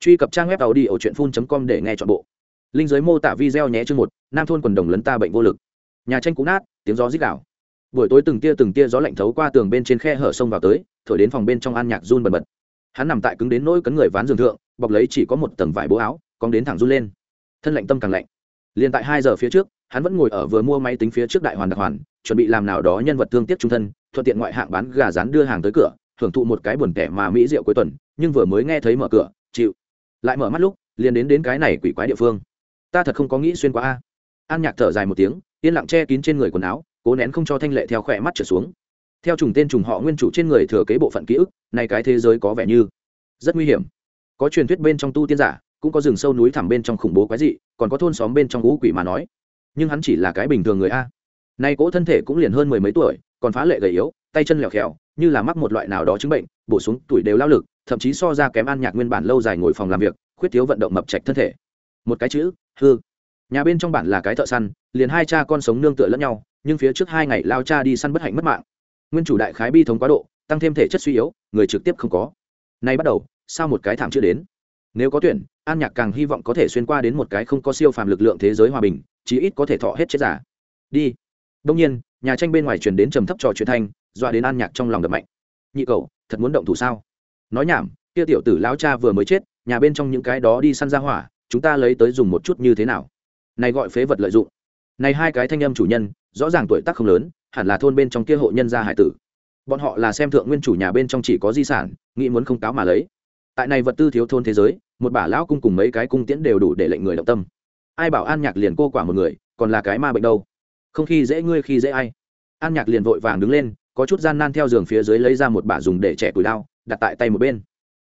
truy cập trang web tàu đi ở truyện phun com để nghe chọn bộ. Linh giới mô tả video nhé chương một, nam thôn quần đồng lấn ta bệnh vô lực. Nhà tranh cũ nát, tiếng gió rít gạo buổi tối từng tia từng tia gió lạnh thấu qua tường bên trên khe hở sông vào tới, thổi đến phòng bên trong an nhạc run bần bật. Hắn nằm tại cứng đến nỗi cấn người ván giường thượng, bọc lấy chỉ có một tầng vải bố áo, cong đến thẳng run lên. Thân lạnh tâm càng lạnh. Liền tại hai giờ phía trước, hắn vẫn ngồi ở vừa mua máy tính phía trước đại hoàn đặc hoàn, chuẩn bị làm nào đó nhân vật thương tiếc trung thân, thuận tiện ngoại hạng bán gà rán đưa hàng tới cửa hưởng thụ một cái buồn kẻ mà mỹ rượu cuối tuần, nhưng vừa mới nghe thấy mở cửa, chịu lại mở mắt lúc, liền đến đến cái này quỷ quái địa phương. Ta thật không có nghĩ xuyên qua a. An nhạc thở dài một tiếng, yên lặng che kín trên người quần áo, cố nén không cho thanh lệ theo khỏe mắt trở xuống. Theo trùng tên trùng họ nguyên chủ trên người thừa kế bộ phận ký ức, này cái thế giới có vẻ như rất nguy hiểm. Có truyền thuyết bên trong tu tiên giả, cũng có rừng sâu núi thẳm bên trong khủng bố quái dị, còn có thôn xóm bên trong ngũ quỷ mà nói. Nhưng hắn chỉ là cái bình thường người a. Nay cỗ thân thể cũng liền hơn mười mấy tuổi, còn phá lệ gầy yếu, tay chân lẹo khẹo như là mắc một loại nào đó chứng bệnh, bổ xuống tuổi đều lao lực thậm chí so ra kém an nhạc nguyên bản lâu dài ngồi phòng làm việc, khuyết thiếu vận động mập trạch thân thể. Một cái chữ, hư. Nhà bên trong bản là cái thợ săn, liền hai cha con sống nương tựa lẫn nhau, nhưng phía trước hai ngày lao cha đi săn bất hạnh mất mạng. Nguyên chủ đại khái bi thống quá độ, tăng thêm thể chất suy yếu, người trực tiếp không có. Nay bắt đầu, sao một cái thảm chưa đến? Nếu có tuyển, an nhạc càng hy vọng có thể xuyên qua đến một cái không có siêu phàm lực lượng thế giới hòa bình, chí ít có thể thọ hết chết giả đi. Đông nhiên, nhà tranh bên ngoài chuyển đến trầm thấp trò chuyện thanh, dọa đến an nhạc trong lòng đập mạnh. Nhị cậu, thật muốn động thủ sao? Nói nhảm, kia tiểu tử lão cha vừa mới chết, nhà bên trong những cái đó đi săn ra hỏa, chúng ta lấy tới dùng một chút như thế nào? Này gọi phế vật lợi dụng. Này hai cái thanh âm chủ nhân, rõ ràng tuổi tác không lớn, hẳn là thôn bên trong kia hộ nhân gia hải tử. Bọn họ là xem thượng nguyên chủ nhà bên trong chỉ có di sản, nghĩ muốn không cáo mà lấy. Tại này vật tư thiếu thôn thế giới, một bả lão cung cùng mấy cái cung tiễn đều đủ để lệnh người động tâm. Ai bảo an nhạc liền cô quả một người, còn là cái ma bệnh đâu? Không khi dễ ngươi, khi dễ ai? An nhạc liền vội vàng đứng lên, có chút gian nan theo giường phía dưới lấy ra một bả dùng để trẻ củi đao đặt tại tay một bên.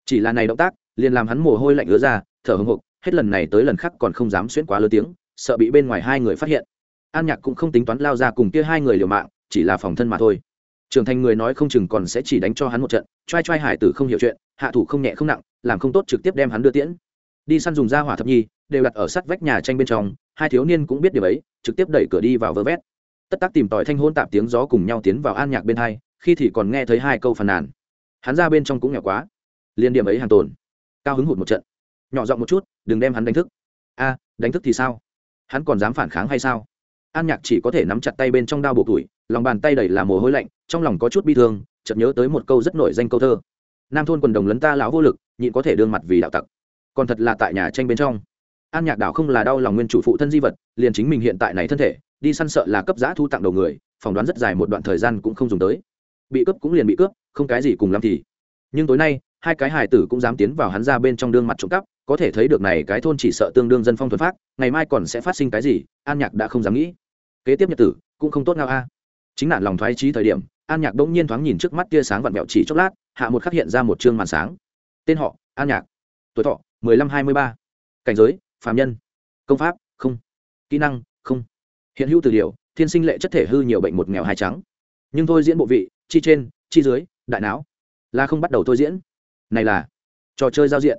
Chỉ là này động tác, liền làm hắn mồ hôi lạnh ứa ra, thở hồng hộc, hết lần này tới lần khác còn không dám xuyễn quá lớn tiếng, sợ bị bên ngoài hai người phát hiện. An nhạc cũng không tính toán lao ra cùng kia hai người liều mạng, chỉ là phòng thân mà thôi. Trưởng thành người nói không chừng còn sẽ chỉ đánh cho hắn một trận t r a i t r a i hải tử không hiểu chuyện, hạ thủ không nhẹ không nặng, làm không tốt trực tiếp đem hắn đưa tiễn. Đi săn dùng da hỏa thập nhi, đều đặt ở sát vách nhà tranh bên trong, hai thiếu niên cũng biết điều ấy, trực tiếp đẩy cửa đi vào vơ vét. Tất tắc tìm tòi thanh hôn tạp tiếng gió cùng nhau tiến vào an nhạc bên hai, khi thì còn nghe thấy hai câu phàn nàn hắn ra bên trong cũng nghèo quá. Liên điểm ấy hàng tồn. Cao hứng hụt một trận. Nhỏ giọng một chút, đừng đem hắn đánh thức. A, đánh thức thì sao? Hắn còn dám phản kháng hay sao? An nhạc chỉ có thể nắm chặt tay bên trong đao bộ tuổi, lòng bàn tay đầy là mồ hôi lạnh, trong lòng có chút bi thương, chợt nhớ tới một câu rất nổi danh câu thơ. Nam thôn quần đồng lấn ta lão vô lực, nhịn có thể đương mặt vì đạo tặc. Còn thật là tại nhà tranh bên trong. An nhạc đảo không là đau lòng nguyên chủ phụ thân di vật, liền chính mình hiện tại này thân thể, đi săn sợ là cấp giã thu tặng đầu người, phỏng đoán rất dài một đoạn thời gian cũng không dùng tới bị cướp cũng liền bị cướp, không cái gì cùng làm thì. Nhưng tối nay, hai cái hài tử cũng dám tiến vào hắn ra bên trong đương mặt trộm cắp, có thể thấy được này cái thôn chỉ sợ tương đương dân phong thuần phát ngày mai còn sẽ phát sinh cái gì, an nhạc đã không dám nghĩ. Kế tiếp nhật tử, cũng không tốt nào a. Chính nạn lòng thoái trí thời điểm, an nhạc bỗng nhiên thoáng nhìn trước mắt tia sáng vặn vẹo chỉ chốc lát, hạ một khắc hiện ra một chương màn sáng. Tên họ, an nhạc. Tuổi thọ, mười lăm hai mươi ba. Cảnh giới phạm nhân. Công pháp, không. Kỹ năng, không. Hiện hữu từ điều thiên sinh lệ chất thể hư nhiều bệnh một nghèo hai trắng nhưng thôi diễn bộ vị, chi trên, chi dưới, đại não. Là không bắt đầu thôi diễn. Này là trò chơi giao diện.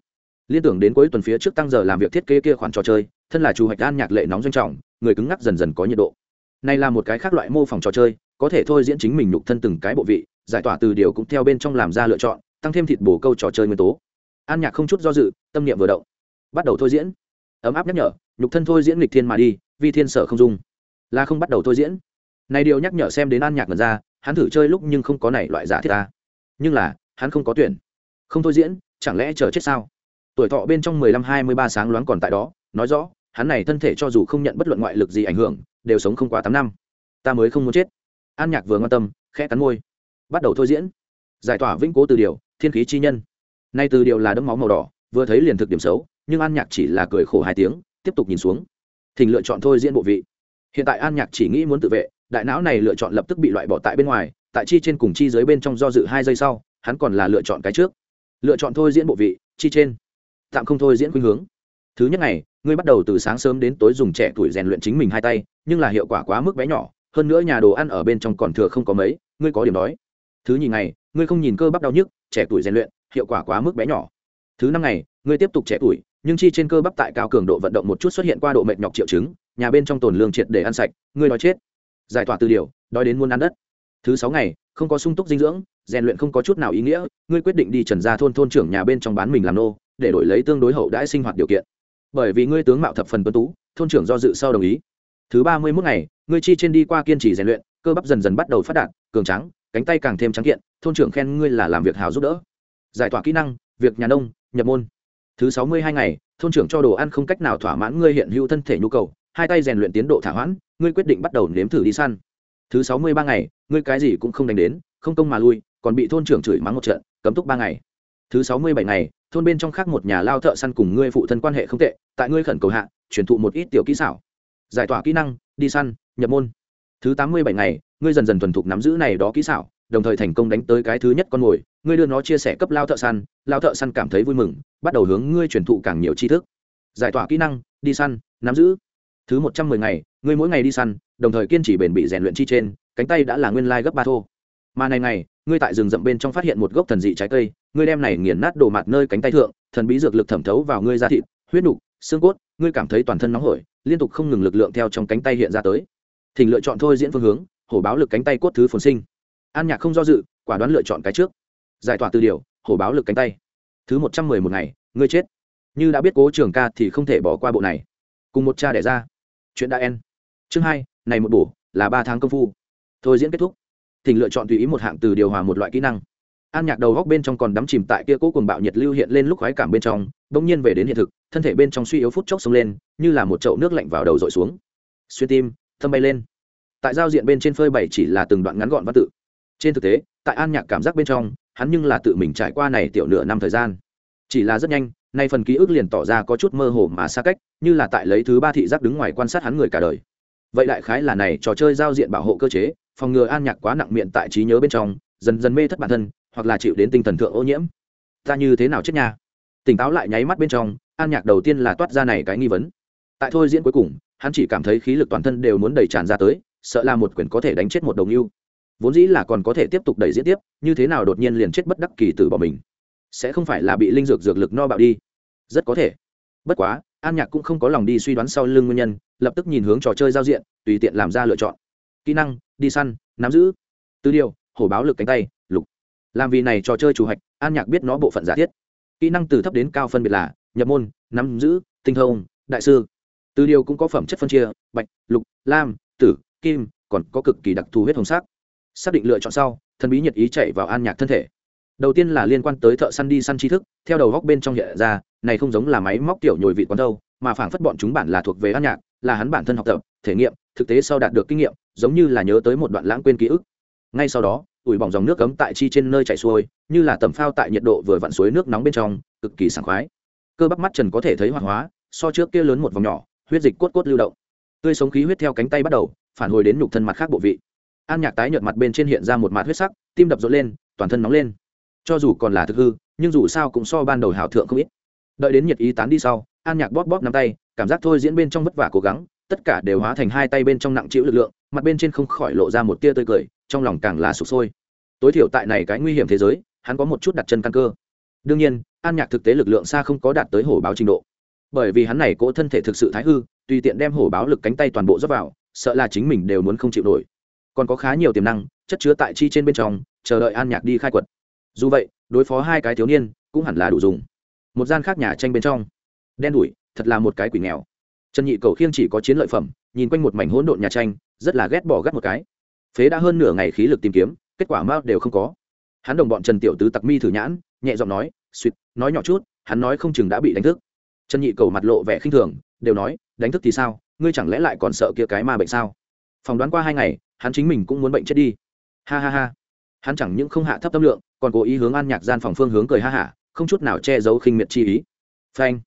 Liên tưởng đến cuối tuần phía trước tăng giờ làm việc thiết kế kia khoản trò chơi, thân là chủ hoạch an nhạc lệ nóng doanh trọng, người cứng ngắc dần dần có nhiệt độ. Này là một cái khác loại mô phỏng trò chơi, có thể thôi diễn chính mình nhục thân từng cái bộ vị, giải tỏa từ điều cũng theo bên trong làm ra lựa chọn, tăng thêm thịt bổ câu trò chơi nguyên tố. An nhạc không chút do dự, tâm niệm vừa động. Bắt đầu thôi diễn. Ấm áp nhắc nhở, nhục thân thôi diễn lịch thiên mà đi, vi thiên sở không dung. Là không bắt đầu thôi diễn này điều nhắc nhở xem đến an nhạc ngần ra, hắn thử chơi lúc nhưng không có này loại giả thiết ta. Nhưng là, hắn không có tuyển. Không thôi diễn, chẳng lẽ chờ chết sao? Tuổi thọ bên trong mười lăm hai mươi ba sáng loáng còn tại đó, nói rõ, hắn này thân thể cho dù không nhận bất luận ngoại lực gì ảnh hưởng, đều sống không quá tám năm. Ta mới không muốn chết. An nhạc vừa quan tâm, khẽ cắn môi. Bắt đầu thôi diễn. Giải tỏa vĩnh cố từ điều, thiên khí chi nhân. Nay từ điều là đấm máu màu đỏ, vừa thấy liền thực điểm xấu, nhưng an nhạc chỉ là cười khổ hai tiếng, tiếp tục nhìn xuống. Thỉnh lựa chọn thôi diễn bộ vị. Hiện tại an nhạc chỉ nghĩ muốn tự vệ đại não này lựa chọn lập tức bị loại bỏ tại bên ngoài, tại chi trên cùng chi dưới bên trong do dự hai giây sau, hắn còn là lựa chọn cái trước. Lựa chọn thôi diễn bộ vị, chi trên. Tạm không thôi diễn khuynh hướng. Thứ nhất ngày, ngươi bắt đầu từ sáng sớm đến tối dùng trẻ tuổi rèn luyện chính mình hai tay, nhưng là hiệu quả quá mức bé nhỏ, hơn nữa nhà đồ ăn ở bên trong còn thừa không có mấy, ngươi có điểm đói. Thứ nhì ngày, ngươi không nhìn cơ bắp đau nhức, trẻ tuổi rèn luyện, hiệu quả quá mức bé nhỏ. Thứ năm ngày, ngươi tiếp tục trẻ tuổi, nhưng chi trên cơ bắp tại cao cường độ vận động một chút xuất hiện qua độ mệt nhọc triệu chứng, nhà bên trong tồn lương triệt để ăn sạch, ngươi nói chết giải tỏa từ điều, đói đến muôn ăn đất. Thứ sáu ngày, không có sung túc dinh dưỡng, rèn luyện không có chút nào ý nghĩa, ngươi quyết định đi trần ra thôn thôn trưởng nhà bên trong bán mình làm nô, để đổi lấy tương đối hậu đãi sinh hoạt điều kiện. Bởi vì ngươi tướng mạo thập phần tuấn tú, thôn trưởng do dự sau đồng ý. Thứ ba mươi mốt ngày, ngươi chi trên đi qua kiên trì rèn luyện, cơ bắp dần dần bắt đầu phát đạt, cường trắng cánh tay càng thêm trắng kiện, thôn trưởng khen ngươi là làm việc hào giúp đỡ. Giải tỏa kỹ năng, việc nhà nông, nhập môn. Thứ sáu mươi hai ngày, thôn trưởng cho đồ ăn không cách nào thỏa mãn ngươi hiện hữu thân thể nhu cầu, hai tay rèn luyện tiến độ thả hoãn ngươi quyết định bắt đầu nếm thử đi săn. Thứ sáu mươi ba ngày, ngươi cái gì cũng không đánh đến, không công mà lui, còn bị thôn trưởng chửi mắng một trận, cấm túc ba ngày. Thứ sáu mươi bảy ngày, thôn bên trong khác một nhà lao thợ săn cùng ngươi phụ thân quan hệ không tệ, tại ngươi khẩn cầu hạ, truyền thụ một ít tiểu kỹ xảo. Giải tỏa kỹ năng, đi săn, nhập môn. Thứ tám mươi bảy ngày, ngươi dần dần thuần thục nắm giữ này đó kỹ xảo, đồng thời thành công đánh tới cái thứ nhất con mồi. Ngươi đưa nó chia sẻ cấp lao thợ săn, lao thợ săn cảm thấy vui mừng, bắt đầu hướng ngươi truyền thụ càng nhiều tri thức. Giải tỏa kỹ năng, đi săn, nắm giữ. Thứ một trăm mười ngày ngươi mỗi ngày đi săn, đồng thời kiên trì bền bị rèn luyện chi trên, cánh tay đã là nguyên lai gấp ba thô. Mà này ngày, ngươi tại rừng rậm bên trong phát hiện một gốc thần dị trái cây, ngươi đem này nghiền nát đổ mặt nơi cánh tay thượng, thần bí dược lực thẩm thấu vào ngươi da thịt, huyết nục, xương cốt, ngươi cảm thấy toàn thân nóng hổi, liên tục không ngừng lực lượng theo trong cánh tay hiện ra tới. Thỉnh lựa chọn thôi diễn phương hướng, hổ báo lực cánh tay cốt thứ phồn sinh. An nhạc không do dự, quả đoán lựa chọn cái trước. Giải tỏa từ điều, hổ báo lực cánh tay. Thứ một trăm mười một ngày, ngươi chết. Như đã biết cố trường ca thì không thể bỏ qua bộ này. Cùng một cha đẻ ra. Chuyện đã en chương hai, này một bổ, là ba tháng công phu. Thôi diễn kết thúc. Thỉnh lựa chọn tùy ý một hạng từ điều hòa một loại kỹ năng. An nhạc đầu góc bên trong còn đắm chìm tại kia cố cùng bạo nhiệt lưu hiện lên lúc khoái cảm bên trong, bỗng nhiên về đến hiện thực, thân thể bên trong suy yếu phút chốc xông lên, như là một chậu nước lạnh vào đầu dội xuống. Xuyên tim, thâm bay lên. Tại giao diện bên trên phơi bảy chỉ là từng đoạn ngắn gọn văn tự. Trên thực tế, tại an nhạc cảm giác bên trong, hắn nhưng là tự mình trải qua này tiểu nửa năm thời gian. Chỉ là rất nhanh, nay phần ký ức liền tỏ ra có chút mơ hồ mà xa cách, như là tại lấy thứ ba thị giác đứng ngoài quan sát hắn người cả đời vậy đại khái là này, trò chơi giao diện bảo hộ cơ chế, phòng ngừa an nhạc quá nặng miệng tại trí nhớ bên trong, dần dần mê thất bản thân, hoặc là chịu đến tinh thần thượng ô nhiễm. Ta như thế nào chết nha? Tỉnh táo lại nháy mắt bên trong, an nhạc đầu tiên là toát ra này cái nghi vấn. Tại thôi diễn cuối cùng, hắn chỉ cảm thấy khí lực toàn thân đều muốn đẩy tràn ra tới, sợ là một quyền có thể đánh chết một đồng yêu vốn dĩ là còn có thể tiếp tục đẩy diễn tiếp, như thế nào đột nhiên liền chết bất đắc kỳ từ bỏ mình? Sẽ không phải là bị linh dược dược lực no bạo đi? Rất có thể. Bất quá, an nhạc cũng không có lòng đi suy đoán sau lưng nguyên nhân lập tức nhìn hướng trò chơi giao diện, tùy tiện làm ra lựa chọn. Kỹ năng, đi săn, nắm giữ. Tư điều, hổ báo lực cánh tay, lục. Làm vì này trò chơi chủ hạch, an nhạc biết nó bộ phận giả thiết. Kỹ năng từ thấp đến cao phân biệt là nhập môn, nắm giữ, tinh thông, đại sư. Tư điều cũng có phẩm chất phân chia, bạch, lục, lam, tử, kim, còn có cực kỳ đặc thù huyết hồng sắc. Xác định lựa chọn sau, thần bí nhiệt ý chạy vào an nhạc thân thể. Đầu tiên là liên quan tới thợ săn đi săn tri thức, theo đầu góc bên trong hiện ra, này không giống là máy móc tiểu nhồi vị quán đâu, mà phảng phất bọn chúng bản là thuộc về an nhạc là hắn bản thân học tập, thể nghiệm, thực tế sau đạt được kinh nghiệm, giống như là nhớ tới một đoạn lãng quên ký ức. Ngay sau đó, ủi bỏng dòng nước cấm tại chi trên nơi chảy xuôi, như là tầm phao tại nhiệt độ vừa vặn suối nước nóng bên trong, cực kỳ sảng khoái. Cơ bắp mắt trần có thể thấy hoạt hóa, so trước kia lớn một vòng nhỏ, huyết dịch cốt cốt lưu động. Tươi sống khí huyết theo cánh tay bắt đầu, phản hồi đến nhục thân mặt khác bộ vị. An nhạc tái nhợt mặt bên trên hiện ra một mặt huyết sắc, tim đập rộn lên, toàn thân nóng lên. Cho dù còn là thực hư, nhưng dù sao cũng so ban đầu hào thượng không ít. Đợi đến nhiệt ý tán đi sau, an nhạc bóp bóp nắm tay cảm giác thôi diễn bên trong vất vả cố gắng, tất cả đều hóa thành hai tay bên trong nặng chịu lực lượng, mặt bên trên không khỏi lộ ra một tia tươi cười, trong lòng càng là sụp sôi. Tối thiểu tại này cái nguy hiểm thế giới, hắn có một chút đặt chân căn cơ. Đương nhiên, an nhạc thực tế lực lượng xa không có đạt tới hổ báo trình độ. Bởi vì hắn này cỗ thân thể thực sự thái hư, tùy tiện đem hổ báo lực cánh tay toàn bộ dốc vào, sợ là chính mình đều muốn không chịu nổi. Còn có khá nhiều tiềm năng, chất chứa tại chi trên bên trong, chờ đợi an nhạc đi khai quật. Dù vậy, đối phó hai cái thiếu niên, cũng hẳn là đủ dùng. Một gian khác nhà tranh bên trong. Đen đủi thật là một cái quỷ nghèo. Trần nhị cầu khiêng chỉ có chiến lợi phẩm, nhìn quanh một mảnh hỗn độn nhà tranh, rất là ghét bỏ gắt một cái. Phế đã hơn nửa ngày khí lực tìm kiếm, kết quả mao đều không có. Hắn đồng bọn trần tiểu tứ tặc mi thử nhãn, nhẹ giọng nói suýt nói nhỏ chút, hắn nói không chừng đã bị đánh thức. Trần nhị cầu mặt lộ vẻ khinh thường, đều nói, đánh thức thì sao? Ngươi chẳng lẽ lại còn sợ kia cái ma bệnh sao? Phỏng đoán qua hai ngày, hắn chính mình cũng muốn bệnh chết đi. Ha ha ha. Hắn chẳng những không hạ thấp tâm lượng, còn cố ý hướng an nhạc gian phòng phương hướng cười ha hả, không chút nào che giấu khinh miệt chi ý. Phanh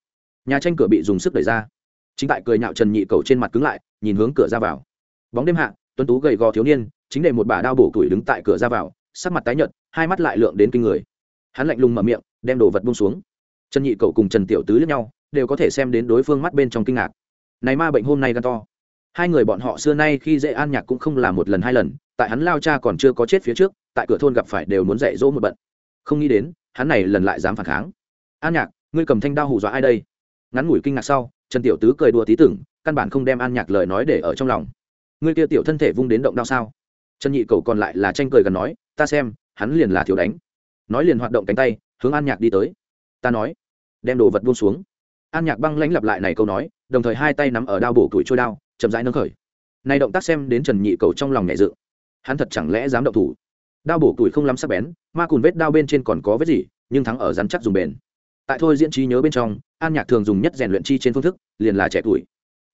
nhà tranh cửa bị dùng sức đẩy ra. Chính tại cười nhạo trần nhị cầu trên mặt cứng lại, nhìn hướng cửa ra vào. Bóng đêm hạ, tuấn tú gầy gò thiếu niên, chính để một bà đao bổ tuổi đứng tại cửa ra vào, sắc mặt tái nhợt, hai mắt lại lượng đến kinh người. Hắn lạnh lùng mở miệng, đem đồ vật bung xuống. Trần nhị cầu cùng trần tiểu tứ lẫn nhau, đều có thể xem đến đối phương mắt bên trong kinh ngạc. Này ma bệnh hôm nay gan to. Hai người bọn họ xưa nay khi dễ an nhạc cũng không là một lần hai lần, tại hắn lao cha còn chưa có chết phía trước, tại cửa thôn gặp phải đều muốn dạy dỗ một bận. Không nghĩ đến, hắn này lần lại dám phản kháng. An nhạc, ngươi cầm thanh đao hù dọa ai đây? Ngắn ngủi kinh ngạc sau, trần tiểu tứ cười đùa tí tưởng, căn bản không đem an nhạc lời nói để ở trong lòng. Ngươi kia tiểu thân thể vung đến động đao sao? Trần nhị cầu còn lại là tranh cười gần nói, ta xem, hắn liền là thiếu đánh. Nói liền hoạt động cánh tay, hướng an nhạc đi tới. Ta nói, đem đồ vật buông xuống. An nhạc băng lãnh lặp lại này câu nói, đồng thời hai tay nắm ở đao bổ tuổi trôi đao, chậm rãi nâng khởi. Này động tác xem đến trần nhị cầu trong lòng nhẹ dự. Hắn thật chẳng lẽ dám động thủ? Đao bổ tuổi không lắm sắc bén, ma cùn vết đao bên trên còn có vết gì, nhưng thắng ở rắn chắc dùng bền. Tại thôi diễn trí nhớ bên trong an nhạc thường dùng nhất rèn luyện chi trên phương thức, liền là trẻ tuổi.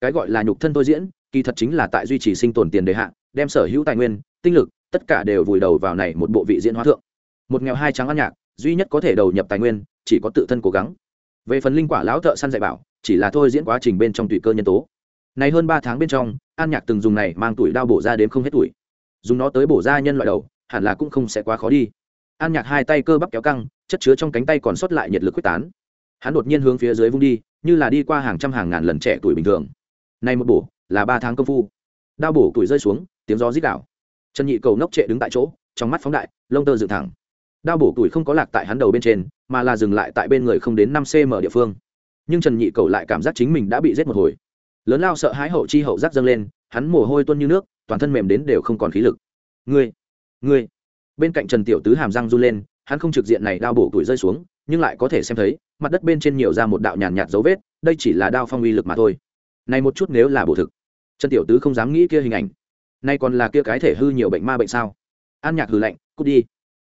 Cái gọi là nhục thân tôi diễn, kỳ thật chính là tại duy trì sinh tồn tiền đề hạ, đem sở hữu tài nguyên, tinh lực, tất cả đều vùi đầu vào này một bộ vị diễn hóa thượng. Một nghèo hai trắng an nhạc, duy nhất có thể đầu nhập tài nguyên, chỉ có tự thân cố gắng. Về phần linh quả lão thợ săn dạy bảo, chỉ là thôi diễn quá trình bên trong tùy cơ nhân tố. Này hơn ba tháng bên trong, an nhạc từng dùng này mang tuổi đao bổ ra đến không hết tuổi. Dùng nó tới bổ ra nhân loại đầu, hẳn là cũng không sẽ quá khó đi. An nhạc hai tay cơ bắp kéo căng, chất chứa trong cánh tay còn sót lại nhiệt lực quyết tán hắn đột nhiên hướng phía dưới vung đi, như là đi qua hàng trăm hàng ngàn lần trẻ tuổi bình thường. Nay một bổ là ba tháng công phu. Đao bổ tuổi rơi xuống, tiếng gió rít đảo. Trần nhị cầu nốc trệ đứng tại chỗ, trong mắt phóng đại, lông tơ dựng thẳng. Đao bổ tuổi không có lạc tại hắn đầu bên trên, mà là dừng lại tại bên người không đến năm cm địa phương. Nhưng trần nhị cầu lại cảm giác chính mình đã bị giết một hồi. Lớn lao sợ hãi hậu chi hậu giác dâng lên, hắn mồ hôi tuôn như nước, toàn thân mềm đến đều không còn khí lực. Ngươi ngươi. Bên cạnh trần tiểu tứ hàm răng run lên, hắn không trực diện này đao bổ tuổi rơi xuống nhưng lại có thể xem thấy, mặt đất bên trên nhiều ra một đạo nhàn nhạt dấu vết, đây chỉ là đao phong uy lực mà thôi. Này một chút nếu là bổ thực, trần tiểu tứ không dám nghĩ kia hình ảnh. Nay còn là kia cái thể hư nhiều bệnh ma bệnh sao? An nhạc hư lạnh, cút đi.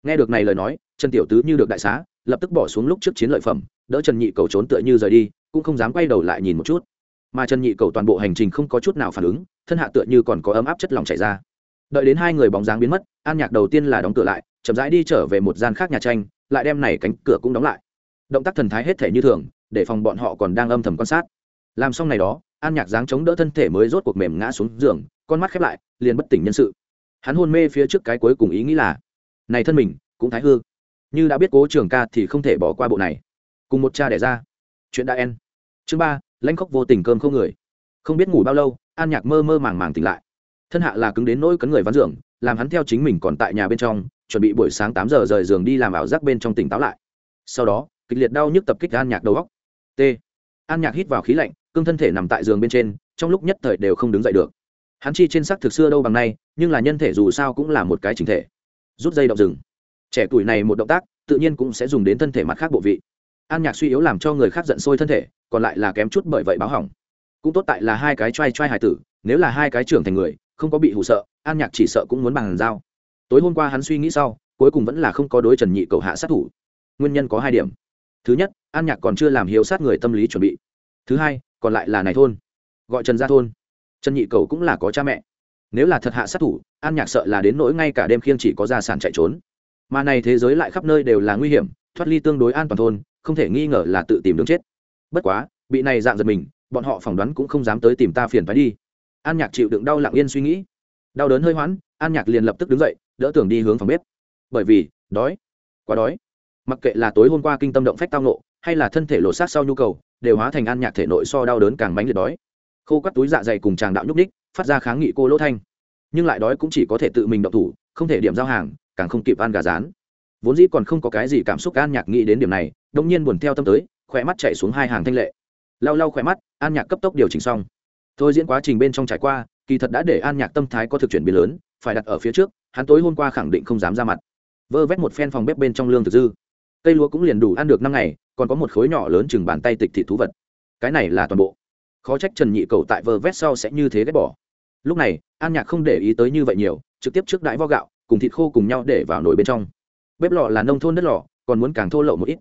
Nghe được này lời nói, trần tiểu tứ như được đại xá, lập tức bỏ xuống lúc trước chiến lợi phẩm, đỡ trần nhị cầu trốn tựa như rời đi, cũng không dám quay đầu lại nhìn một chút. Mà trần nhị cầu toàn bộ hành trình không có chút nào phản ứng, thân hạ tựa như còn có ấm áp chất lòng chảy ra. Đợi đến hai người bóng dáng biến mất, an nhạc đầu tiên là đóng cửa lại, chậm rãi đi trở về một gian khác nhà tranh lại đem này cánh cửa cũng đóng lại. Động tác thần thái hết thể như thường, để phòng bọn họ còn đang âm thầm quan sát. Làm xong này đó, an nhạc dáng chống đỡ thân thể mới rốt cuộc mềm ngã xuống giường, con mắt khép lại, liền bất tỉnh nhân sự. Hắn hôn mê phía trước cái cuối cùng ý nghĩ là, này thân mình, cũng thái hư. Như đã biết cố trường ca thì không thể bỏ qua bộ này. Cùng một cha đẻ ra. Chuyện đã en. Chương ba, lãnh khóc vô tình cơm không người. Không biết ngủ bao lâu, an nhạc mơ mơ màng màng tỉnh lại. Thân hạ là cứng đến nỗi cấn người ván giường, làm hắn theo chính mình còn tại nhà bên trong chuẩn bị buổi sáng tám giờ rời giường đi làm ảo giác bên trong tỉnh táo lại. Sau đó, kịch liệt đau nhức tập kích an nhạc đầu góc t. An nhạc hít vào khí lạnh, cương thân thể nằm tại giường bên trên, trong lúc nhất thời đều không đứng dậy được. Hắn chi trên sắc thực xưa đâu bằng nay, nhưng là nhân thể dù sao cũng là một cái chính thể. Rút dây động rừng. Trẻ tuổi này một động tác, tự nhiên cũng sẽ dùng đến thân thể mặt khác bộ vị. An nhạc suy yếu làm cho người khác giận sôi thân thể, còn lại là kém chút bởi vậy báo hỏng. Cũng tốt tại là hai cái t r a i t r a i hài tử, nếu là hai cái trưởng thành người, không có bị hụ sợ, an nhạc chỉ sợ cũng muốn bằng dao tối hôm qua hắn suy nghĩ sau, cuối cùng vẫn là không có đối trần nhị cầu hạ sát thủ. Nguyên nhân có hai điểm. Thứ nhất, an nhạc còn chưa làm hiếu sát người tâm lý chuẩn bị. Thứ hai, còn lại là này thôn. Gọi trần gia thôn. Trần nhị cầu cũng là có cha mẹ. Nếu là thật hạ sát thủ, an nhạc sợ là đến nỗi ngay cả đêm khiêng chỉ có gia sản chạy trốn. Mà này thế giới lại khắp nơi đều là nguy hiểm, thoát ly tương đối an toàn thôn, không thể nghi ngờ là tự tìm đường chết. Bất quá, bị này dạng giật mình, bọn họ phỏng đoán cũng không dám tới tìm ta phiền phải đi. An nhạc chịu đựng đau lặng yên suy nghĩ. Đau đớn hơi hoãn an nhạc liền lập tức đứng dậy đỡ tưởng đi hướng phòng bếp. Bởi vì, đói, quá đói. Mặc kệ là tối hôm qua kinh tâm động phách tao nộ hay là thân thể lộ sát sau nhu cầu, đều hóa thành an nhạc thể nội so đau đớn càng bánh liệt đói. Khô cắt túi dạ dày cùng chàng đạo nhúc ních phát ra kháng nghị cô lỗ thanh. Nhưng lại đói cũng chỉ có thể tự mình động thủ, không thể điểm giao hàng, càng không kịp ăn gà rán. Vốn dĩ còn không có cái gì cảm xúc an nhạc nghĩ đến điểm này đông nhiên buồn theo tâm tới, khỏe mắt chạy xuống hai hàng thanh lệ. Lau lau khỏe mắt, an nhạc cấp tốc điều chỉnh xong. Thôi diễn quá trình bên trong trải qua kỳ thật đã để an nhạc tâm thái có thực chuyển biến lớn, phải đặt ở phía trước, hắn tối hôm qua khẳng định không dám ra mặt. Vơ vét một phen phòng bếp bên trong lương thực dư. Cây lúa cũng liền đủ ăn được năm ngày, còn có một khối nhỏ lớn chừng bàn tay tịch thị thú vật. Cái này là toàn bộ. Khó trách trần nhị cầu tại vơ vét sau sẽ như thế ghét bỏ. Lúc này, an nhạc không để ý tới như vậy nhiều, trực tiếp trước đãi vo gạo, cùng thịt khô cùng nhau để vào nồi bên trong. Bếp lò là nông thôn đất lò, còn muốn càng thô lậu một ít.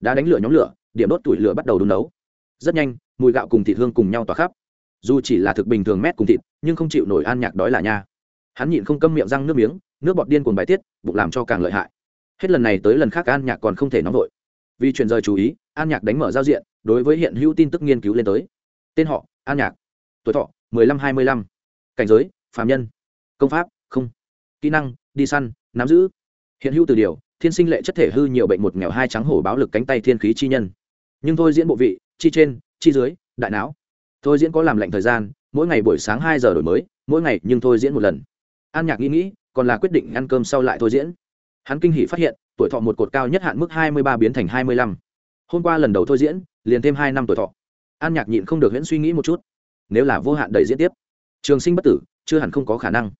Đã đánh lửa nhóm lửa, điểm đốt tuổi lửa bắt đầu đun nấu. Rất nhanh, mùi gạo cùng thịt hương cùng nhau tỏa khắp dù chỉ là thực bình thường mét cùng thịt, nhưng không chịu nổi an nhạc đói là nha. Hắn nhịn không câm miệng răng nước miếng, nước bọt điên cuồng bài tiết, bụng làm cho càng lợi hại. Hết lần này tới lần khác an nhạc còn không thể nóng vội. Vì chuyển rời chú ý, an nhạc đánh mở giao diện, đối với hiện hữu tin tức nghiên cứu lên tới. Tên họ, an nhạc. Tuổi thọ, mười lăm hai mươi lăm. Cảnh giới phạm nhân. Công pháp, không. Kỹ năng, đi săn, nắm giữ. Hiện hữu từ điều, thiên sinh lệ chất thể hư nhiều bệnh một nghèo hai trắng hổ báo lực cánh tay thiên khí chi nhân. Nhưng thôi diễn bộ vị, chi trên, chi dưới, đại não thôi diễn có làm lệnh thời gian, mỗi ngày buổi sáng hai giờ đổi mới, mỗi ngày nhưng thôi diễn một lần. An nhạc nghĩ nghĩ, còn là quyết định ăn cơm sau lại thôi diễn. Hắn kinh hỉ phát hiện, tuổi thọ một cột cao nhất hạn mức hai mươi ba biến thành hai mươi lăm. Hôm qua lần đầu thôi diễn, liền thêm hai năm tuổi thọ. An nhạc nhịn không được huyễn suy nghĩ một chút. Nếu là vô hạn đầy diễn tiếp, trường sinh bất tử, chưa hẳn không có khả năng.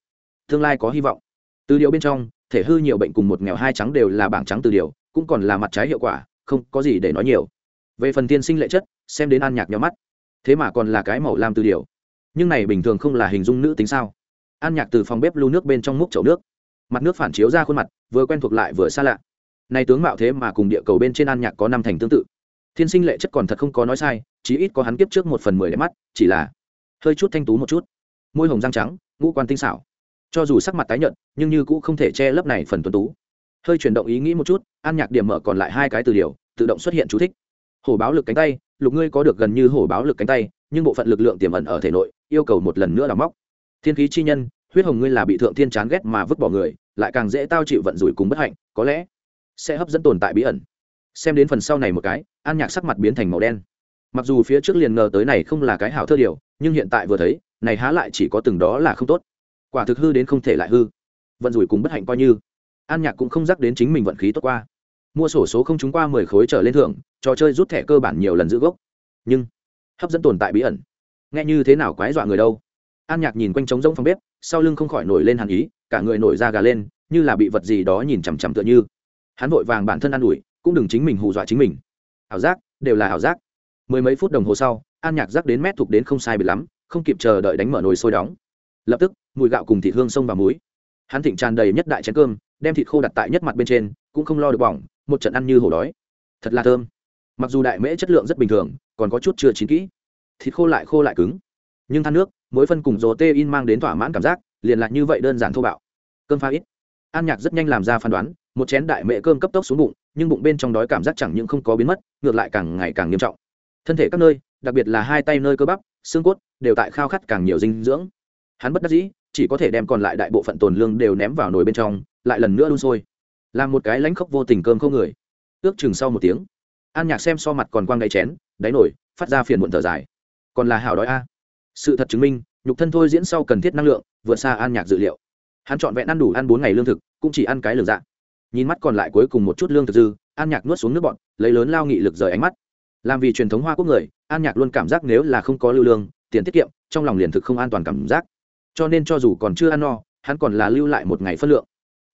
Tương lai có hy vọng. Từ điều bên trong, thể hư nhiều bệnh cùng một nghèo hai trắng đều là bảng trắng từ điều cũng còn là mặt trái hiệu quả, không có gì để nói nhiều. Về phần tiên sinh lệ chất, xem đến an nhạc nhau mắt thế mà còn là cái màu lam từ điều nhưng này bình thường không là hình dung nữ tính sao? An nhạc từ phòng bếp lưu nước bên trong múc chậu nước. Mặt nước phản chiếu ra khuôn mặt, vừa quen thuộc lại vừa xa lạ. Này tướng mạo thế mà cùng địa cầu bên trên an nhạc có năm thành tương tự. Thiên sinh lệ chất còn thật không có nói sai, chí ít có hắn kiếp trước một phần mười đẹp mắt, chỉ là hơi chút thanh tú một chút. Môi hồng răng trắng, ngũ quan tinh xảo. Cho dù sắc mặt tái nhợt, nhưng như cũ không thể che lấp này phần tuấn tú. Hơi chuyển động ý nghĩ một chút, an nhạc điểm mở còn lại hai cái từ điều tự động xuất hiện chú thích. Hổ báo lực cánh tay lục ngươi có được gần như hổ báo lực cánh tay, nhưng bộ phận lực lượng tiềm ẩn ở thể nội, yêu cầu một lần nữa đào móc. Thiên khí chi nhân, huyết hồng ngươi là bị thượng thiên chán ghét mà vứt bỏ người, lại càng dễ tao chịu vận rủi cùng bất hạnh, có lẽ sẽ hấp dẫn tồn tại bí ẩn. Xem đến phần sau này một cái, an nhạc sắc mặt biến thành màu đen. Mặc dù phía trước liền ngờ tới này không là cái hảo thơ điều, nhưng hiện tại vừa thấy, này há lại chỉ có từng đó là không tốt. Quả thực hư đến không thể lại hư. Vận rủi cùng bất hạnh coi như. An nhạc cũng không dắc đến chính mình vận khí tốt qua mua sổ số không trúng qua mười khối trở lên thưởng, trò chơi rút thẻ cơ bản nhiều lần giữ gốc. Nhưng, hấp dẫn tồn tại bí ẩn. Nghe như thế nào quái dọa người đâu? An nhạc nhìn quanh trống rỗng phòng bếp, sau lưng không khỏi nổi lên hàn ý, cả người nổi da gà lên, như là bị vật gì đó nhìn chằm chằm tựa như. Hắn vội vàng bản thân an ủi, cũng đừng chính mình hù dọa chính mình. Ảo giác, đều là ảo giác. Mười mấy phút đồng hồ sau, an nhạc rắc đến mét thục đến không sai bị lắm, không kịp chờ đợi đánh mở nồi sôi đóng. Lập tức, mùi gạo cùng thịt hương sông và muối hắn thịnh tràn đầy nhất đại chén cơm đem thịt khô đặt tại nhất mặt bên trên, cũng không lo được bỏng, một trận ăn như hổ đói. Thật là thơm. Mặc dù đại mễ chất lượng rất bình thường, còn có chút chưa chín kỹ. Thịt khô lại khô lại cứng. Nhưng than nước mỗi phân cùng dồ tê in mang đến thỏa mãn cảm giác, liền lại như vậy đơn giản thô bạo. Cơm pha ít. An nhạc rất nhanh làm ra phán đoán, một chén đại mễ cơm cấp tốc xuống bụng, nhưng bụng bên trong đói cảm giác chẳng những không có biến mất, ngược lại càng ngày càng nghiêm trọng. Thân thể các nơi, đặc biệt là hai tay nơi cơ bắp, xương cốt, đều tại khao khát càng nhiều dinh dưỡng. Hắn bất đắc dĩ, chỉ có thể đem còn lại đại bộ phận tồn lương đều ném vào nồi bên trong lại lần nữa đun sôi. Làm một cái lãnh khốc vô tình cơm không người. Ước chừng sau một tiếng, an nhạc xem so mặt còn quang đáy chén, đáy nổi, phát ra phiền muộn thở dài. Còn là hảo đói a. Sự thật chứng minh, nhục thân thôi diễn sau cần thiết năng lượng, vượt xa an nhạc dự liệu. Hắn chọn vẹn ăn đủ ăn bốn ngày lương thực, cũng chỉ ăn cái lường dạ. Nhìn mắt còn lại cuối cùng một chút lương thực dư, an nhạc nuốt xuống nước bọn lấy lớn lao nghị lực rời ánh mắt. Làm vì truyền thống hoa quốc người, an nhạc luôn cảm giác nếu là không có lưu lương, tiền tiết kiệm, trong lòng liền thực không an toàn cảm giác. Cho nên cho dù còn chưa ăn no, hắn còn là lưu lại một ngày phân lượng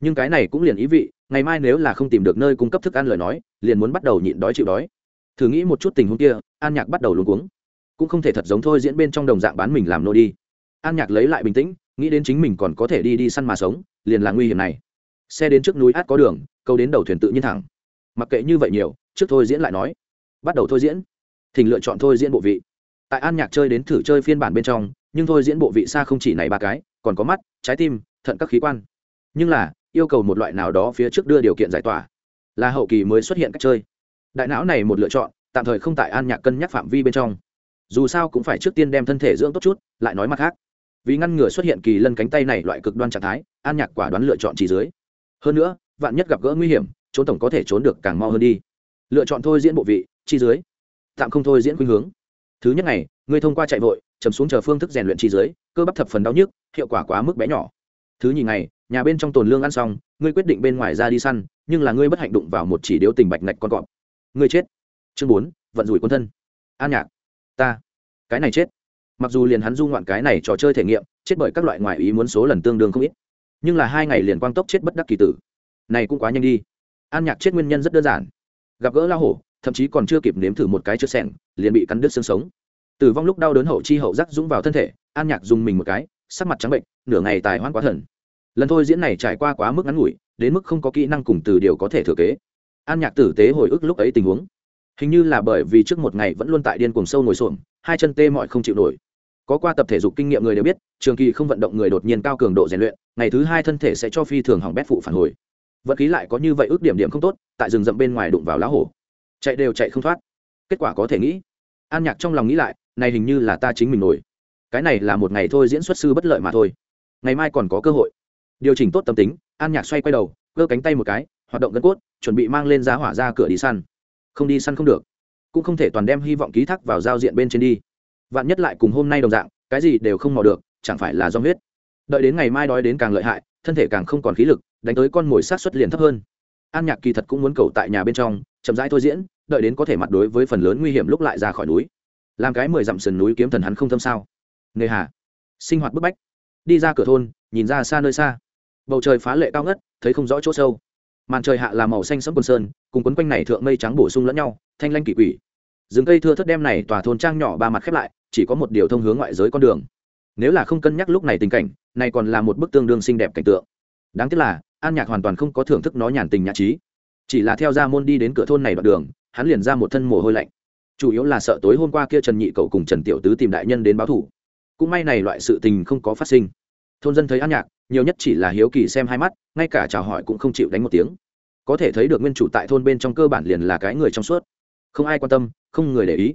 nhưng cái này cũng liền ý vị, ngày mai nếu là không tìm được nơi cung cấp thức ăn lời nói, liền muốn bắt đầu nhịn đói chịu đói. Thử nghĩ một chút tình huống kia, an nhạc bắt đầu luống cuống. Cũng không thể thật giống thôi diễn bên trong đồng dạng bán mình làm nô đi. An nhạc lấy lại bình tĩnh, nghĩ đến chính mình còn có thể đi đi săn mà sống, liền là nguy hiểm này. Xe đến trước núi át có đường, câu đến đầu thuyền tự nhiên thẳng. Mặc kệ như vậy nhiều, trước thôi diễn lại nói. Bắt đầu thôi diễn. Thỉnh lựa chọn thôi diễn bộ vị. Tại an nhạc chơi đến thử chơi phiên bản bên trong, nhưng thôi diễn bộ vị xa không chỉ này ba cái, còn có mắt, trái tim, thận các khí quan. Nhưng là yêu cầu một loại nào đó phía trước đưa điều kiện giải tỏa. Là hậu kỳ mới xuất hiện cách chơi. Đại não này một lựa chọn tạm thời không tại an nhạc cân nhắc phạm vi bên trong. Dù sao cũng phải trước tiên đem thân thể dưỡng tốt chút lại nói mặt khác. Vì ngăn ngừa xuất hiện kỳ lân cánh tay này loại cực đoan trạng thái an nhạc quả đoán lựa chọn chỉ dưới. Hơn nữa vạn nhất gặp gỡ nguy hiểm trốn tổng có thể trốn được càng mau hơn đi. Lựa chọn thôi diễn bộ vị chi dưới. Tạm không thôi diễn khuynh hướng. Thứ nhất này, ngươi thông qua chạy vội chấm xuống chờ phương thức rèn luyện chi dưới cơ bắp thập phần đau nhức hiệu quả quá mức bé nhỏ thứ nhì ngày, nhà bên trong tồn lương ăn xong, ngươi quyết định bên ngoài ra đi săn, nhưng là ngươi bất hạnh đụng vào một chỉ điếu tình bạch ngạch con cọp. Ngươi chết. Chương bốn, vận rủi quân thân. An nhạc. Ta. Cái này chết. Mặc dù liền hắn du ngoạn cái này trò chơi thể nghiệm, chết bởi các loại ngoại ý muốn số lần tương đương không ít. Nhưng là hai ngày liền quang tốc chết bất đắc kỳ tử. Này cũng quá nhanh đi. An nhạc chết nguyên nhân rất đơn giản. Gặp gỡ la hổ, thậm chí còn chưa kịp nếm thử một cái chưa sẻng liền bị cắn đứt xương sống. Tử vong lúc đau đớn hậu chi hậu rắc dũng vào thân thể, an nhạc dùng mình một cái sắc mặt trắng bệnh, nửa ngày tài hoãn quá thần. Lần thôi diễn này trải qua quá mức ngắn ngủi, đến mức không có kỹ năng cùng từ điều có thể thừa kế. An nhạc tử tế hồi ức lúc ấy tình huống. Hình như là bởi vì trước một ngày vẫn luôn tại điên cuồng sâu ngồi xổm, hai chân tê mọi không chịu nổi. Có qua tập thể dục kinh nghiệm người đều biết, trường kỳ không vận động người đột nhiên cao cường độ rèn luyện, ngày thứ hai thân thể sẽ cho phi thường hỏng bét phụ phản hồi. Vật khí lại có như vậy ước điểm điểm không tốt, tại rừng rậm bên ngoài đụng vào lá hổ. Chạy đều chạy không thoát. Kết quả có thể nghĩ. An nhạc trong lòng nghĩ lại, này hình như là ta chính mình nổi cái này là một ngày thôi diễn xuất sư bất lợi mà thôi. Ngày mai còn có cơ hội. Điều chỉnh tốt tâm tính, an nhạc xoay quay đầu cơ cánh tay một cái, hoạt động gân cốt, chuẩn bị mang lên giá hỏa ra cửa đi săn. Không đi săn không được. Cũng không thể toàn đem hy vọng ký thác vào giao diện bên trên đi. Vạn nhất lại cùng hôm nay đồng dạng, cái gì đều không mò được, chẳng phải là do huyết. Đợi đến ngày mai đói đến càng lợi hại, thân thể càng không còn khí lực, đánh tới con mồi sát xuất liền thấp hơn. An nhạc kỳ thật cũng muốn cầu tại nhà bên trong, chậm rãi thôi diễn, đợi đến có thể mặt đối với phần lớn nguy hiểm lúc lại ra khỏi núi. Làm cái mười dặm sườn núi kiếm thần hắn không thâm sao? Nghề hà. Sinh hoạt bức bách. Đi ra cửa thôn, nhìn ra xa nơi xa. Bầu trời phá lệ cao ngất, thấy không rõ chỗ sâu. Màn trời hạ là màu xanh sẫm quần sơn, cùng quấn quanh này thượng mây trắng bổ sung lẫn nhau, thanh lanh kỳ quỷ. Rừng cây thưa thất đem này tòa thôn trang nhỏ ba mặt khép lại, chỉ có một điều thông hướng ngoại giới con đường. Nếu là không cân nhắc lúc này tình cảnh, này còn là một bức tương đương xinh đẹp cảnh tượng. Đáng tiếc là, an nhạc hoàn toàn không có thưởng thức nó nhàn tình nhã trí. Chỉ là theo ra môn đi đến cửa thôn này đoạn đường, hắn liền ra một thân mồ hôi lạnh. Chủ yếu là sợ tối hôm qua kia trần nhị cậu cùng trần tiểu tứ tìm đại nhân đến báo thủ cũng may này loại sự tình không có phát sinh. Thôn dân thấy an nhạc, nhiều nhất chỉ là hiếu kỳ xem hai mắt, ngay cả chào hỏi cũng không chịu đánh một tiếng. Có thể thấy được nguyên chủ tại thôn bên trong cơ bản liền là cái người trong suốt. Không ai quan tâm, không người để ý.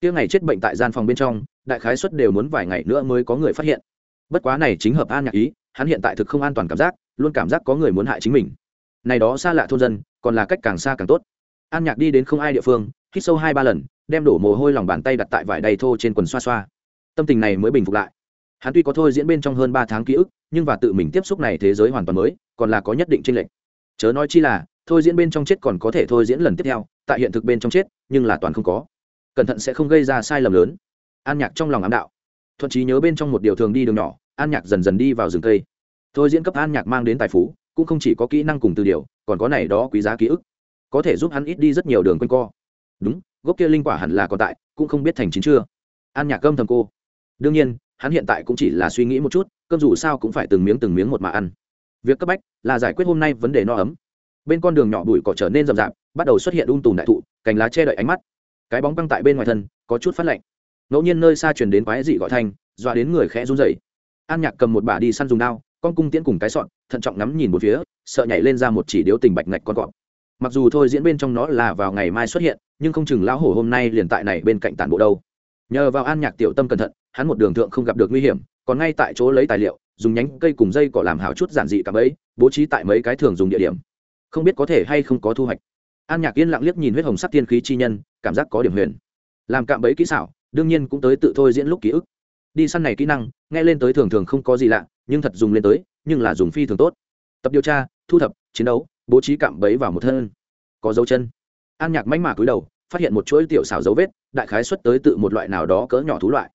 Tiếng ngày chết bệnh tại gian phòng bên trong, đại khái suất đều muốn vài ngày nữa mới có người phát hiện. Bất quá này chính hợp an nhạc ý, hắn hiện tại thực không an toàn cảm giác, luôn cảm giác có người muốn hại chính mình. Này đó xa lạ thôn dân, còn là cách càng xa càng tốt. An nhạc đi đến không ai địa phương, hít sâu hai ba lần, đem đổ mồ hôi lòng bàn tay đặt tại vải đầy thô trên quần xoa xoa tâm tình này mới bình phục lại. Hắn tuy có thôi diễn bên trong hơn ba tháng ký ức, nhưng và tự mình tiếp xúc này thế giới hoàn toàn mới, còn là có nhất định tranh lệch. Chớ nói chi là, thôi diễn bên trong chết còn có thể thôi diễn lần tiếp theo, tại hiện thực bên trong chết, nhưng là toàn không có. Cẩn thận sẽ không gây ra sai lầm lớn. An nhạc trong lòng ám đạo. Thuận trí nhớ bên trong một điều thường đi đường nhỏ, an nhạc dần dần đi vào rừng cây. Thôi diễn cấp an nhạc mang đến tài phú, cũng không chỉ có kỹ năng cùng từ điều, còn có này đó quý giá ký ức. Có thể giúp hắn ít đi rất nhiều đường quanh co. Đúng, gốc kia linh quả hẳn là còn tại, cũng không biết thành chín chưa. An nhạc cơm thầm cô đương nhiên, hắn hiện tại cũng chỉ là suy nghĩ một chút, cơm dù sao cũng phải từng miếng từng miếng một mà ăn. Việc cấp bách là giải quyết hôm nay vấn đề no ấm. Bên con đường nhỏ bụi cỏ trở nên rậm rạp, bắt đầu xuất hiện ung tùm đại thụ, cành lá che đậy ánh mắt. Cái bóng băng tại bên ngoài thân, có chút phát lạnh. Ngẫu nhiên nơi xa truyền đến quái dị gọi thanh, dọa đến người khẽ run rẩy. An nhạc cầm một bả đi săn dùng đao, con cung tiễn cùng cái sọn, thận trọng ngắm nhìn một phía, sợ nhảy lên ra một chỉ điếu tình bạch ngạch con cọp. Mặc dù thôi diễn bên trong nó là vào ngày mai xuất hiện, nhưng không chừng lão hổ hôm nay liền tại này bên cạnh tản bộ đâu. Nhờ vào an nhạc tiểu tâm cẩn thận hắn một đường thượng không gặp được nguy hiểm, còn ngay tại chỗ lấy tài liệu, dùng nhánh cây cùng dây cỏ làm hào chút giản dị cả ấy bố trí tại mấy cái thường dùng địa điểm. Không biết có thể hay không có thu hoạch. An nhạc yên lặng liếc nhìn huyết hồng sắc tiên khí chi nhân, cảm giác có điểm huyền. Làm cạm bẫy kỹ xảo, đương nhiên cũng tới tự thôi diễn lúc ký ức. Đi săn này kỹ năng, nghe lên tới thường thường không có gì lạ, nhưng thật dùng lên tới, nhưng là dùng phi thường tốt. Tập điều tra, thu thập, chiến đấu, bố trí cạm bẫy vào một thân. Có dấu chân. An nhạc mánh mạc cúi đầu, phát hiện một chuỗi tiểu xảo dấu vết, đại khái xuất tới tự một loại nào đó cỡ nhỏ thú loại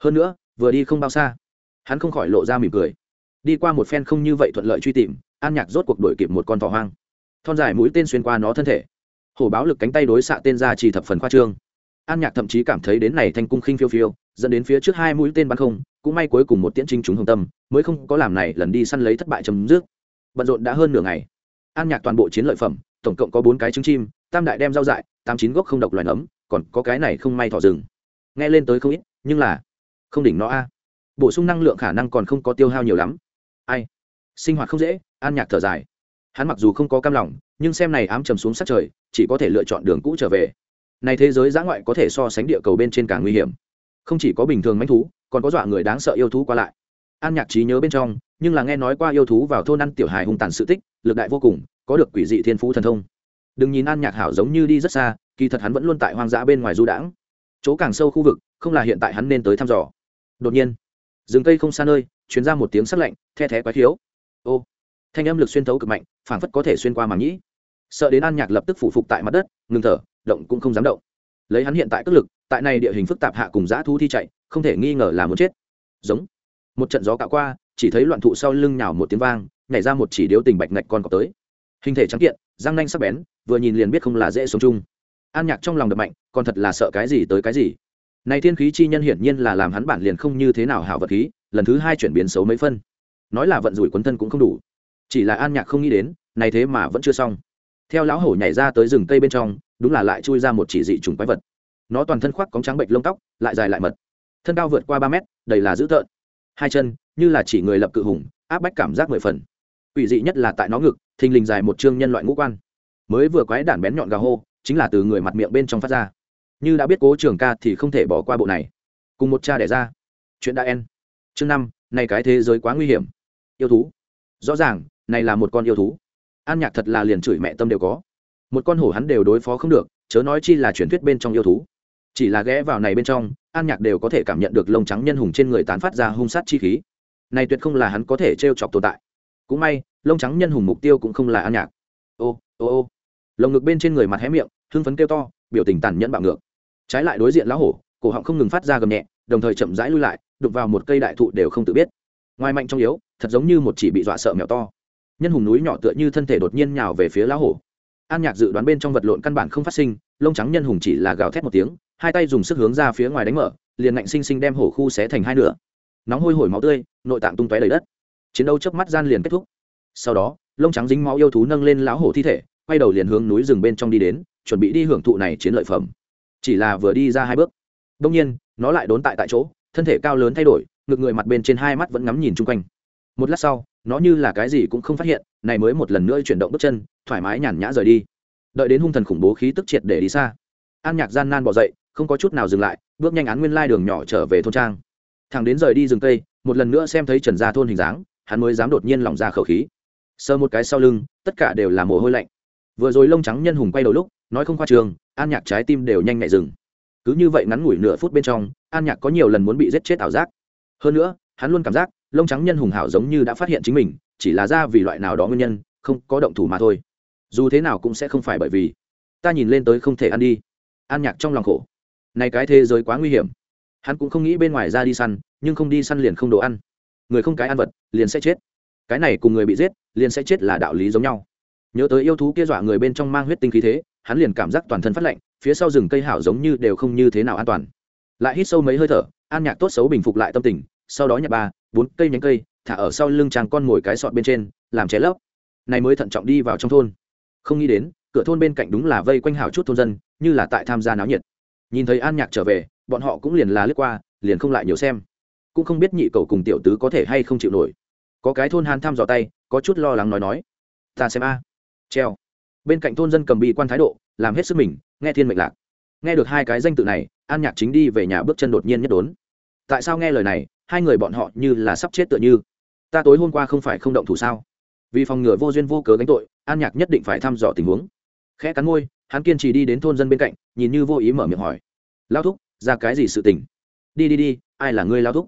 hơn nữa, vừa đi không bao xa, hắn không khỏi lộ ra mỉm cười. Đi qua một phen không như vậy thuận lợi truy tìm, an nhạc rốt cuộc đuổi kịp một con thỏ hoang. Thon dài mũi tên xuyên qua nó thân thể. Hổ báo lực cánh tay đối xạ tên ra chỉ thập phần khoa trương. An nhạc thậm chí cảm thấy đến này thanh cung khinh phiêu phiêu, dẫn đến phía trước hai mũi tên bắn không, cũng may cuối cùng một tiễn trinh trúng hồng tâm, mới không có làm này lần đi săn lấy thất bại chấm dứt. Bận rộn đã hơn nửa ngày. An nhạc toàn bộ chiến lợi phẩm, tổng cộng có bốn cái trứng chim, tam đại đem rau dại, tám chín gốc không độc loài nấm, còn có cái này không may thỏ rừng. Nghe lên tới không ít, nhưng là không đỉnh nó a. Bổ sung năng lượng khả năng còn không có tiêu hao nhiều lắm. Ai? Sinh hoạt không dễ, an nhạc thở dài. Hắn mặc dù không có cam lòng, nhưng xem này ám trầm xuống sát trời, chỉ có thể lựa chọn đường cũ trở về. Này thế giới giã ngoại có thể so sánh địa cầu bên trên càng nguy hiểm. Không chỉ có bình thường manh thú, còn có dọa người đáng sợ yêu thú qua lại. An nhạc trí nhớ bên trong, nhưng là nghe nói qua yêu thú vào thôn ăn tiểu hài hung tàn sự tích, lực đại vô cùng, có được quỷ dị thiên phú thần thông. Đừng nhìn an nhạc hảo giống như đi rất xa, kỳ thật hắn vẫn luôn tại hoang dã bên ngoài du đãng. Chỗ càng sâu khu vực, không là hiện tại hắn nên tới thăm dò đột nhiên, rừng cây không xa nơi chuyến ra một tiếng sắc lạnh, the thé quái thiếu ô, thanh âm lực xuyên thấu cực mạnh, phảng phất có thể xuyên qua màng nhĩ. Sợ đến an nhạc lập tức phủ phục tại mặt đất, ngừng thở, động cũng không dám động. Lấy hắn hiện tại cất lực, tại này địa hình phức tạp hạ cùng dã thu thi chạy, không thể nghi ngờ là muốn chết. Giống, một trận gió cạo qua, chỉ thấy loạn thụ sau lưng nhào một tiếng vang, nhảy ra một chỉ điếu tình bạch ngạch con cọp tới. Hình thể trắng kiện, răng nanh sắc bén, vừa nhìn liền biết không là dễ sống chung. An nhạc trong lòng đập mạnh, còn thật là sợ cái gì tới cái gì này thiên khí chi nhân hiển nhiên là làm hắn bản liền không như thế nào hảo vật khí, lần thứ hai chuyển biến xấu mấy phân. Nói là vận rủi quấn thân cũng không đủ. Chỉ là an nhạc không nghĩ đến, này thế mà vẫn chưa xong. Theo lão hổ nhảy ra tới rừng cây bên trong, đúng là lại chui ra một chỉ dị trùng quái vật. Nó toàn thân khoác cóng trắng bệnh lông tóc, lại dài lại mật. Thân cao vượt qua ba mét, đầy là dữ tợn. Hai chân, như là chỉ người lập cự hùng, áp bách cảm giác mười phần. Ủy dị nhất là tại nó ngực, thình lình dài một chương nhân loại ngũ quan. Mới vừa quái đản bén nhọn gà hô, chính là từ người mặt miệng bên trong phát ra như đã biết cố trường ca thì không thể bỏ qua bộ này. Cùng một cha đẻ ra. Chuyện đã en chương năm, này cái thế giới quá nguy hiểm. Yêu thú. Rõ ràng, này là một con yêu thú. An nhạc thật là liền chửi mẹ tâm đều có. Một con hổ hắn đều đối phó không được, chớ nói chi là truyền thuyết bên trong yêu thú. Chỉ là ghé vào này bên trong, an nhạc đều có thể cảm nhận được lông trắng nhân hùng trên người tán phát ra hung sát chi khí. Này tuyệt không là hắn có thể t r e o chọc tồn tại. Cũng may, lông trắng nhân hùng mục tiêu cũng không là an nhạc. Ô ô ô. Lồng ngực bên trên người mặt hé miệng, hưng phấn kêu to, biểu tình tàn nhẫn bạo ngược trái lại đối diện lão hổ, cổ họng không ngừng phát ra gầm nhẹ, đồng thời chậm rãi lui lại đục vào một cây đại thụ đều không tự biết. Ngoài mạnh trong yếu, thật giống như một chỉ bị dọa sợ mèo to. Nhân hùng núi nhỏ tựa như thân thể đột nhiên nhào về phía lão hổ. An nhạc dự đoán bên trong vật lộn căn bản không phát sinh, lông trắng nhân hùng chỉ là gào thét một tiếng, hai tay dùng sức hướng ra phía ngoài đánh mở, liền ngạnh sinh sinh đem hổ khu xé thành hai nửa. Nóng hôi hổi máu tươi, nội tạng tung tóe đầy đất. Chiến đấu chớp mắt gian liền kết thúc. Sau đó, lông trắng dính máu yêu thú nâng lên lão hổ thi thể, quay đầu liền hướng núi rừng bên trong đi đến, chuẩn bị đi hưởng thụ này chiến lợi phẩm chỉ là vừa đi ra hai bước. Đông nhiên, nó lại đốn tại tại chỗ, thân thể cao lớn thay đổi, ngực người mặt bên trên hai mắt vẫn ngắm nhìn chung quanh. Một lát sau, nó như là cái gì cũng không phát hiện, này mới một lần nữa chuyển động bước chân, thoải mái nhàn nhã rời đi. Đợi đến hung thần khủng bố khí tức triệt để đi xa, an nhạc gian nan bỏ dậy, không có chút nào dừng lại, bước nhanh án nguyên lai đường nhỏ trở về thôn trang. Thằng đến rời đi rừng cây, một lần nữa xem thấy trần gia thôn hình dáng, hắn mới dám đột nhiên lỏng ra khẩu khí. Sờ một cái sau lưng, tất cả đều là mồ hôi lạnh. Vừa rồi lông trắng nhân hùng quay đầu lúc, nói không khoa trường an nhạc trái tim đều nhanh nhẹ dừng. cứ như vậy ngắn ngủi nửa phút bên trong, an nhạc có nhiều lần muốn bị giết chết ảo giác. Hơn nữa, hắn luôn cảm giác, lông trắng nhân hùng hảo giống như đã phát hiện chính mình, chỉ là ra vì loại nào đó nguyên nhân, không có động thủ mà thôi. Dù thế nào cũng sẽ không phải bởi vì. Ta nhìn lên tới không thể ăn đi. An nhạc trong lòng khổ. Này cái thế giới quá nguy hiểm. Hắn cũng không nghĩ bên ngoài ra đi săn, nhưng không đi săn liền không đồ ăn. Người không cái ăn vật, liền sẽ chết. Cái này cùng người bị giết, liền sẽ chết là đạo lý giống nhau. Nhớ tới yêu thú kia dọa người bên trong mang huyết tinh khí thế hắn liền cảm giác toàn thân phát lạnh, phía sau rừng cây hảo giống như đều không như thế nào an toàn. Lại hít sâu mấy hơi thở, an nhạc tốt xấu bình phục lại tâm tình, sau đó nhặt ba, bốn cây nhánh cây, thả ở sau lưng chàng con ngồi cái sọt bên trên, làm ché lấp. Này mới thận trọng đi vào trong thôn. Không nghĩ đến, cửa thôn bên cạnh đúng là vây quanh hảo chút thôn dân, như là tại tham gia náo nhiệt. Nhìn thấy an nhạc trở về, bọn họ cũng liền là lướt qua, liền không lại nhiều xem. Cũng không biết nhị cầu cùng tiểu tứ có thể hay không chịu nổi. Có cái thôn hàn thăm dò tay, có chút lo lắng nói nói, ta xem a. Treo bên cạnh thôn dân cầm bi quan thái độ, làm hết sức mình, nghe thiên mệnh lạc. Nghe được hai cái danh tự này, an nhạc chính đi về nhà bước chân đột nhiên nhất đốn. Tại sao nghe lời này, hai người bọn họ như là sắp chết tựa như? Ta tối hôm qua không phải không động thủ sao? Vì phòng ngừa vô duyên vô cớ gánh tội, an nhạc nhất định phải thăm dò tình huống. Khẽ cắn môi, hắn kiên trì đi đến thôn dân bên cạnh, nhìn như vô ý mở miệng hỏi. Lao thúc, ra cái gì sự tình? Đi đi đi, ai là ngươi lao thúc?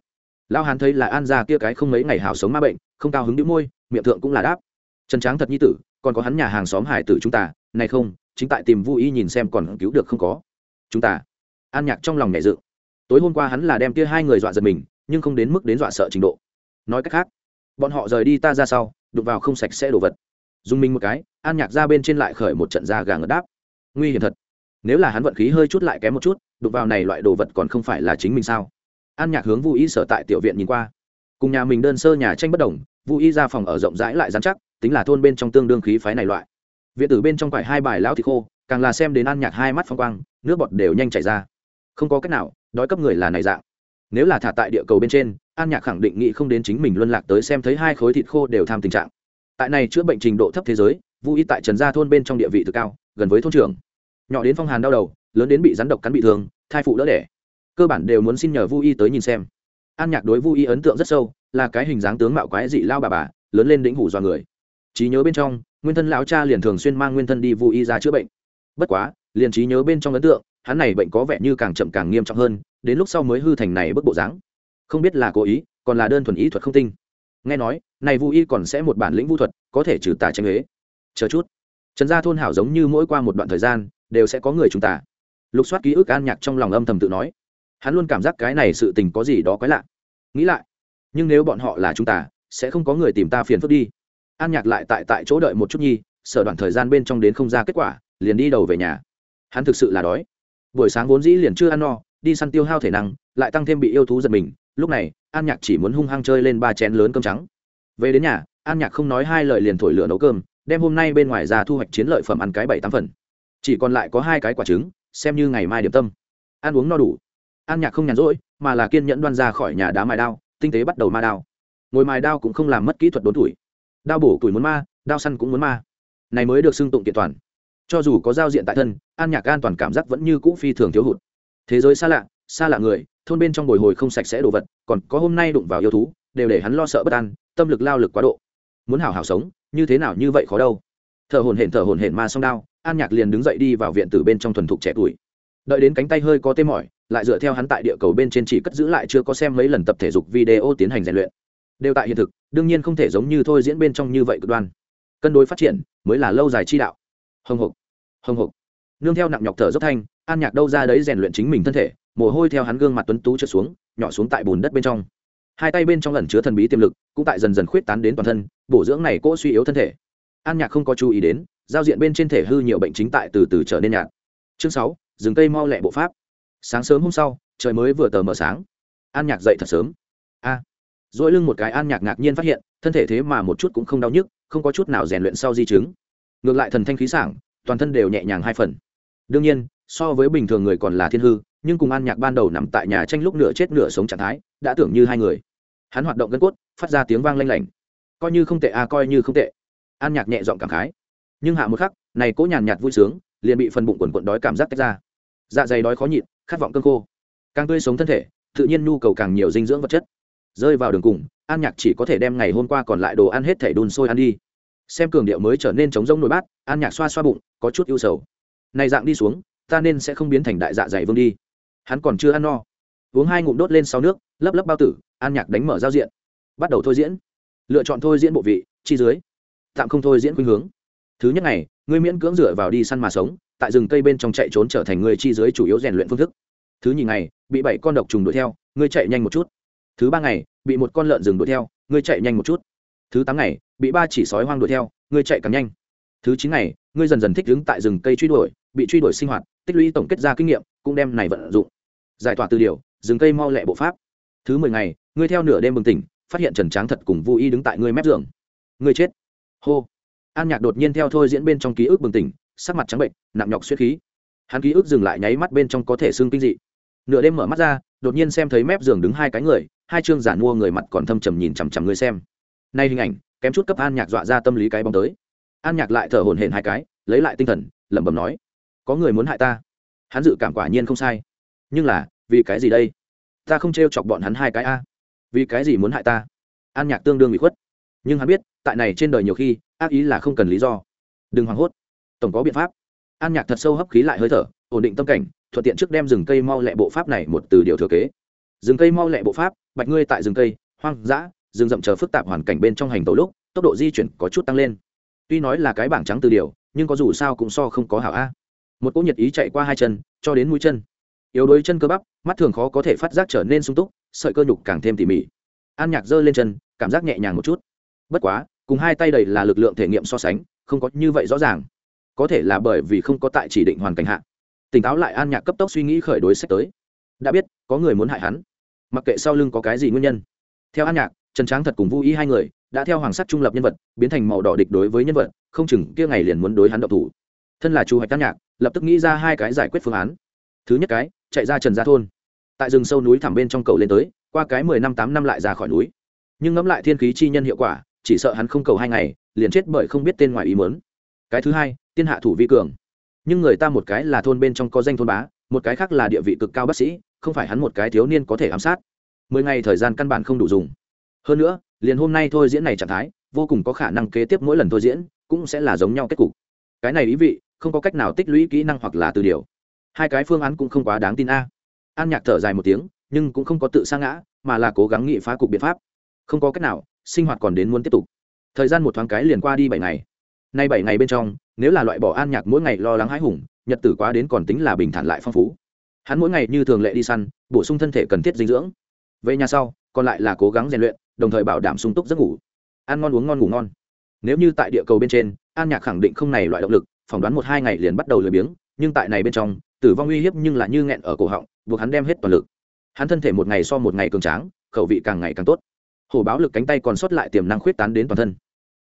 Lao hắn thấy là an ra kia cái không mấy ngày hào sống ma bệnh, không cao hứng đĩu môi, miệng thượng cũng là đáp. Trần tráng thật nhi tử còn có hắn nhà hàng xóm hải tử chúng ta, này không, chính tại tìm vui nhìn xem còn cứu được không có. Chúng ta. An nhạc trong lòng nhẹ dự. Tối hôm qua hắn là đem kia hai người dọa giật mình, nhưng không đến mức đến dọa sợ trình độ. Nói cách khác, bọn họ rời đi ta ra sau, đụng vào không sạch sẽ đồ vật. Dùng mình một cái, an nhạc ra bên trên lại khởi một trận da gà ngất đáp. Nguy hiểm thật. Nếu là hắn vận khí hơi chút lại kém một chút, đụng vào này loại đồ vật còn không phải là chính mình sao? An nhạc hướng vô y sở tại tiểu viện nhìn qua. Cùng nhà mình đơn sơ nhà tranh bất đồng vô y ra phòng ở rộng rãi lại dán chắc tính là thôn bên trong tương đương khí phái này loại. Viện tử bên trong quải hai bài lão thì khô, càng là xem đến an nhạc hai mắt phong quang, nước bọt đều nhanh chảy ra. Không có cách nào, đói cấp người là này dạng. Nếu là thả tại địa cầu bên trên, an nhạc khẳng định nghĩ không đến chính mình luân lạc tới xem thấy hai khối thịt khô đều tham tình trạng. Tại này chữa bệnh trình độ thấp thế giới vũ y tại trần gia thôn bên trong địa vị từ cao, gần với thôn trưởng. Nhỏ đến phong hàn đau đầu, lớn đến bị rắn độc cắn bị thương, thai phụ đỡ đẻ. Cơ bản đều muốn xin nhờ vu y tới nhìn xem. An nhạc đối vu y ấn tượng rất sâu, là cái hình dáng tướng mạo quái dị lao bà bà, lớn lên đỉnh hủ dọa người trí nhớ bên trong, nguyên thân lão cha liền thường xuyên mang nguyên thân đi vu y ra chữa bệnh. Bất quá, liền trí nhớ bên trong ấn tượng, hắn này bệnh có vẻ như càng chậm càng nghiêm trọng hơn, đến lúc sau mới hư thành này bức bộ dáng. Không biết là cố ý, còn là đơn thuần ý thuật không tinh. Nghe nói, này vu y còn sẽ một bản lĩnh vu thuật, có thể trừ tà tranh huế chờ chút. Trần gia thôn hảo giống như mỗi qua một đoạn thời gian, đều sẽ có người chúng ta lục soát ký ức an nhạc trong lòng âm thầm tự nói. Hắn luôn cảm giác cái này sự tình có gì đó quái lạ. Nghĩ lại, nhưng nếu bọn họ là chúng ta sẽ không có người tìm ta phiền phức đi an nhạc lại tại tại chỗ đợi một chút nhi, sở đoạn thời gian bên trong đến không ra kết quả, liền đi đầu về nhà. Hắn thực sự là đói. Buổi sáng vốn dĩ liền chưa ăn no, đi săn tiêu hao thể năng, lại tăng thêm bị yêu thú giật mình, lúc này, an nhạc chỉ muốn hung hăng chơi lên ba chén lớn cơm trắng. Về đến nhà, an nhạc không nói hai lời liền thổi lửa nấu cơm, đem hôm nay bên ngoài ra thu hoạch chiến lợi phẩm ăn cái bảy tám phần. Chỉ còn lại có hai cái quả trứng, xem như ngày mai điểm tâm. Ăn uống no đủ. An nhạc không nhàn rỗi, mà là kiên nhẫn đoan ra khỏi nhà đá mài đao, tinh tế bắt đầu ma đao. Ngồi mài đao cũng không làm mất kỹ thuật đốn tuổi đao bổ tuổi muốn ma, đao săn cũng muốn ma. Này mới được xưng tụng kiện toàn. Cho dù có giao diện tại thân, an nhạc an toàn cảm giác vẫn như cũ phi thường thiếu hụt. Thế giới xa lạ xa lạ người, thôn bên trong bồi hồi không sạch sẽ đồ vật, còn có hôm nay đụng vào yêu thú, đều để hắn lo sợ bất an, tâm lực lao lực quá độ. Muốn hảo hảo sống, như thế nào như vậy khó đâu. Thở hồn hển thở hồn hển ma song đao, an nhạc liền đứng dậy đi vào viện từ bên trong thuần thục trẻ tuổi. Đợi đến cánh tay hơi có tê mỏi, lại dựa theo hắn tại địa cầu bên trên chỉ cất giữ lại chưa có xem mấy lần tập thể dục video tiến hành rèn luyện đều tại hiện thực, đương nhiên không thể giống như thôi diễn bên trong như vậy cực đoan. Cân đối phát triển mới là lâu dài chi đạo. Hồng hộc hồng hộc. Nương theo nặng nhọc thở dốc thanh, an nhạc đâu ra đấy rèn luyện chính mình thân thể, mồ hôi theo hắn gương mặt tuấn tú trượt xuống, nhỏ xuống tại bùn đất bên trong. Hai tay bên trong ẩn chứa thần bí tiềm lực, cũng tại dần dần khuyết tán đến toàn thân, bổ dưỡng này cỗ suy yếu thân thể. An nhạc không có chú ý đến, giao diện bên trên thể hư nhiều bệnh chính tại từ từ trở nên nhạt. Chương sáu, rừng cây mau lẹ bộ pháp. Sáng sớm hôm sau, trời mới vừa tờ mờ sáng. An nhạc dậy thật sớm dỗi lưng một cái an nhạc ngạc nhiên phát hiện, thân thể thế mà một chút cũng không đau nhức, không có chút nào rèn luyện sau di chứng. Ngược lại thần thanh khí sảng, toàn thân đều nhẹ nhàng hai phần. Đương nhiên, so với bình thường người còn là thiên hư, nhưng cùng an nhạc ban đầu nằm tại nhà tranh lúc nửa chết nửa sống trạng thái, đã tưởng như hai người. Hắn hoạt động gân cốt, phát ra tiếng vang lanh lảnh. Coi như không tệ à coi như không tệ. An nhạc nhẹ giọng cảm khái. Nhưng hạ một khắc, này cố nhàn nhạt vui sướng, liền bị phần bụng quần quận đói cảm giác tách ra. Dạ dày đói khó nhịn, khát vọng cơn khô. Càng tươi sống thân thể, tự nhiên nhu cầu càng nhiều dinh dưỡng vật chất rơi vào đường cùng, an nhạc chỉ có thể đem ngày hôm qua còn lại đồ ăn hết thể đun sôi ăn đi. Xem cường điệu mới trở nên chống rông nồi bát, an nhạc xoa xoa bụng, có chút ưu sầu. Này dạng đi xuống, ta nên sẽ không biến thành đại dạ dày vương đi. Hắn còn chưa ăn no. Uống hai ngụm đốt lên sau nước, lấp lấp bao tử, an nhạc đánh mở giao diện. Bắt đầu thôi diễn. Lựa chọn thôi diễn bộ vị, chi dưới. Tạm không thôi diễn khuynh hướng. Thứ nhất ngày, ngươi miễn cưỡng dựa vào đi săn mà sống, tại rừng cây bên trong chạy trốn trở thành người chi dưới chủ yếu rèn luyện phương thức. Thứ nhì ngày, bị bảy con độc trùng đuổi theo, ngươi chạy nhanh một chút thứ ba ngày, bị một con lợn rừng đuổi theo, ngươi chạy nhanh một chút. Thứ tám ngày, bị ba chỉ sói hoang đuổi theo, ngươi chạy càng nhanh. Thứ chín ngày, ngươi dần dần thích đứng tại rừng cây truy đuổi, bị truy đuổi sinh hoạt, tích lũy tổng kết ra kinh nghiệm, cũng đem này vận dụng. Giải tỏa từ điều, rừng cây mau lẹ bộ pháp. Thứ mười ngày, ngươi theo nửa đêm bừng tỉnh, phát hiện trần tráng thật cùng vô y đứng tại ngươi mép giường. Ngươi chết. Hô. An nhạc đột nhiên theo thôi diễn bên trong ký ức bừng tỉnh, sắc mặt trắng bệnh, nặng nhọc suýt khí. Hắn ký ức dừng lại nháy mắt bên trong có thể xương kinh dị. Nửa đêm mở mắt ra đột nhiên xem thấy mép giường đứng hai cái người, hai chương giản mua người mặt còn thâm trầm nhìn chằm chằm ngươi xem. Nay hình ảnh, kém chút cấp an nhạc dọa ra tâm lý cái bóng tới. An nhạc lại thở hổn hển hai cái, lấy lại tinh thần, lẩm bẩm nói, có người muốn hại ta? Hắn dự cảm quả nhiên không sai. Nhưng là, vì cái gì đây? Ta không t chọc bọn hắn hai cái a. Vì cái gì muốn hại ta? An nhạc tương đương bị khuất. Nhưng hắn biết, tại này trên đời nhiều khi, ác ý là không cần lý do. Đừng hoảng hốt. Tổng có biện pháp. An nhạc thật sâu hấp khí lại hơi thở, ổn định tâm cảnh thuận tiện trước đem rừng cây mau lẹ bộ pháp này một từ điều thừa kế. Rừng cây mau lẹ bộ pháp, bạch ngươi tại rừng cây, hoang dã, rừng rậm chờ phức tạp hoàn cảnh bên trong hành tàu lúc, tốc độ di chuyển có chút tăng lên. Tuy nói là cái bảng trắng từ điều, nhưng có dù sao cũng so không có hảo a. Một cỗ nhiệt ý chạy qua hai chân, cho đến mũi chân. Yếu đuối chân cơ bắp, mắt thường khó có thể phát giác trở nên sung túc, sợi cơ nhục càng thêm tỉ mỉ. An nhạc giơ lên chân, cảm giác nhẹ nhàng một chút. Bất quá, cùng hai tay đầy là lực lượng thể nghiệm so sánh, không có như vậy rõ ràng. Có thể là bởi vì không có tại chỉ định hoàn cảnh hạ tỉnh táo lại an nhạc cấp tốc suy nghĩ khởi đối sách tới. Đã biết, có người muốn hại hắn. Mặc kệ sau lưng có cái gì nguyên nhân. Theo an nhạc, trần tráng thật cùng vô ý hai người đã theo hoàng sắc trung lập nhân vật, biến thành màu đỏ địch đối với nhân vật, không chừng kia ngày liền muốn đối hắn độc thủ. Thân là chu hoạch an nhạc, lập tức nghĩ ra hai cái giải quyết phương án. Thứ nhất cái, chạy ra trần gia thôn. Tại rừng sâu núi thẳm bên trong cầu lên tới, qua cái mười năm tám năm lại ra khỏi núi. Nhưng ngẫm lại thiên khí chi nhân hiệu quả, chỉ sợ hắn không cầu hai ngày, liền chết bởi không biết tên ngoài ý mớn cái thứ hai, tiên hạ thủ vi cường nhưng người ta một cái là thôn bên trong có danh thôn bá, một cái khác là địa vị cực cao bác sĩ, không phải hắn một cái thiếu niên có thể ám sát. Mười ngày thời gian căn bản không đủ dùng. Hơn nữa, liền hôm nay thôi diễn này trạng thái, vô cùng có khả năng kế tiếp mỗi lần thôi diễn cũng sẽ là giống nhau kết cục. Cái này ý vị, không có cách nào tích lũy kỹ năng hoặc là từ điều. Hai cái phương án cũng không quá đáng tin a. An nhạc thở dài một tiếng, nhưng cũng không có tự sa ngã, mà là cố gắng nghị phá cục biện pháp. Không có cách nào, sinh hoạt còn đến muốn tiếp tục. Thời gian một thoáng cái liền qua đi bảy ngày nay bảy ngày bên trong, nếu là loại bỏ an nhạc mỗi ngày lo lắng hãi hùng, nhật tử quá đến còn tính là bình thản lại phong phú. Hắn mỗi ngày như thường lệ đi săn, bổ sung thân thể cần thiết dinh dưỡng. Về nhà sau, còn lại là cố gắng rèn luyện, đồng thời bảo đảm sung túc giấc ngủ. Ăn ngon uống ngon ngủ ngon. Nếu như tại địa cầu bên trên, an nhạc khẳng định không này loại động lực, phỏng đoán một hai ngày liền bắt đầu lười biếng, nhưng tại này bên trong, tử vong uy hiếp nhưng là như nghẹn ở cổ họng, buộc hắn đem hết toàn lực. Hắn thân thể một ngày so một ngày cường tráng, khẩu vị càng ngày càng tốt. Hổ báo lực cánh tay còn sót lại tiềm năng khuyết tán đến toàn thân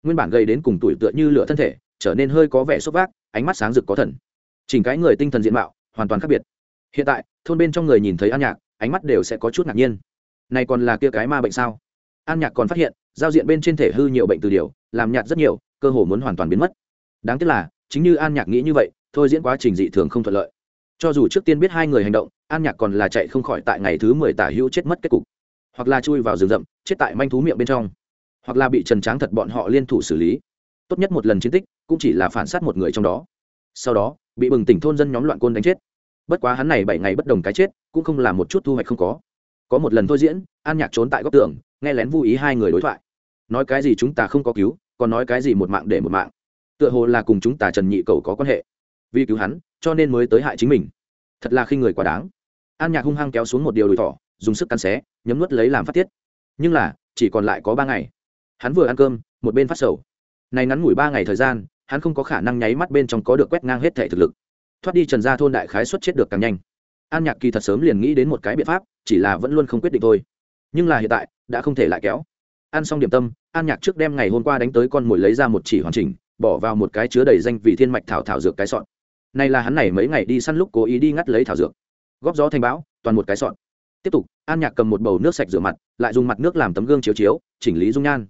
nguyên bản gây đến cùng tuổi tựa như lửa thân thể, trở nên hơi có vẻ sốt vác, ánh mắt sáng rực có thần. Chỉnh cái người tinh thần diện mạo, hoàn toàn khác biệt. Hiện tại, thôn bên trong người nhìn thấy an nhạc, ánh mắt đều sẽ có chút ngạc nhiên. Này còn là kia cái ma bệnh sao? An nhạc còn phát hiện, giao diện bên trên thể hư nhiều bệnh từ điều, làm nhạt rất nhiều, cơ hồ muốn hoàn toàn biến mất. Đáng tiếc là, chính như an nhạc nghĩ như vậy, thôi diễn quá trình dị thường không thuận lợi. Cho dù trước tiên biết hai người hành động, an nhạc còn là chạy không khỏi tại ngày thứ mười tả hữu chết mất kết cục. Hoặc là chui vào rừng rậm, chết tại manh thú miệng bên trong hoặc là bị trần tráng thật bọn họ liên thủ xử lý. Tốt nhất một lần chiến tích, cũng chỉ là phản s á t một người trong đó. Sau đó, bị bừng tỉnh thôn dân nhóm loạn côn đánh chết. Bất quá hắn này bảy ngày bất đồng cái chết, cũng không là một chút thu hoạch không có. Có một lần thôi diễn, an nhạc trốn tại góc tường, nghe lén vô ý hai người đối thoại. Nói cái gì chúng ta không có cứu, còn nói cái gì một mạng để một mạng. Tựa hồ là cùng chúng ta trần nhị cầu có quan hệ. Vì cứu hắn, cho nên mới tới hại chính mình. Thật là khi người quá đáng. An nhạc hung hăng kéo xuống một điều đùi thỏ, dùng sức cắn xé, nhấm nuốt lấy làm phát tiết. Nhưng là, chỉ còn lại có ba ngày hắn vừa ăn cơm, một bên phát sầu. Này ngắn ngủi ba ngày thời gian, hắn không có khả năng nháy mắt bên trong có được quét ngang hết thể thực lực. Thoát đi trần gia thôn đại khái xuất chết được càng nhanh. An nhạc kỳ thật sớm liền nghĩ đến một cái biện pháp, chỉ là vẫn luôn không quyết định thôi. Nhưng là hiện tại, đã không thể lại kéo. Ăn xong điểm tâm, an nhạc trước đem ngày hôm qua đánh tới con mồi lấy ra một chỉ hoàn chỉnh, bỏ vào một cái chứa đầy danh vị thiên mạch thảo thảo dược cái sọn này là hắn này mấy ngày đi săn lúc cố ý đi ngắt lấy thảo dược. Góp gió thành bão, toàn một cái sọn tiếp tục, an nhạc cầm một bầu nước sạch rửa mặt, lại dùng mặt nước làm tấm gương chiếu chiếu, chỉnh lý dung nhan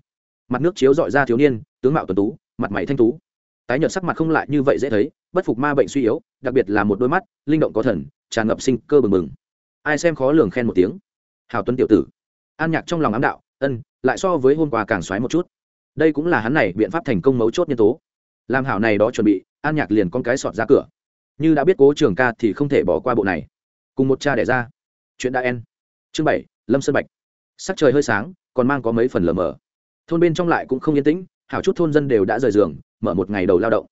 mặt nước chiếu dọi ra thiếu niên, tướng mạo tuần tú, mặt mày thanh tú. Tái nhợt sắc mặt không lại như vậy dễ thấy, bất phục ma bệnh suy yếu, đặc biệt là một đôi mắt, linh động có thần, tràn ngập sinh cơ bừng bừng. Ai xem khó lường khen một tiếng. Hào tuấn tiểu tử. An nhạc trong lòng ám đạo, ân, lại so với hôm qua càng xoáy một chút. Đây cũng là hắn này biện pháp thành công mấu chốt nhân tố. Làm hảo này đó chuẩn bị, an nhạc liền con cái sọt ra cửa. Như đã biết cố trường ca thì không thể bỏ qua bộ này. Cùng một cha đẻ ra. Chuyện đã en chương bảy, lâm sơn bạch. Sắc trời hơi sáng, còn mang có mấy phần lờ mờ thôn bên trong lại cũng không yên tĩnh, hảo chút thôn dân đều đã rời giường, mở một ngày đầu lao động.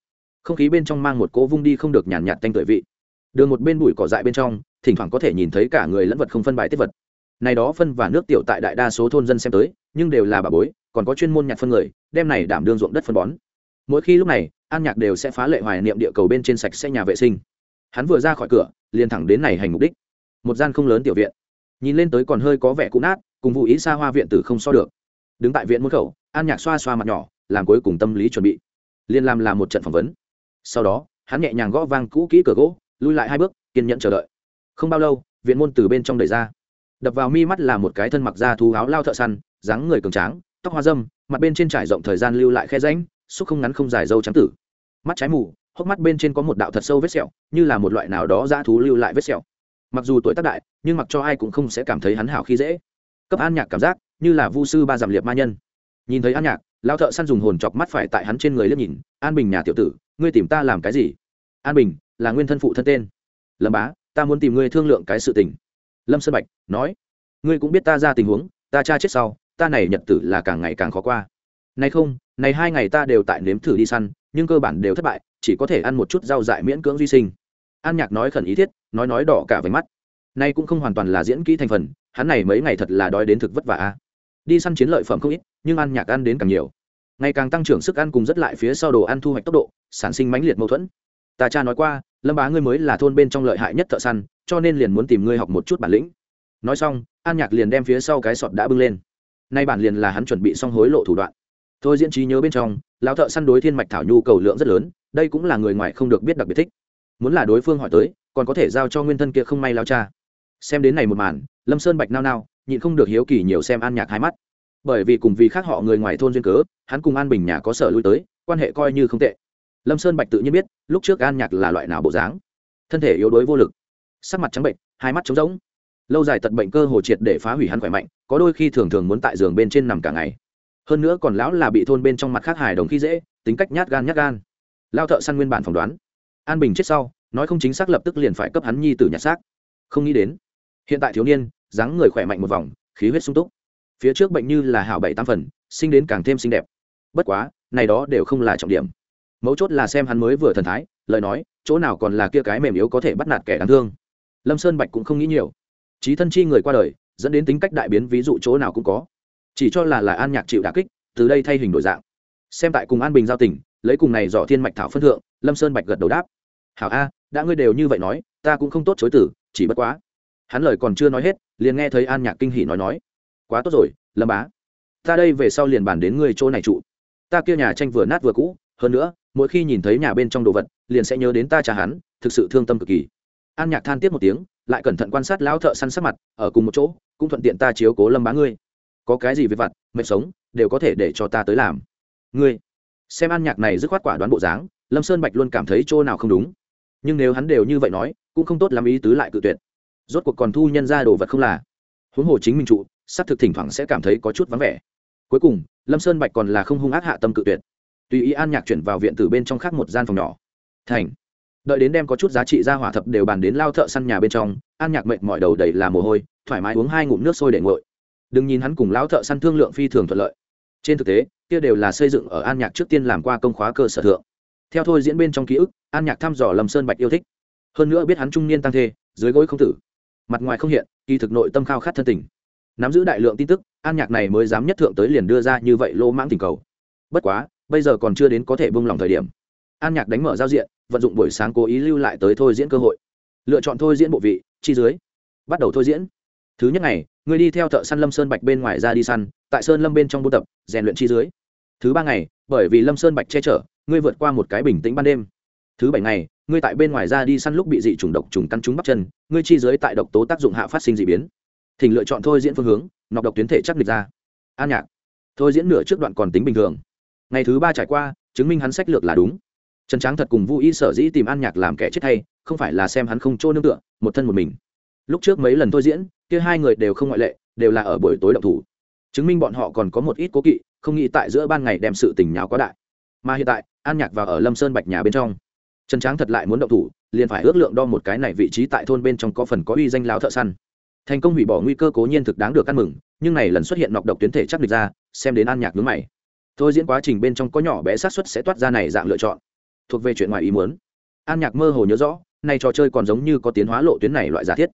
Không khí bên trong mang một cỗ vung đi không được nhàn nhạt tanh tuổi vị. Đường một bên bụi cỏ dại bên trong, thỉnh thoảng có thể nhìn thấy cả người lẫn vật không phân bài tiết vật. Này đó phân và nước tiểu tại đại đa số thôn dân xem tới, nhưng đều là bà bối, còn có chuyên môn nhặt phân người, đem này đảm đương ruộng đất phân bón. Mỗi khi lúc này, an nhạc đều sẽ phá lệ hoài niệm địa cầu bên trên sạch sẽ nhà vệ sinh. Hắn vừa ra khỏi cửa, liền thẳng đến này hành mục đích. Một gian không lớn tiểu viện. Nhìn lên tới còn hơi có vẻ cũ nát, cùng vụ ý xa hoa viện tử không so được đứng tại viện môn khẩu, an nhạc xoa xoa mặt nhỏ, làm cuối cùng tâm lý chuẩn bị. Liên làm làm một trận phỏng vấn. Sau đó, hắn nhẹ nhàng gõ vang cũ kỹ cửa gỗ lui lại hai bước, kiên nhẫn chờ đợi. Không bao lâu, viện môn từ bên trong đẩy ra. Đập vào mi mắt là một cái thân mặc da thú áo lao thợ săn, dáng người cường tráng, tóc hoa dâm, mặt bên trên trải rộng thời gian lưu lại khe ránh xúc không ngắn không dài dâu trắng tử. Mắt trái mù, hốc mắt bên trên có một đạo thật sâu vết sẹo, như là một loại nào đó dã thú lưu lại vết sẹo. Mặc dù tuổi tác đại, nhưng mặc cho ai cũng không sẽ cảm thấy hắn hảo khi dễ. Cấp an nhạc cảm giác như là vu sư ba giảm liệt ma nhân. Nhìn thấy an nhạc lao thợ săn dùng hồn chọc mắt phải tại hắn trên người liếc nhìn, an bình nhà tiểu tử, ngươi tìm ta làm cái gì? An bình, là nguyên thân phụ thân tên. Lâm bá, ta muốn tìm ngươi thương lượng cái sự tình. Lâm sơn bạch nói, ngươi cũng biết ta ra tình huống, ta cha chết sau, ta này nhật tử là càng ngày càng khó qua. Này không, này hai ngày ta đều tại nếm thử đi săn, nhưng cơ bản đều thất bại, chỉ có thể ăn một chút rau dại miễn cưỡng duy sinh. An nhạc nói khẩn ý thiết, nói nói đỏ cả váy mắt. Nay cũng không hoàn toàn là diễn kỹ thành phần, hắn này mấy ngày thật là đói đến thực vất vả a đi săn chiến lợi phẩm không ít, nhưng ăn nhạc ăn đến càng nhiều. Ngày càng tăng trưởng sức ăn cùng rất lại phía sau đồ ăn thu hoạch tốc độ, sản sinh mãnh liệt mâu thuẫn. Ta cha nói qua, lâm bá ngươi mới là thôn bên trong lợi hại nhất thợ săn, cho nên liền muốn tìm ngươi học một chút bản lĩnh. Nói xong, an nhạc liền đem phía sau cái sọt đã bưng lên. Nay bản liền là hắn chuẩn bị xong hối lộ thủ đoạn. Thôi diễn trí nhớ bên trong, lão thợ săn đối thiên mạch thảo nhu cầu lượng rất lớn, đây cũng là người ngoài không được biết đặc biệt thích. Muốn là đối phương hỏi tới, còn có thể giao cho nguyên thân kia không may lao cha. Xem đến này một màn, lâm sơn bạch nao nao nhịn không được hiếu kỳ nhiều xem an nhạc hai mắt. Bởi vì cùng vì khác họ người ngoài thôn duyên cớ, hắn cùng an bình nhà có sở lui tới, quan hệ coi như không tệ. Lâm sơn bạch tự nhiên biết, lúc trước an nhạc là loại nào bộ dáng. Thân thể yếu đuối vô lực, sắc mặt trắng bệnh, hai mắt trống rỗng. Lâu dài tật bệnh cơ hồ triệt để phá hủy hắn khỏe mạnh, có đôi khi thường thường muốn tại giường bên trên nằm cả ngày. Hơn nữa còn lão là bị thôn bên trong mặt khác hài đồng khi dễ, tính cách nhát gan nhát gan. Lao thợ săn nguyên bản phỏng đoán, an bình chết sau, nói không chính xác lập tức liền phải cấp hắn nhi tử nhặt xác. Không nghĩ đến, hiện tại thiếu niên dáng người khỏe mạnh một vòng, khí huyết sung túc. Phía trước bệnh như là hảo bảy tam phần, sinh đến càng thêm xinh đẹp. Bất quá, này đó đều không là trọng điểm. Mấu chốt là xem hắn mới vừa thần thái, lời nói, chỗ nào còn là kia cái mềm yếu có thể bắt nạt kẻ đáng thương. Lâm sơn bạch cũng không nghĩ nhiều. Trí thân chi người qua đời, dẫn đến tính cách đại biến ví dụ chỗ nào cũng có. Chỉ cho là là an nhạc chịu đà kích, từ đây thay hình đổi dạng. Xem tại cùng an bình giao tỉnh lấy cùng này dò thiên mạch thảo phân thượng, lâm sơn bạch gật đầu đáp. Hảo a, đã ngươi đều như vậy nói, ta cũng không tốt chối tử chỉ bất quá hắn lời còn chưa nói hết, liền nghe thấy an nhạc kinh hỉ nói nói, quá tốt rồi, lâm bá. Ta đây về sau liền bàn đến người chỗ này trụ. Ta kia nhà tranh vừa nát vừa cũ, hơn nữa, mỗi khi nhìn thấy nhà bên trong đồ vật, liền sẽ nhớ đến ta trả hắn, thực sự thương tâm cực kỳ. An nhạc than tiếp một tiếng, lại cẩn thận quan sát lão thợ săn sắc mặt, ở cùng một chỗ, cũng thuận tiện ta chiếu cố lâm bá ngươi. Có cái gì về vặt mệnh sống, đều có thể để cho ta tới làm. Ngươi. Xem an nhạc này dứt khoát quả đoán bộ dáng, lâm sơn bạch luôn cảm thấy chỗ nào không đúng. Nhưng nếu hắn đều như vậy nói, cũng không tốt làm ý tứ lại cự tuyệt rốt cuộc còn thu nhân ra đồ vật không là. Huống hồ chính mình trụ, xác thực thỉnh thoảng sẽ cảm thấy có chút vắng vẻ. Cuối cùng, lâm sơn bạch còn là không hung ác hạ tâm cự tuyệt. Tùy ý an nhạc chuyển vào viện từ bên trong khác một gian phòng nhỏ. Thành. Đợi đến đem có chút giá trị ra hỏa thập đều bàn đến lao thợ săn nhà bên trong, an nhạc mệt mọi đầu đầy là mồ hôi, thoải mái uống hai ngụm nước sôi để nguội. Đừng nhìn hắn cùng lão thợ săn thương lượng phi thường thuận lợi. Trên thực tế, kia đều là xây dựng ở an nhạc trước tiên làm qua công khóa cơ sở thượng. Theo thôi diễn bên trong ký ức, an nhạc thăm dò lâm sơn bạch yêu thích. Hơn nữa biết hắn trung niên tăng thê, dưới gối không tử mặt ngoài không hiện, kỳ thực nội tâm khao khát thân tình. Nắm giữ đại lượng tin tức, an nhạc này mới dám nhất thượng tới liền đưa ra như vậy lô mãng tình cầu. Bất quá, bây giờ còn chưa đến có thể bông lòng thời điểm. An nhạc đánh mở giao diện, vận dụng buổi sáng cố ý lưu lại tới thôi diễn cơ hội. Lựa chọn thôi diễn bộ vị, chi dưới. Bắt đầu thôi diễn. Thứ nhất ngày ngươi đi theo thợ săn lâm sơn bạch bên ngoài ra đi săn, tại sơn lâm bên trong buôn tập, rèn luyện chi dưới. Thứ ba ngày, bởi vì lâm sơn bạch che chở, ngươi vượt qua một cái bình tĩnh ban đêm thứ bảy ngày, ngươi tại bên ngoài ra đi săn lúc bị dị trùng độc trùng căn trúng bắp chân, ngươi chi dưới tại độc tố tác dụng hạ phát sinh d ị biến. Thỉnh lựa chọn thôi diễn phương hướng, nọc độc tuyến thể chắc địch ra. An nhạc. Thôi diễn nửa trước đoạn còn tính bình thường. Ngày thứ ba trải qua, chứng minh hắn sách lược là đúng. Trần tráng thật cùng vô ý sở dĩ tìm an nhạc làm kẻ chết hay, không phải là xem hắn không chỗ nương tựa, một thân một mình. Lúc trước mấy lần thôi diễn, kia hai người đều không ngoại lệ, đều là ở buổi tối động thủ. Chứng minh bọn họ còn có một ít cố kỵ, không nghĩ tại giữa ban ngày đem sự tình nháo quá đại. Mà hiện tại, an nhạc vào ở lâm sơn bạch nhà bên trong trần tráng thật lại muốn động thủ, liền phải ước lượng đo một cái này vị trí tại thôn bên trong có phần có uy danh lão thợ săn. Thành công hủy bỏ nguy cơ cố nhiên thực đáng được ăn mừng, nhưng này lần xuất hiện nọc độc tuyến thể chắc địch ra, xem đến an nhạc nướng mày. Thôi diễn quá trình bên trong có nhỏ bé sát xuất sẽ toát ra này dạng lựa chọn. Thuộc về chuyện ngoài ý muốn. An nhạc mơ hồ nhớ rõ nay trò chơi còn giống như có tiến hóa lộ tuyến này loại giả thiết.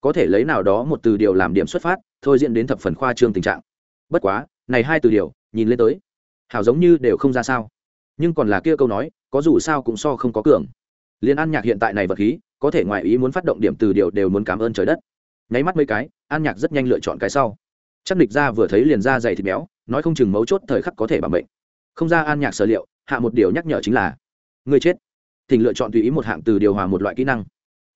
Có thể lấy nào đó một từ điều làm điểm xuất phát, thôi diễn đến thập phần khoa trương tình trạng. Bất quá, này hai từ điều, nhìn lên tới, hảo giống như đều không ra sao nhưng còn là kia câu nói, có dù sao cũng so không có cường. Liên an nhạc hiện tại này vật khí, có thể ngoài ý muốn phát động điểm từ điều đều muốn cảm ơn trời đất. Nháy mắt mấy cái, an nhạc rất nhanh lựa chọn cái sau. Chắc địch ra vừa thấy liền ra dày thịt béo, nói không chừng mấu chốt thời khắc có thể bằng bệnh không ra an nhạc sở liệu, hạ một điều nhắc nhở chính là người chết. Thỉnh lựa chọn tùy ý một hạng từ điều hòa một loại kỹ năng.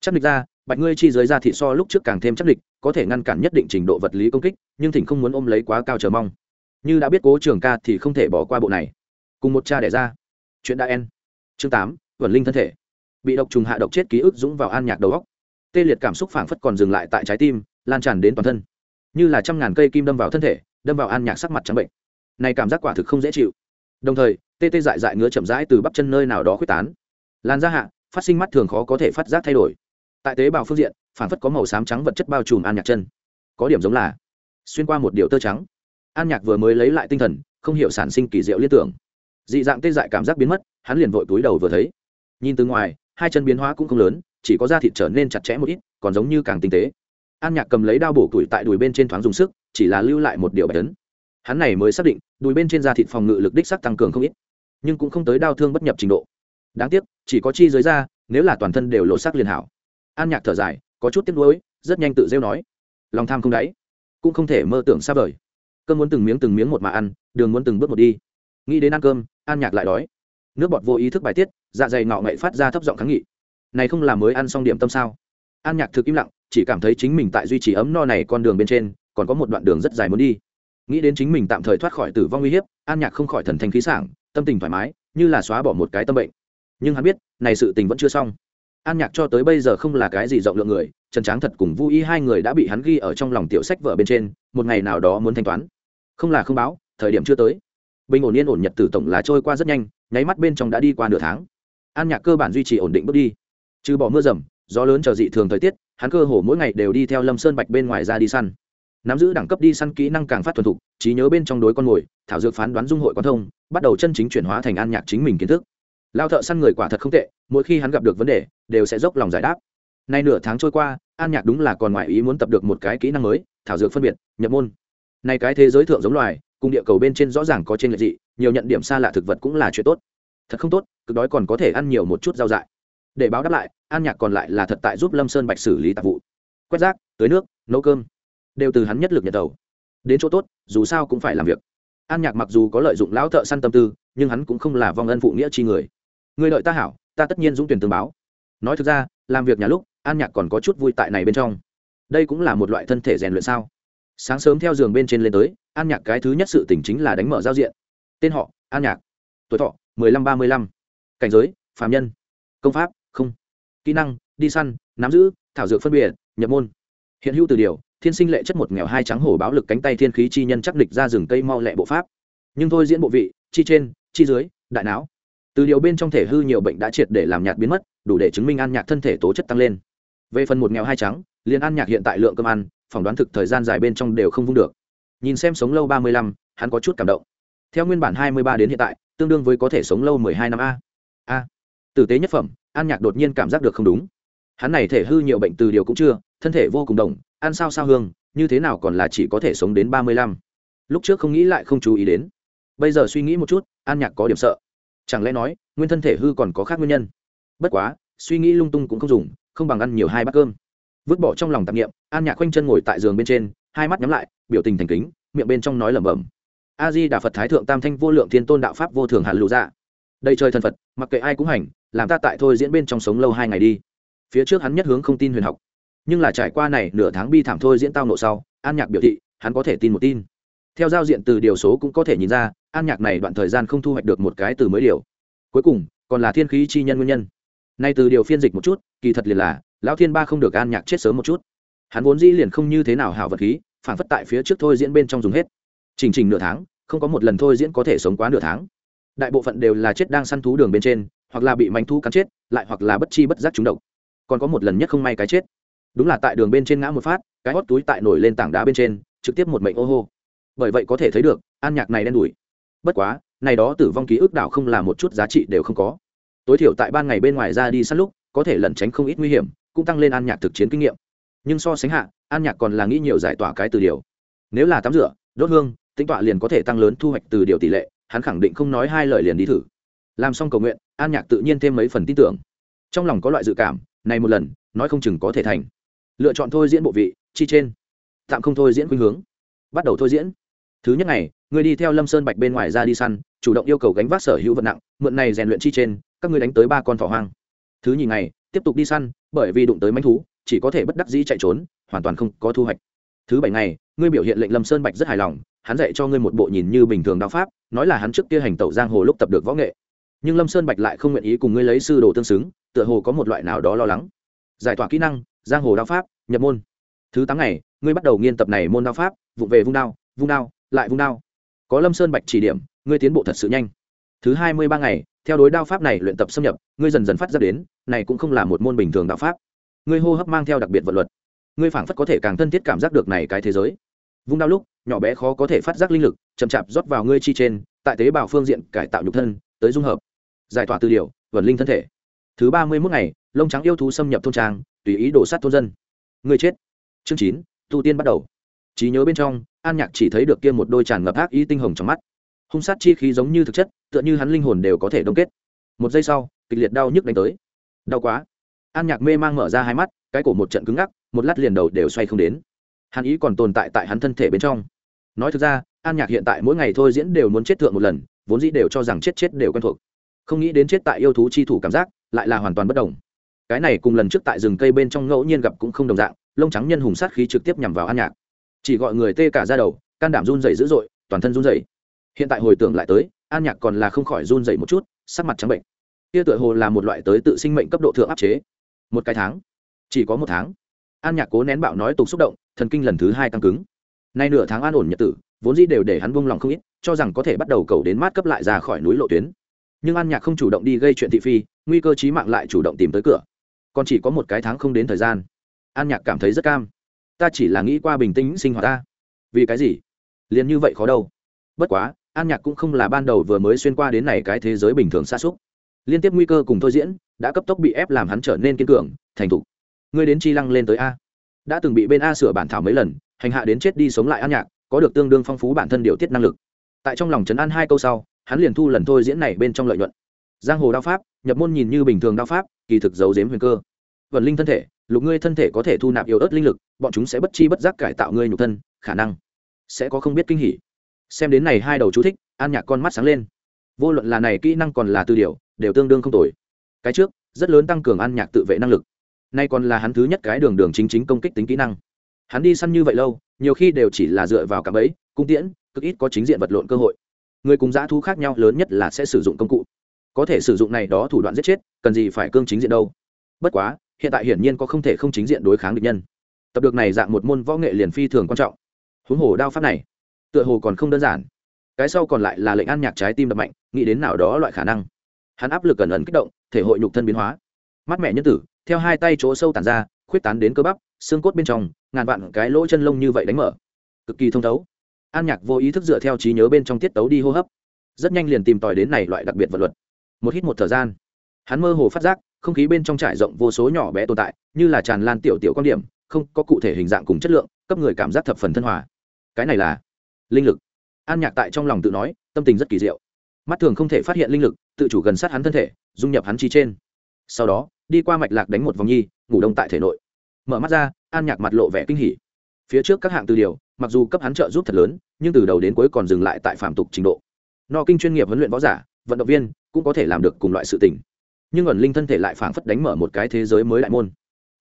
Chắc địch ra bạch ngươi chi giới ra thị so lúc trước càng thêm chắc địch, có thể ngăn cản nhất định trình độ vật lý công kích, nhưng thỉnh không muốn ôm lấy quá cao chờ mong. Như đã biết cố trường ca thì không thể bỏ qua bộ này cùng một cha đẻ ra. Chuyện đã en chương tám, vẩn linh thân thể. Bị độc trùng hạ độc chết ký ức dũng vào an nhạc đầu góc tê liệt cảm xúc phảng phất còn dừng lại tại trái tim, lan tràn đến toàn thân. Như là trăm ngàn cây kim đâm vào thân thể, đâm vào an nhạc sắc mặt trắng bệnh. Này cảm giác quả thực không dễ chịu. Đồng thời, tê tê dại dại ngứa chậm rãi từ bắp chân nơi nào đó quyết tán. Lan ra hạ, phát sinh mắt thường khó có thể phát giác thay đổi. Tại tế bào phương diện phản phất có màu xám trắng vật chất bao trùm an nhạc chân. Có điểm giống là xuyên qua một điệu tơ trắng. An nhạc vừa mới lấy lại tinh thần, không hiểu sản sinh kỳ diệu liên tưởng dị dạng tê dại cảm giác biến mất, hắn liền vội túi đầu vừa thấy. Nhìn từ ngoài, hai chân biến hóa cũng không lớn, chỉ có da thịt trở nên chặt chẽ một ít, còn giống như càng tinh tế. An nhạc cầm lấy đao bổ tuổi tại đùi bên trên thoáng dùng sức, chỉ là lưu lại một điều bạch tấn. Hắn này mới xác định, đùi bên trên da thịt phòng ngự lực đích sắc tăng cường không ít, nhưng cũng không tới đau thương bất nhập trình độ. Đáng tiếc, chỉ có chi dưới da, nếu là toàn thân đều lộ sắc liền hảo. An nhạc thở dài, có chút tiếc nuối, rất nhanh tự rêu nói. Lòng tham không đáy, cũng không thể mơ tưởng xa vời. Cơn muốn từng miếng từng miếng một mà ăn, đường muốn từng bước một đi nghĩ đến ăn cơm, an nhạc lại đói. Nước bọt vô ý thức bài tiết dạ dày ngọ ngậy phát ra thấp giọng kháng nghị. Này không là mới ăn xong điểm tâm sao? An nhạc thực im lặng, chỉ cảm thấy chính mình tại duy trì ấm no này con đường bên trên, còn có một đoạn đường rất dài muốn đi. Nghĩ đến chính mình tạm thời thoát khỏi tử vong uy hiếp, an nhạc không khỏi thần thanh khí sảng, tâm tình thoải mái, như là xóa bỏ một cái tâm bệnh. Nhưng hắn biết, này sự tình vẫn chưa xong. An nhạc cho tới bây giờ không là cái gì rộng lượng người, trần tráng thật cùng vui y hai người đã bị hắn ghi ở trong lòng tiểu sách vợ bên trên, một ngày nào đó muốn thanh toán. Không là không báo, thời điểm chưa tới bình ổn yên ổn nhật tử tổng là trôi qua rất nhanh, nháy mắt bên trong đã đi qua nửa tháng. An nhạc cơ bản duy trì ổn định bước đi. Trừ bỏ mưa rầm, gió lớn chờ dị thường thời tiết, hắn cơ hồ mỗi ngày đều đi theo lâm sơn bạch bên ngoài ra đi săn. Nắm giữ đẳng cấp đi săn kỹ năng càng phát thuần thục, trí nhớ bên trong đối con mồi, thảo dược phán đoán dung hội quan thông, bắt đầu chân chính chuyển hóa thành an nhạc chính mình kiến thức. Lao thợ săn người quả thật không tệ, mỗi khi hắn gặp được vấn đề, đều sẽ dốc lòng giải đáp. Nay nửa tháng trôi qua, an nhạc đúng là còn ngoại ý muốn tập được một cái kỹ năng mới, thảo dược phân biệt, nhập môn. Nay cái thế giới thượng giống loài cùng địa cầu bên trên rõ ràng có trên lệch dị, nhiều nhận điểm xa lạ thực vật cũng là chuyện tốt. Thật không tốt, cực đói còn có thể ăn nhiều một chút rau dại. Để báo đáp lại, an nhạc còn lại là thật tại giúp lâm sơn bạch xử lý tạp vụ. Quét rác, tưới nước, nấu cơm, đều từ hắn nhất lực nhận đầu. Đến chỗ tốt, dù sao cũng phải làm việc. An nhạc mặc dù có lợi dụng lão thợ săn tâm tư, nhưng hắn cũng không là vong ân phụ nghĩa chi người. Người lợi ta hảo, ta tất nhiên dũng tuyển tương báo. Nói thực ra, làm việc nhà lúc, an nhạc còn có chút vui tại này bên trong. Đây cũng là một loại thân thể rèn luyện sao? Sáng sớm theo giường bên trên lên tới an nhạc cái thứ nhất sự tỉnh chính là đánh mở giao diện. Tên họ, an nhạc. Tuổi thọ, mười lăm ba mươi lăm. Cảnh giới phạm nhân. Công pháp, không. Kỹ năng, đi săn, nắm giữ, thảo dược phân biệt, nhập môn. Hiện hữu từ điều, thiên sinh lệ chất một nghèo hai trắng hổ báo lực cánh tay thiên khí chi nhân chắc địch ra rừng cây mau lẹ bộ pháp. Nhưng thôi diễn bộ vị, chi trên, chi dưới, đại não. Từ điều bên trong thể hư nhiều bệnh đã triệt để làm nhạt biến mất, đủ để chứng minh an nhạc thân thể tố chất tăng lên. Về phần một nghèo hai trắng, liền an nhạc hiện tại lượng cơm ăn, phỏng đoán thực thời gian dài bên trong đều không vung được nhìn xem sống lâu ba mươi lăm, hắn có chút cảm động. Theo nguyên bản hai mươi ba đến hiện tại, tương đương với có thể sống lâu mười hai năm a. A. Tử tế nhất phẩm, an nhạc đột nhiên cảm giác được không đúng. Hắn này thể hư nhiều bệnh từ điều cũng chưa, thân thể vô cùng đồng, ăn sao sao hương, như thế nào còn là chỉ có thể sống đến ba mươi lăm. Lúc trước không nghĩ lại không chú ý đến. Bây giờ suy nghĩ một chút, an nhạc có điểm sợ. Chẳng lẽ nói, nguyên thân thể hư còn có khác nguyên nhân? Bất quá, suy nghĩ lung tung cũng không dùng, không bằng ăn nhiều hai bát cơm. Vứt bỏ trong lòng tạp nghiệm an nhạc khoanh chân ngồi tại giường bên trên hai mắt nhắm lại, biểu tình thành kính, miệng bên trong nói lẩm bẩm. A di đà phật thái thượng tam thanh vô lượng thiên tôn đạo pháp vô thường hàn lụ dạ. Đầy trời thần phật, mặc kệ ai cũng hành, làm ta tại thôi diễn bên trong sống lâu hai ngày đi. Phía trước hắn nhất hướng không tin huyền học. Nhưng là trải qua này nửa tháng bi thảm thôi diễn tao nộ sau, an nhạc biểu thị, hắn có thể tin một tin. Theo giao diện từ điều số cũng có thể nhìn ra, an nhạc này đoạn thời gian không thu hoạch được một cái từ mới điều. Cuối cùng, còn là thiên khí chi nhân nguyên nhân. Nay từ điều phiên dịch một chút, kỳ thật liền là, lão thiên ba không được an nhạc chết sớm một chút hắn vốn dĩ liền không như thế nào hào vật khí, phản phất tại phía trước thôi diễn bên trong dùng hết. Trình trình nửa tháng, không có một lần thôi diễn có thể sống quá nửa tháng. Đại bộ phận đều là chết đang săn thú đường bên trên, hoặc là bị mánh thú cắn chết, lại hoặc là bất chi bất giác trúng độc. Còn có một lần nhất không may cái chết. Đúng là tại đường bên trên ngã một phát, cái hót túi tại nổi lên tảng đá bên trên, trực tiếp một mệnh ô hô. Bởi vậy có thể thấy được, an nhạc này đen đủi. Bất quá, này đó tử vong ký ức đảo không là một chút giá trị đều không có. Tối thiểu tại ban ngày bên ngoài ra đi săn lúc, có thể lẩn tránh không ít nguy hiểm, cũng tăng lên an nhạc thực chiến kinh nghiệm nhưng so sánh hạ, an nhạc còn là nghĩ nhiều giải tỏa cái từ điều. Nếu là tắm rửa, đốt hương tính tọa liền có thể tăng lớn thu hoạch từ điều tỷ lệ, hắn khẳng định không nói hai lời liền đi thử. Làm xong cầu nguyện, an nhạc tự nhiên thêm mấy phần tin tưởng. Trong lòng có loại dự cảm, này một lần, nói không chừng có thể thành. Lựa chọn thôi diễn bộ vị, chi trên. Tạm không thôi diễn khuynh hướng. Bắt đầu thôi diễn. Thứ nhất ngày, người đi theo lâm sơn bạch bên ngoài ra đi săn, chủ động yêu cầu gánh vác sở hữu vật nặng, mượn này rèn luyện chi trên, các ngươi đánh tới ba con thỏ hoang. Thứ nhì ngày, tiếp tục đi săn, bởi vì đụng tới manh thú chỉ có thể bất đắc dĩ chạy trốn, hoàn toàn không có thu hoạch. Thứ bảy ngày, ngươi biểu hiện lệnh lâm sơn bạch rất hài lòng, hắn dạy cho ngươi một bộ nhìn như bình thường đao pháp, nói là hắn trước kia hành tẩu giang hồ lúc tập được võ nghệ. Nhưng lâm sơn bạch lại không nguyện ý cùng ngươi lấy sư đồ tương xứng, tựa hồ có một loại nào đó lo lắng. Giải tỏa kỹ năng, giang hồ đao pháp, nhập môn. Thứ tám ngày, ngươi bắt đầu nghiên tập này môn đao pháp vụ về vung đao vung đao, lại vung đao. Có lâm sơn bạch chỉ điểm, ngươi tiến bộ thật sự nhanh. Thứ hai mươi ba ngày, theo đối đao pháp này luyện tập xâm nhập, ngươi dần dần phát ra đến, này cũng không là một môn bình thường đạo pháp ngươi hô hấp mang theo đặc biệt vật luật. Ngươi phảng phất có thể càng thân thiết cảm giác được này cái thế giới. Vung đau lúc, nhỏ bé khó có thể phát giác linh lực, chậm chạp rót vào ngươi chi trên, tại tế bào phương diện cải tạo nhục thân, tới dung hợp. Giải tỏa tư điều vật linh thân thể. Thứ ba mươi mốt ngày, lông trắng yêu thú xâm nhập thôn trang, tùy ý đổ sát thôn dân. Ngươi chết. Chương chín, tu tiên bắt đầu. Trí nhớ bên trong, an nhạc chỉ thấy được kia một đôi tràn ngập ác ý tinh hồng trong mắt. Hung sát chi khí giống như thực chất, tựa như hắn linh hồn đều có thể đông kết. Một giây sau, kịch liệt đau nhức đánh tới. Đau quá an nhạc mê mang mở ra hai mắt, cái cổ một trận cứng ngắc, một lát liền đầu đều xoay không đến. Hắn ý còn tồn tại tại hắn thân thể bên trong. Nói thực ra, an nhạc hiện tại mỗi ngày thôi diễn đều muốn chết thượng một lần, vốn dĩ đều cho rằng chết chết đều quen thuộc. Không nghĩ đến chết tại yêu thú chi thủ cảm giác, lại là hoàn toàn bất đồng. Cái này cùng lần trước tại rừng cây bên trong ngẫu nhiên gặp cũng không đồng dạng, lông trắng nhân hùng sát khí trực tiếp nhằm vào an nhạc. Chỉ gọi người tê cả ra đầu, can đảm run dày dữ dội, toàn thân run dày hiện tại hồi tưởng lại tới, an nhạc còn là không khỏi run dày một chút, sắc mặt trắng bệnh. Kia tựa hồ là một loại tới tự sinh mệnh cấp độ thượng áp chế một cái tháng. Chỉ có một tháng. An nhạc cố nén bạo nói tục xúc động, thần kinh lần thứ hai tăng cứng. Nay nửa tháng an ổn nhật tử, vốn dĩ đều để hắn buông lòng không ít, cho rằng có thể bắt đầu cầu đến mát cấp lại ra khỏi núi lộ tuyến. Nhưng an nhạc không chủ động đi gây chuyện thị phi, nguy cơ chí mạng lại chủ động tìm tới cửa. Còn chỉ có một cái tháng không đến thời gian. An nhạc cảm thấy rất cam. Ta chỉ là nghĩ qua bình tĩnh sinh hoạt ta. Vì cái gì? Liền như vậy khó đâu. Bất quá, an nhạc cũng không là ban đầu vừa mới xuyên qua đến này cái thế giới bình thường xa xúc. Liên tiếp nguy cơ cùng thôi diễn đã cấp tốc bị ép làm hắn trở nên kiên cường, thành thục. Ngươi đến chi lăng lên tới a. Đã từng bị bên a sửa bản thảo mấy lần, hành hạ đến chết đi sống lại an nhạc, có được tương đương phong phú bản thân điều tiết năng lực. Tại trong lòng trấn an hai câu sau, hắn liền thu lần thôi diễn này bên trong lợi nhuận. Giang hồ đao pháp, nhập môn nhìn như bình thường đao pháp, kỳ thực giấu giếm huyền cơ. Vận linh thân thể, lục ngươi thân thể có thể thu nạp yếu ớt linh lực, bọn chúng sẽ bất chi bất giác cải tạo ngươi nhục thân, khả năng sẽ có không biết kinh hỉ. Xem đến này hai đầu chú thích, an nhạc con mắt sáng lên. Vô luận là này kỹ năng còn là tư điều đều tương đương không tồi cái trước rất lớn tăng cường an nhạc tự vệ năng lực. Nay còn là hắn thứ nhất cái đường đường chính chính công kích tính kỹ năng. Hắn đi săn như vậy lâu nhiều khi đều chỉ là dựa vào cảm ấy, cung tiễn cực ít có chính diện vật lộn cơ hội. Người cùng dã thu khác nhau lớn nhất là sẽ sử dụng công cụ. Có thể sử dụng này đó thủ đoạn giết chết cần gì phải cương chính diện đâu. Bất quá hiện tại hiển nhiên có không thể không chính diện đối kháng địch nhân. Tập được này dạng một môn võ nghệ liền phi thường quan trọng. Huống hồ đao pháp này tựa hồ còn không đơn giản. Cái sau còn lại là lệnh ăn nhạc trái tim đập mạnh nghĩ đến nào đó loại khả năng. Hắn áp lực cần ẩn kích động thể hội nhục thân biến hóa. Mắt mẹ nhân tử, theo hai tay chỗ sâu tàn ra, khuyết tán đến cơ bắp, xương cốt bên trong, ngàn vạn cái lỗ chân lông như vậy đánh mở. Cực kỳ thông thấu. An nhạc vô ý thức dựa theo trí nhớ bên trong tiết tấu đi hô hấp. Rất nhanh liền tìm tòi đến này loại đặc biệt vật luật. Một hít một thời gian, hắn mơ hồ phát giác, không khí bên trong trải rộng vô số nhỏ bé tồn tại, như là tràn lan tiểu tiểu quan điểm, không có cụ thể hình dạng cùng chất lượng, cấp người cảm giác thập phần thân hòa. Cái này là linh lực. An nhạc tại trong lòng tự nói, tâm tình rất kỳ diệu mắt thường không thể phát hiện linh lực, tự chủ gần sát hắn thân thể, dung nhập hắn chi trên. Sau đó, đi qua mạch lạc đánh một vòng nhi, ngủ đông tại thể nội. Mở mắt ra, an nhạc mặt lộ vẻ kinh hỉ. Phía trước các hạng từ điều, mặc dù cấp hắn trợ giúp thật lớn, nhưng từ đầu đến cuối còn dừng lại tại phạm tục trình độ. No kinh chuyên nghiệp huấn luyện võ giả, vận động viên cũng có thể làm được cùng loại sự tình. Nhưng ẩn linh thân thể lại phảng phất đánh mở một cái thế giới mới đại môn.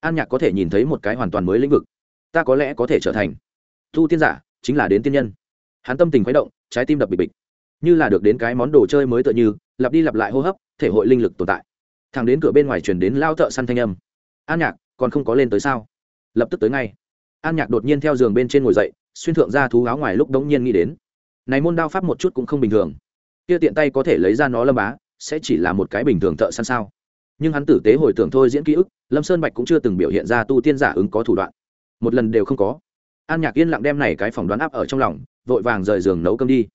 An nhạc có thể nhìn thấy một cái hoàn toàn mới lĩnh vực. Ta có lẽ có thể trở thành. Thu tiên giả chính là đến tiên nhân. Hắn tâm tình khuấy động, trái tim đập bịch bịch như là được đến cái món đồ chơi mới tựa như, lặp đi lặp lại hô hấp, thể hội linh lực tồn tại. Thằng đến cửa bên ngoài chuyển đến lao thợ săn thanh âm. An nhạc, còn không có lên tới sao? Lập tức tới ngay. An nhạc đột nhiên theo giường bên trên ngồi dậy, xuyên thượng ra thú áo ngoài lúc đống nhiên nghĩ đến. Này môn đao pháp một chút cũng không bình thường. Kia tiện tay có thể lấy ra nó lâm bá, sẽ chỉ là một cái bình thường thợ săn sao? Nhưng hắn tử tế hồi tưởng thôi diễn ký ức, lâm sơn bạch cũng chưa từng biểu hiện ra tu tiên giả ứng có thủ đoạn. Một lần đều không có. An nhạc yên lặng đem này cái phỏng đoán áp ở trong lòng, vội vàng rời giường nấu cơm đi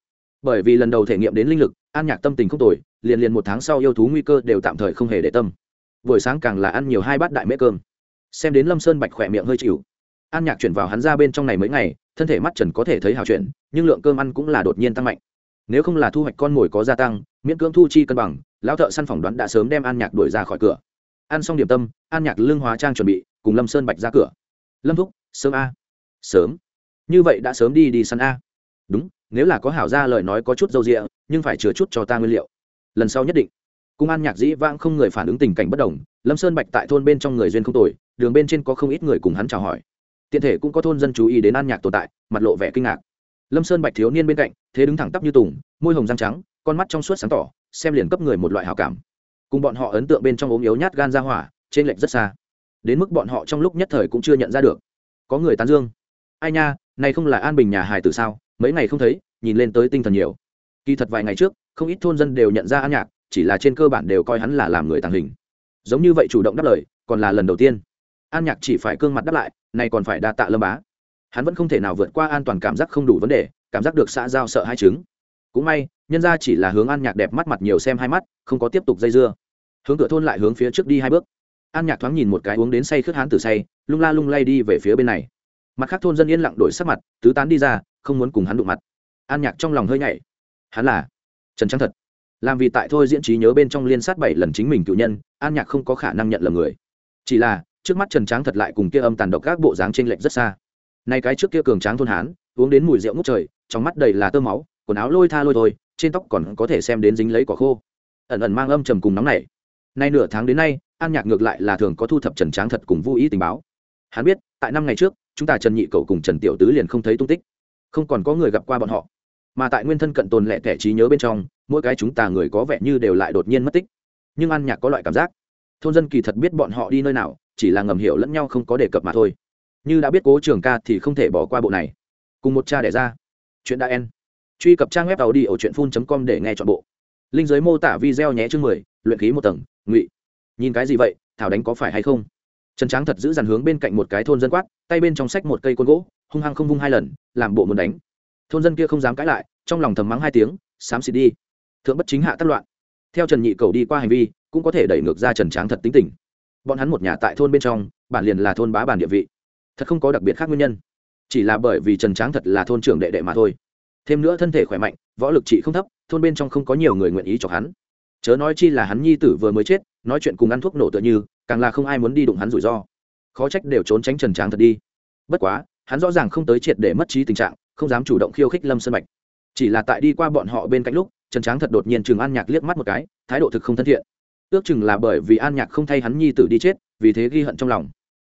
bởi vì lần đầu thể nghiệm đến linh lực, an nhạc tâm tình không tồi, liền liền một tháng sau yêu thú nguy cơ đều tạm thời không hề để tâm. Buổi sáng càng là ăn nhiều hai bát đại mễ cơm. Xem đến lâm sơn bạch khỏe miệng hơi chịu. An nhạc chuyển vào hắn ra bên trong này mấy ngày, thân thể mắt trần có thể thấy hào chuyển, nhưng lượng cơm ăn cũng là đột nhiên tăng mạnh. Nếu không là thu hoạch con mồi có gia tăng, miễn cưỡng thu chi cân bằng, lão thợ săn phỏng đoán đã sớm đem an nhạc đuổi ra khỏi cửa. Ăn xong điểm tâm, an nhạc lương hóa trang chuẩn bị, cùng lâm sơn bạch ra cửa. Lâm thúc, sớm a. Sớm? Như vậy đã sớm đi đi săn a. Đúng nếu là có hảo ra lời nói có chút dâu rịa nhưng phải chứa chút cho ta nguyên liệu. Lần sau nhất định. Cung an nhạc dĩ vãng không người phản ứng tình cảnh bất đồng, lâm sơn bạch tại thôn bên trong người duyên không tồi, đường bên trên có không ít người cùng hắn chào hỏi. Tiện thể cũng có thôn dân chú ý đến an nhạc tồn tại, mặt lộ vẻ kinh ngạc. Lâm sơn bạch thiếu niên bên cạnh, thế đứng thẳng tắp như tùng, môi hồng răng trắng, con mắt trong suốt sáng tỏ, xem liền cấp người một loại hảo cảm. Cùng bọn họ ấn tượng bên trong ốm yếu nhát gan ra hỏa, trên lệch rất xa. Đến mức bọn họ trong lúc nhất thời cũng chưa nhận ra được. Có người tán dương. Ai nha, này không là an bình nhà hài từ sao? Mấy ngày không thấy, nhìn lên tới tinh thần nhiều. Kỳ thật vài ngày trước, không ít thôn dân đều nhận ra an nhạc, chỉ là trên cơ bản đều coi hắn là làm người tàng hình. Giống như vậy chủ động đáp lời, còn là lần đầu tiên. An nhạc chỉ phải cương mặt đáp lại nay còn phải đa tạ lâm bá. Hắn vẫn không thể nào vượt qua an toàn cảm giác không đủ vấn đề, cảm giác được xã giao sợ hai chứng. Cũng may, nhân ra chỉ là hướng an nhạc đẹp mắt mặt nhiều xem hai mắt, không có tiếp tục dây dưa. Hướng cửa thôn lại hướng phía trước đi hai bước. An nhạc thoáng nhìn một cái uống đến say khướt hán từ say, lung la lung lay đi về phía bên này. Mặt khác thôn dân yên lặng đổi sắc mặt, tứ tán đi ra không muốn cùng hắn đụng mặt. An nhạc trong lòng hơi nhảy. Hắn là trần trắng thật. Làm vì tại thôi diễn trí nhớ bên trong liên sát bảy lần chính mình cựu nhân, an nhạc không có khả năng nhận lầm người. Chỉ là, trước mắt trần tráng thật lại cùng kia âm tàn độc các bộ dáng t r ê n lệch rất xa. Nay cái trước kia cường tráng thôn hán, uống đến mùi rượu ngút trời, trong mắt đầy là tơ máu, quần áo lôi tha lôi thôi, trên tóc còn có thể xem đến dính lấy quả khô. Ẩn ẩn mang âm trầm cùng nóng này nay nửa tháng đến nay, an nhạc ngược lại là thường có thu thập trần tráng thật cùng vô ý tình báo. Hắn biết, tại năm ngày trước, chúng ta trần nhị cậu cùng trần tiểu tứ liền không thấy tung tích không còn có người gặp qua bọn họ. Mà tại nguyên thân cận tồn lẹ thẻ trí nhớ bên trong, mỗi cái chúng ta người có vẻ như đều lại đột nhiên mất tích. Nhưng ăn nhạc có loại cảm giác, thôn dân kỳ thật biết bọn họ đi nơi nào, chỉ là ngầm hiểu lẫn nhau không có đề cập mà thôi. Như đã biết cố trường ca thì không thể bỏ qua bộ này. Cùng một cha đẻ ra. Chuyện đã en truy cập trang web tàu đi ở truyện phun com để nghe chọn bộ. Linh giới mô tả video nhé chương mười, luyện khí một tầng, ngụy. Nhìn cái gì vậy, thảo đánh có phải hay không? Trần tráng thật giữ dàn hướng bên cạnh một cái thôn dân quát, tay bên trong sách một cây côn gỗ hung hăng không vung hai lần, làm bộ muốn đánh. Thôn dân kia không dám cãi lại, trong lòng thầm mắng hai tiếng, xám xịt đi. Thượng bất chính hạ tất loạn. Theo trần nhị cầu đi qua hành vi, cũng có thể đẩy ngược ra trần tráng thật tính tình. Bọn hắn một nhà tại thôn bên trong, bản liền là thôn bá bản địa vị. Thật không có đặc biệt khác nguyên nhân. Chỉ là bởi vì trần tráng thật là thôn trưởng đệ đệ mà thôi. Thêm nữa thân thể khỏe mạnh, võ lực trị không thấp, thôn bên trong không có nhiều người nguyện ý chọc hắn. Chớ nói chi là hắn nhi tử vừa mới chết, nói chuyện cùng ăn thuốc nổ tựa như, càng là không ai muốn đi đụng hắn rủi ro. Khó trách đều trốn tránh trần tráng thật đi. Bất quá hắn rõ ràng không tới triệt để mất trí tình trạng, không dám chủ động khiêu khích lâm sơn bạch. Chỉ là tại đi qua bọn họ bên cạnh lúc, trần tráng thật đột nhiên chừng an nhạc liếc mắt một cái, thái độ thực không thân thiện. Ước chừng là bởi vì an nhạc không thay hắn nhi tử đi chết, vì thế ghi hận trong lòng.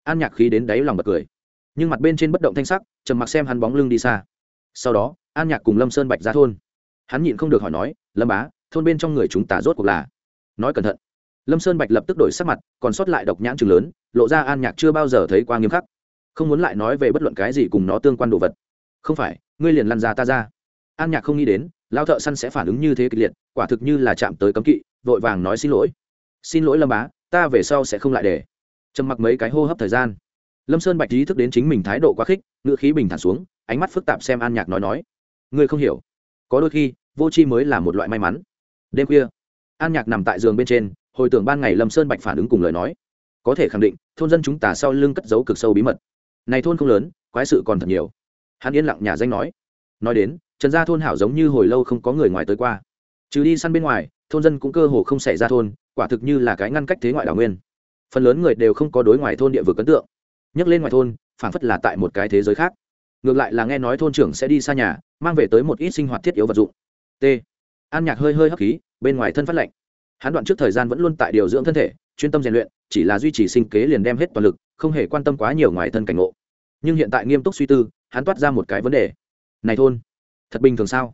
An nhạc khí đến đáy lòng bật cười. Nhưng mặt bên trên bất động thanh sắc, trầm mặc xem hắn bóng lưng đi xa. Sau đó, an nhạc cùng lâm sơn bạch ra thôn. Hắn nhịn không được hỏi nói, lâm bá, thôn bên trong người chúng ta rốt cuộc là? Nói cẩn thận. Lâm sơn bạch lập tức đổi sắc mặt, còn sót lại độc nhãn chừng lớn, lộ ra an nhạc chưa bao giờ thấy qua nghiêm khắc không muốn lại nói về bất luận cái gì cùng nó tương quan đồ vật. Không phải, ngươi liền lăn ra ta ra. An nhạc không nghĩ đến lao thợ săn sẽ phản ứng như thế kịch liệt, quả thực như là chạm tới cấm kỵ, vội vàng nói xin lỗi. Xin lỗi lâm bá, ta về sau sẽ không lại để. Trầm mặc mấy cái hô hấp thời gian. Lâm sơn bạch ý thức đến chính mình thái độ quá khích, ngữ khí bình thản xuống, ánh mắt phức tạp xem an nhạc nói nói. Ngươi không hiểu. Có đôi khi, vô tri mới là một loại may mắn. Đêm khuya, an nhạc nằm tại giường bên trên, hồi tưởng ban ngày lâm sơn bạch phản ứng cùng lời nói. Có thể khẳng định, thôn dân chúng ta sau lưng cất giấu cực sâu bí mật này thôn không lớn, quái sự còn thật nhiều. Hắn yên lặng nhà danh nói. Nói đến, trần gia thôn hảo giống như hồi lâu không có người ngoài tới qua. Trừ đi săn bên ngoài, thôn dân cũng cơ hồ không xảy ra thôn, quả thực như là cái ngăn cách thế ngoại đảo nguyên. Phần lớn người đều không có đối ngoài thôn địa vực ấn tượng. Nhắc lên ngoài thôn, phảng phất là tại một cái thế giới khác. Ngược lại là nghe nói thôn trưởng sẽ đi xa nhà, mang về tới một ít sinh hoạt thiết yếu vật dụng. T. An nhạc hơi hơi hấp khí, bên ngoài thân phát lạnh hắn đoạn trước thời gian vẫn luôn tại điều dưỡng thân thể chuyên tâm rèn luyện, chỉ là duy trì sinh kế liền đem hết toàn lực, không hề quan tâm quá nhiều ngoài thân cảnh ngộ. Nhưng hiện tại nghiêm túc suy tư, hắn toát ra một cái vấn đề. Này thôn, thật bình thường sao?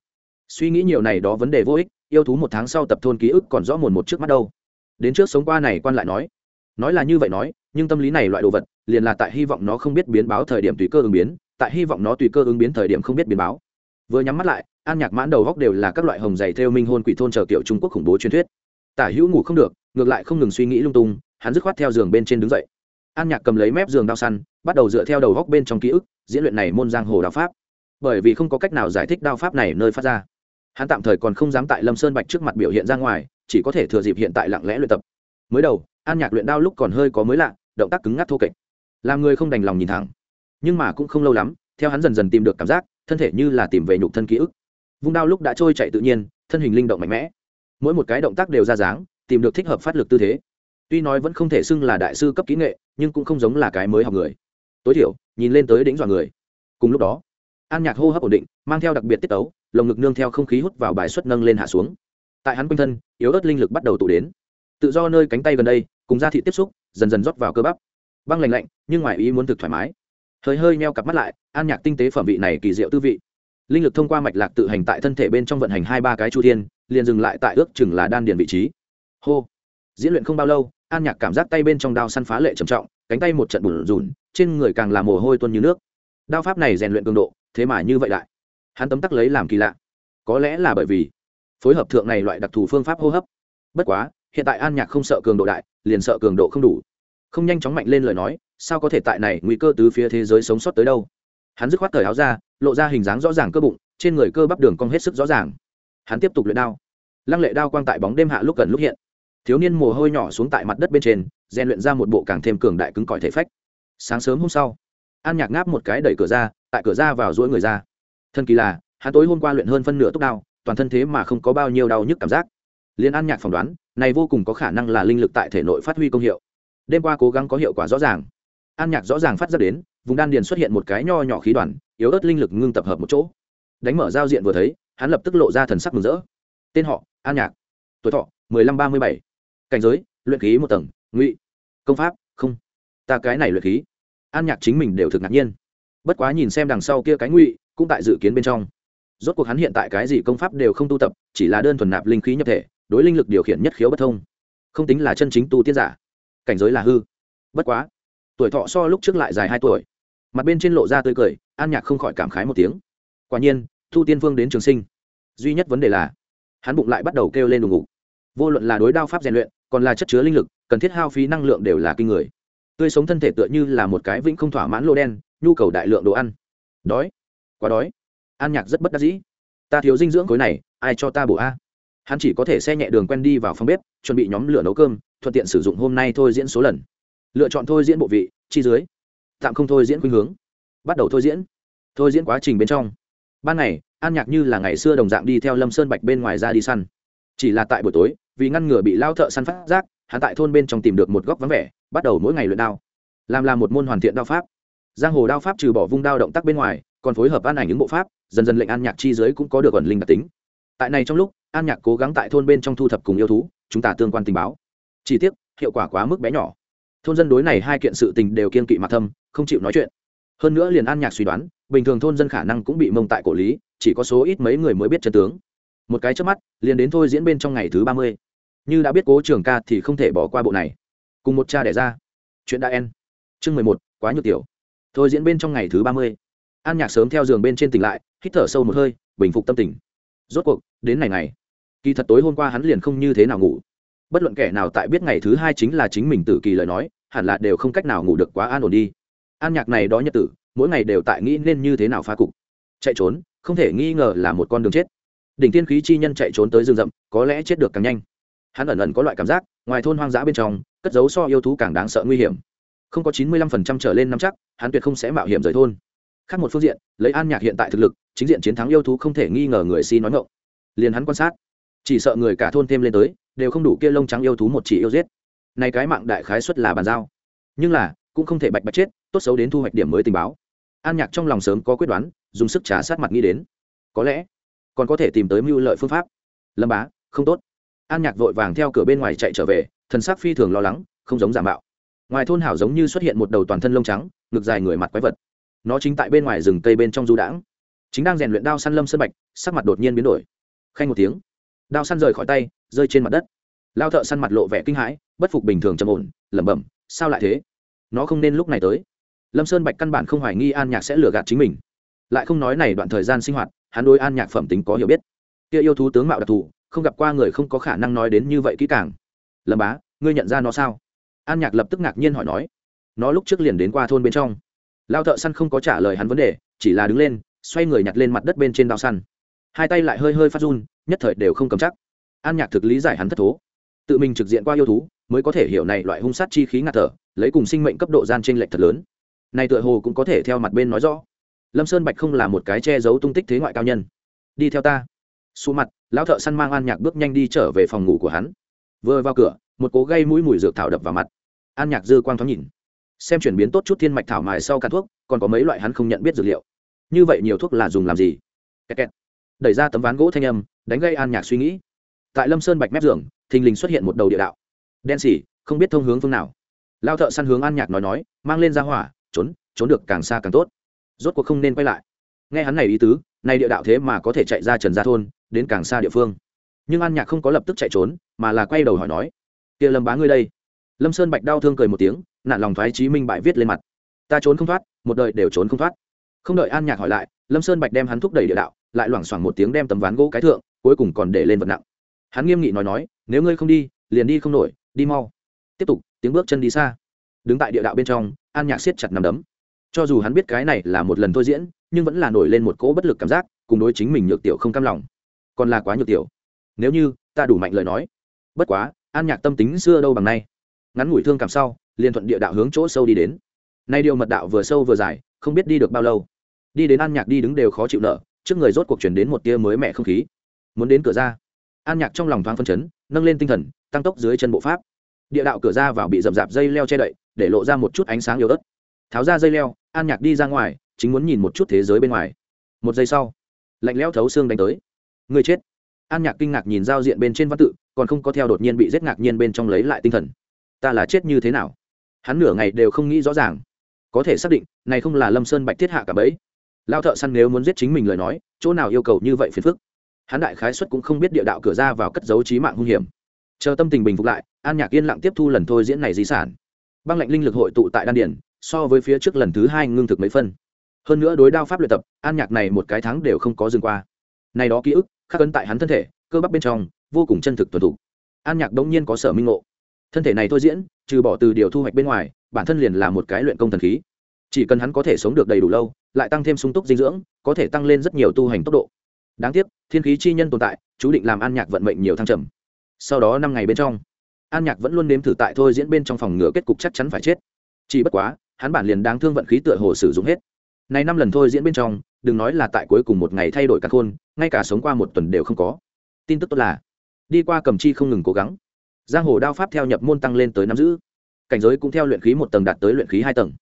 Suy nghĩ nhiều này đó vấn đề vô ích, yêu thú một tháng sau tập thôn ký ức còn rõ mồn một trước mắt đâu. Đến trước sống qua này quan lại nói. Nói là như vậy nói, nhưng tâm lý này loại đồ vật, liền là tại hy vọng nó không biết biến báo thời điểm tùy cơ ứng biến, tại hy vọng nó tùy cơ ứng biến thời điểm không biết biến báo. Vừa nhắm mắt lại, an nhạc mãn đầu góc đều là các loại hồng dày theo minh hôn quỷ thôn chờ kiểu trung quốc khủng bố truyền thuyết tả hữu ngủ không được, ngược lại không ngừng suy nghĩ lung tung, hắn dứt khoát theo giường bên trên đứng dậy. An nhạc cầm lấy mép giường đao săn, bắt đầu dựa theo đầu góc bên trong ký ức, diễn luyện này môn giang hồ đao pháp. Bởi vì không có cách nào giải thích đao pháp này nơi phát ra. Hắn tạm thời còn không dám tại lâm sơn bạch trước mặt biểu hiện ra ngoài, chỉ có thể thừa dịp hiện tại lặng lẽ luyện tập. Mới đầu, an nhạc luyện đao lúc còn hơi có mới lạ, động tác cứng ngắc thô kệch. Làm người không đành lòng nhìn thẳng. Nhưng mà cũng không lâu lắm, theo hắn dần dần tìm được cảm giác, thân thể như là tìm về nhục thân ký ức. Vung đao lúc đã trôi chạy tự nhiên, thân hình linh động mạnh mẽ mỗi một cái động tác đều ra dáng, tìm được thích hợp phát lực tư thế. Tuy nói vẫn không thể xưng là đại sư cấp kỹ nghệ, nhưng cũng không giống là cái mới học người. Tối thiểu, nhìn lên tới đỉnh dọa người. Cùng lúc đó, an nhạc hô hấp ổn định, mang theo đặc biệt tiết tấu, lồng ngực nương theo không khí hút vào bài xuất nâng lên hạ xuống. Tại hắn quanh thân, yếu ớt linh lực bắt đầu tụ đến. Tự do nơi cánh tay gần đây, cùng da thị tiếp xúc, dần dần rót vào cơ bắp. Băng lành lạnh, nhưng ngoài ý muốn thực thoải mái. Hơi hơi meo cặp mắt lại, an nhạc tinh tế phẩm vị này kỳ diệu tư vị. Linh lực thông qua mạch lạc tự hành tại thân thể bên trong vận hành hai ba cái chu thiên liền dừng lại tại ước chừng là đan điền vị trí. Hô. Diễn luyện không bao lâu, an nhạc cảm giác tay bên trong đao săn phá lệ trầm trọng, cánh tay một trận bùn rùn trên người càng là mồ hôi tuôn như nước. Đao pháp này rèn luyện cường độ, thế mà như vậy lại. Hắn tấm tắc lấy làm kỳ lạ. Có lẽ là bởi vì phối hợp thượng này loại đặc thù phương pháp hô hấp. Bất quá, hiện tại an nhạc không sợ cường độ đại, liền sợ cường độ không đủ. Không nhanh chóng mạnh lên lời nói, sao có thể tại này nguy cơ từ phía thế giới sống sót tới đâu? Hắn dứt khoát thời áo ra, lộ ra hình dáng rõ ràng cơ bụng, trên người cơ bắp đường cong hết sức rõ ràng hắn tiếp tục luyện đao. Lăng lệ đao quang tại bóng đêm hạ lúc gần lúc hiện. Thiếu niên mồ hôi nhỏ xuống tại mặt đất bên trên, rèn luyện ra một bộ càng thêm cường đại cứng cỏi thể phách. Sáng sớm hôm sau, an nhạc ngáp một cái đẩy cửa ra, tại cửa ra vào rỗi người ra. Thân kỳ là, hắn tối hôm qua luyện hơn phân nửa tốc đao, toàn thân thế mà không có bao nhiêu đau nhức cảm giác. Liên an nhạc phỏng đoán, này vô cùng có khả năng là linh lực tại thể nội phát huy công hiệu. Đêm qua cố gắng có hiệu quả rõ ràng. An nhạc rõ ràng phát ra đến, vùng đan điền xuất hiện một cái nho nhỏ khí đoàn, yếu ớt linh lực ngưng tập hợp một chỗ. Đánh mở giao diện vừa thấy hắn lập tức lộ ra thần sắc mừng rỡ. Tên họ, an nhạc. Tuổi thọ, mười lăm ba mươi bảy. Cảnh giới, luyện khí một tầng, ngụy. Công pháp, không. Ta cái này luyện khí. An nhạc chính mình đều thực ngạc nhiên. Bất quá nhìn xem đằng sau kia cái ngụy, cũng tại dự kiến bên trong. Rốt cuộc hắn hiện tại cái gì công pháp đều không tu tập, chỉ là đơn thuần nạp linh khí nhập thể, đối linh lực điều khiển nhất khiếu bất thông. Không tính là chân chính tu tiết giả. Cảnh giới là hư. Bất quá, tuổi thọ so lúc trước lại dài hai tuổi. Mặt bên trên lộ ra tươi cười, an nhạc không khỏi cảm khái một tiếng. Quả nhiên thu tiên vương đến trường sinh. Duy nhất vấn đề là, hắn bụng lại bắt đầu kêu lên đùng ngục. Vô luận là đối đao pháp rèn luyện, còn là chất chứa linh lực, cần thiết hao phí năng lượng đều là kinh người. Tươi sống thân thể tựa như là một cái vĩnh không thỏa mãn lô đen, nhu cầu đại lượng đồ ăn. Đói. Quá đói. An nhạc rất bất đắc dĩ. Ta thiếu dinh dưỡng khối này, ai cho ta bổ a? Hắn chỉ có thể xe nhẹ đường quen đi vào phòng bếp, chuẩn bị nhóm lửa nấu cơm, thuận tiện sử dụng hôm nay thôi diễn số lần. Lựa chọn thôi diễn bộ vị, chi dưới. Tạm không thôi diễn khuynh hướng. Bắt đầu thôi diễn. Thôi diễn quá trình bên trong ban ngày, an nhạc như là ngày xưa đồng dạng đi theo lâm sơn bạch bên ngoài ra đi săn. Chỉ là tại buổi tối, vì ngăn ngừa bị lao thợ săn phát giác, hắn tại thôn bên trong tìm được một góc vắng vẻ, bắt đầu mỗi ngày luyện đao. Làm là một môn hoàn thiện đao pháp. Giang hồ đao pháp trừ bỏ vung đao động tác bên ngoài, còn phối hợp an ảnh những bộ pháp, dần dần lệnh an nhạc chi giới cũng có được ẩn linh đặc tính. Tại này trong lúc, an nhạc cố gắng tại thôn bên trong thu thập cùng yêu thú, chúng ta tương quan tình báo. Chỉ tiếc, hiệu quả quá mức bé nhỏ. Thôn dân đối này hai kiện sự tình đều kiên kỵ mặt thâm, không chịu nói chuyện hơn nữa liền an nhạc suy đoán, bình thường thôn dân khả năng cũng bị mông tại cổ lý, chỉ có số ít mấy người mới biết chân tướng. Một cái trước mắt, liền đến thôi diễn bên trong ngày thứ ba mươi. Như đã biết cố trường ca thì không thể bỏ qua bộ này. Cùng một cha đẻ ra. Chuyện đã en chương mười một, quá nhược tiểu. Thôi diễn bên trong ngày thứ ba mươi. An nhạc sớm theo giường bên trên tỉnh lại, hít thở sâu một hơi, bình phục tâm tình. Rốt cuộc, đến ngày này kỳ thật tối hôm qua hắn liền không như thế nào ngủ. Bất luận kẻ nào tại biết ngày thứ hai chính là chính mình tử kỳ lời nói, hẳn là đều không cách nào ngủ được quá an ổn đi an nhạc này đó nhật tử, mỗi ngày đều tại nghĩ nên như thế nào phá cục. Chạy trốn, không thể nghi ngờ là một con đường chết. Đỉnh tiên khí chi nhân chạy trốn tới rừng rậm, có lẽ chết được càng nhanh. Hắn ẩn ẩn có loại cảm giác, ngoài thôn hoang dã bên trong, cất giấu so yêu thú càng đáng sợ nguy hiểm. Không có chín mươi lăm phần trăm trở lên năm chắc, hắn tuyệt không sẽ mạo hiểm rời thôn. Khác một phương diện, lấy an nhạc hiện tại thực lực, chính diện chiến thắng yêu thú không thể nghi ngờ người si nói ngộng liền hắn quan sát, chỉ sợ người cả thôn thêm lên tới, đều không đủ kia lông trắng yêu thú một chỉ yêu giết. Này cái mạng đại khái xuất là bàn giao. Nhưng là cũng không thể bạch bạch chết, tốt xấu đến thu hoạch điểm mới tình báo. An nhạc trong lòng sớm có quyết đoán, dùng sức trả sát mặt nghĩ đến. Có lẽ, còn có thể tìm tới mưu lợi phương pháp. Lâm bá, không tốt. An nhạc vội vàng theo cửa bên ngoài chạy trở về, thần sắc phi thường lo lắng, không giống giả mạo. Ngoài thôn hảo giống như xuất hiện một đầu toàn thân lông trắng, ngực dài người mặt quái vật. Nó chính tại bên ngoài rừng cây bên trong du đãng. Chính đang rèn luyện đao săn lâm sân bạch, sắc mặt đột nhiên biến đổi. Khanh một tiếng, đao săn rời khỏi tay, rơi trên mặt đất. Lao thợ săn mặt lộ vẻ kinh hãi, bất phục bình thường trầm ổn, lẩm bẩm, sao lại thế? Nó không nên lúc này tới. Lâm sơn bạch căn bản không hoài nghi an nhạc sẽ lừa gạt chính mình. Lại không nói này đoạn thời gian sinh hoạt, hắn đôi an nhạc phẩm tính có hiểu biết. Kia yêu thú tướng mạo đặc thù, không gặp qua người không có khả năng nói đến như vậy kỹ càng. Lâm bá, ngươi nhận ra nó sao? An nhạc lập tức ngạc nhiên hỏi nói. Nó lúc trước liền đến qua thôn bên trong. Lao thợ săn không có trả lời hắn vấn đề, chỉ là đứng lên, xoay người nhặt lên mặt đất bên trên đao săn. Hai tay lại hơi hơi phát run, nhất thời đều không cầm chắc. An nhạc thực lý giải hắn thất thố. Tự mình trực diện qua yêu thú mới có thể hiểu này loại hung sát chi khí ngạt thở, lấy cùng sinh mệnh cấp độ gian trên lệch thật lớn. Này tựa hồ cũng có thể theo mặt bên nói rõ. Lâm sơn bạch không là một cái che giấu tung tích thế ngoại cao nhân. Đi theo ta. Xù mặt, lão thợ săn mang an nhạc bước nhanh đi trở về phòng ngủ của hắn. Vừa vào cửa, một cố gây mũi mùi dược thảo đập vào mặt. An nhạc dư quang thoáng nhìn. Xem chuyển biến tốt chút thiên mạch thảo mài sau cắn thuốc, còn có mấy loại hắn không nhận biết dược liệu. Như vậy nhiều thuốc là dùng làm gì? Kẹt kẹt. đẩy ra tấm ván gỗ thanh âm, đánh gây an nhạc suy nghĩ. Tại lâm sơn bạch mép giường, thình lình xuất hiện một đầu địa đạo đen xỉ, không biết thông hướng phương nào. Lao thợ săn hướng an nhạc nói nói, mang lên ra hỏa, trốn trốn được càng xa càng tốt. Rốt cuộc không nên quay lại. Nghe hắn này ý tứ, nay địa đạo thế mà có thể chạy ra trần gia thôn, đến càng xa địa phương. Nhưng an nhạc không có lập tức chạy trốn, mà là quay đầu hỏi nói, kia lâm bá ngươi đây? Lâm sơn bạch đau thương cười một tiếng nạn lòng thoái trí minh bại viết lên mặt. Ta trốn không thoát, một đời đều trốn không thoát. Không đợi an nhạc hỏi lại, lâm sơn bạch đem hắn thúc đẩy địa đạo, lại loảng xoảng một tiếng đem tấm ván gỗ cái thượng, cuối cùng còn để lên vật nặng. Hắn nghiêm nghị nói nói, nếu ngươi không đi, liền đi không nổi đi mau. Tiếp tục, tiếng bước chân đi xa. Đứng tại địa đạo bên trong, an nhạc siết chặt nằm đấm. Cho dù hắn biết cái này là một lần thôi diễn, nhưng vẫn là nổi lên một cỗ bất lực cảm giác, cùng đối chính mình nhược tiểu không cam lòng. Còn là quá nhược tiểu. Nếu như, ta đủ mạnh lời nói. Bất quá, an nhạc tâm tính xưa đâu bằng nay. Ngắn ngủi thương cảm sau, liền thuận địa đạo hướng chỗ sâu đi đến. Nay điều mật đạo vừa sâu vừa dài, không biết đi được bao lâu. Đi đến an nhạc đi đứng đều khó chịu nợ, trước người rốt cuộc chuyển đến một tia mới mẻ không khí. Muốn đến cửa ra. An nhạc trong lòng thoáng phân chấn, nâng lên tinh thần tăng tốc dưới chân bộ pháp. Địa đạo cửa ra vào bị rậm rạp dây leo che đậy, để lộ ra một chút ánh sáng yếu ớt. Tháo ra dây leo, an nhạc đi ra ngoài, chính muốn nhìn một chút thế giới bên ngoài. Một giây sau, lạnh lẽo thấu xương đánh tới. Người chết. An nhạc kinh ngạc nhìn giao diện bên trên văn tự, còn không có theo đột nhiên bị giết ngạc nhiên bên trong lấy lại tinh thần. Ta là chết như thế nào? Hắn nửa ngày đều không nghĩ rõ ràng. Có thể xác định, này không là lâm sơn bạch thiết hạ cả bấy lao thợ săn nếu muốn giết chính mình lời nói, chỗ nào yêu cầu như vậy phiền phức? Hắn đại khái xuất cũng không biết địa đạo cửa ra vào cất dấu trí mạng hung hiểm chờ tâm tình bình phục lại, an nhạc yên lặng tiếp thu lần thôi diễn này di sản. Băng lệnh linh lực hội tụ tại đan điển so với phía trước lần thứ hai ngưng thực mấy phân. Hơn nữa đối đao pháp luyện tập, an nhạc này một cái tháng đều không có dừng qua. Này đó ký ức, khắc ấn tại hắn thân thể, cơ bắp bên trong, vô cùng chân thực tuần thủ. An nhạc đông nhiên có sở minh ngộ. Thân thể này thôi diễn, trừ bỏ từ điều thu hoạch bên ngoài, bản thân liền là một cái luyện công thần khí. Chỉ cần hắn có thể sống được đầy đủ lâu, lại tăng thêm sung túc dinh dưỡng, có thể tăng lên rất nhiều tu hành tốc độ. Đáng tiếc, thiên khí chi nhân tồn tại, chú định làm an nhạc vận mệnh nhiều thăng trầm sau đó năm ngày bên trong, an nhạc vẫn luôn nếm thử tại thôi diễn bên trong phòng ngừa kết cục chắc chắn phải chết. Chỉ bất quá, hắn bản liền đáng thương vận khí tựa hồ sử dụng hết. Này năm lần thôi diễn bên trong, đừng nói là tại cuối cùng một ngày thay đổi cả khôn, ngay cả sống qua một tuần đều không có. Tin tức tốt là, đi qua cầm chi không ngừng cố gắng. Giang hồ đao pháp theo nhập môn tăng lên tới nắm giữ. Cảnh giới cũng theo luyện khí một tầng đạt tới luyện khí hai tầng.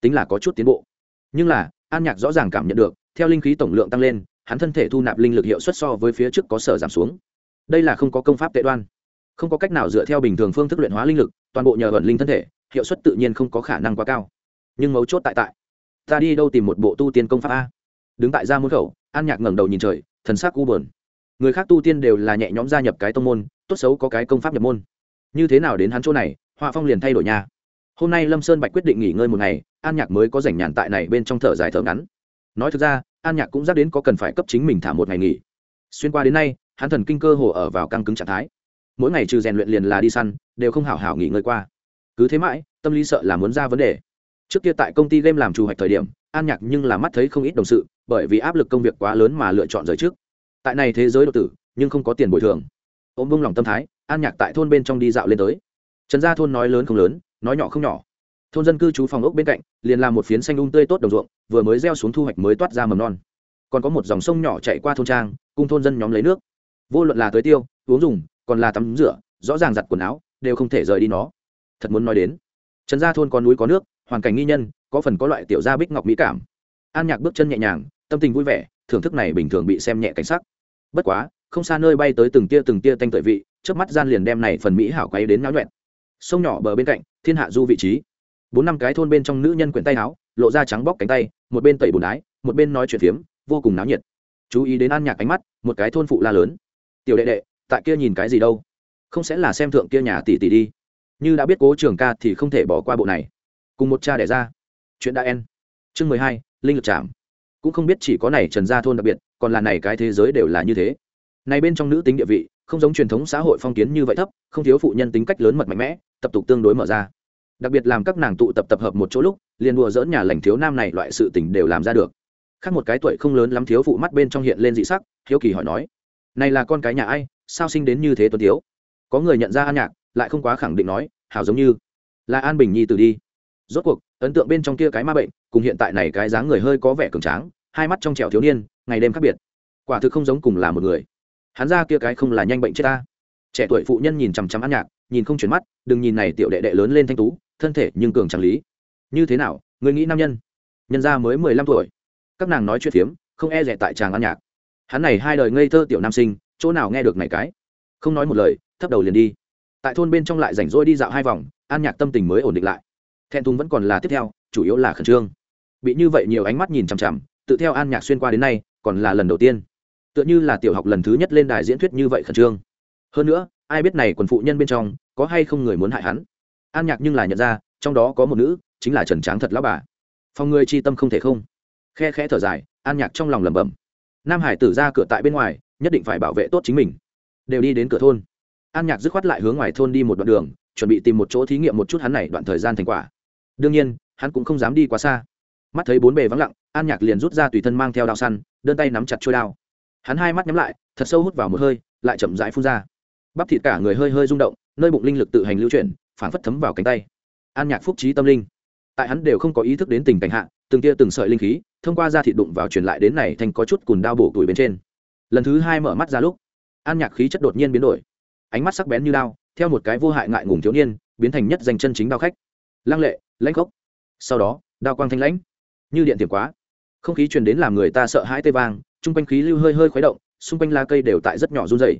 Tính là có chút tiến bộ. Nhưng là, an nhạc rõ ràng cảm nhận được, theo linh khí tổng lượng tăng lên, hắn thân thể thu nạp linh lực hiệu suất so với phía trước có sở giảm xuống đây là không có công pháp tệ đoan. Không có cách nào dựa theo bình thường phương thức luyện hóa linh lực, toàn bộ nhờ vận linh thân thể, hiệu suất tự nhiên không có khả năng quá cao. Nhưng mấu chốt tại tại, ta đi đâu tìm một bộ tu tiên công pháp a? Đứng tại ra môn khẩu, an nhạc ngẩng đầu nhìn trời, thần sắc u bờn người khác tu tiên đều là nhẹ nhõm gia nhập cái tông môn, tốt xấu có cái công pháp nhập môn. Như thế nào đến hắn chỗ này họa phong liền thay đổi nhà. Hôm nay lâm sơn bạch quyết định nghỉ ngơi một ngày, an nhạc mới có rảnh nhàn tại này bên trong thở dài thở ngắn. Nói thực ra, an nhạc cũng dắt đến có cần phải cấp chính mình thả một ngày nghỉ. Xuyên qua đến nay hắn thần kinh cơ hồ ở vào căng cứng trạng thái. Mỗi ngày trừ rèn luyện liền là đi săn, đều không hảo hảo nghỉ ngơi qua. Cứ thế mãi, tâm lý sợ là muốn ra vấn đề. Trước kia tại công ty game làm chủ hoạch thời điểm, an nhạc nhưng là mắt thấy không ít đồng sự, bởi vì áp lực công việc quá lớn mà lựa chọn rời trước. Tại này thế giới độc tử, nhưng không có tiền bồi thường. Ôm bông lòng tâm thái, an nhạc tại thôn bên trong đi dạo lên tới. Trần gia thôn nói lớn không lớn, nói nhỏ không nhỏ. Thôn dân cư trú phòng ốc bên cạnh, liền làm một phiến xanh ung um tươi tốt đồng ruộng, vừa mới gieo xuống thu hoạch mới toát ra mầm non. Còn có một dòng sông nhỏ chạy qua thôn trang, cùng thôn dân nhóm lấy nước vô luận là tới tiêu, uống dùng, còn là tắm rửa, rõ ràng giặt quần áo, đều không thể rời đi nó. Thật muốn nói đến, trần gia thôn có núi có nước, hoàn cảnh nghi nhân, có phần có loại tiểu gia bích ngọc mỹ cảm. An nhạc bước chân nhẹ nhàng, tâm tình vui vẻ, thưởng thức này bình thường bị xem nhẹ cảnh sắc. Bất quá, không xa nơi bay tới từng tia từng tia tanh tuệ vị trước mắt gian liền đem này phần mỹ hảo quay đến náo nhuẹn. Sông nhỏ bờ bên cạnh, thiên hạ du vị trí. Bốn năm cái thôn bên trong nữ nhân quyển tay áo, lộ ra trắng bóc cánh tay, một bên tẩy bùn ái, một bên nói chuyện phiếm, vô cùng náo nhiệt. Chú ý đến an nhạc ánh mắt, một cái thôn phụ la lớn tiểu đệ đệ, tại kia nhìn cái gì đâu? Không sẽ là xem thượng kia nhà tỷ tỷ đi. Như đã biết cố trường ca thì không thể bỏ qua bộ này. Cùng một cha đẻ ra. Chuyện đã en. Chương mười hai, linh lực chạm. Cũng không biết chỉ có này trần gia thôn đặc biệt, còn là này cái thế giới đều là như thế. Này bên trong nữ tính địa vị, không giống truyền thống xã hội phong kiến như vậy thấp, không thiếu phụ nhân tính cách lớn mật mạnh mẽ, tập tục tương đối mở ra. Đặc biệt làm các nàng tụ tập tập hợp một chỗ lúc, liền đùa dỡn nhà lành thiếu nam này loại sự tình đều làm ra được. Khác một cái tuổi không lớn lắm thiếu phụ mắt bên trong hiện lên dị sắc thiếu kỳ hỏi nói này là con cái nhà ai, sao sinh đến như thế tuấn tiếu? có người nhận ra an nhạc, lại không quá khẳng định nói, hảo giống như là an bình nhi tử đi. Rốt cuộc, ấn tượng bên trong kia cái ma bệnh, cùng hiện tại này cái dáng người hơi có vẻ cường tráng, hai mắt trong trẻo thiếu niên, ngày đêm khác biệt. Quả thực không giống cùng là một người. Hắn ra kia cái không là nhanh bệnh chết ta. Trẻ tuổi phụ nhân nhìn chằm chằm an nhạc, nhìn không chuyển mắt, đừng nhìn này tiểu đệ đệ lớn lên thanh tú, thân thể nhưng cường tràng lý. Như thế nào, người nghĩ nam nhân? Nhân ra mới mười lăm tuổi. Các nàng nói chuyện phiếm, không e rẻ tại chàng an nhạc hắn này hai đời ngây thơ tiểu nam sinh, chỗ nào nghe được này cái? Không nói một lời, thấp đầu liền đi. Tại thôn bên trong lại rảnh rỗi đi dạo hai vòng, an nhạc tâm tình mới ổn định lại. Thẹn thùng vẫn còn là tiếp theo, chủ yếu là khẩn trương. Bị như vậy nhiều ánh mắt nhìn chằm chằm, tự theo an nhạc xuyên qua đến nay, còn là lần đầu tiên. Tựa như là tiểu học lần thứ nhất lên đài diễn thuyết như vậy khẩn trương. Hơn nữa, ai biết này quần phụ nhân bên trong, có hay không người muốn hại hắn? An nhạc nhưng là nhận ra, trong đó có một nữ, chính là trần tráng thật lão bà. Phòng người chi tâm không thể không. Khe khẽ thở dài, an nhạc trong lòng lẩm bẩm nam hải tử ra cửa tại bên ngoài, nhất định phải bảo vệ tốt chính mình. Đều đi đến cửa thôn. An nhạc dứt khoát lại hướng ngoài thôn đi một đoạn đường, chuẩn bị tìm một chỗ thí nghiệm một chút hắn này đoạn thời gian thành quả. Đương nhiên, hắn cũng không dám đi quá xa. Mắt thấy bốn bề vắng lặng, an nhạc liền rút ra tùy thân mang theo đao săn, đơn tay nắm chặt trôi đao. Hắn hai mắt nhắm lại, thật sâu hút vào một hơi, lại chậm rãi phun ra. Bắp thịt cả người hơi hơi rung động, nơi bụng linh lực tự hành lưu chuyển phản phất thấm vào cánh tay. An nhạc phúc trí tâm linh. Tại hắn đều không có ý thức đến tình cảnh hạ, từng tia từng sợi linh khí thông qua da thịt đụng vào truyền lại đến này thành có chút cùn đao bổ tuổi bên trên. Lần thứ hai mở mắt ra lúc, an nhạc khí chất đột nhiên biến đổi. Ánh mắt sắc bén như đao, theo một cái vô hại ngại ngùng thiếu niên, biến thành nhất danh chân chính đao khách. Lăng lệ, lãnh khốc. Sau đó, đao quang thanh lãnh. Như điện tiềm quá. Không khí truyền đến làm người ta sợ hãi tê vang, chung quanh khí lưu hơi hơi khuấy động, xung quanh lá cây đều tại rất nhỏ run dày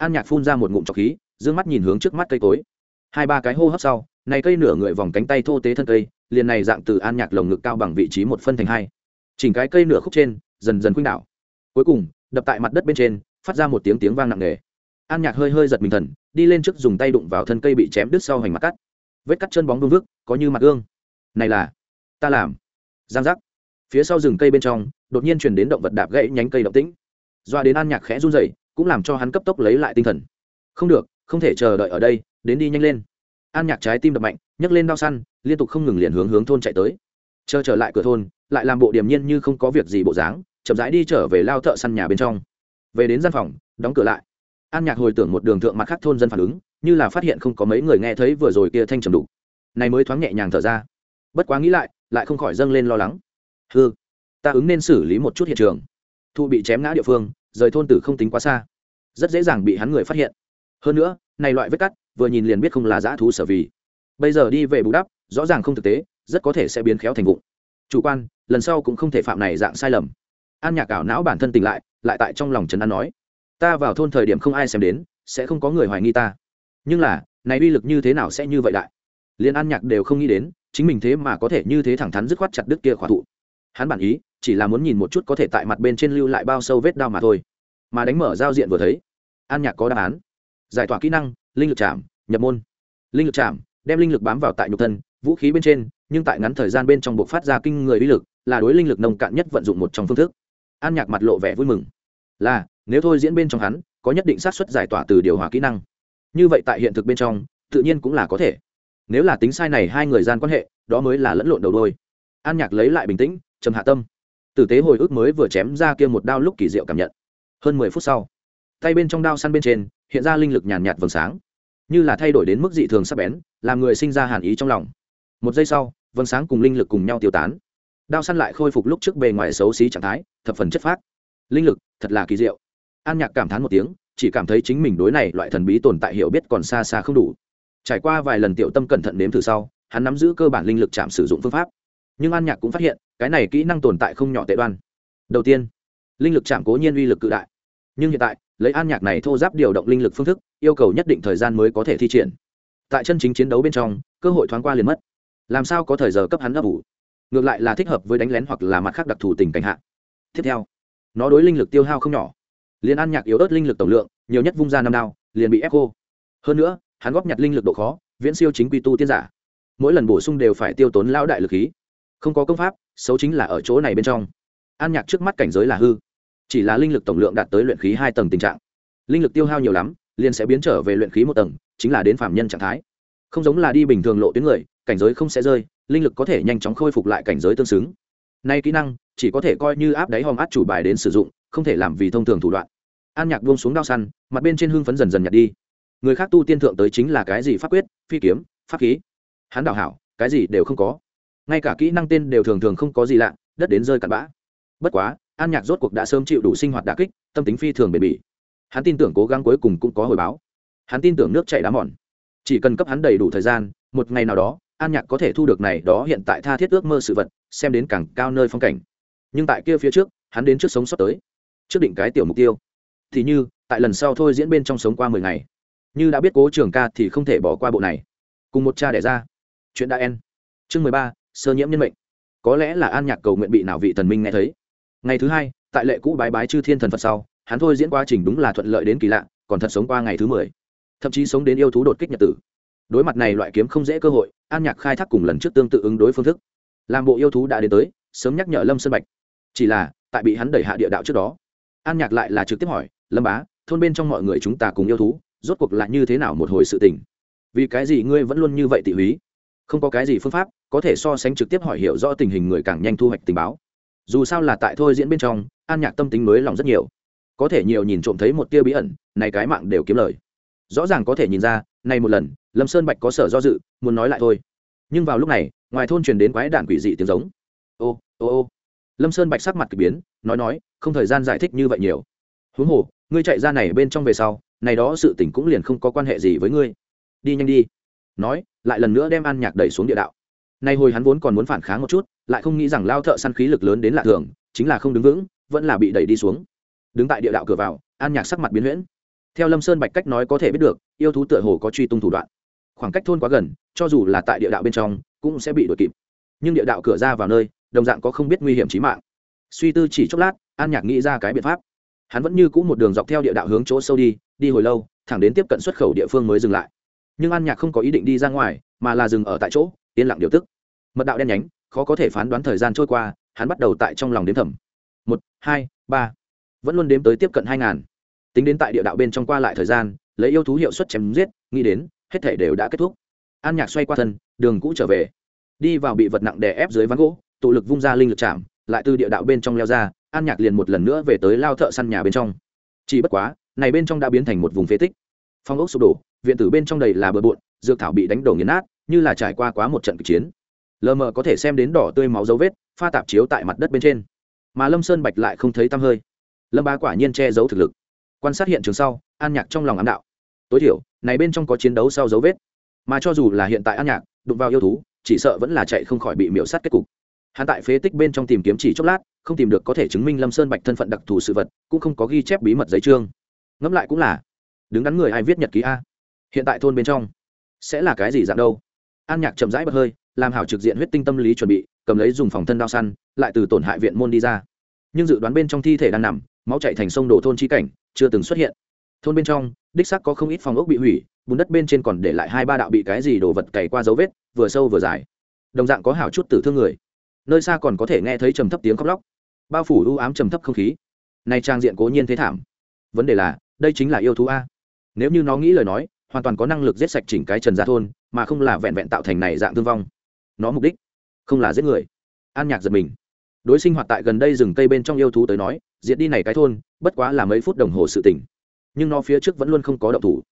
an nhạc phun ra một ngụm trọc khí d ư ơ n g mắt nhìn hướng trước mắt cây cối. Hai ba cái hô hấp sau, này cây nửa người vòng cánh tay thô tế thân cây, liền này dạng từ an nhạc lồng ngực cao bằng vị trí một phân thành hai chỉnh cái cây nửa khúc trên, dần dần khuynh đảo. Cuối cùng, đập tại mặt đất bên trên, phát ra một tiếng tiếng vang nặng nề. An nhạc hơi hơi giật mình thần, đi lên trước dùng tay đụng vào thân cây bị chém đứt sau hành mặt cắt. Vết cắt chân bóng vương vước có như mặt gương. Này là, ta làm. Giang giác. Phía sau rừng cây bên trong, đột nhiên chuyển đến động vật đạp gãy nhánh cây động tĩnh. Doa đến an nhạc khẽ run rẩy, cũng làm cho hắn cấp tốc lấy lại tinh thần. Không được, không thể chờ đợi ở đây, đến đi nhanh lên. An nhạc trái tim đập mạnh, nhấc lên đau săn, liên tục không ngừng liền hướng hướng thôn chạy tới chờ trở lại cửa thôn, lại làm bộ điềm nhiên như không có việc gì bộ dáng, chậm rãi đi trở về lao thợ săn nhà bên trong. Về đến gian phòng, đóng cửa lại. An nhạc hồi tưởng một đường thượng mặt khác thôn dân phản ứng, như là phát hiện không có mấy người nghe thấy vừa rồi kia thanh trầm đủ. Này mới thoáng nhẹ nhàng thở ra. Bất quá nghĩ lại lại không khỏi dâng lên lo lắng. Hư ta ứng nên xử lý một chút hiện trường. Thụ bị chém ngã địa phương, rời thôn tử không tính quá xa. Rất dễ dàng bị hắn người phát hiện. Hơn nữa, này loại vết cắt, vừa nhìn liền biết không là dã thú sở vì. Bây giờ đi về bù đắp, rõ ràng không thực tế rất có thể sẽ biến khéo thành vụng. Chủ quan, lần sau cũng không thể phạm này dạng sai lầm. An nhạc ảo não bản thân tỉnh lại lại tại trong lòng trấn an nói, ta vào thôn thời điểm không ai xem đến, sẽ không có người hoài nghi ta. Nhưng là, này uy lực như thế nào sẽ như vậy đại liền an nhạc đều không nghĩ đến, chính mình thế mà có thể như thế thẳng thắn dứt khoát chặt đứt kia khỏa thụ. Hắn bản ý, chỉ là muốn nhìn một chút có thể tại mặt bên trên lưu lại bao sâu vết đau mà thôi. Mà đánh mở giao diện vừa thấy, an nhạc có đáp án. Giải tỏa kỹ năng, linh lực chạm, nhập môn. Linh lực chạm, đem linh lực bám vào tại nhục thân, vũ khí bên trên nhưng tại ngắn thời gian bên trong buộc phát ra kinh người uy lực, là đối linh lực nông cạn nhất vận dụng một trong phương thức. An nhạc mặt lộ vẻ vui mừng. Là, nếu thôi diễn bên trong hắn, có nhất định xác suất giải tỏa từ điều hòa kỹ năng. Như vậy tại hiện thực bên trong, tự nhiên cũng là có thể. Nếu là tính sai này hai người gian quan hệ, đó mới là lẫn lộn đầu đôi. An nhạc lấy lại bình tĩnh, trầm hạ tâm. Tử tế hồi ức mới vừa chém ra kia một đao lúc kỳ diệu cảm nhận. Hơn mười phút sau, tay bên trong đao săn bên trên, hiện ra linh lực nhàn nhạt vầng sáng. Như là thay đổi đến mức dị thường sắp bén, làm người sinh ra hàn ý trong lòng. Một giây sau vầng sáng cùng linh lực cùng nhau tiêu tán. Đao săn lại khôi phục lúc trước bề ngoài xấu xí trạng thái, thập phần chất phác. Linh lực, thật là kỳ diệu. An nhạc cảm thán một tiếng, chỉ cảm thấy chính mình đối này loại thần bí tồn tại hiểu biết còn xa xa không đủ. Trải qua vài lần tiểu tâm cẩn thận nếm thử sau, hắn nắm giữ cơ bản linh lực chạm sử dụng phương pháp. Nhưng an nhạc cũng phát hiện, cái này kỹ năng tồn tại không nhỏ tệ đoan. Đầu tiên, linh lực chạm cố nhiên uy lực cự đại. Nhưng hiện tại, lấy an nhạc này thô giáp điều động linh lực phương thức, yêu cầu nhất định thời gian mới có thể thi triển. Tại chân chính chiến đấu bên trong, cơ hội thoáng qua liền mất làm sao có thời giờ cấp hắn ấp ủ? Ngược lại là thích hợp với đánh lén hoặc là mặt khác đặc thù tình cảnh hạ. Tiếp theo, nó đối linh lực tiêu hao không nhỏ. Liền an nhạc yếu ớt linh lực tổng lượng, nhiều nhất vung ra năm đao, liền bị ép khô. Hơn nữa, hắn góp nhặt linh lực độ khó, viễn siêu chính quy tu tiên giả. Mỗi lần bổ sung đều phải tiêu tốn lão đại lực khí. Không có công pháp, xấu chính là ở chỗ này bên trong. An nhạc trước mắt cảnh giới là hư. Chỉ là linh lực tổng lượng đạt tới luyện khí hai tầng tình trạng. Linh lực tiêu hao nhiều lắm, liền sẽ biến trở về luyện khí một tầng, chính là đến phạm nhân trạng thái. Không giống là đi bình thường lộ tuyến người cảnh giới không sẽ rơi, linh lực có thể nhanh chóng khôi phục lại cảnh giới tương xứng. Nay kỹ năng, chỉ có thể coi như áp đáy hòm át chủ bài đến sử dụng, không thể làm vì thông thường thủ đoạn. An nhạc buông xuống đao săn, mặt bên trên hưng phấn dần dần nhặt đi. Người khác tu tiên thượng tới chính là cái gì pháp quyết, phi kiếm, pháp khí? Hắn đảo hảo, cái gì đều không có. Ngay cả kỹ năng tên đều thường thường không có gì lạ, đất đến rơi cặn bã. Bất quá, an nhạc rốt cuộc đã sớm chịu đủ sinh hoạt đà kích, tâm tính phi thường bền bỉ. Hắn tin tưởng cố gắng cuối cùng cũng có hồi báo. Hắn tin tưởng nước chảy đá mòn. Chỉ cần cấp hắn đầy đủ thời gian, một ngày nào đó an nhạc có thể thu được này đó hiện tại tha thiết ước mơ sự vật, xem đến càng cao nơi phong cảnh. Nhưng tại kia phía trước, hắn đến trước sống sót tới, trước định cái tiểu mục tiêu. Thì như, tại lần sau thôi diễn bên trong sống qua mười ngày. Như đã biết cố trường ca thì không thể bỏ qua bộ này. Cùng một cha đẻ ra. Chuyện đã en chương mười ba, sơ nhiễm nhân mệnh. Có lẽ là an nhạc cầu nguyện bị nào vị thần minh nghe thấy. Ngày thứ hai, tại lệ cũ bái bái chư thiên thần phật sau, hắn thôi diễn quá trình đúng là thuận lợi đến kỳ lạ, còn thật sống qua ngày thứ mười. Thậm chí sống đến yêu thú đột kích nhật tử đối mặt này loại kiếm không dễ cơ hội, an nhạc khai thác cùng lần trước tương tự ứng đối phương thức. Làm bộ yêu thú đã đến tới, sớm nhắc nhở lâm sơn bạch. Chỉ là, tại bị hắn đẩy hạ địa đạo trước đó, an nhạc lại là trực tiếp hỏi, lâm bá, thôn bên trong mọi người chúng ta cùng yêu thú, rốt cuộc lại như thế nào một hồi sự tình? Vì cái gì ngươi vẫn luôn như vậy tị húy? Không có cái gì phương pháp, có thể so sánh trực tiếp hỏi hiểu rõ tình hình người càng nhanh thu hoạch tình báo. Dù sao là tại thôi diễn bên trong, an nhạc tâm tính mới lòng rất nhiều. Có thể nhiều nhìn trộm thấy một tia bí ẩn, này cái mạng đều kiếm lời. Rõ ràng có thể nhìn ra, nay một lần lâm sơn bạch có sở do dự muốn nói lại thôi nhưng vào lúc này ngoài thôn truyền đến quái đạn quỷ dị tiếng giống ô ô ô lâm sơn bạch sắc mặt k ỳ biến nói nói không thời gian giải thích như vậy nhiều huống hồ ngươi chạy ra này bên trong về sau này đó sự tỉnh cũng liền không có quan hệ gì với ngươi đi nhanh đi nói lại lần nữa đem an nhạc đẩy xuống địa đạo nay hồi hắn vốn còn muốn phản kháng một chút lại không nghĩ rằng lao thợ săn khí lực lớn đến lạ thường chính là không đứng vững vẫn là bị đẩy đi xuống đứng tại địa đạo cửa vào an nhạc sắc mặt biến huyễn theo lâm sơn bạch cách nói có thể biết được yêu thú tựa hồ có truy tung thủ đoạn khoảng cách thôn quá gần, cho dù là tại địa đạo bên trong, cũng sẽ bị đuổi kịp. Nhưng địa đạo cửa ra vào nơi, đồng dạng có không biết nguy hiểm trí mạng. Suy tư chỉ chốc lát, an nhạc nghĩ ra cái biện pháp. Hắn vẫn như c ũ một đường dọc theo địa đạo hướng chỗ sâu đi đi hồi lâu, thẳng đến tiếp cận xuất khẩu địa phương mới dừng lại. Nhưng an nhạc không có ý định đi ra ngoài, mà là dừng ở tại chỗ, yên lặng điều tức. Mật đạo đen nhánh, khó có thể phán đoán thời gian trôi qua, hắn bắt đầu tại trong lòng đếm thầm. Một, hai, ba. Vẫn luôn đếm tới tiếp cận hai ngàn. Tính đến tại địa đạo bên trong qua lại thời gian, lấy yêu thú hiệu suất chém giết, nghĩ đến hết thể đều đã kết thúc. An nhạc xoay qua thân, đường cũ trở về. Đi vào bị vật nặng đè ép dưới ván gỗ, tụ lực vung ra linh lực chạm, lại từ địa đạo bên trong leo ra, an nhạc liền một lần nữa về tới lao thợ săn nhà bên trong. Chỉ bất quá, này bên trong đã biến thành một vùng phế tích. Phong ốc sụp đổ, viện tử bên trong đầy là bờ bộn, dược thảo bị đánh đổ nghiền nát, như là trải qua quá một trận kịch chiến. Lờ mờ có thể xem đến đỏ tươi máu dấu vết, pha tạp chiếu tại mặt đất bên trên. Mà lâm sơn bạch lại không thấy tăm hơi. Lâm ba quả nhiên che giấu thực lực. Quan sát hiện trường sau, an nhạc trong lòng ám đạo tối thiểu, này bên trong có chiến đấu sau dấu vết. Mà cho dù là hiện tại an nhạc, đụng vào yêu thú, chỉ sợ vẫn là chạy không khỏi bị miễu sát kết cục. Hắn tại phế tích bên trong tìm kiếm chỉ chốc lát, không tìm được có thể chứng minh lâm sơn bạch thân phận đặc thù sự vật, cũng không có ghi chép bí mật giấy trương ngẫm lại cũng là, đứng đắn người ai viết nhật ký a? Hiện tại thôn bên trong, sẽ là cái gì dạng đâu? An nhạc chậm rãi bật hơi, làm hảo trực diện huyết tinh tâm lý chuẩn bị, cầm lấy dùng phòng thân đao săn, lại từ tổn hại viện môn đi ra. Nhưng dự đoán bên trong thi thể đang nằm, máu chạy thành sông đổ thôn chi cảnh, chưa từng xuất hiện thôn bên trong, đích sắc có không ít phòng ốc bị hủy, bùn đất bên trên còn để lại hai ba đạo bị cái gì đổ vật cày qua dấu vết, vừa sâu vừa dài. Đồng dạng có hảo chút tử thương người. Nơi xa còn có thể nghe thấy trầm thấp tiếng khóc lóc. Bao phủ u ám trầm thấp không khí. Nay trang diện cố nhiên thế thảm. Vấn đề là, đây chính là yêu thú a. Nếu như nó nghĩ lời nói, hoàn toàn có năng lực giết sạch chỉnh cái trần gia thôn, mà không là vẹn vẹn tạo thành này dạng thương vong. Nó mục đích, không là giết người. An nhạc giật mình. Đối sinh hoạt tại gần đây rừng cây bên trong yêu thú tới nói, diệt đi này cái thôn, bất quá là mấy phút đồng hồ sự tỉnh nhưng nó phía trước vẫn luôn không có động thủ.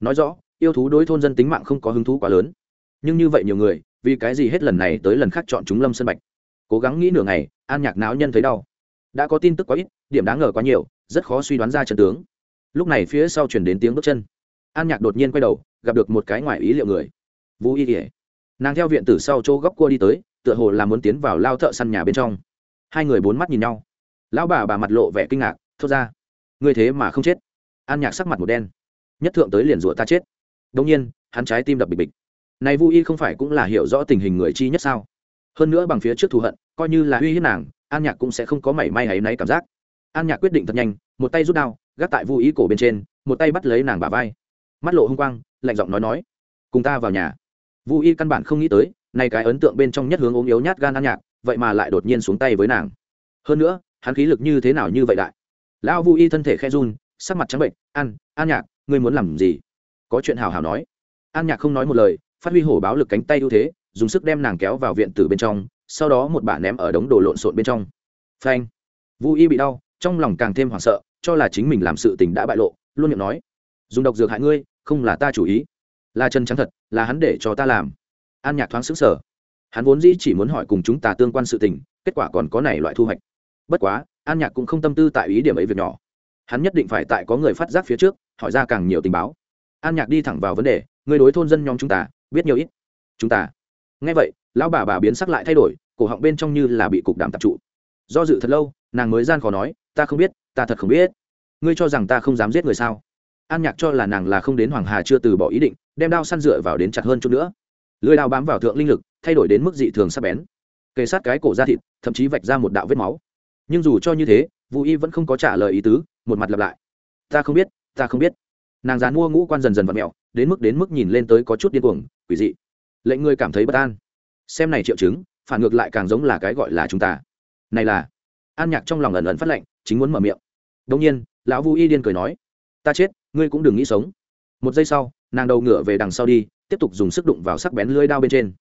Nói rõ, yêu thú đối thôn dân tính mạng không có hứng thú quá lớn. Nhưng như vậy nhiều người, vì cái gì hết lần này tới lần khác chọn chúng lâm sân bạch? Cố gắng nghĩ nửa ngày, an nhạc não nhân thấy đau. Đã có tin tức quá ít, điểm đáng ngờ quá nhiều, rất khó suy đoán ra trận tướng. Lúc này phía sau chuyển đến tiếng bước chân. An nhạc đột nhiên quay đầu, gặp được một cái ngoài ý liệu người. Vũ y kỉa nàng theo viện tử sau chỗ góc cua đi tới, tựa hồ là muốn tiến vào lao thợ săn nhà bên trong. Hai người bốn mắt nhìn nhau. Lão bà bà mặt lộ vẻ kinh ngạc, thốt ra. Người thế mà không chết an nhạc sắc mặt một đen. Nhất thượng tới liền rủa ta chết. Đông nhiên, hắn trái tim đập bịch bịch. Này vu y không phải cũng là hiểu rõ tình hình người chi nhất sao? Hơn nữa bằng phía trước thù hận, coi như là uy hiếp nàng, an nhạc cũng sẽ không có mảy may hay náy cảm giác. An nhạc quyết định thật nhanh, một tay rút đao, gác tại vu Y cổ bên trên, một tay bắt lấy nàng bà vai. Mắt lộ h n g quang, lạnh giọng nói nói, cùng ta vào nhà. Vu y căn bản không nghĩ tới nay cái ấn tượng bên trong nhất hướng ốm yếu nhát gan an nhạc, vậy mà lại đột nhiên xuống tay với nàng. Hơn nữa, hắn khí lực như thế nào như vậy đại? Lão vu y thân thể khe run sắc mặt trắng bệnh, an an nhạc, ngươi muốn làm gì? Có chuyện hào hào nói. An nhạc không nói một lời, phát huy hổ báo lực cánh tay ưu thế, dùng sức đem nàng kéo vào viện tử bên trong, sau đó một bà ném ở đống đồ lộn xộn bên trong. Phanh. Vu y bị đau, trong lòng càng thêm hoảng sợ, cho là chính mình làm sự tình đã bại lộ, luôn miệng nói, dùng độc dược hại ngươi, không là ta chủ ý. Là chân trắng thật, là hắn để cho ta làm. An nhạc thoáng xứng sở hắn vốn dĩ chỉ muốn hỏi cùng chúng ta tương quan sự tình, kết quả còn có này loại thu hoạch. Bất quá, an nhạc cũng không tâm tư tại ý điểm ấy việc nhỏ hắn nhất định phải tại có người phát giác phía trước, hỏi ra càng nhiều tình báo. An nhạc đi thẳng vào vấn đề, người đối thôn dân nhóm chúng ta, biết nhiều ít. Chúng ta. Nghe vậy, lão bà bà biến sắc lại thay đổi, cổ họng bên trong như là bị cục đàm tập trụ. Do dự thật lâu, nàng mới gian khó nói, ta không biết, ta thật không biết. Ngươi cho rằng ta không dám giết người sao? An nhạc cho là nàng là không đến hoàng hà chưa từ bỏ ý định, đem đao săn dựa vào đến chặt hơn chút nữa. Lưới đao bám vào thượng linh lực, thay đổi đến mức dị thường sắp bén. Kề sát cái cổ ra thịt, thậm chí vạch ra một đạo vết máu. Nhưng dù cho như thế vũ y vẫn không có trả lời ý tứ, một mặt lặp lại. Ta không biết, ta không biết. Nàng dán mua ngũ quan dần dần vặt mẹo, đến mức đến mức nhìn lên tới có chút điên cuồng, quỷ dị. Lệnh ngươi cảm thấy bất an. Xem này triệu chứng, phản ngược lại càng giống là cái gọi là chúng ta. Này là, an nhạc trong lòng ẩn ẩn phát lệnh, chính muốn mở miệng. Đông nhiên, lão vu y điên cười nói, ta chết, ngươi cũng đừng nghĩ sống. Một giây sau, nàng đầu ngửa về đằng sau đi, tiếp tục dùng sức đụng vào sắc bén lưới đao bên trên.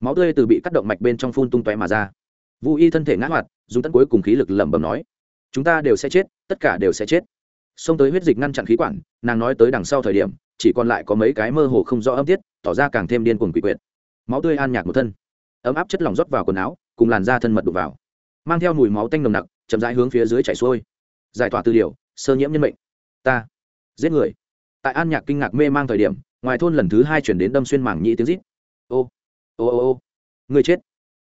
Máu tươi từ bị cắt động mạch bên trong phun tung tóe mà ra. Vu y thân thể ngã hoạt, dùng tất cuối cùng khí lực lẩm bẩm nói chúng ta đều sẽ chết, tất cả đều sẽ chết. Xông tới huyết dịch ngăn chặn khí quản, nàng nói tới đằng sau thời điểm, chỉ còn lại có mấy cái mơ hồ không rõ âm tiết, tỏ ra càng thêm điên cuồng quỷ quyệt. Máu tươi an nhạt một thân. Ấm áp chất lỏng rót vào quần áo, cùng làn da thân mật đục vào. Mang theo mùi máu tanh nồng nặc, chậm rãi hướng phía dưới chảy xuôi. Giải tỏa tư điều, sơ nhiễm nhân mệnh. Ta, giết người. Tại an nhạc kinh ngạc mê mang thời điểm, ngoài thôn lần thứ hai chuyển đến đâm xuyên mảng nhĩ tiếng rít. Ô ô ô ô. Người chết.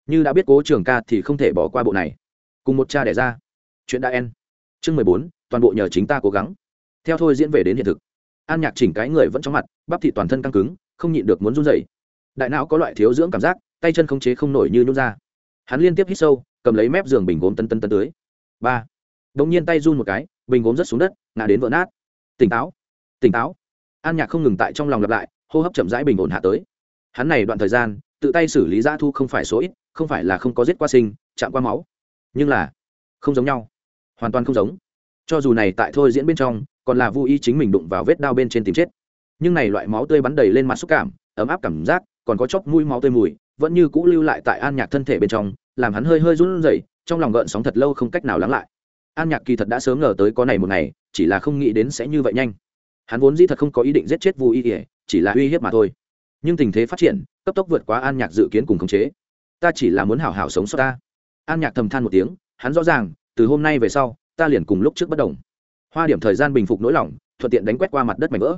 Như đã biết cố trường ca thì không thể bỏ qua bộ này. Cùng một cha đẻ ra chuyện đã en. Chương mười bốn, toàn bộ nhờ chính ta cố gắng. Theo thôi diễn về đến hiện thực. An nhạc chỉnh cái người vẫn trong mặt, bắp thị toàn thân căng cứng, không nhịn được muốn run dày đại não có loại thiếu dưỡng cảm giác, tay chân không chế không nổi như nhún ra. Hắn liên tiếp hít sâu, cầm lấy mép giường bình gốm tân tân tân tưới. Ba. Đ ỗ n g nhiên tay run một cái, bình gốm rớt xuống đất, ngã đến vỡ nát. Tỉnh táo. Tỉnh táo. An nhạc không ngừng tại trong lòng lặp lại, hô hấp chậm rãi bình ổn hạ tới. Hắn này đoạn thời gian, tự tay xử lý dã thu không phải số ít, không phải là không có giết qua sinh, chạm qua máu. Nhưng là, không giống nhau hoàn toàn không giống. Cho dù này tại thôi diễn bên trong, còn là vô ý chính mình đụng vào vết đao bên trên tìm chết. Nhưng này loại máu tươi bắn đầy lên mặt xúc cảm, ấm áp cảm giác, còn có chóc mũi máu tươi mùi, vẫn như cũ lưu lại tại an nhạc thân thể bên trong, làm hắn hơi hơi run rẩy, trong lòng gợn sóng thật lâu không cách nào lắng lại. An nhạc kỳ thật đã sớm ngờ tới có này một ngày, chỉ là không nghĩ đến sẽ như vậy nhanh. Hắn vốn dĩ thật không có ý định giết chết vu y ỉa chỉ là uy hiếp mà thôi. Nhưng tình thế phát triển, cấp tốc vượt quá an nhạc dự kiến cùng khống chế. Ta chỉ là muốn hảo hảo sống sót ta. An nhạc thầm than một tiếng, hắn rõ ràng từ hôm nay về sau, ta liền cùng lúc trước bất đồng. Hoa điểm thời gian bình phục nỗi lòng, thuận tiện đánh quét qua mặt đất mảnh vỡ.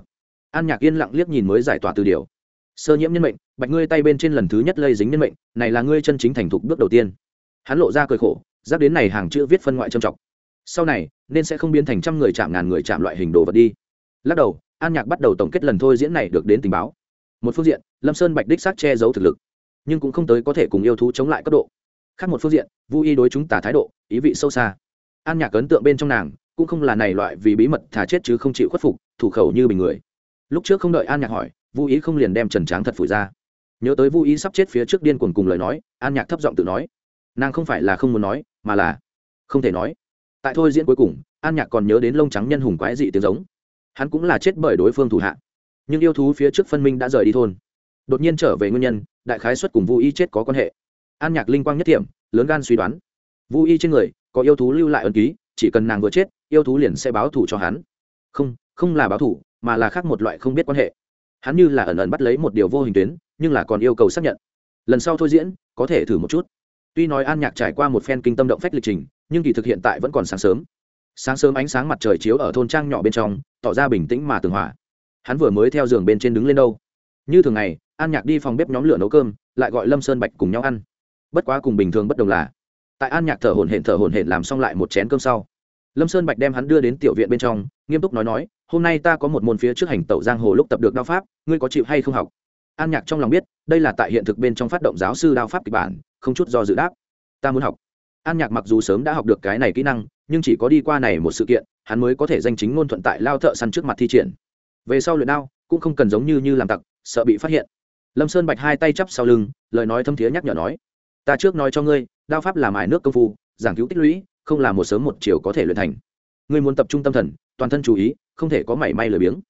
An nhạc yên lặng liếc nhìn mới giải tỏa từ điều. Sơ nhiễm nhân mệnh, bạch ngươi tay bên trên lần thứ nhất lây dính nhân mệnh, này là ngươi chân chính thành thục bước đầu tiên. Hắn lộ ra cười khổ, giáp đến này hàng chữ viết phân ngoại trầm trọng. Sau này, nên sẽ không biến thành trăm người chạm ngàn người chạm loại hình đồ vật đi. Lắc đầu, an nhạc bắt đầu tổng kết lần thôi diễn này được đến tình báo. Một phương diện, lâm sơn bạch đích xác che giấu thực lực, nhưng cũng không tới có thể cùng yêu thú chống lại cấp độ khác một phương diện, Vu y đối chúng tả thái độ, ý vị sâu xa. An nhạc ấn tượng bên trong nàng, cũng không là này loại vì bí mật thà chết chứ không chịu khuất phục, thủ khẩu như bình người. Lúc trước không đợi an nhạc hỏi, Vu ý không liền đem trần tráng thật phủi ra. Nhớ tới Vu ý sắp chết phía trước điên cuồng cùng lời nói, an nhạc thấp giọng tự nói, nàng không phải là không muốn nói, mà là không thể nói. Tại thôi diễn cuối cùng, an nhạc còn nhớ đến lông trắng nhân hùng quái dị tiếng giống. Hắn cũng là chết bởi đối phương thủ hạ. Nhưng yêu thú phía trước phân minh đã rời đi thôn. Đột nhiên trở về nguyên nhân, đại khái xuất cùng vô y chết có quan hệ an nhạc linh quang nhất thiểm, lớn gan suy đoán. Vũ y trên người, có yêu thú lưu lại ân ký, chỉ cần nàng vừa chết, yêu thú liền sẽ báo thủ cho hắn. Không không là báo thủ, mà là khác một loại không biết quan hệ. Hắn như là ẩn ẩn bắt lấy một điều vô hình tuyến, nhưng là còn yêu cầu xác nhận. Lần sau thôi diễn, có thể thử một chút. Tuy nói an nhạc trải qua một phen kinh tâm động phách lịch trình, nhưng kỳ thực hiện tại vẫn còn sáng sớm. Sáng sớm ánh sáng mặt trời chiếu ở thôn trang nhỏ bên trong, tỏ ra bình tĩnh mà tường hòa. Hắn vừa mới theo giường bên trên đứng lên đâu. Như thường ngày, an nhạc đi phòng bếp nhóm lửa nấu cơm, lại gọi lâm sơn bạch cùng nhau ăn bất quá cùng bình thường bất đồng là, tại an nhạc thở hổn hển thở hổn hển làm xong lại một chén cơm sau, lâm sơn bạch đem hắn đưa đến tiểu viện bên trong, nghiêm túc nói nói, hôm nay ta có một môn phía trước hành tẩu giang hồ lúc tập được đao pháp, ngươi có chịu hay không học? An nhạc trong lòng biết, đây là tại hiện thực bên trong phát động giáo sư đao pháp kịch bản, không chút do dự đáp, ta muốn học. An nhạc mặc dù sớm đã học được cái này kỹ năng, nhưng chỉ có đi qua này một sự kiện, hắn mới có thể danh chính ngôn thuận tại lao thợ săn trước mặt thi triển. Về sau luyện đao, cũng không cần giống như như làm tặc, sợ bị phát hiện. Lâm sơn bạch hai tay chắp sau lưng, lời nói thâm thiế nhắc nhở nói ta trước nói cho ngươi, đao pháp là mài nước công phu, giảng cứu tích lũy, không là một sớm một chiều có thể luyện thành. Ngươi muốn tập trung tâm thần, toàn thân chú ý, không thể có mảy may lười biếng.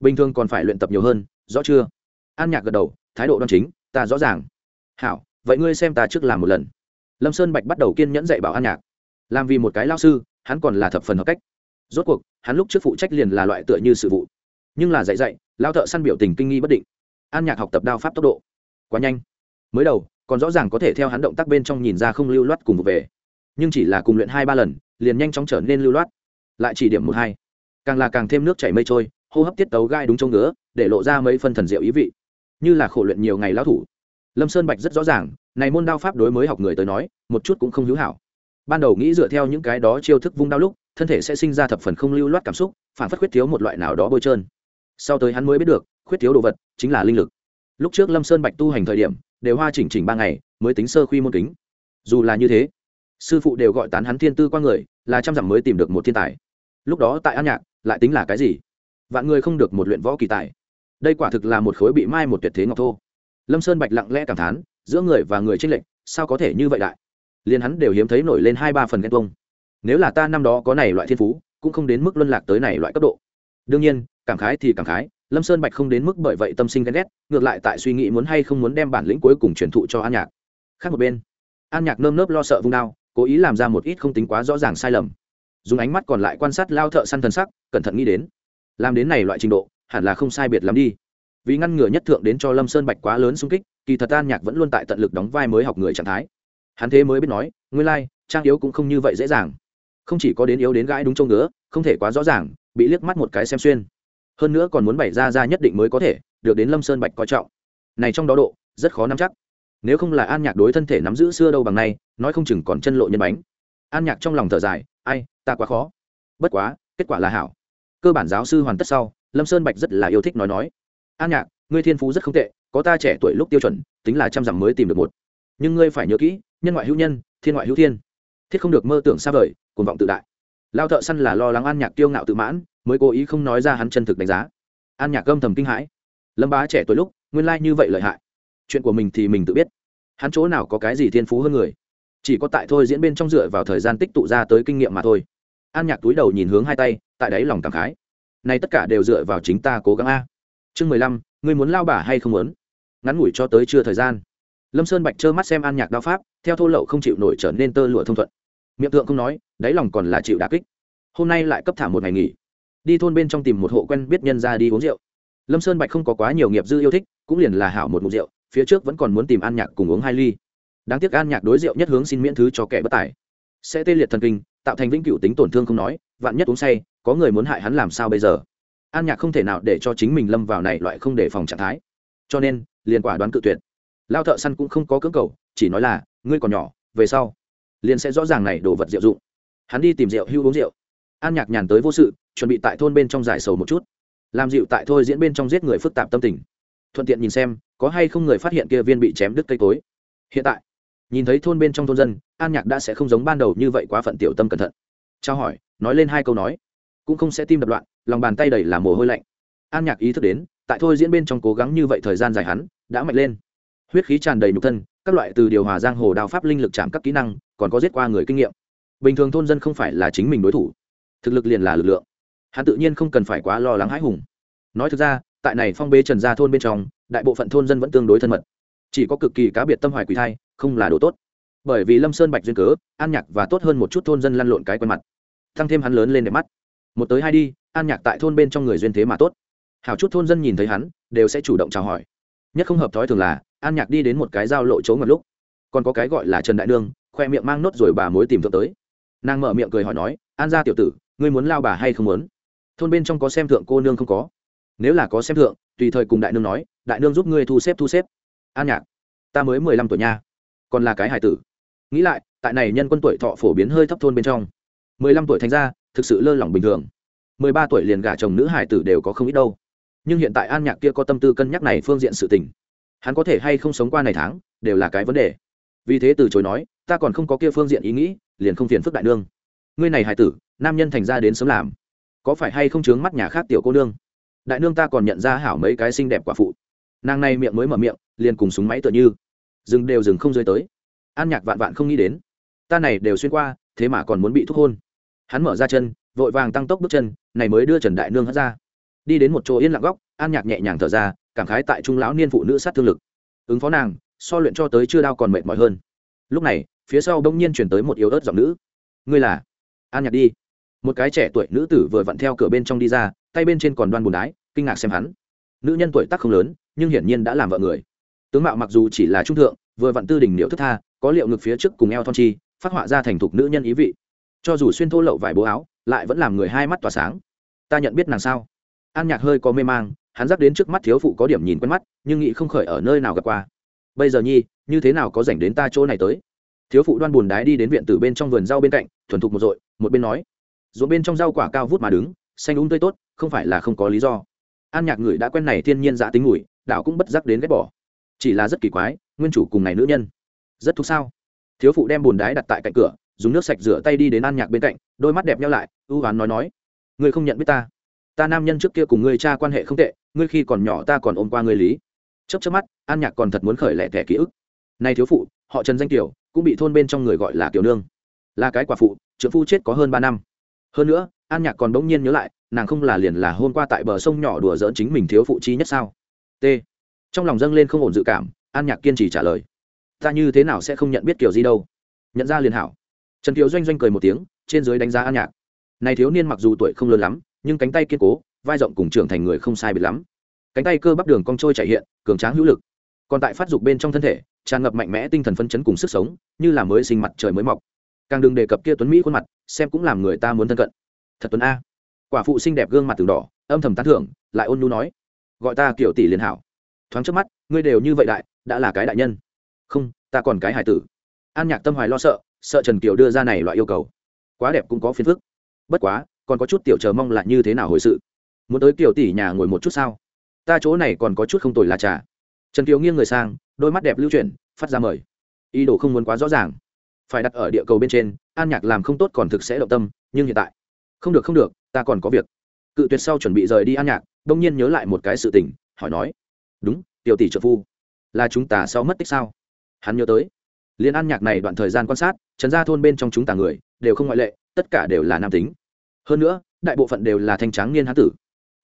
Bình thường còn phải luyện tập nhiều hơn, rõ chưa? An nhạc gật đầu, thái độ đoan chính, ta rõ ràng. Hảo, vậy ngươi xem ta trước làm một lần. Lâm sơn bạch bắt đầu kiên nhẫn dạy bảo an nhạc. Làm vì một cái lao sư, hắn còn là thập phần hợp cách. Rốt cuộc, hắn lúc trước phụ trách liền là loại tựa như sự vụ. Nhưng là dạy dạy, lao thợ săn biểu tình kinh nghi bất định. An nhạc học tập đao pháp tốc độ quá nhanh mới đầu, còn rõ ràng có thể theo hắn động tác bên trong nhìn ra không lưu loát cùng vụ về. Nhưng chỉ là cùng luyện hai ba lần, liền nhanh chóng trở nên lưu loát. Lại chỉ điểm một hai. Càng là càng thêm nước chảy mây trôi, hô hấp tiết tấu gai đúng trông ngứa, để lộ ra mấy phân thần diệu ý vị. Như là khổ luyện nhiều ngày lão thủ. Lâm sơn bạch rất rõ ràng, này môn đao pháp đối mới học người tới nói, một chút cũng không hữu hảo. Ban đầu nghĩ dựa theo những cái đó chiêu thức vung đao lúc, thân thể sẽ sinh ra thập phần không lưu loát cảm xúc, phản phất khuyết thiếu một loại nào đó bôi trơn. Sau tới hắn mới biết được, khuyết thiếu đồ vật chính là linh lực. Lúc trước lâm sơn bạch tu hành thời điểm đều hoa chỉnh chỉnh ba ngày, mới tính sơ khuy môn kính. Dù là như thế, sư phụ đều gọi tán hắn thiên tư qua người, là trăm dặm mới tìm được một thiên tài. Lúc đó tại an nhạc, lại tính là cái gì? Vạn người không được một luyện võ kỳ tài. Đây quả thực là một khối bị mai một tuyệt thế ngọc thô. Lâm sơn bạch lặng lẽ cảm thán, giữa người và người tranh lệch, sao có thể như vậy đại? Liền hắn đều hiếm thấy nổi lên hai ba phần ghen tuông. Nếu là ta năm đó có này loại thiên phú, cũng không đến mức luân lạc tới này loại cấp độ. Đương nhiên, cảm khái thì cảm khái lâm sơn bạch không đến mức bởi vậy tâm sinh ghen ghét, ngược lại tại suy nghĩ muốn hay không muốn đem bản lĩnh cuối cùng truyền thụ cho an nhạc. Khác một bên, an nhạc nơm nớp lo sợ vung đao, cố ý làm ra một ít không tính quá rõ ràng sai lầm. Dùng ánh mắt còn lại quan sát lao thợ săn thần sắc, cẩn thận nghĩ đến. Làm đến này loại trình độ, hẳn là không sai biệt lắm đi. Vì ngăn ngừa nhất thượng đến cho lâm sơn bạch quá lớn xung kích, kỳ thật an nhạc vẫn luôn tại tận lực đóng vai mới học người trạng thái. Hắn thế mới biết nói, nguyên lai, trang yếu cũng không như vậy dễ dàng. Không chỉ có đến yếu đến gãi đúng trông ngứa, không thể quá rõ ràng, bị liếc mắt một cái xem xuyên hơn nữa còn muốn bày ra ra nhất định mới có thể, được đến lâm sơn bạch coi trọng. Này trong đó độ, rất khó nắm chắc. Nếu không là an nhạc đối thân thể nắm giữ xưa đâu bằng nay, nói không chừng còn chân lộ nhân bánh. An nhạc trong lòng thở dài, ai, ta quá khó. Bất quá, kết quả là hảo. Cơ bản giáo sư hoàn tất sau, lâm sơn bạch rất là yêu thích nói nói, an nhạc, ngươi thiên phú rất không tệ, có ta trẻ tuổi lúc tiêu chuẩn, tính là trăm dặm mới tìm được một. Nhưng ngươi phải nhớ kỹ, nhân ngoại hữu nhân, thiên ngoại hữu thiên. Thiết không được mơ tưởng xa vời, cuồng vọng tự đại lao thợ săn là lo lắng an nhạc kiêu ngạo tự mãn, mới cố ý không nói ra hắn chân thực đánh giá. An nhạc âm thầm kinh hãi. Lâm bá trẻ tuổi lúc, nguyên lai như vậy lợi hại. Chuyện của mình thì mình tự biết. Hắn chỗ nào có cái gì thiên phú hơn người? Chỉ có tại thôi diễn bên trong dựa vào thời gian tích tụ ra tới kinh nghiệm mà thôi. An nhạc túi đầu nhìn hướng hai tay, tại đáy lòng cảm khái. Này tất cả đều dựa vào chính ta cố gắng a. Chương mười lăm, ngươi muốn lao bả hay không muốn? Ngắn ngủi cho tới chưa thời gian. Lâm sơn bạch trơ mắt xem an nhạc đao pháp, theo thô lậu không chịu nổi trở nên tơ lụa thông thuận miệng tượng không nói, đáy lòng còn là chịu đà kích. Hôm nay lại cấp thả một ngày nghỉ. Đi thôn bên trong tìm một hộ quen biết nhân ra đi uống rượu. Lâm sơn bạch không có quá nhiều nghiệp dư yêu thích, cũng liền là hảo một mục rượu, phía trước vẫn còn muốn tìm an nhạc cùng uống hai ly. Đáng tiếc an nhạc đối rượu nhất hướng xin miễn thứ cho kẻ bất tài. Sẽ tê liệt thần kinh, tạo thành vĩnh cửu tính tổn thương không nói, vạn nhất uống say, có người muốn hại hắn làm sao bây giờ? An nhạc không thể nào để cho chính mình lâm vào này loại không để phòng trạng thái. Cho nên, liền quả đoán cự tuyệt. Lao thợ săn cũng không có cưỡng cầu, chỉ nói là, ngươi còn nhỏ, về sau liền sẽ rõ ràng này đồ vật rượu dụng. Hắn đi tìm rượu hưu uống rượu. An nhạc nhàn tới vô sự, chuẩn bị tại thôn bên trong giải sầu một chút. Làm dịu tại thôi diễn bên trong giết người phức tạp tâm tình. Thuận tiện nhìn xem, có hay không người phát hiện kia viên bị chém đứt cây cối. Hiện tại, nhìn thấy thôn bên trong thôn dân, an nhạc đã sẽ không giống ban đầu như vậy quá phận tiểu tâm cẩn thận. Trao hỏi, nói lên hai câu nói. Cũng không sẽ tim đập loạn, lòng bàn tay đầy là mồ hôi lạnh. An nhạc ý thức đến, tại thôi diễn bên trong cố gắng như vậy thời gian dài hắn, đã mạnh lên. Huyết khí tràn đầy nhục thân các loại từ điều hòa giang hồ đào pháp linh lực chạm các kỹ năng, còn có giết qua người kinh nghiệm. Bình thường thôn dân không phải là chính mình đối thủ, thực lực liền là lực lượng. Hắn tự nhiên không cần phải quá lo lắng hãi hùng. Nói thực ra, tại này phong bế trần gia thôn bên trong, đại bộ phận thôn dân vẫn tương đối thân mật. Chỉ có cực kỳ cá biệt tâm hoài quỷ thai, không là đồ tốt. Bởi vì lâm sơn bạch duyên cớ, an nhạc và tốt hơn một chút thôn dân lăn lộn cái quen mặt. Tăng thêm hắn lớn lên đẹp mắt. Một tới hai đi, an nhạc tại thôn bên trong người duyên thế mà tốt. Hào chút thôn dân nhìn thấy hắn, đều sẽ chủ động chào hỏi. Nhất không hợp thói thường là an nhạc đi đến một cái giao lộ chỗ ngập lúc, còn có cái gọi là trần đại nương, khoe miệng mang nốt rồi bà mối tìm thượng tới. Nàng mở miệng cười hỏi nói, an gia tiểu tử, ngươi muốn lao bà hay không muốn? Thôn bên trong có xem thượng cô nương không có. Nếu là có xem thượng, tùy thời cùng đại nương nói, đại nương giúp ngươi thu xếp thu xếp. An nhạc, ta mới mười lăm tuổi nha. Còn là cái hải tử. Nghĩ lại, tại này nhân quân tuổi thọ phổ biến hơi thấp thôn bên trong. Mười lăm tuổi thành ra, thực sự lơ lỏng bình thường. Mười ba tuổi liền gả chồng nữ hải tử đều có không ít đâu. Nhưng hiện tại an nhạc kia có tâm tư cân nhắc này phương diện sự tình hắn có thể hay không sống qua này tháng, đều là cái vấn đề. Vì thế từ chối nói, ta còn không có kia phương diện ý nghĩ, liền không phiền phức đại nương. Ngươi này hải tử, nam nhân thành ra đến sớm làm. Có phải hay không chướng mắt nhà khác tiểu cô nương? Đại nương ta còn nhận ra hảo mấy cái xinh đẹp quả phụ. Nàng này miệng mới mở miệng, liền cùng súng máy tựa như. Dừng đều dừng không rơi tới. An nhạc vạn vạn không nghĩ đến. Ta này đều xuyên qua, thế mà còn muốn bị thúc hôn. Hắn mở ra chân, vội vàng tăng tốc bước chân, này mới đưa trần đại nương hất ra. Đi đến một chỗ yên lặng góc, an nhạc nhẹ nhàng thở ra cảm khái tại trung lão niên phụ nữ sát thương lực. Ứng phó nàng, so luyện cho tới chưa đau còn mệt mỏi hơn. Lúc này, phía sau đông nhiên chuyển tới một yếu ớt giọng nữ. Ngươi là? An nhạc đi. Một cái trẻ tuổi nữ tử vừa vặn theo cửa bên trong đi ra, tay bên trên còn đoan bùn đái kinh ngạc xem hắn. Nữ nhân tuổi tác không lớn, nhưng hiển nhiên đã làm vợ người. Tướng mạo mặc dù chỉ là trung thượng, vừa vặn tư đình điệu thức tha, có liệu ngực phía trước cùng eo thon chi, phát họa ra thành thục nữ nhân ý vị. Cho dù xuyên thô lậu vải bố áo, lại vẫn làm người hai mắt tỏa sáng. Ta nhận biết nàng sao? An nhạc hơi có mê mang hắn dắt đến trước mắt thiếu phụ có điểm nhìn quen mắt, nhưng nghĩ không khởi ở nơi nào gặp qua. Bây giờ nhi, như thế nào có dành đến ta chỗ này tới? Thiếu phụ đoan buồn đái đi đến viện từ bên trong vườn rau bên cạnh, thuần thục một dội, một bên nói. Ruộng bên trong rau quả cao vút mà đứng, xanh úng tươi tốt, không phải là không có lý do. An nhạc người đã quen này thiên nhiên giã tính ngủi đảo cũng bất giác đến ghét bỏ. Chỉ là rất kỳ quái, nguyên chủ cùng này nữ nhân. Rất thúc sao? Thiếu phụ đem bùn đái đặt tại cạnh cửa, dùng nước sạch rửa tay đi đến an nhạc bên cạnh, đôi mắt đẹp nhau lại, ưu hoán nói nói. Ngươi không nhận biết ta. Ta nam nhân trước kia cùng ngươi cha quan hệ không tệ ngươi khi còn nhỏ ta còn ôm qua ngươi lý. Chấp chấp mắt, an nhạc còn thật muốn khởi lẹ thẻ ký ức. Nay thiếu phụ, họ trần danh tiểu cũng bị thôn bên trong người gọi là tiểu nương. Là cái quả phụ, trưởng phu chết có hơn ba năm. Hơn nữa, an nhạc còn bỗng nhiên nhớ lại, nàng không là liền là hôm qua tại bờ sông nhỏ đùa dỡn chính mình thiếu phụ chi nhất sao? T. Trong lòng dâng lên không ổn dự cảm, an nhạc kiên trì trả lời. Ta như thế nào sẽ không nhận biết kiểu gì đâu? Nhận ra liền hảo. Trần kiều doanh doanh cười một tiếng, trên dưới đánh giá an nhạc. Này thiếu niên mặc dù tuổi không lớn lắm, nhưng cánh tay kiên cố vai rộng cùng trưởng thành người không sai biệt lắm. Cánh tay cơ bắp đường cong trôi chạy hiện, cường tráng hữu lực. Còn tại phát dục bên trong thân thể, tràn ngập mạnh mẽ tinh thần phân chấn cùng sức sống, như là mới sinh mặt trời mới mọc. Càng đừng đề cập kia tuấn mỹ khuôn mặt, xem cũng làm người ta muốn thân cận. Thật tuấn a. Quả phụ xinh đẹp gương mặt từng đỏ, âm thầm tán thưởng, lại ôn nhu nói. Gọi ta kiểu tỷ liền hảo. Thoáng trước mắt, ngươi đều như vậy đại, đã là cái đại nhân. Không, ta còn cái hải tử. An nhạc tâm hoài lo sợ sợ trần kiều đưa ra này loại yêu cầu. Quá đẹp cũng có phiền phức. Bất quá, còn có chút tiểu chờ mong là như thế nào hồi sự muốn tới kiểu tỷ nhà ngồi một chút sao? Ta chỗ này còn có chút không tồi là trà. Trần kiều nghiêng người sang, đôi mắt đẹp lưu chuyển, phát ra mời. Ý đồ không muốn quá rõ ràng. Phải đặt ở địa cầu bên trên, an nhạc làm không tốt còn thực sẽ động tâm, nhưng hiện tại, không được không được, ta còn có việc. Cự tuyệt sau chuẩn bị rời đi an nhạc, đông nhiên nhớ lại một cái sự tình, hỏi nói, đúng, tiểu tỷ trợ phu, là chúng ta sau mất tích sao? Hắn nhớ tới, liên an nhạc này đoạn thời gian quan sát, trần gia thôn bên trong chúng ta người, đều không ngoại lệ, tất cả đều là nam tính. Hơn nữa, đại bộ phận đều là thanh tráng niên hán tử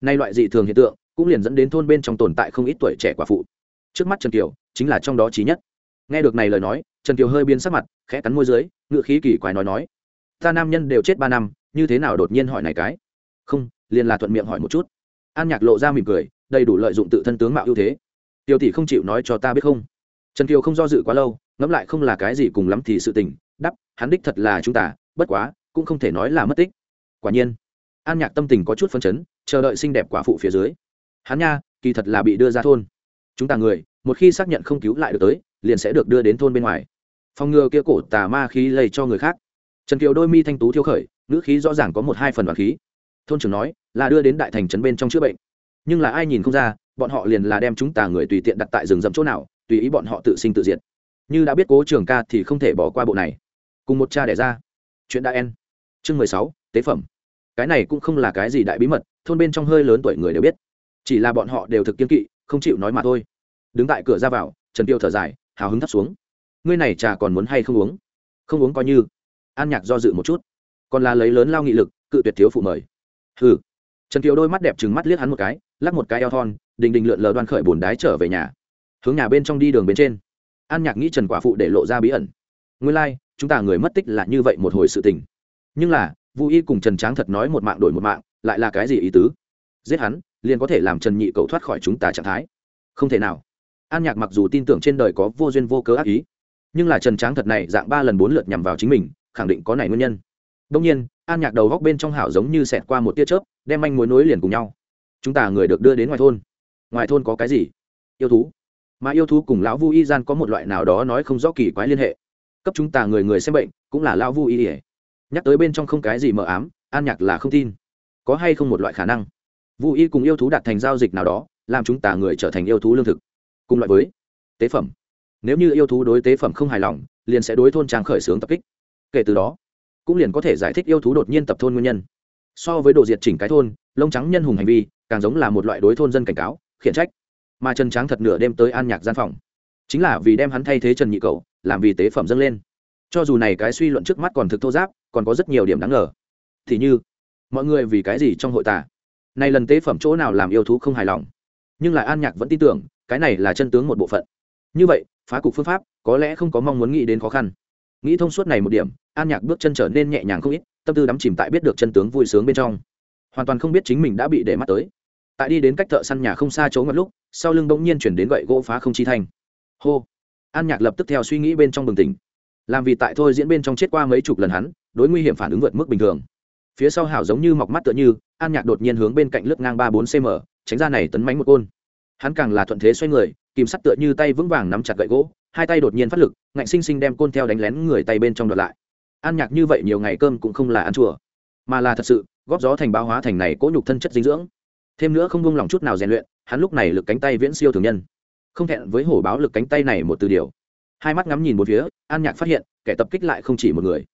nay loại dị thường hiện tượng cũng liền dẫn đến thôn bên trong tồn tại không ít tuổi trẻ quả phụ. Trước mắt trần kiều chính là trong đó trí nhất. Nghe được này lời nói, trần kiều hơi biến sắc mặt, khẽ cắn môi dưới, ngựa khí kỳ quái nói nói, ta nam nhân đều chết ba năm, như thế nào đột nhiên hỏi này cái? Không, liền là thuận miệng hỏi một chút. An nhạc lộ ra mỉm cười, đầy đủ lợi dụng tự thân tướng mạo ưu thế. Tiêu tỷ không chịu nói cho ta biết không? Trần kiều không do dự quá lâu, ngẫm lại không là cái gì cùng lắm thì sự tình đắp hắn đích thật là chúng ta, bất quá, cũng không thể nói là mất tích. Quả nhiên an nhạc tâm tình có chút phấn chấn, chờ đợi xinh đẹp quả phụ phía dưới. Hắn nha, kỳ thật là bị đưa ra thôn. Chúng ta người, một khi xác nhận không cứu lại được tới, liền sẽ được đưa đến thôn bên ngoài. Phòng ngừa kia cổ tà ma khí lây cho người khác. Trần kiều đôi mi thanh tú thiêu khởi, ngữ khí rõ ràng có một hai phần đoàn khí. Thôn trưởng nói, là đưa đến đại thành trấn bên trong chữa bệnh. Nhưng là ai nhìn không ra, bọn họ liền là đem chúng ta người tùy tiện đặt tại rừng rậm chỗ nào, tùy ý bọn họ tự sinh tự diệt. Như đã biết cố trường ca thì không thể bỏ qua bộ này. Cùng một cha đẻ ra. Chuyện đã en. Chương mười sáu, tế phẩm cái này cũng không là cái gì đại bí mật thôn bên trong hơi lớn tuổi người đều biết. Chỉ là bọn họ đều thực kiên kỵ không chịu nói mà thôi. Đứng tại cửa ra vào trần tiêu thở dài hào hứng thấp xuống. Ngươi này trà còn muốn hay không uống? Không uống coi như. An nhạc do dự một chút. Còn là lấy lớn lao nghị lực cự tuyệt thiếu phụ mời. Hừ. Trần Tiêu đôi mắt đẹp trừng mắt liếc hắn một cái lắc một cái eo thon đình đình lượn lờ đoan khởi bồn đái trở về nhà. Hướng nhà bên trong đi đường bên trên. An nhạc nghĩ trần quả phụ để lộ ra bí ẩn. Nguyên lai、like, chúng ta người mất tích là như vậy một hồi sự tình. Nhưng là vũ y cùng trần tráng thật nói một mạng đổi một mạng, lại là cái gì ý tứ? Giết hắn, liền có thể làm trần nhị cầu thoát khỏi chúng ta trạng thái. Không thể nào. An nhạc mặc dù tin tưởng trên đời có vô duyên vô cớ ác ý, nhưng là trần tráng thật này dạng ba lần bốn lượt nhằm vào chính mình, khẳng định có này nguyên nhân. Đông nhiên, an nhạc đầu góc bên trong hảo giống như xẹt qua một tia chớp, đem manh mối nối liền cùng nhau. Chúng ta người được đưa đến ngoài thôn. Ngoài thôn có cái gì? Yêu thú. Mà yêu thú cùng lão vu y gian có một loại nào đó nói không rõ kỳ quái liên hệ. Cấp chúng ta người người xem bệnh, cũng là lão vu y ỉa nhắc tới bên trong không cái gì mờ ám, an nhạc là không tin. Có hay không một loại khả năng? Vu y cùng yêu thú đạt thành giao dịch nào đó, làm chúng ta người trở thành yêu thú lương thực. Cùng loại với tế phẩm. Nếu như yêu thú đối tế phẩm không hài lòng, liền sẽ đối thôn trang khởi xướng tập kích. Kể từ đó, cũng liền có thể giải thích yêu thú đột nhiên tập thôn nguyên nhân. So với đồ diệt chỉnh cái thôn, lông trắng nhân hùng hành vi, càng giống là một loại đối thôn dân cảnh cáo, khiển trách. Mà trần tráng thật nửa đêm tới an nhạc gian phòng. Chính là vì đem hắn thay thế trần nhị cầu làm vì tế phẩm dâng lên. Cho dù này cái suy luận trước mắt còn thực thô giáp còn có rất nhiều điểm đáng ngờ. Thì như mọi người vì cái gì trong hội tả, này lần tế phẩm chỗ nào làm yêu thú không hài lòng? Nhưng lại an nhạc vẫn tin tưởng cái này là chân tướng một bộ phận. Như vậy phá cục phương pháp có lẽ không có mong muốn nghĩ đến khó khăn. Nghĩ thông suốt này một điểm an nhạc bước chân trở nên nhẹ nhàng không ít tâm tư đắm chìm tại biết được chân tướng vui sướng bên trong. Hoàn toàn không biết chính mình đã bị để mắt tới. Tại đi đến cách thợ săn nhà không xa chỗ ngặt lúc sau lưng bỗng nhiên chuyển đến gậy gỗ phá không chi thanh. Hô! An nhạc lập tức theo suy nghĩ bên trong bừng tỉnh. Làm vì tại thôi diễn bên trong chết qua mấy chục lần hắn đối nguy hiểm phản ứng vượt mức bình thường. Phía sau hảo giống như mọc mắt tựa như, an nhạc đột nhiên hướng bên cạnh lướt ngang ba bốn cm tránh ra này tấn mánh một côn. Hắn càng là thuận thế xoay người, kìm sắt tựa như tay vững vàng nắm chặt gậy gỗ, hai tay đột nhiên phát lực, ngạnh sinh sinh đem côn theo đánh lén người tay bên trong đợt lại. An nhạc như vậy nhiều ngày cơm cũng không là ăn chùa, mà là thật sự, góp gió thành báo hóa thành này cỗ nhục thân chất dinh dưỡng. Thêm nữa không buông lòng chút nào rèn luyện, hắn lúc này lực cánh tay viễn siêu thường nhân. Không thẹn với hổ báo lực cánh tay này một từ điều. Hai mắt ngắm nhìn một phía, an nhạc phát hiện, kẻ tập kích lại không chỉ một người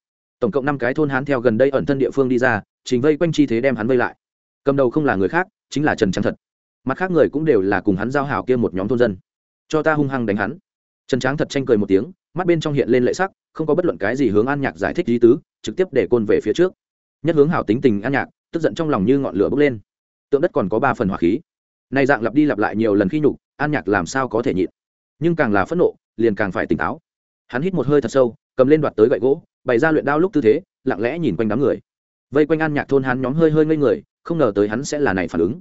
tổng cộng năm cái thôn hán theo gần đây ẩn thân địa phương đi ra, trình vây quanh chi thế đem hắn vây lại. Cầm đầu không là người khác, chính là trần trắng thật. Mặt khác người cũng đều là cùng hắn giao hảo kia một nhóm thôn dân. Cho ta hung hăng đánh hắn. Trần tráng thật tranh cười một tiếng, mắt bên trong hiện lên lệ sắc, không có bất luận cái gì hướng an nhạc giải thích lý tứ, trực tiếp để côn về phía trước. Nhất hướng hảo tính tình an nhạc, tức giận trong lòng như ngọn lửa bốc lên. Tượng đất còn có ba phần hỏa khí. Nay dạng lặp đi lặp lại nhiều lần khi nhục, an nhạc làm sao có thể nhịn? Nhưng càng là phẫn nộ, liền càng phải tỉnh táo. Hắn hít một hơi thật sâu, cầm lên đoạt tới gậy gỗ bày ra luyện đao lúc tư thế, lặng lẽ nhìn quanh đám người. Vây quanh an nhạc thôn hắn nhóm hơi hơi ngây người, không ngờ tới hắn sẽ là này phản ứng.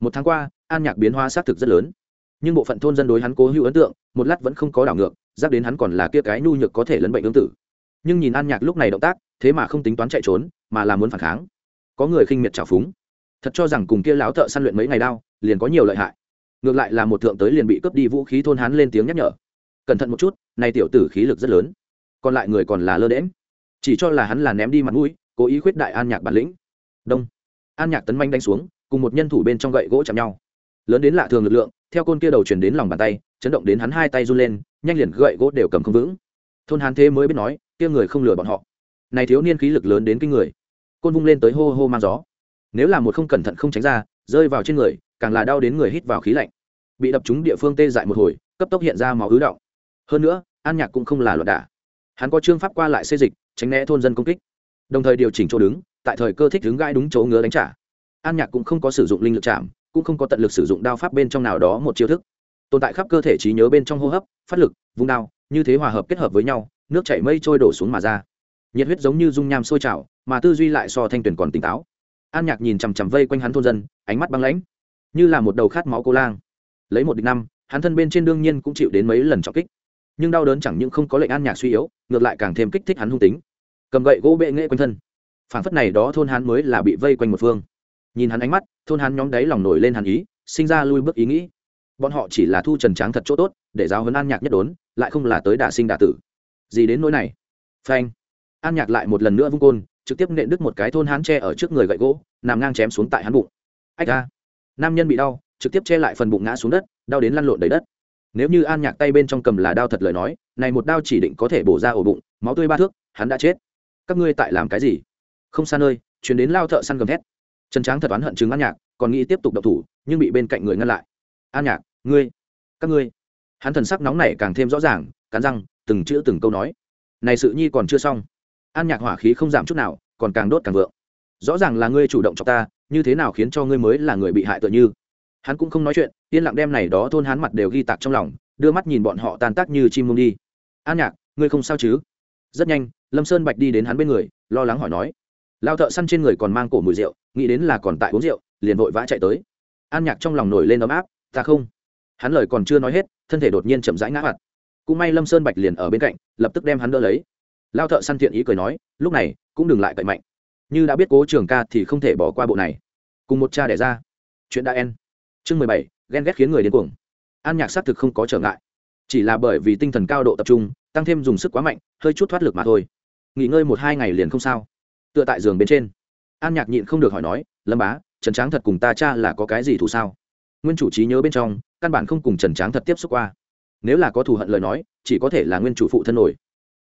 Một tháng qua, an nhạc biến hóa xác thực rất lớn. Nhưng bộ phận thôn dân đối hắn cố hữu ấn tượng, một lát vẫn không có đảo ngược, giáp đến hắn còn là kia cái nhu nhược có thể lấn bệnh ứng tử. Nhưng nhìn an nhạc lúc này động tác, thế mà không tính toán chạy trốn, mà là muốn phản kháng. Có người khinh miệt trào phúng. Thật cho rằng cùng kia láo thợ săn luyện mấy ngày đao, liền có nhiều lợi hại. Ngược lại là một thượng tới liền bị cướp đi vũ khí thôn hắn lên tiếng nhắc nhở. Cẩn thận một chút, này tiểu tử khí lực rất lớn. Còn lại người còn là lơ đễm chỉ cho là hắn là ném đi mặt mũi, cố ý khuyết đại an nhạc bản lĩnh. Đông. An nhạc tấn manh đánh xuống, cùng một nhân thủ bên trong gậy gỗ chạm nhau. Lớn đến lạ thường lực lượng, theo côn kia đầu chuyển đến lòng bàn tay, chấn động đến hắn hai tay run lên, nhanh liền gậy gỗ đều cầm không vững. Thôn hán thế mới biết nói, kia người không lừa bọn họ. Này thiếu niên khí lực lớn đến kinh người. Côn vung lên tới hô hô mang gió. Nếu là một không cẩn thận không tránh ra, rơi vào trên người, càng là đau đến người hít vào khí lạnh. Bị đập trúng địa phương tê dại một hồi, cấp tốc hiện ra máu ứ động. Hơn nữa, an nhạc cũng không là loạn đả hắn có chương pháp qua lại xây dịch, tránh né thôn dân công kích. Đồng thời điều chỉnh chỗ đứng, tại thời cơ thích đứng gai đúng chỗ ngứa đánh trả. An nhạc cũng không có sử dụng linh lực chạm, cũng không có tận lực sử dụng đao pháp bên trong nào đó một chiêu thức. Tồn tại khắp cơ thể trí nhớ bên trong hô hấp, phát lực, vung đao, như thế hòa hợp kết hợp với nhau, nước chảy mây trôi đổ xuống mà ra. Nhiệt huyết giống như dung nham sôi trào, mà tư duy lại so thanh tuyển còn tỉnh táo. An nhạc nhìn chằm chằm vây quanh hắn thôn dân, ánh mắt băng lãnh. Như là một đầu khát máu cô lang. Lấy một địch năm, hắn thân bên trên đương nhiên cũng chịu đến mấy lần trọng kích nhưng đau đớn chẳng những không có lệnh an nhạc suy yếu, ngược lại càng thêm kích thích hắn hung tính. Cầm gậy gỗ bệ nghệ quanh thân. Phản phất này đó thôn hắn mới là bị vây quanh một phương. Nhìn hắn ánh mắt, thôn hắn nhóm đáy lòng nổi lên hàn ý, sinh ra lui bước ý nghĩ. Bọn họ chỉ là thu trần tráng thật chỗ tốt, để giáo hấn an nhạc nhất đốn, lại không là tới đả sinh đả tử. Gì đến nỗi này? Phanh. An nhạc lại một lần nữa vung côn, trực tiếp nện đứt một cái thôn hán tre ở trước người gậy gỗ, nằm ngang chém xuống tại hắn bụng. Ách ra nam nhân bị đau, trực tiếp che lại phần bụng ngã xuống đất, đau đến lăn lộn đầy đất nếu như an nhạc tay bên trong cầm là đao thật lời nói, này một đao chỉ định có thể bổ ra ổ bụng, máu tươi ba thước, hắn đã chết. Các ngươi tại làm cái gì? Không xa nơi chuyển đến lao thợ săn gầm thét. Trần tráng thật oán hận chứng an nhạc, còn nghĩ tiếp tục độc thủ, nhưng bị bên cạnh người ngăn lại. An nhạc, ngươi, các ngươi. Hắn thần sắc nóng này càng thêm rõ ràng, cắn răng, từng chữ từng câu nói. Này sự nhi còn chưa xong. An nhạc hỏa khí không giảm chút nào, còn càng đốt càng vượng. Rõ ràng là ngươi chủ động cho ta, như thế nào khiến cho ngươi mới là người bị hại tựa như? Hắn cũng không nói chuyện, yên lặng đem này đó thôn hắn mặt đều ghi tạc trong lòng, đưa mắt nhìn bọn họ tan tác như chim mông đi. An nhạc, ngươi không sao chứ? Rất nhanh, lâm sơn bạch đi đến hắn bên người, lo lắng hỏi nói. Lao thợ săn trên người còn mang cổ mùi rượu, nghĩ đến là còn tại uống rượu, liền vội vã chạy tới. An nhạc trong lòng nổi lên ấm áp, ta không. Hắn lời còn chưa nói hết, thân thể đột nhiên chậm rãi ngã mặt cũng may lâm sơn bạch liền ở bên cạnh, lập tức đem hắn đỡ lấy. Lao thợ săn thiện ý cười nói, lúc này, cũng đừng lại cậy mạnh. Như đã biết cố trường ca thì không thể bỏ qua bộ này. Cùng một cha đẻ ra. Chuyện đã en chương mười bảy, ghen ghét khiến người đến cuồng. An nhạc xác thực không có trở ngại. Chỉ là bởi vì tinh thần cao độ tập trung, tăng thêm dùng sức quá mạnh, hơi chút thoát lực mà thôi. Nghỉ ngơi một hai ngày liền không sao. Tựa tại giường bên trên. An nhạc nhịn không được hỏi nói, lâm bá, trần tráng thật cùng ta cha là có cái gì thù sao? Nguyên chủ trí nhớ bên trong, căn bản không cùng trần tráng thật tiếp xúc qua. Nếu là có thù hận lời nói, chỉ có thể là nguyên chủ phụ thân nổi.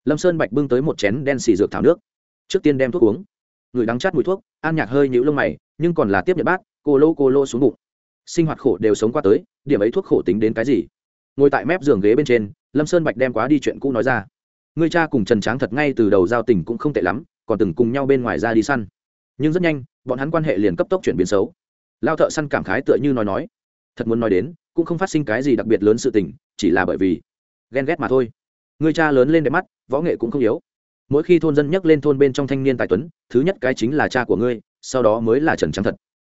Lâm sơn bạch bưng tới một chén đen xì dược thảo nước. Trước tiên đem thuốc uống. Người đắng chát mùi thuốc, an nhạc hơi nhũ lông mày, nhưng còn là tiếp nhận bát, cô lô cô lô xuống bụng sinh hoạt khổ đều sống qua tới, điểm ấy thuốc khổ tính đến cái gì? Ngồi tại mép giường ghế bên trên, lâm sơn bạch đem quá đi chuyện cũ nói ra. Người cha cùng trần tráng thật ngay từ đầu giao tình cũng không tệ lắm, còn từng cùng nhau bên ngoài ra đi săn. Nhưng rất nhanh, bọn hắn quan hệ liền cấp tốc chuyển biến xấu. Lao thợ săn cảm khái tựa như nói nói, thật muốn nói đến, cũng không phát sinh cái gì đặc biệt lớn sự tình, chỉ là bởi vì ghen ghét mà thôi. Người cha lớn lên đẹp mắt, võ nghệ cũng không yếu. Mỗi khi thôn dân nhắc lên thôn bên trong thanh niên tài tuấn, thứ nhất cái chính là cha của ngươi, sau đó mới là trần trắng thật.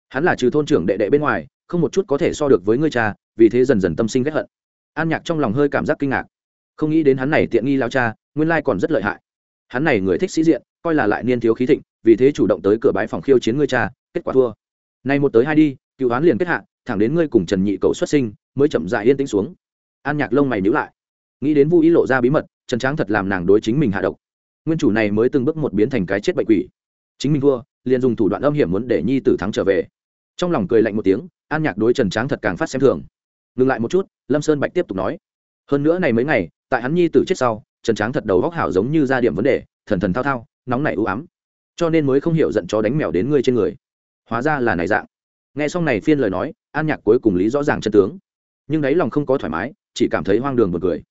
Hắn là trừ thôn trưởng đệ đệ bên ngoài không một chút có thể so được với ngươi cha, vì thế dần dần tâm sinh ghét hận. An nhạc trong lòng hơi cảm giác kinh ngạc. Không nghĩ đến hắn này tiện nghi lao cha, nguyên lai còn rất lợi hại. Hắn này người thích sĩ diện, coi là lại niên thiếu khí thịnh, vì thế chủ động tới cửa bái phòng khiêu chiến ngươi cha, kết quả thua. Nay một tới hai đi, cựu hắn liền kết hạ, thẳng đến ngươi cùng trần nhị cầu xuất sinh, mới chậm dại yên tĩnh xuống. An nhạc lông mày nhíu lại. Nghĩ đến vô ý lộ ra bí mật, trần tráng thật làm nàng đối chính mình hạ độc. Nguyên chủ này mới từng bước một biến thành cái chết bệnh quỷ. Chính mình thua, liền dùng thủ đoạn âm hiểm muốn để nhi tử thắng trở về trong lòng cười lạnh một tiếng, an nhạc đối trần tráng thật càng phát xem thường. Ngừng lại một chút, lâm sơn bạch tiếp tục nói. Hơn nữa này mấy ngày, tại hắn nhi tử chết sau, trần tráng thật đầu góc hảo giống như ra điểm vấn đề, thần thần thao thao, nóng nảy ưu ám. Cho nên mới không hiểu giận chó đánh mèo đến ngươi trên người. Hóa ra là này dạng. Nghe xong này phiên lời nói, an nhạc cuối cùng lý rõ ràng chân tướng. Nhưng đáy lòng không có thoải mái, chỉ cảm thấy hoang đường buồn cười.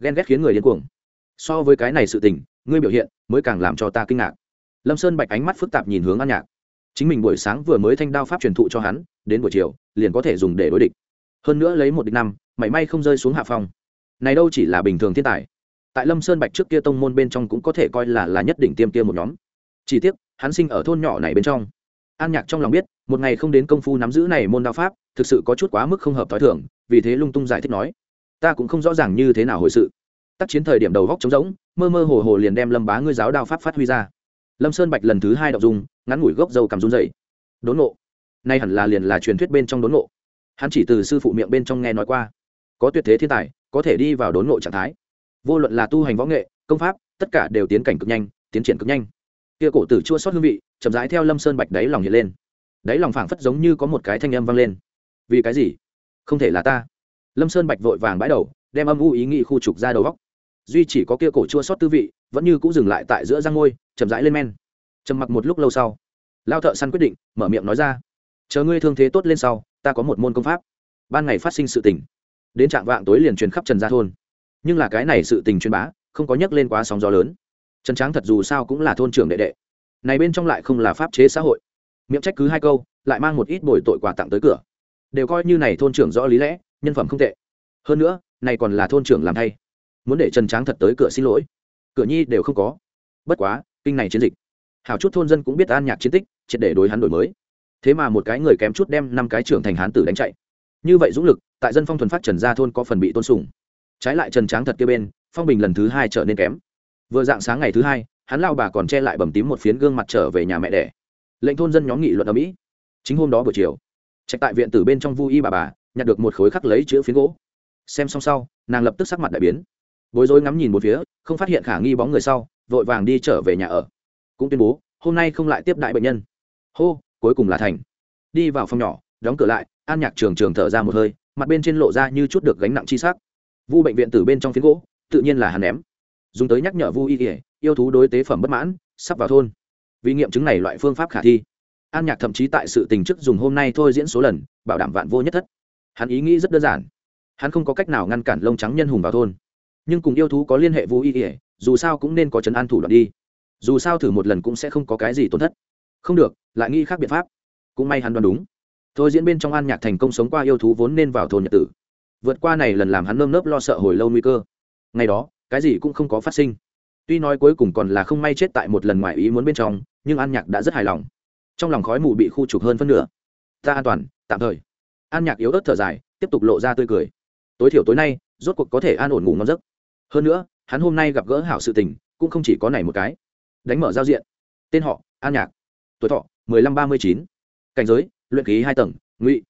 Ghen ghét khiến người điên cuồng. So với cái này sự tình, ngươi biểu hiện mới càng làm cho ta kinh ngạc. Lâm sơn bạch ánh mắt phức tạp nhìn hướng an nhạc chính mình buổi sáng vừa mới thanh đao pháp truyền thụ cho hắn, đến buổi chiều, liền có thể dùng để đối địch. Hơn nữa lấy một địch năm, mảy may không rơi xuống hạ phong. Này đâu chỉ là bình thường thiên tài. Tại lâm sơn bạch trước kia tông môn bên trong cũng có thể coi là là nhất đỉnh tiêm kia một nhóm. Chỉ tiếc, hắn sinh ở thôn nhỏ này bên trong. An nhạc trong lòng biết, một ngày không đến công phu nắm giữ này môn đao pháp, thực sự có chút quá mức không hợp t h o i thưởng vì thế lung tung giải thích nói, ta cũng không rõ ràng như thế nào hồi sự. Tác chiến thời điểm đầu góc trống rỗng, mơ mơ hồ hồ liền đem lâm bá ngươi giáo đao pháp phát huy ra lâm sơn bạch lần thứ hai đọc dung, ngắn ngủi gốc dâu cầm run dày đốn ngộ. nay hẳn là liền là truyền thuyết bên trong đốn ngộ. hắn chỉ từ sư phụ miệng bên trong nghe nói qua. Có tuyệt thế thiên tài, có thể đi vào đốn ngộ trạng thái. Vô luận là tu hành võ nghệ, công pháp, tất cả đều tiến cảnh cực nhanh, tiến triển cực nhanh. Kia cổ tử chua sót hương vị, chậm rãi theo lâm sơn bạch đáy lòng hiện lên. Đáy lòng phảng phất giống như có một cái thanh âm vang lên. Vì cái gì? Không thể là ta. Lâm sơn bạch vội vàng bãi đầu, đem âm u ý nghĩ khu trục ra đầu góc. Duy chỉ có kia cổ chua sót tư vị vẫn như cũng dừng lại tại giữa răng ngôi, chậm rãi lên men. Trầm mặc một lúc lâu sau, lao thợ săn quyết định, mở miệng nói ra, chờ ngươi thương thế tốt lên sau, ta có một môn công pháp. Ban ngày phát sinh sự tình, đến trạng vạng tối liền truyền khắp trần gia thôn. Nhưng là cái này sự tình truyền bá, không có nhắc lên quá sóng gió lớn. Trần tráng thật dù sao cũng là thôn trưởng đệ đệ. Này bên trong lại không là pháp chế xã hội. Miệng trách cứ hai câu, lại mang một ít bồi tội quà tặng tới cửa. Đều coi như này thôn trưởng rõ lý lẽ, nhân phẩm không tệ. Hơn nữa, này còn là thôn trưởng làm thay. Muốn để trần tráng thật tới cửa xin lỗi cửa nhi đều không có. Bất quá, kinh này chiến dịch. Hảo chút thôn dân cũng biết an nhạc chiến tích, triệt để đối hắn đổi mới. Thế mà một cái người kém chút đem năm cái trưởng thành hán tử đánh chạy. Như vậy dũng lực, tại dân phong thuần phát trần gia thôn có phần bị tôn sùng. Trái lại trần tráng thật kia bên, phong bình lần thứ hai trở nên kém. Vừa dạng sáng ngày thứ hai, hắn lao bà còn che lại bầm tím một phiến gương mặt trở về nhà mẹ đẻ. Lệnh thôn dân nhóm nghị luận ở mỹ chính hôm đó buổi chiều, trạch tại viện tử bên trong vui y bà bà, nhặt được một khối khắc lấy chữ phiến gỗ. Xem xong sau, nàng lập tức sắc mặt đại biến bối rối ngắm nhìn một phía, không phát hiện khả nghi bóng người sau, vội vàng đi trở về nhà ở. Cũng tuyên bố, hôm nay không lại tiếp đại bệnh nhân. Hô, cuối cùng là thành. Đi vào phòng nhỏ, đóng cửa lại, an nhạc trường trường thở ra một hơi, mặt bên trên lộ ra như chút được gánh nặng chi xác vu bệnh viện từ bên trong phiến gỗ, tự nhiên là hắn ném. Dùng tới nhắc nhở vu y ỉa yêu thú đối tế phẩm bất mãn, sắp vào thôn. Vì nghiệm chứng này loại phương pháp khả thi, an nhạc thậm chí tại sự tình chức dùng hôm nay thôi diễn số lần, bảo đảm vạn vô nhất thất. Hắn ý nghĩ rất đơn giản. Hắn không có cách nào ngăn cản lông trắng nhân hùng vào thôn nhưng cùng yêu thú có liên hệ vô ý ỉa, dù sao cũng nên có chấn an thủ đoạn đi. Dù sao thử một lần cũng sẽ không có cái gì tổn thất. Không được, lại nghĩ khác biện pháp. Cũng may hắn đoán đúng. Thôi diễn bên trong an nhạc thành công sống qua yêu thú vốn nên vào thôn nhật tử. Vượt qua này lần làm hắn nơm nớp lo sợ hồi lâu nguy cơ. Ngày đó, cái gì cũng không có phát sinh. Tuy nói cuối cùng còn là không may chết tại một lần ngoài ý muốn bên trong, nhưng an nhạc đã rất hài lòng. Trong lòng khói mù bị khu trục hơn phân nửa. Ta an toàn, tạm thời. An nhạc yếu ớt thở dài, tiếp tục lộ ra tươi cười. Tối thiểu tối nay, rốt cuộc có thể an ổn ngủ ngon giấc hơn nữa, hắn hôm nay gặp gỡ hảo sự tình, cũng không chỉ có này một cái. Đánh mở giao diện. Tên họ, an nhạc. Tuổi thọ, mười lăm ba mươi chín. Cảnh giới, luyện khí hai tầng, ngụy.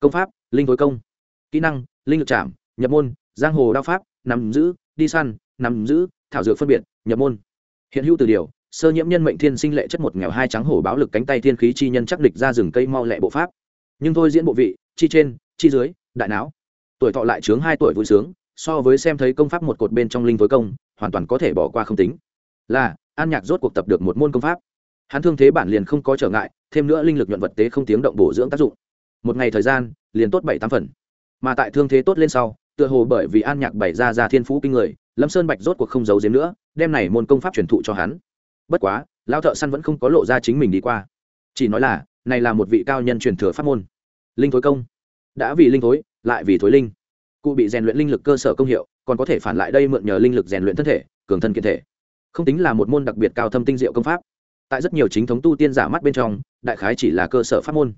Công pháp, linh tối công. Kỹ năng, linh lực chạm nhập môn, giang hồ đao pháp, nắm giữ, đi săn, nắm giữ, thảo dược phân biệt, nhập môn. Hiện hữu từ điều, sơ nhiễm nhân mệnh thiên sinh lệ chất một nghèo hai trắng hổ báo lực cánh tay thiên khí chi nhân chắc địch ra rừng cây mau lẹ bộ pháp. Nhưng thôi diễn bộ vị, chi trên, chi dưới, đại não. Tuổi thọ lại chướng hai tuổi vui sướng so với xem thấy công pháp một cột bên trong linh với công, hoàn toàn có thể bỏ qua không tính. Là, an nhạc rốt cuộc tập được một môn công pháp. Hắn thương thế bản liền không có trở ngại, thêm nữa linh lực nhuận vật tế không tiếng động bổ dưỡng tác dụng. Một ngày thời gian, liền tốt bảy tám phần. Mà tại thương thế tốt lên sau, tựa hồ bởi vì an nhạc bày ra ra thiên phú kinh người, lâm sơn bạch rốt cuộc không giấu giếm nữa, đem này môn công pháp truyền thụ cho hắn. Bất quá, lao thợ săn vẫn không có lộ ra chính mình đi qua. Chỉ nói là, này là một vị cao nhân truyền thừa pháp môn. Linh thối công. Đã vì linh thối, lại vì thối linh cụ bị rèn luyện linh lực cơ sở công hiệu, còn có thể phản lại đây mượn nhờ linh lực rèn luyện thân thể, cường thân kiện thể. Không tính là một môn đặc biệt cao thâm tinh diệu công pháp. Tại rất nhiều chính thống tu tiên giả mắt bên trong, đại khái chỉ là cơ sở pháp môn.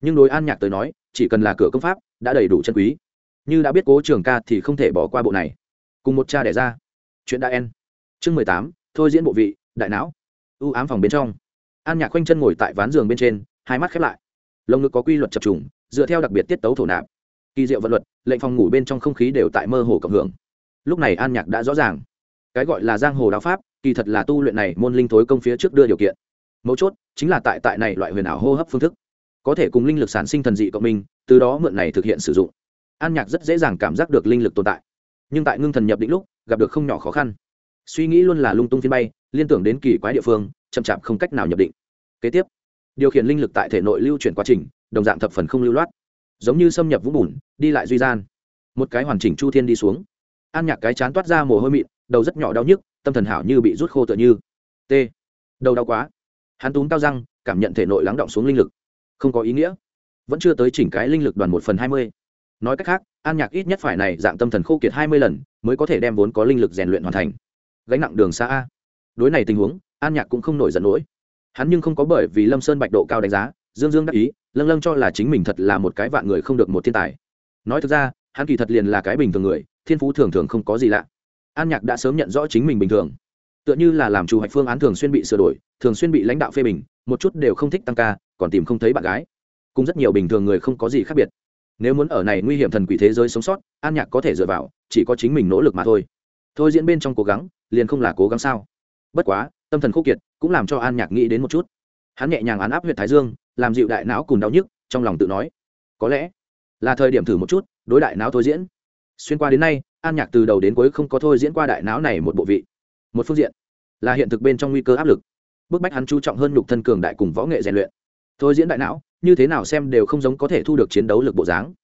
Nhưng đối an nhạc tới nói, chỉ cần là cửa công pháp, đã đầy đủ chân quý. Như đã biết cố trường ca thì không thể bỏ qua bộ này. Cùng một cha đẻ ra. Chuyện đã en. Chương mười tám, thôi diễn bộ vị, đại não. Ưu ám phòng bên trong. An nhạc khoanh chân ngồi tại ván giường bên trên, hai mắt khép lại. Lồng ngực có quy luật chập trùng, dựa theo đặc biệt tiết tấu thổ nạp kỳ diệu vận luật, lệnh phòng ngủ bên trong không khí đều tại mơ hồ cộng hưởng. Lúc này an nhạc đã rõ ràng. Cái gọi là giang hồ đạo pháp, kỳ thật là tu luyện này môn linh thối công phía trước đưa điều kiện. Mấu chốt chính là tại tại này loại huyền ảo hô hấp phương thức. Có thể cùng linh lực sản sinh thần dị cộng minh, từ đó mượn này thực hiện sử dụng. An nhạc rất dễ dàng cảm giác được linh lực tồn tại. Nhưng tại ngưng thần nhập định lúc, gặp được không nhỏ khó khăn. Suy nghĩ luôn là lung tung phiên bay, liên tưởng đến kỳ quái địa phương, chậm chạp không cách nào nhập định. Kế tiếp, điều khiển linh lực tại thể nội lưu chuyển quá trình, đồng dạng thập phần không lưu loát giống như xâm nhập vũng bùn, đi lại duy gian. Một cái hoàn chỉnh chu thiên đi xuống. An nhạc cái chán toát ra mồ hôi mịn, đầu rất nhỏ đau nhức, tâm thần hảo như bị rút khô tựa như. T. Đầu đau quá. Hắn túm cao răng, cảm nhận thể nội lắng động xuống linh lực. Không có ý nghĩa. Vẫn chưa tới chỉnh cái linh lực đoàn một phần hai mươi. Nói cách khác, an nhạc ít nhất phải này dạng tâm thần khô kiệt hai mươi lần, mới có thể đem vốn có linh lực rèn luyện hoàn thành. Gánh nặng đường xa a. Đối này tình huống, an nhạc cũng không nổi giận nổi hắn nhưng không có bởi vì lâm sơn bạch độ cao đánh giá dương dương đắc ý, lâng lâng cho là chính mình thật là một cái vạn người không được một thiên tài. Nói thực ra, hắn kỳ thật liền là cái bình thường người, thiên phú thường thường không có gì lạ. An nhạc đã sớm nhận rõ chính mình bình thường. Tựa như là làm chủ hoạch phương án thường xuyên bị sửa đổi, thường xuyên bị lãnh đạo phê bình, một chút đều không thích tăng ca, còn tìm không thấy bạn gái. Cũng rất nhiều bình thường người không có gì khác biệt. Nếu muốn ở này nguy hiểm thần quỷ thế giới sống sót, an nhạc có thể dựa vào, chỉ có chính mình nỗ lực mà thôi. Thôi diễn bên trong cố gắng, liền không là cố gắng sao? Bất quá, tâm thần khô kiệt cũng làm cho an nhạc nghĩ đến một chút. Hắn nhẹ nhàng án áp huyện thái dương làm dịu đại não cùng đau nhức, trong lòng tự nói, có lẽ là thời điểm thử một chút, đối đại não thôi diễn. Xuyên qua đến nay, an nhạc từ đầu đến cuối không có thôi diễn qua đại não này một bộ vị. Một phương diện là hiện thực bên trong nguy cơ áp lực. Bức bách hắn chú trọng hơn nhục thân cường đại cùng võ nghệ rèn luyện. Thôi diễn đại não, như thế nào xem đều không giống có thể thu được chiến đấu lực bộ dáng.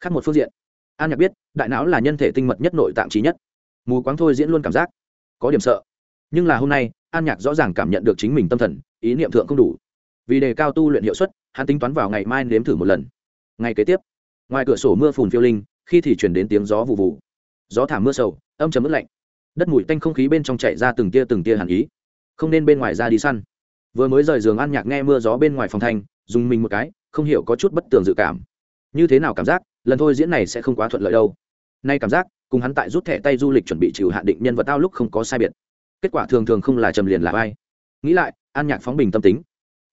Khác một phương diện, an nhạc biết, đại não là nhân thể tinh mật nhất nội tạng trí nhất. Mù quáng thôi diễn luôn cảm giác có điểm sợ. Nhưng là hôm nay, an nhạc rõ ràng cảm nhận được chính mình tâm thần, ý niệm thượng không đủ vì đề cao tu luyện hiệu suất, hắn tính toán vào ngày mai nếm thử một lần. Ngày kế tiếp, ngoài cửa sổ mưa phùn phiêu linh, khi thì chuyển đến tiếng gió vụ vụ. Gió thả mưa sầu, âm chấm ướt lạnh. Đất mùi tanh không khí bên trong chạy ra từng tia từng tia hàn ý. Không nên bên ngoài ra đi săn. Vừa mới rời giường ăn nhạc nghe mưa gió bên ngoài phòng thanh dùng mình một cái, không hiểu có chút bất tường dự cảm. Như thế nào cảm giác, lần thôi diễn này sẽ không quá thuận lợi đâu. Nay cảm giác, cùng hắn tại rút thẻ tay du lịch chuẩn bị chịu hạn định nhân vật tao lúc không có sai biệt. Kết quả thường thường không là trầm liền là vai nghĩ lại an nhạc phóng bình tâm tính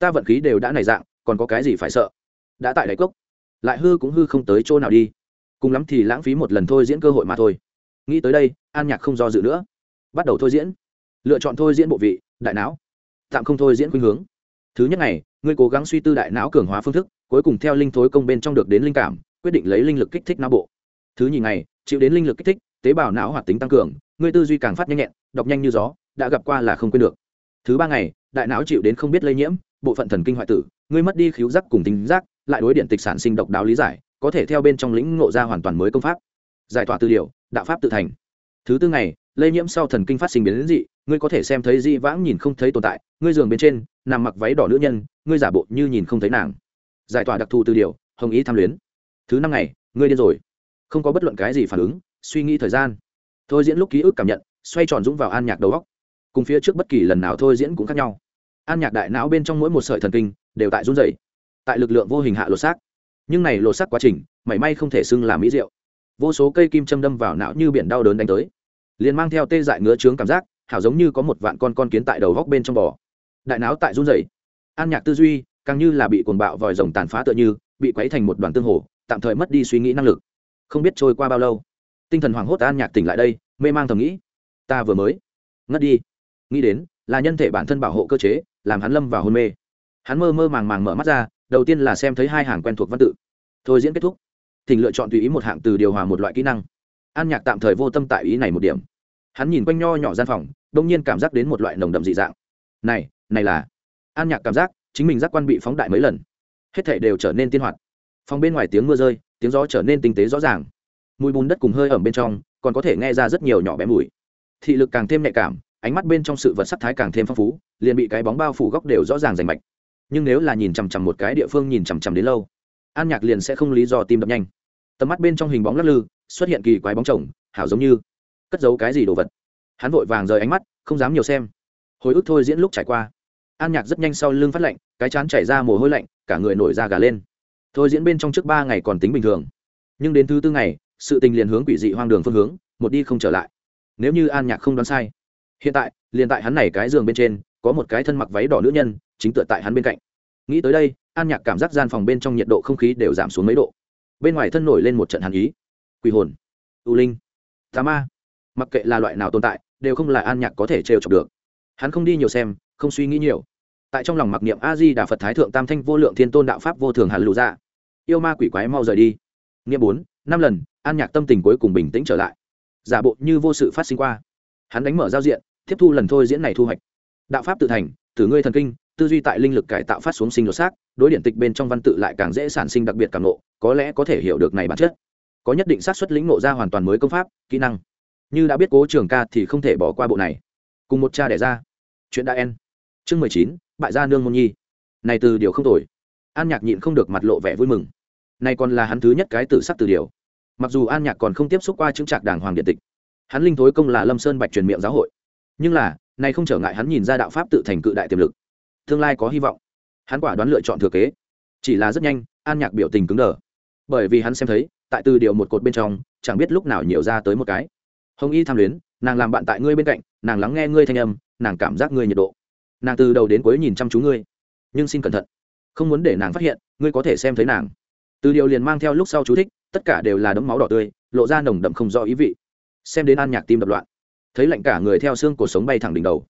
ta vận khí đều đã này dạng, còn có cái gì phải sợ? Đã tại đáy cốc, lại hư cũng hư không tới chỗ nào đi. Cùng lắm thì lãng phí một lần thôi diễn cơ hội mà thôi. Nghĩ tới đây, an nhạc không do dự nữa. Bắt đầu thôi diễn. Lựa chọn thôi diễn bộ vị, đại não. Tạm không thôi diễn khuynh hướng. Thứ nhất ngày, ngươi cố gắng suy tư đại não cường hóa phương thức, cuối cùng theo linh thối công bên trong được đến linh cảm, quyết định lấy linh lực kích thích não bộ. Thứ nhì ngày, chịu đến linh lực kích thích, tế bào não hoạt tính tăng cường, ngươi tư duy càng phát nhanh nhẹn, đọc nhanh như gió, đã gặp qua là không quên được. Thứ ba ngày, đại não chịu đến không biết lây nhiễm bộ phận thần kinh hoại tử, ngươi mất đi khíu giác cùng tính giác, lại đối điện tịch sản sinh độc đáo lý giải, có thể theo bên trong lĩnh ngộ ra hoàn toàn mới công pháp. Giải tỏa tư điều đạo pháp tự thành. Thứ tư ngày, lây nhiễm sau thần kinh phát sinh biến dị, ngươi có thể xem thấy dị vãng nhìn không thấy tồn tại, ngươi giường bên trên, nằm mặc váy đỏ nữ nhân, ngươi giả bộ như nhìn không thấy nàng. Giải tỏa đặc thù tư điều hồng ý tham luyến. Thứ năm ngày, ngươi điên rồi. Không có bất luận cái gì phản ứng, suy nghĩ thời gian. Thôi diễn lúc ký ức cảm nhận, xoay tròn dũng vào an nhạc đầu góc cùng phía trước bất kỳ lần nào thôi diễn cũng khác nhau an nhạc đại não bên trong mỗi một sợi thần kinh đều tại run dày tại lực lượng vô hình hạ lột xác. Nhưng này lột xác quá trình, mảy may không thể xưng là mỹ rượu vô số cây kim châm đâm vào não như biển đau đớn đánh tới, liền mang theo tê dại ngứa trướng cảm giác, hảo giống như có một vạn con con kiến tại đầu góc bên trong bò. Đại não tại run dày an nhạc tư duy càng như là bị cuồng bạo vòi rồng tàn phá tựa như, bị quấy thành một đoàn tương hồ, tạm thời mất đi suy nghĩ năng lực. Không biết trôi qua bao lâu, tinh thần hoảng hốt an nhạc tỉnh lại đây, mê mang thầm nghĩ. Ta vừa mới, ngất đi. Nghĩ đến, là nhân thể bản thân bảo hộ cơ chế làm hắn lâm vào hôn mê. Hắn mơ mơ màng màng mở mắt ra, đầu tiên là xem thấy hai hàng quen thuộc văn tự. Thôi diễn kết thúc. Thỉnh lựa chọn tùy ý một hạng từ điều hòa một loại kỹ năng. An nhạc tạm thời vô tâm tại ý này một điểm. Hắn nhìn quanh nho nhỏ gian phòng, đông nhiên cảm giác đến một loại nồng đậm dị dạng. Này này là. An nhạc cảm giác, chính mình giác quan bị phóng đại mấy lần. Hết thể đều trở nên tiên hoạt. Phòng bên ngoài tiếng mưa rơi, tiếng gió trở nên tinh tế rõ ràng. Mùi bùn đất cùng hơi ẩm bên trong, còn có thể nghe ra rất nhiều nhỏ bé mùi. Thị lực càng thêm nhạy cảm ánh mắt bên trong sự vật sắc thái càng thêm phong phú, liền bị cái bóng bao phủ góc đều rõ ràng rành mạch. Nhưng nếu là nhìn chằm chằm một cái địa phương nhìn chằm chằm đến lâu, an nhạc liền sẽ không lý do tim đập nhanh. Tầm mắt bên trong hình bóng lắc lư, xuất hiện kỳ quái bóng chồng, hảo giống như cất giấu cái gì đồ vật. Hắn vội vàng rời ánh mắt, không dám nhiều xem. Hồi ức thôi diễn lúc trải qua. An nhạc rất nhanh sau lưng phát lạnh, cái chán chảy ra mồ hôi lạnh, cả người nổi da gà lên. Thôi diễn bên trong trước ba ngày còn tính bình thường. Nhưng đến thứ tư ngày, sự tình liền hướng quỷ dị hoang đường phương hướng, một đi không trở lại. Nếu như an nhạc không đoán sai hiện tại, liền tại hắn này cái giường bên trên, có một cái thân mặc váy đỏ nữ nhân, chính tựa tại hắn bên cạnh. Nghĩ tới đây, an nhạc cảm giác gian phòng bên trong nhiệt độ không khí đều giảm xuống mấy độ. Bên ngoài thân nổi lên một trận hàn ý. Quỷ hồn. U linh. Tà ma. Mặc kệ là loại nào tồn tại, đều không là an nhạc có thể trêu chọc được. Hắn không đi nhiều xem, không suy nghĩ nhiều. Tại trong lòng mặc niệm a di đà phật thái thượng tam thanh vô lượng thiên tôn đạo pháp vô thường hàn lụ ra dạ. yêu ma quỷ quái mau rời đi. Nghĩa bốn, năm lần, an nhạc tâm tình cuối cùng bình tĩnh trở lại. Giả bộ như vô sự phát sinh qua. Hắn đánh mở giao diện tiếp thu lần thôi diễn này thu hoạch. Đạo pháp tự thành tử ngươi thần kinh, tư duy tại linh lực cải tạo phát xuống sinh đột xác, đối điện tịch bên trong văn tự lại càng dễ sản sinh đặc biệt càng nộ có lẽ có thể hiểu được này bản chất. Có nhất định xác suất lĩnh nộ ra hoàn toàn mới công pháp, kỹ năng. Như đã biết cố trường ca thì không thể bỏ qua bộ này. Cùng một cha đẻ ra. Chuyện đã en. Chương mười chín, bại gia nương môn nhi. Này từ điều không tồi. An nhạc nhịn không được mặt lộ vẻ vui mừng. Này còn là hắn thứ nhất cái tử sắc từ điều. Mặc dù an nhạc còn không tiếp xúc qua chứng trạc đàng hoàng điện tịch. Hắn linh thối công là lâm sơn bạch truyền miệng giáo hội nhưng là, này không trở ngại hắn nhìn ra đạo pháp tự thành cự đại tiềm lực. Tương lai có hy vọng. Hắn quả đoán lựa chọn thừa kế. Chỉ là rất nhanh, an nhạc biểu tình cứng đờ. Bởi vì hắn xem thấy, tại từ điều một cột bên trong, chẳng biết lúc nào nhiều ra tới một cái. Hồng y tham luyến, nàng làm bạn tại ngươi bên cạnh, nàng lắng nghe ngươi thanh âm, nàng cảm giác ngươi nhiệt độ. Nàng từ đầu đến cuối nhìn chăm chú ngươi. Nhưng xin cẩn thận. Không muốn để nàng phát hiện, ngươi có thể xem thấy nàng. Từ điều liền mang theo lúc sau chú thích, tất cả đều là đấm máu đỏ tươi, lộ ra nồng đậm không rõ ý vị. Xem đến an nhạc tim đập loạn thấy lạnh cả người theo xương cuộc sống bay thẳng đỉnh đầu.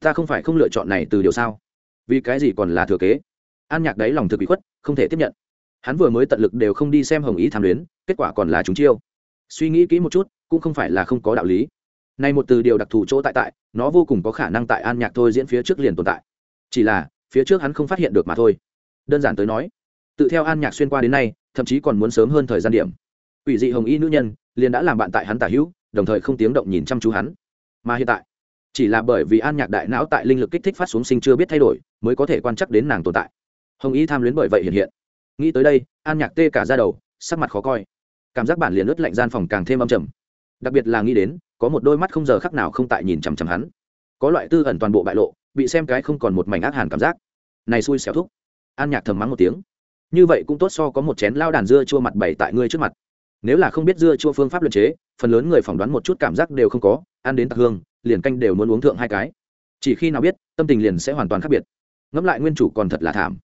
Ta không phải không lựa chọn này từ điều sao? Vì cái gì còn là thừa kế? An nhạc đấy lòng thực bị khuất, không thể tiếp nhận. Hắn vừa mới tận lực đều không đi xem hồng ý tham luyến, kết quả còn là chúng chiêu. Suy nghĩ kỹ một chút, cũng không phải là không có đạo lý. Nay một từ điều đặc thù chỗ tại tại, nó vô cùng có khả năng tại an nhạc thôi diễn phía trước liền tồn tại. Chỉ là, phía trước hắn không phát hiện được mà thôi. Đơn giản tới nói, tự theo an nhạc xuyên qua đến nay, thậm chí còn muốn sớm hơn thời gian điểm. Ủy dị hồng y nữ nhân, liền đã làm bạn tại hắn tả hữu, đồng thời không tiếng động nhìn chăm chú hắn mà hiện tại, chỉ là bởi vì an nhạc đại não tại linh lực kích thích phát xuống sinh chưa biết thay đổi, mới có thể quan chắc đến nàng tồn tại. Hồng y tham luyến bởi vậy hiện hiện. Nghĩ tới đây, an nhạc tê cả ra đầu, sắc mặt khó coi. Cảm giác bản liền ướt lạnh gian phòng càng thêm âm trầm. Đặc biệt là nghĩ đến, có một đôi mắt không giờ khắc nào không tại nhìn chằm chằm hắn. Có loại tư ẩn toàn bộ bại lộ, bị xem cái không còn một mảnh ác hàn cảm giác. Này xui xẻo thúc. An nhạc thầm mắng một tiếng. Như vậy cũng tốt so có một chén lao đàn dưa chua mặt bày tại ngươi trước mặt nếu là không biết dưa chua phương pháp luyện chế, phần lớn người phỏng đoán một chút cảm giác đều không có, ăn đến tạc hương, liền canh đều muốn uống thượng hai cái. Chỉ khi nào biết, tâm tình liền sẽ hoàn toàn khác biệt. Ngẫm lại nguyên chủ còn thật là thảm.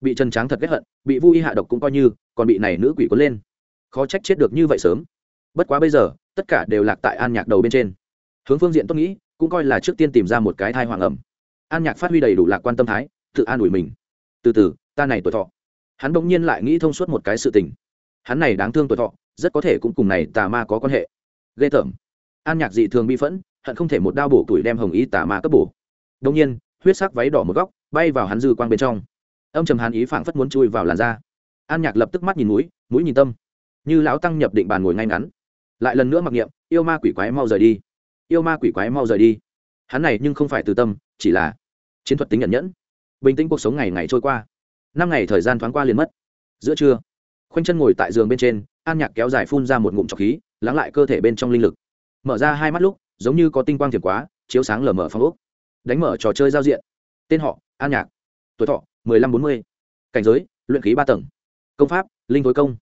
Bị chân tráng thật ghét hận, bị vui hạ độc cũng coi như, còn bị này nữ quỷ cuốn lên. Khó trách chết được như vậy sớm. Bất quá bây giờ, tất cả đều lạc tại an nhạc đầu bên trên. Hướng phương diện tôi nghĩ, cũng coi là trước tiên tìm ra một cái thai hoàng ẩm. An nhạc phát huy đầy đủ lạc quan tâm thái, tự an ủi mình. Từ từ, ta này tuổi thọ. Hắn bỗng nhiên lại nghĩ thông suốt một cái sự tình. Hắn này đáng thương tuổi thọ rất có thể cũng cùng này tà ma có quan hệ. Ghê tởm. An nhạc dị thường bi phẫn, hận không thể một đao bổ tuổi đem hồng y tà ma cấp bổ. Đông nhiên, huyết sắc váy đỏ một góc, bay vào hắn dư quang bên trong. Ông trầm hàn ý phảng phất muốn chui vào làn da. An nhạc lập tức mắt nhìn mũi mũi nhìn tâm. Như lão tăng nhập định bàn ngồi ngay ngắn. Lại lần nữa mặc niệm, yêu ma quỷ quái mau rời đi. Yêu ma quỷ quái mau rời đi. Hắn này nhưng không phải từ tâm, chỉ là chiến thuật tính nhận nhẫn. Bình tĩnh cuộc sống ngày ngày trôi qua. Năm ngày thời gian thoáng qua liền mất. Giữa trưa khoanh chân ngồi tại giường bên trên, an nhạc kéo dài phun ra một ngụm trọc khí, lắng lại cơ thể bên trong linh lực. Mở ra hai mắt lúc, giống như có tinh quang thiệt quá, chiếu sáng lờ mở phong ốc. Đánh mở trò chơi giao diện. Tên họ, an nhạc. Tuổi thọ, mười lăm bốn mươi. Cảnh giới, luyện khí ba tầng. Công pháp, linh thối công.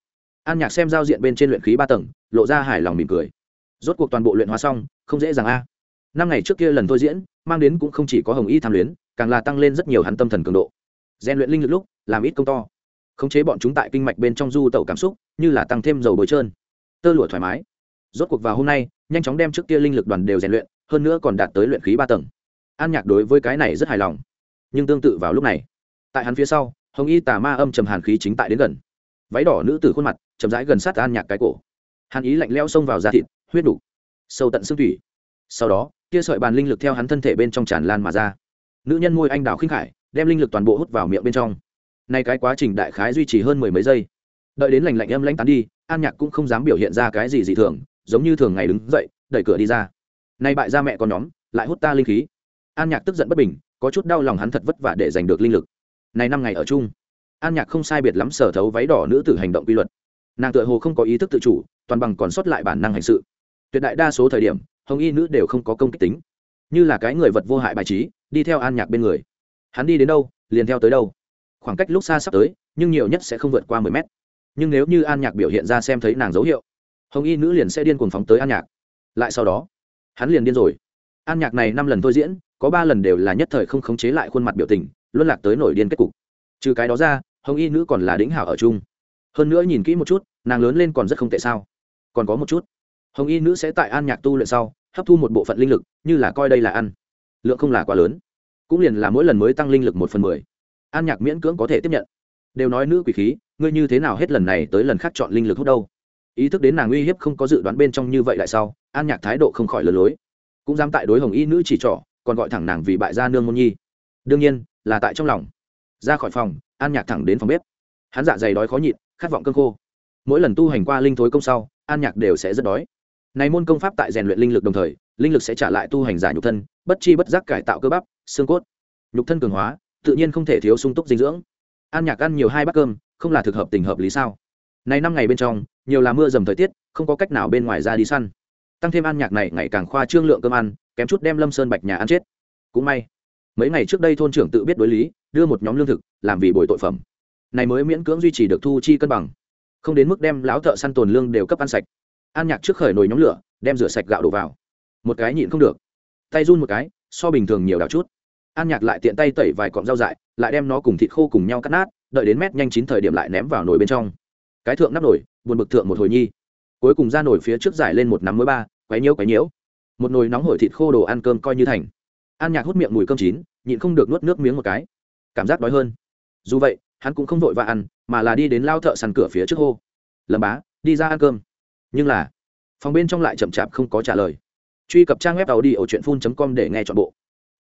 An nhạc xem giao diện bên trên luyện khí ba tầng, lộ ra hài lòng mỉm cười. Rốt cuộc toàn bộ luyện hóa xong, không dễ dàng a. Năm ngày trước kia lần thôi diễn, mang đến cũng không chỉ có hồng y tham luyến, càng là tăng lên rất nhiều hắn tâm thần cường độ. Gian luyện linh lực lúc, làm ít công to khống chế bọn chúng tại kinh mạch bên trong du tẩu cảm xúc, như là tăng thêm dầu bồi trơn. Tơ lụa thoải mái. Rốt cuộc vào hôm nay, nhanh chóng đem trước kia linh lực đoàn đều rèn luyện, hơn nữa còn đạt tới luyện khí ba tầng. An nhạc đối với cái này rất hài lòng. Nhưng tương tự vào lúc này, tại hắn phía sau, hồng y tà ma âm trầm hàn khí chính tại đến gần. Váy đỏ nữ tử khuôn mặt, chậm rãi gần sát an nhạc cái cổ. Hàn ý lạnh leo xông vào da thịt, huyết đủ. Sâu tận xương thủy. Sau đó kia sợi bàn linh lực theo hắn thân thể bên trong tràn lan mà ra. Nữ nhân môi anh đào khinh khải, đem linh lực toàn bộ hút vào miệng bên trong nay cái quá trình đại khái duy trì hơn mười mấy giây. Đợi đến lành lạnh âm lãnh tán đi, an nhạc cũng không dám biểu hiện ra cái gì dị thường, giống như thường ngày đứng dậy, đẩy cửa đi ra. Nay bại ra mẹ con nhóm, lại hút ta linh khí. An nhạc tức giận bất bình, có chút đau lòng hắn thật vất vả để giành được linh lực. Này năm ngày ở chung, an nhạc không sai biệt lắm sở thấu váy đỏ nữ tử hành động quy luật. Nàng tựa hồ không có ý thức tự chủ, toàn bằng còn sót lại bản năng hành sự. Tuyệt đại đa số thời điểm, hồng y nữ đều không có công kích tính. Như là cái người vật vô hại bài trí, đi theo an nhạc bên người. Hắn đi đến đâu, liền theo tới đâu khoảng cách lúc xa sắp tới, nhưng nhiều nhất sẽ không vượt qua mười mét. Nhưng nếu như an nhạc biểu hiện ra xem thấy nàng dấu hiệu, hồng y nữ liền sẽ điên cuồng phóng tới an nhạc. Lại sau đó, hắn liền điên rồi. An nhạc này năm lần thôi diễn, có ba lần đều là nhất thời không khống chế lại khuôn mặt biểu tình, luân lạc tới nổi điên kết cục. Trừ cái đó ra, hồng y nữ còn là đĩnh hảo ở chung. Hơn nữa nhìn kỹ một chút, nàng lớn lên còn rất không tệ sao. Còn có một chút, hồng y nữ sẽ tại an nhạc tu luyện sau, hấp thu một bộ phận linh lực, như là coi đây là ăn. Lượng không là quá lớn. Cũng liền là mỗi lần mới tăng linh lực một phần mười an nhạc miễn cưỡng có thể tiếp nhận. Đều nói nữ quỷ khí, ngươi như thế nào hết lần này tới lần khác chọn linh lực hút đâu? Ý thức đến nàng uy hiếp không có dự đoán bên trong như vậy lại sau, an nhạc thái độ không khỏi lừa lối. Cũng dám tại đối hồng y nữ chỉ trỏ, còn gọi thẳng nàng vì bại gia nương môn nhi. Đương nhiên, là tại trong lòng. Ra khỏi phòng, an nhạc thẳng đến phòng bếp. Hắn dạ dày đói khó nhịn, khát vọng cơn khô. Mỗi lần tu hành qua linh thối công sau, an nhạc đều sẽ rất đói. Này môn công pháp tại rèn luyện linh lực đồng thời, linh lực sẽ trả lại tu hành giả nhục thân, bất chi bất giác cải tạo cơ bắp, xương cốt. Nhục thân cường hóa tự nhiên không thể thiếu sung túc dinh dưỡng. An nhạc ăn nhiều hai bát cơm, không là thực hợp tình hợp lý sao? Này năm ngày bên trong, nhiều là mưa dầm thời tiết, không có cách nào bên ngoài ra đi săn. Tăng thêm an nhạc này, ngày càng khoa trương lượng cơm ăn, kém chút đem lâm sơn bạch nhà ăn chết. Cũng may, mấy ngày trước đây thôn trưởng tự biết đối lý, đưa một nhóm lương thực, làm vì bồi tội phẩm. Này mới miễn cưỡng duy trì được thu chi cân bằng. Không đến mức đem láo thợ săn tồn lương đều cấp ăn sạch. An nhạc trước khởi nồi nhóm lửa, đem rửa sạch gạo đổ vào. Một cái nhịn không được. Tay run một cái, so bình thường nhiều đào chút an nhạc lại tiện tay tẩy vài cọng rau dại, lại đem nó cùng thịt khô cùng nhau cắt nát, đợi đến mét nhanh chín thời điểm lại ném vào nồi bên trong. Cái thượng nắp nồi, buồn bực thượng một hồi nhi. Cuối cùng ra nồi phía trước giải lên một nắm mới ba, quấy nhiễu quấy nhiễu. Một nồi nóng hổi thịt khô đồ ăn cơm coi như thành. An nhạc hút miệng mùi cơm chín, nhịn không được nuốt nước miếng một cái. Cảm giác đói hơn. Dù vậy, hắn cũng không vội và ăn, mà là đi đến lao thợ săn cửa phía trước hô. Lâm bá, đi ra ăn cơm. Nhưng là, phòng bên trong lại chậm chạp không có trả lời. Truy cập trang web tàu đi ở truyện phun com để nghe t h ọ n bộ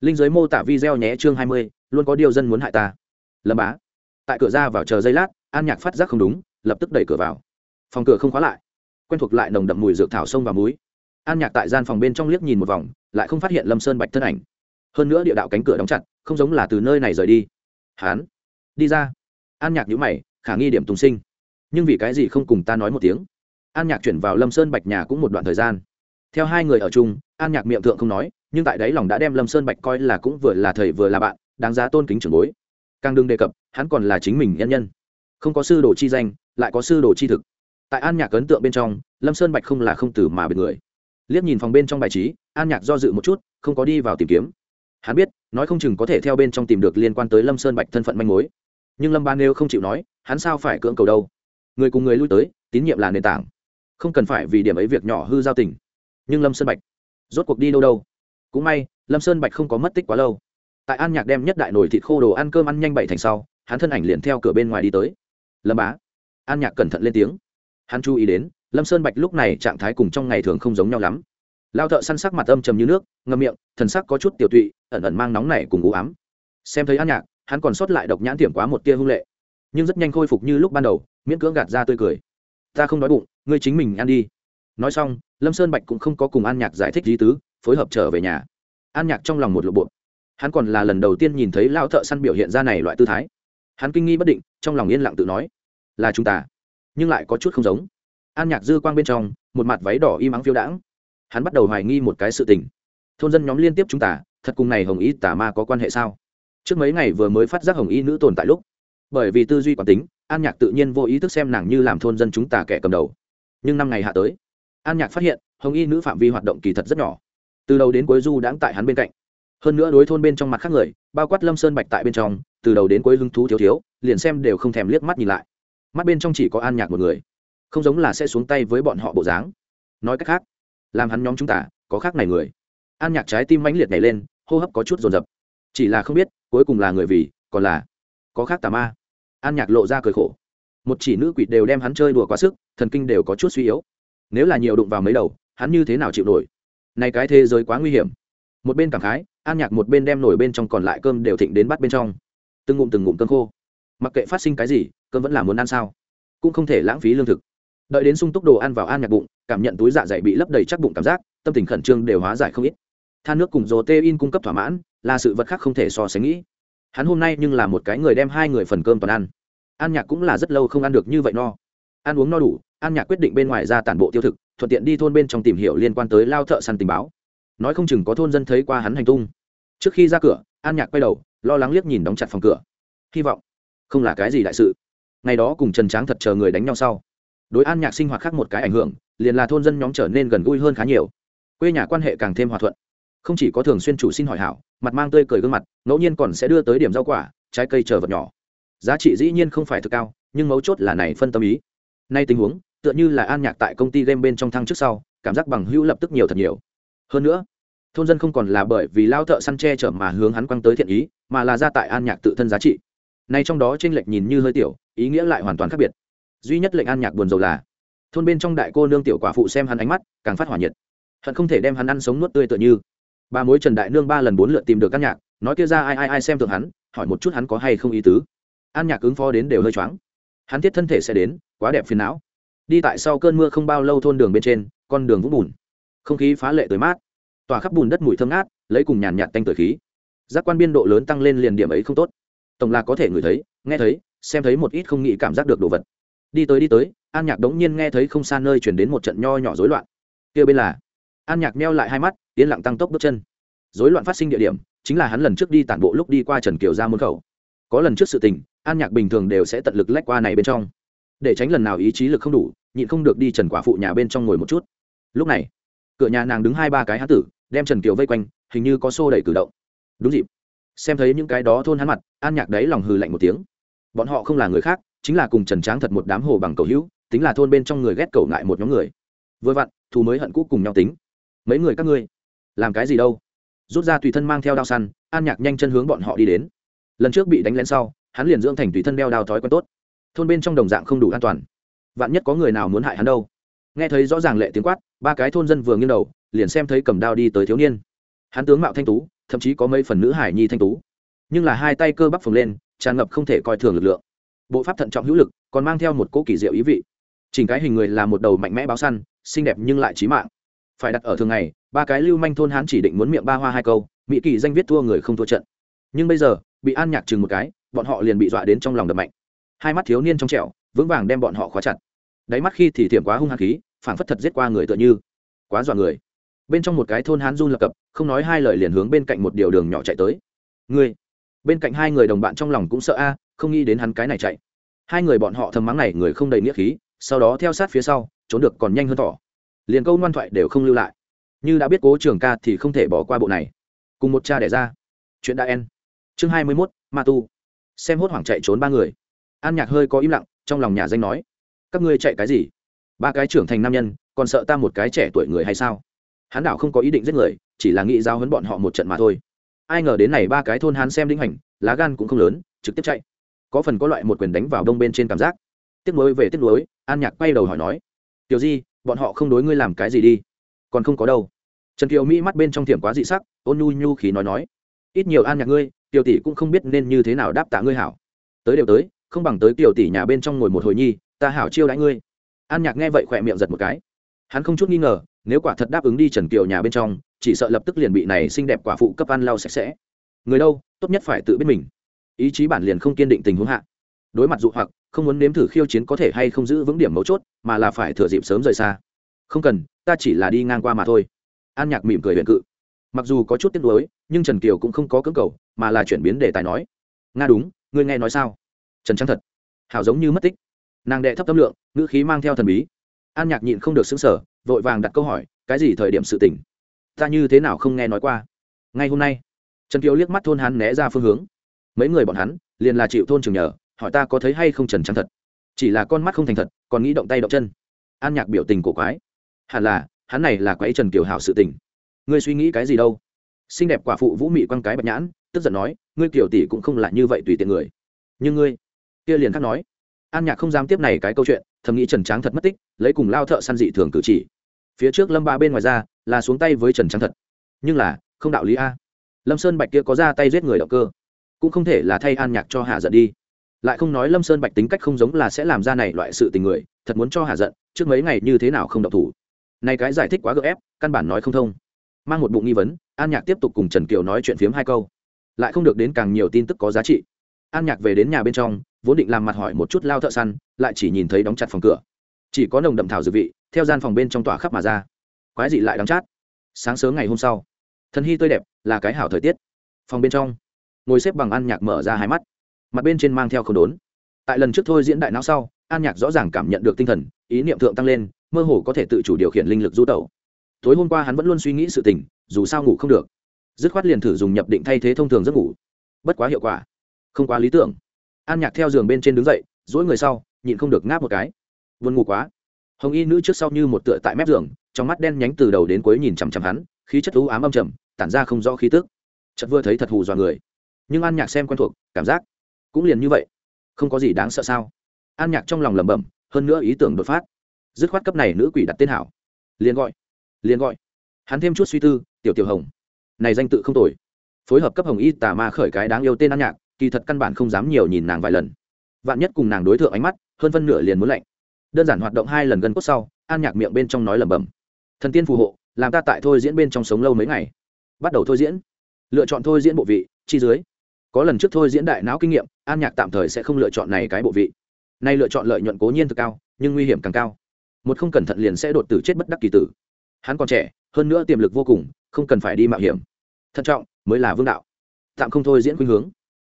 linh giới mô tả video nhé chương hai mươi, luôn có điều dân muốn hại ta. Lâm bá. Tại cửa ra vào chờ giây lát, an nhạc phát giác không đúng, lập tức đẩy cửa vào. Phòng cửa không khóa lại. Quen thuộc lại nồng đậm mùi dược thảo sông và muối. An nhạc tại gian phòng bên trong liếc nhìn một vòng, lại không phát hiện lâm sơn bạch thân ảnh. Hơn nữa địa đạo cánh cửa đóng chặt, không giống là từ nơi này rời đi. Hán. Đi ra. An nhạc nhữ mày, khả nghi điểm tùng sinh. Nhưng vì cái gì không cùng ta nói một tiếng? An nhạc chuyển vào lâm sơn bạch nhà cũng một đoạn thời gian theo hai người ở chung, an nhạc miệng thượng không nói, nhưng tại đấy lòng đã đem lâm sơn bạch coi là cũng vừa là thầy vừa là bạn, đáng giá tôn kính trưởng bối. Càng đừng đề cập, hắn còn là chính mình nhân nhân. Không có sư đồ chi danh, lại có sư đồ chi thực. Tại an nhạc ấn tượng bên trong, lâm sơn bạch không là không tử mà biệt người. Liếc nhìn phòng bên trong bài trí, an nhạc do dự một chút, không có đi vào tìm kiếm. Hắn biết, nói không chừng có thể theo bên trong tìm được liên quan tới lâm sơn bạch thân phận manh mối. Nhưng lâm ba nêu không chịu nói, hắn sao phải cưỡng cầu đâu? Người cùng người lui tới, tín nhiệm là nền tảng. Không cần phải vì điểm ấy việc nhỏ hư giao tình nhưng lâm sơn bạch rốt cuộc đi đâu đâu cũng may lâm sơn bạch không có mất tích quá lâu tại an nhạc đem nhất đại nồi thịt khô đồ ăn cơm ăn nhanh bảy thành sau hắn thân ảnh liền theo cửa bên ngoài đi tới lâm bá an nhạc cẩn thận lên tiếng hắn chú ý đến lâm sơn bạch lúc này trạng thái cùng trong ngày thường không giống nhau lắm lao thợ săn sắc mặt âm trầm như nước ngâm miệng thần sắc có chút tiểu tụy ẩn ẩn mang nóng này cùng ú ám xem thấy an nhạc hắn còn sót lại độc nhãn tiệm quá một tia hung lệ nhưng rất nhanh khôi phục như lúc ban đầu miễn cưỡng gạt ra tươi cười ta không đói bụng ngươi chính mình ăn đi nói xong, lâm sơn bạch cũng không có cùng an nhạc giải thích lý tứ, phối hợp trở về nhà. An nhạc trong lòng một lộp bộ. Hắn còn là lần đầu tiên nhìn thấy lao thợ săn biểu hiện ra này loại tư thái. Hắn kinh nghi bất định, trong lòng yên lặng tự nói, là chúng ta, nhưng lại có chút không giống. An nhạc dư quang bên trong, một mặt váy đỏ im ắng phiêu đãng. Hắn bắt đầu hoài nghi một cái sự tình. Thôn dân nhóm liên tiếp chúng ta, thật cùng này hồng y tà ma có quan hệ sao? Trước mấy ngày vừa mới phát giác hồng y nữ tồn tại lúc, bởi vì tư duy quản tính, an nhạc tự nhiên vô ý thức xem nàng như làm thôn dân chúng ta kẻ cầm đầu. Nhưng năm ngày hạ tới an nhạc phát hiện, hồng y nữ phạm vi hoạt động kỳ thật rất nhỏ. Từ đầu đến cuối du đãng tại hắn bên cạnh. Hơn nữa đối thôn bên trong mặt khác người, bao quát lâm sơn bạch tại bên trong, từ đầu đến cuối hứng thú thiếu thiếu, liền xem đều không thèm liếc mắt nhìn lại. Mắt bên trong chỉ có an nhạc một người. Không giống là sẽ xuống tay với bọn họ bộ dáng. Nói cách khác, làm hắn nhóm chúng ta, có khác này người. An nhạc trái tim mãnh liệt nhảy lên, hô hấp có chút dồn dập. Chỉ là không biết, cuối cùng là người vì, còn là có khác tà ma. An nhạc lộ ra cười khổ. Một chỉ nữ quỷ đều đem hắn chơi đùa quá sức, thần kinh đều có chút suy yếu nếu là nhiều đụng vào mấy đầu, hắn như thế nào chịu nổi? Này cái thế giới quá nguy hiểm. Một bên cảm khái, an nhạc một bên đem nổi bên trong còn lại cơm đều thịnh đến bắt bên trong. Từng ngụm từng ngụm cơm khô. Mặc kệ phát sinh cái gì, cơm vẫn là muốn ăn sao? Cũng không thể lãng phí lương thực. Đợi đến sung túc đồ ăn vào an nhạc bụng, cảm nhận túi dạ dày bị lấp đầy chắc bụng cảm giác, tâm tình khẩn trương đều hóa giải không ít. Than nước cùng dồ tê in cung cấp thỏa mãn, là sự vật khác không thể so sánh nghĩ. Hắn hôm nay nhưng là một cái người đem hai người phần cơm toàn ăn. An nhạc cũng là rất lâu không ăn được như vậy no ăn uống no đủ, an nhạc quyết định bên ngoài ra tản bộ tiêu thực, thuận tiện đi thôn bên trong tìm hiểu liên quan tới lao thợ săn tình báo. Nói không chừng có thôn dân thấy qua hắn hành tung. Trước khi ra cửa, an nhạc quay đầu, lo lắng liếc nhìn đóng chặt phòng cửa. Hy vọng không là cái gì đại sự. Ngày đó cùng trần tráng thật chờ người đánh nhau sau. Đối an nhạc sinh hoạt khác một cái ảnh hưởng, liền là thôn dân nhóm trở nên gần gũi hơn khá nhiều. Quê nhà quan hệ càng thêm hòa thuận. Không chỉ có thường xuyên chủ xin hỏi hảo, mặt mang tươi cười gương mặt, ngẫu nhiên còn sẽ đưa tới điểm rau quả, trái cây chờ vật nhỏ. Giá trị dĩ nhiên không phải thực cao, nhưng mấu chốt là này phân tâm ý nay tình huống, tựa như là an nhạc tại công ty game bên trong thăng trước sau, cảm giác bằng hữu lập tức nhiều thật nhiều. Hơn nữa, thôn dân không còn là bởi vì lao thợ săn tre chở mà hướng hắn quăng tới thiện ý, mà là ra tại an nhạc tự thân giá trị. Nay trong đó tranh lệch nhìn như hơi tiểu, ý nghĩa lại hoàn toàn khác biệt. Duy nhất lệnh an nhạc buồn rầu là, thôn bên trong đại cô nương tiểu quả phụ xem hắn ánh mắt, càng phát hỏa nhiệt. Hận không thể đem hắn ăn sống nuốt tươi tựa như. Ba mối trần đại nương ba lần bốn lượt tìm được an nhạc, nói kia ra ai ai ai xem thường hắn, hỏi một chút hắn có hay không ý tứ. An nhạc ứng phó đến đều hơi choáng. Hắn thiết thân thể sẽ đến quá đẹp phiền não. Đi tại sau cơn mưa không bao lâu thôn đường bên trên, con đường vũng bùn. Không khí phá lệ tới mát. Tỏa khắp bùn đất mùi thơm ngát, lấy cùng nhàn nhạt tanh tử khí. Giác quan biên độ lớn tăng lên liền điểm ấy không tốt. Tổng là có thể ngửi thấy, nghe thấy, xem thấy một ít không nghĩ cảm giác được đồ vật. Đi tới đi tới, an nhạc đống nhiên nghe thấy không xa nơi chuyển đến một trận nho nhỏ rối loạn. Kia bên là, an nhạc meo lại hai mắt, yên lặng tăng tốc bước chân. Rối loạn phát sinh địa điểm, chính là hắn lần trước đi tản bộ lúc đi qua trần kiều ra môn khẩu. Có lần trước sự tình, an nhạc bình thường đều sẽ tận lực lách qua này bên trong để tránh lần nào ý chí lực không đủ, nhịn không được đi trần quả phụ nhà bên trong ngồi một chút. Lúc này, cửa nhà nàng đứng hai ba cái hán tử, đem trần kiều vây quanh, hình như có xô đẩy cử động. Đúng dịp. Xem thấy những cái đó thôn hắn mặt, an nhạc đấy lòng hừ lạnh một tiếng. Bọn họ không là người khác, chính là cùng trần tráng thật một đám hồ bằng cầu hữu, tính là thôn bên trong người ghét cầu ngại một nhóm người. Vừa vặn, thù mới hận cũ cùng nhau tính. Mấy người các ngươi, làm cái gì đâu? Rút ra tùy thân mang theo đao săn, an nhạc nhanh chân hướng bọn họ đi đến. Lần trước bị đánh lén sau, hắn liền dưỡng thành tùy thân đeo đao thói quen tốt thôn bên trong đồng dạng không đủ an toàn. Vạn nhất có người nào muốn hại hắn đâu. Nghe thấy rõ ràng lệ tiếng quát, ba cái thôn dân vừa nghiêng đầu, liền xem thấy cầm đao đi tới thiếu niên. Hắn tướng mạo thanh tú, thậm chí có mấy phần nữ hải nhi thanh tú. Nhưng là hai tay cơ bắp phồng lên, tràn ngập không thể coi thường lực lượng. Bộ pháp thận trọng hữu lực, còn mang theo một cỗ kỳ diệu ý vị. Chỉnh cái hình người là một đầu mạnh mẽ báo săn, xinh đẹp nhưng lại trí mạng. Phải đặt ở thường ngày, ba cái lưu manh thôn hắn chỉ định muốn miệng ba hoa hai câu, mỹ kỳ danh viết thua người không thua trận. Nhưng bây giờ, bị an nhạc chừng một cái, bọn họ liền bị dọa đến trong lòng đập mạnh hai mắt thiếu niên trong trẻo, vững vàng đem bọn họ khóa chặt. Đáy mắt khi thì thiểm quá hung hăng khí, phảng phất thật giết qua người tựa như. Quá dọa người. Bên trong một cái thôn hán run lập cập, không nói hai lời liền hướng bên cạnh một điều đường nhỏ chạy tới. Người bên cạnh hai người đồng bạn trong lòng cũng sợ a, không nghĩ đến hắn cái này chạy. Hai người bọn họ thầm mắng này người không đầy nghĩa khí, sau đó theo sát phía sau, trốn được còn nhanh hơn tỏ liền câu ngoan thoại đều không lưu lại. Như đã biết cố trường ca thì không thể bỏ qua bộ này. Cùng một cha đẻ ra. Chuyện đã en chương hai mươi mốt, ma tu. Xem hốt hoảng chạy trốn ba người an nhạc hơi có im lặng, trong lòng nhà danh nói, các ngươi chạy cái gì? Ba cái trưởng thành nam nhân, còn sợ ta một cái trẻ tuổi người hay sao? Hắn đảo không có ý định giết người, chỉ là nghĩ giao hấn bọn họ một trận mà thôi. Ai ngờ đến này ba cái thôn hắn xem đĩnh hành, lá gan cũng không lớn, trực tiếp chạy. Có phần có loại một quyền đánh vào đông bên trên cảm giác. Tiếc nuối về tiếc nuối, an nhạc quay đầu hỏi nói, tiểu di, bọn họ không đối ngươi làm cái gì đi, còn không có đâu. Trần kiều mỹ mắt bên trong thiểm quá dị sắc, ôn nhu nhu khí nói nói, ít nhiều an nhạc ngươi, tiểu tỷ cũng không biết nên như thế nào đáp tạ ngươi hảo. Tới đều tới không bằng tới tiểu tỷ nhà bên trong ngồi một hồi nhi, ta hảo chiêu đãi ngươi. An nhạc nghe vậy khỏe miệng giật một cái. Hắn không chút nghi ngờ, nếu quả thật đáp ứng đi trần kiều nhà bên trong, chỉ sợ lập tức liền bị này xinh đẹp quả phụ cấp ăn lau sạch sẽ. Người đâu, tốt nhất phải tự biết mình. Ý chí bản liền không kiên định tình huống hạ. Đối mặt dụ hoặc, không muốn nếm thử khiêu chiến có thể hay không giữ vững điểm mấu chốt, mà là phải thừa dịp sớm rời xa. Không cần, ta chỉ là đi ngang qua mà thôi. An nhạc mỉm cười huyền cự. Mặc dù có chút tiếc nuối, nhưng trần kiều cũng không có cưỡng cầu, mà là chuyển biến đề tài nói. Nga đúng, ngươi nghe nói sao? Trần trắng thật. Hảo giống như mất tích. Nàng đệ thấp tâm lượng, ngữ khí mang theo thần bí. An nhạc nhịn không được xứng sở vội vàng đặt câu hỏi, cái gì thời điểm sự tỉnh ta như thế nào không nghe nói qua? Ngay hôm nay, trần kiều liếc mắt thôn hắn né ra phương hướng. Mấy người bọn hắn, liền là chịu thôn trường nhờ, hỏi ta có thấy hay không trần trắng thật. Chỉ là con mắt không thành thật, còn nghĩ động tay động chân. An nhạc biểu tình cổ quái. Hẳn là, hắn này là quái trần kiều hảo sự tình. Ngươi suy nghĩ cái gì đâu? Xinh đẹp quả phụ vũ mị quăng cái bạch nhãn, tức giận nói, ngươi kiều tỷ cũng không là như vậy tùy tiện người. Nhưng ngươi kia liền khắc nói. An nhạc không dám tiếp này cái câu chuyện, thầm nghĩ trần tráng thật mất tích, lấy cùng lao thợ săn dị thường cử chỉ. Phía trước lâm ba bên ngoài ra, là xuống tay với trần tráng thật. Nhưng là, không đạo lý a. Lâm sơn bạch kia có ra tay giết người động cơ, cũng không thể là thay an nhạc cho hạ giận đi. Lại không nói lâm sơn bạch tính cách không giống là sẽ làm ra này loại sự tình người, thật muốn cho hạ giận, trước mấy ngày như thế nào không động thủ. Này cái giải thích quá gợ ép, căn bản nói không thông. Mang một bụng nghi vấn, an nhạc tiếp tục cùng trần kiều nói chuyện phiếm hai câu. Lại không được đến càng nhiều tin tức có giá trị an nhạc về đến nhà bên trong, vốn định làm mặt hỏi một chút lao thợ săn, lại chỉ nhìn thấy đóng chặt phòng cửa. Chỉ có nồng đậm thảo dược vị, theo gian phòng bên trong tỏa khắp mà ra. Quái dị lại đóng chát. Sáng sớm ngày hôm sau, thần hy tươi đẹp là cái hảo thời tiết. Phòng bên trong, ngồi xếp bằng an nhạc mở ra hai mắt. Mặt bên trên mang theo không đốn. Tại lần trước thôi diễn đại não sau, an nhạc rõ ràng cảm nhận được tinh thần, ý niệm thượng tăng lên, mơ hồ có thể tự chủ điều khiển linh lực du tẩu. Tối hôm qua hắn vẫn luôn suy nghĩ sự tình, dù sao ngủ không được. Dứt khoát liền thử dùng nhập định thay thế thông thường giấc ngủ. Bất quá hiệu quả không quá lý tưởng. An nhạc theo giường bên trên đứng dậy dỗi người sau, nhịn không được ngáp một cái. Vươn ngủ quá. Hồng y nữ trước sau như một tựa tại mép giường, trong mắt đen nhánh từ đầu đến cuối nhìn chằm chằm hắn, khí chất u ám âm trầm, tản ra không rõ khí tức. Chật vừa thấy thật hù dọa người. Nhưng an nhạc xem quen thuộc, cảm giác cũng liền như vậy. Không có gì đáng sợ sao? An nhạc trong lòng lẩm bẩm, hơn nữa ý tưởng đột phát. Dứt khoát cấp này nữ quỷ đặt tên hảo. Liền gọi liền gọi. Hắn thêm chút suy tư, tiểu tiểu hồng, này danh tự không tồi. Phối hợp cấp hồng y tà ma khởi cái đáng yêu tên an nhạc kỳ thật căn bản không dám nhiều nhìn nàng vài lần. Vạn nhất cùng nàng đối tượng ánh mắt, hơn phân nửa liền muốn lạnh. Đơn giản hoạt động hai lần gần cốt sau, an nhạc miệng bên trong nói lẩm bẩm. Thần tiên phù hộ, làm ta tại thôi diễn bên trong sống lâu mấy ngày. Bắt đầu thôi diễn. Lựa chọn thôi diễn bộ vị, chi dưới. Có lần trước thôi diễn đại não kinh nghiệm, an nhạc tạm thời sẽ không lựa chọn này cái bộ vị. Nay lựa chọn lợi nhuận cố nhiên thực cao, nhưng nguy hiểm càng cao. Một không cẩn thận liền sẽ đột tử chết bất đắc kỳ tử. Hắn còn trẻ, hơn nữa tiềm lực vô cùng, không cần phải đi mạo hiểm. Thận trọng mới là vương đạo. Tạm không thôi diễn khuynh hướng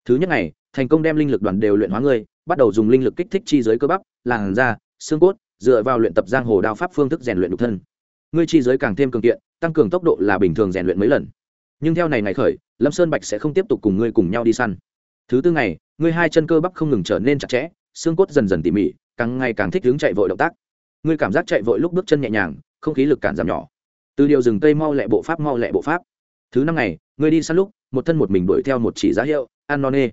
thứ nhất ngày, thành công đem linh lực đoàn đều luyện hóa ngươi, bắt đầu dùng linh lực kích thích chi giới cơ bắp, làn da, xương cốt, dựa vào luyện tập giang hồ đao pháp phương thức rèn luyện đục thân. Ngươi chi giới càng thêm cường kiện, tăng cường tốc độ là bình thường rèn luyện mấy lần. Nhưng theo này ngày khởi, lâm sơn bạch sẽ không tiếp tục cùng ngươi cùng nhau đi săn. Thứ tư ngày, ngươi hai chân cơ bắp không ngừng trở nên chặt chẽ, xương cốt dần dần tỉ mỉ, càng ngày càng thích hướng chạy vội động tác. Ngươi cảm giác chạy vội lúc bước chân nhẹ nhàng, không khí lực cản giảm nhỏ. Từ điều rừng cây mau lẹ bộ pháp mau lẹ bộ pháp. Thứ năm ngày, ngươi đi săn lúc, một thân một mình đuổi theo một chỉ giá hiệu ăn non nê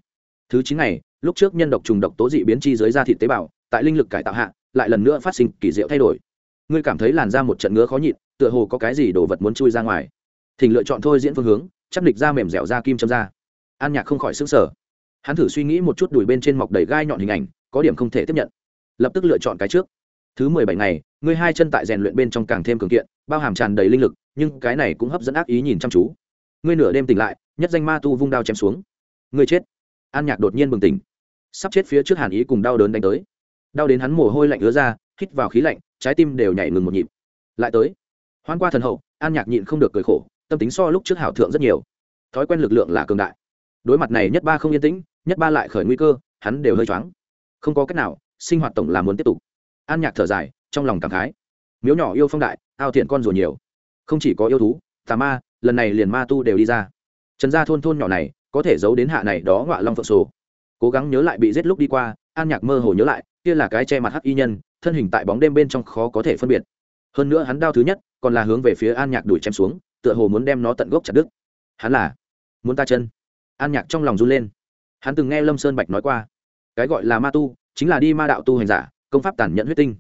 thứ chín ngày, lúc trước nhân độc trùng độc tố dị biến chi dưới da thịt tế bào, tại linh lực cải tạo hạ, lại lần nữa phát sinh kỳ diệu thay đổi. Ngươi cảm thấy làn da một trận ngứa khó nhịn, tựa hồ có cái gì đồ vật muốn chui ra ngoài. Thỉnh lựa chọn thôi diễn phương hướng, chắc địch da mềm dẻo da kim châm da. an nhạc không khỏi xứng sở hắn thử suy nghĩ một chút đùi bên trên mọc đầy gai nhọn hình ảnh, có điểm không thể tiếp nhận. Lập tức lựa chọn cái trước. Thứ mười bảy ngày, ngươi hai chân tại rèn luyện bên trong càng thêm cường kiện, bao hàm tràn đầy linh lực, nhưng cái này cũng hấp dẫn ác ý nhìn chăm chú. Ngươi nửa đêm tỉnh lại, nhất danh ma tu vung đao chém xuống ngươi chết. An nhạc đột nhiên bừng tỉnh. Sắp chết phía trước hàn ý cùng đau đớn đánh tới. Đau đến hắn mồ hôi lạnh ứa ra, hít vào khí lạnh, trái tim đều nhảy ngừng một nhịp. Lại tới. Hoan qua thần hậu, an nhạc nhịn không được cười khổ, tâm tính so lúc trước hảo thượng rất nhiều. Thói quen lực lượng là cường đại. Đối mặt này nhất ba không yên tĩnh, nhất ba lại khởi nguy cơ, hắn đều hơi choáng. Không có cách nào, sinh hoạt tổng là muốn tiếp tục. An nhạc thở dài, trong lòng cảm khái. Miếu nhỏ yêu phong đại, ao thiện con rùa nhiều. Không chỉ có yêu thú, tà ma, lần này liền ma tu đều đi ra. Trần gia thôn thôn nhỏ này có thể giấu đến hạ này đó ngọa long phượng sổ. Cố gắng nhớ lại bị giết lúc đi qua, an nhạc mơ hồ nhớ lại, kia là cái che mặt hắc y nhân, thân hình tại bóng đêm bên trong khó có thể phân biệt. Hơn nữa hắn đao thứ nhất, còn là hướng về phía an nhạc đuổi chém xuống, tựa hồ muốn đem nó tận gốc chặt đứt. Hắn là muốn ta chân. An nhạc trong lòng run lên. Hắn từng nghe lâm sơn bạch nói qua, cái gọi là ma tu, chính là đi ma đạo tu hành giả, công pháp tàn nhẫn huyết tinh.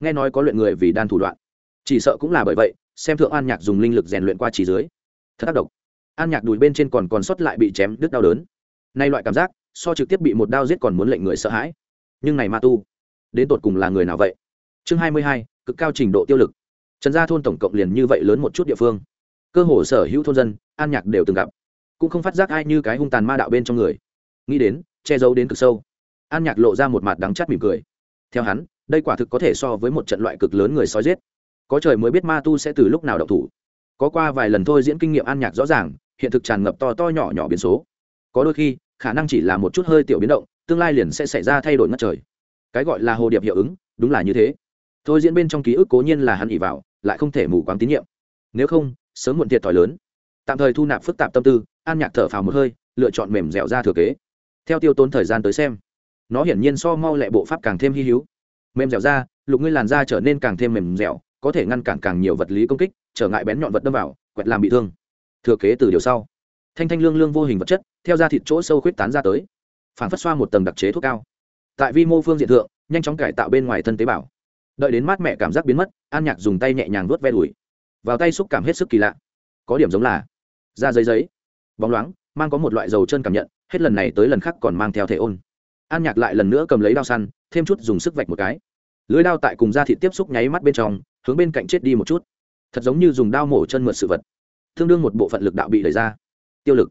Nghe nói có luyện người vì đan thủ đoạn. Chỉ sợ cũng là bởi vậy, xem thượng an nhạc dùng linh lực rèn luyện qua chỉ dưới. Thật tác động an nhạc đùi bên trên còn còn sót lại bị chém đứt đau đớn. Nay loại cảm giác, so trực tiếp bị một đao giết còn muốn lệnh người sợ hãi. Nhưng này ma tu, đến tột cùng là người nào vậy? Chương hai mươi hai, cực cao trình độ tiêu lực. Trần gia thôn tổng cộng liền như vậy lớn một chút địa phương. Cơ hồ sở hữu thôn dân, an nhạc đều từng gặp. Cũng không phát giác ai như cái hung tàn ma đạo bên trong người. Nghĩ đến, che giấu đến cực sâu. An nhạc lộ ra một mặt đắng chát mỉm cười. Theo hắn, đây quả thực có thể so với một trận loại cực lớn người sói giết. Có trời mới biết ma tu sẽ từ lúc nào động thủ. Có qua vài lần thôi diễn kinh nghiệm an nhạc rõ ràng hiện thực tràn ngập to to nhỏ nhỏ biến số. Có đôi khi, khả năng chỉ là một chút hơi tiểu biến động, tương lai liền sẽ xảy ra thay đổi ngất trời. Cái gọi là hồ điệp hiệu ứng, đúng là như thế. Thôi diễn bên trong ký ức cố nhiên là hắn ỉ vào, lại không thể mù quáng tín nhiệm. Nếu không, sớm muộn thiệt thòi lớn. Tạm thời thu nạp phức tạp tâm tư, an nhạc thở phào một hơi, lựa chọn mềm dẻo ra thừa kế. Theo tiêu tốn thời gian tới xem, nó hiển nhiên so mau lẹ bộ pháp càng thêm hy hữu. Mềm dẻo ra, lục ngươi làn da trở nên càng thêm mềm dẻo, có thể ngăn cản càng nhiều vật lý công kích, trở ngại bén nhọn vật đâm vào, quẹt làm bị thương thừa kế từ điều sau. Thanh thanh lương lương vô hình vật chất, theo da thịt chỗ sâu khuyết tán ra tới. Phản phất xoa một tầng đặc chế thuốc cao. Tại vi mô phương diện thượng, nhanh chóng cải tạo bên ngoài thân tế bào. Đợi đến mát mẹ cảm giác biến mất, an nhạc dùng tay nhẹ nhàng vuốt ve đùi. Vào tay xúc cảm hết sức kỳ lạ. Có điểm giống là da giấy giấy. Bóng loáng, mang có một loại dầu chân cảm nhận, hết lần này tới lần khác còn mang theo thể ôn. An nhạc lại lần nữa cầm lấy đao săn, thêm chút dùng sức vạch một cái. Lưới đao tại cùng da thịt tiếp xúc nháy mắt bên trong, hướng bên cạnh chết đi một chút. Thật giống như dùng đao mổ chân mượt sự vật tương đương một bộ phận lực đạo bị đẩy ra. Tiêu lực.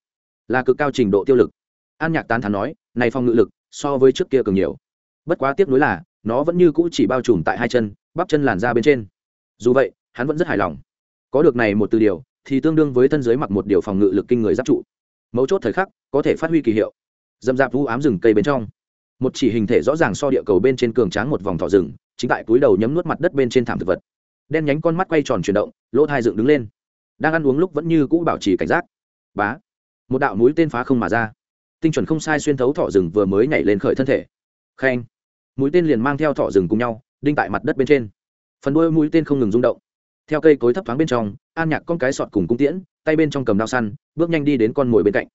Là cực cao trình độ tiêu lực. An nhạc tán thán nói, này phong ngự lực, so với trước kia cường nhiều. Bất quá tiếp nối là, nó vẫn như cũ chỉ bao trùm tại hai chân, bắp chân làn ra bên trên. Dù vậy, hắn vẫn rất hài lòng. Có được này một từ điều, thì tương đương với thân giới mặc một điều phòng ngự lực kinh người giáp trụ. Mấu chốt thời khắc, có thể phát huy kỳ hiệu. Dâm dạp vũ ám rừng cây bên trong. Một chỉ hình thể rõ ràng so địa cầu bên trên cường tráng một vòng thỏ rừng, chính tại túi đầu nhấm nuốt mặt đất bên trên thảm thực vật. Đen nhánh con mắt quay tròn chuyển động, lỗ thai dựng đứng lên đang ăn uống lúc vẫn như cũ bảo trì cảnh giác. Bá, một đạo mũi tên phá không mà ra. Tinh chuẩn không sai xuyên thấu thỏ rừng vừa mới nhảy lên khởi thân thể. Khen. Mũi tên liền mang theo thỏ rừng cùng nhau, đinh tại mặt đất bên trên. Phần đuôi mũi tên không ngừng rung động. Theo cây cối thấp thoáng bên trong, an nhạc con cái sọt cùng cung tiễn, tay bên trong cầm đao săn, bước nhanh đi đến con mồi bên cạnh.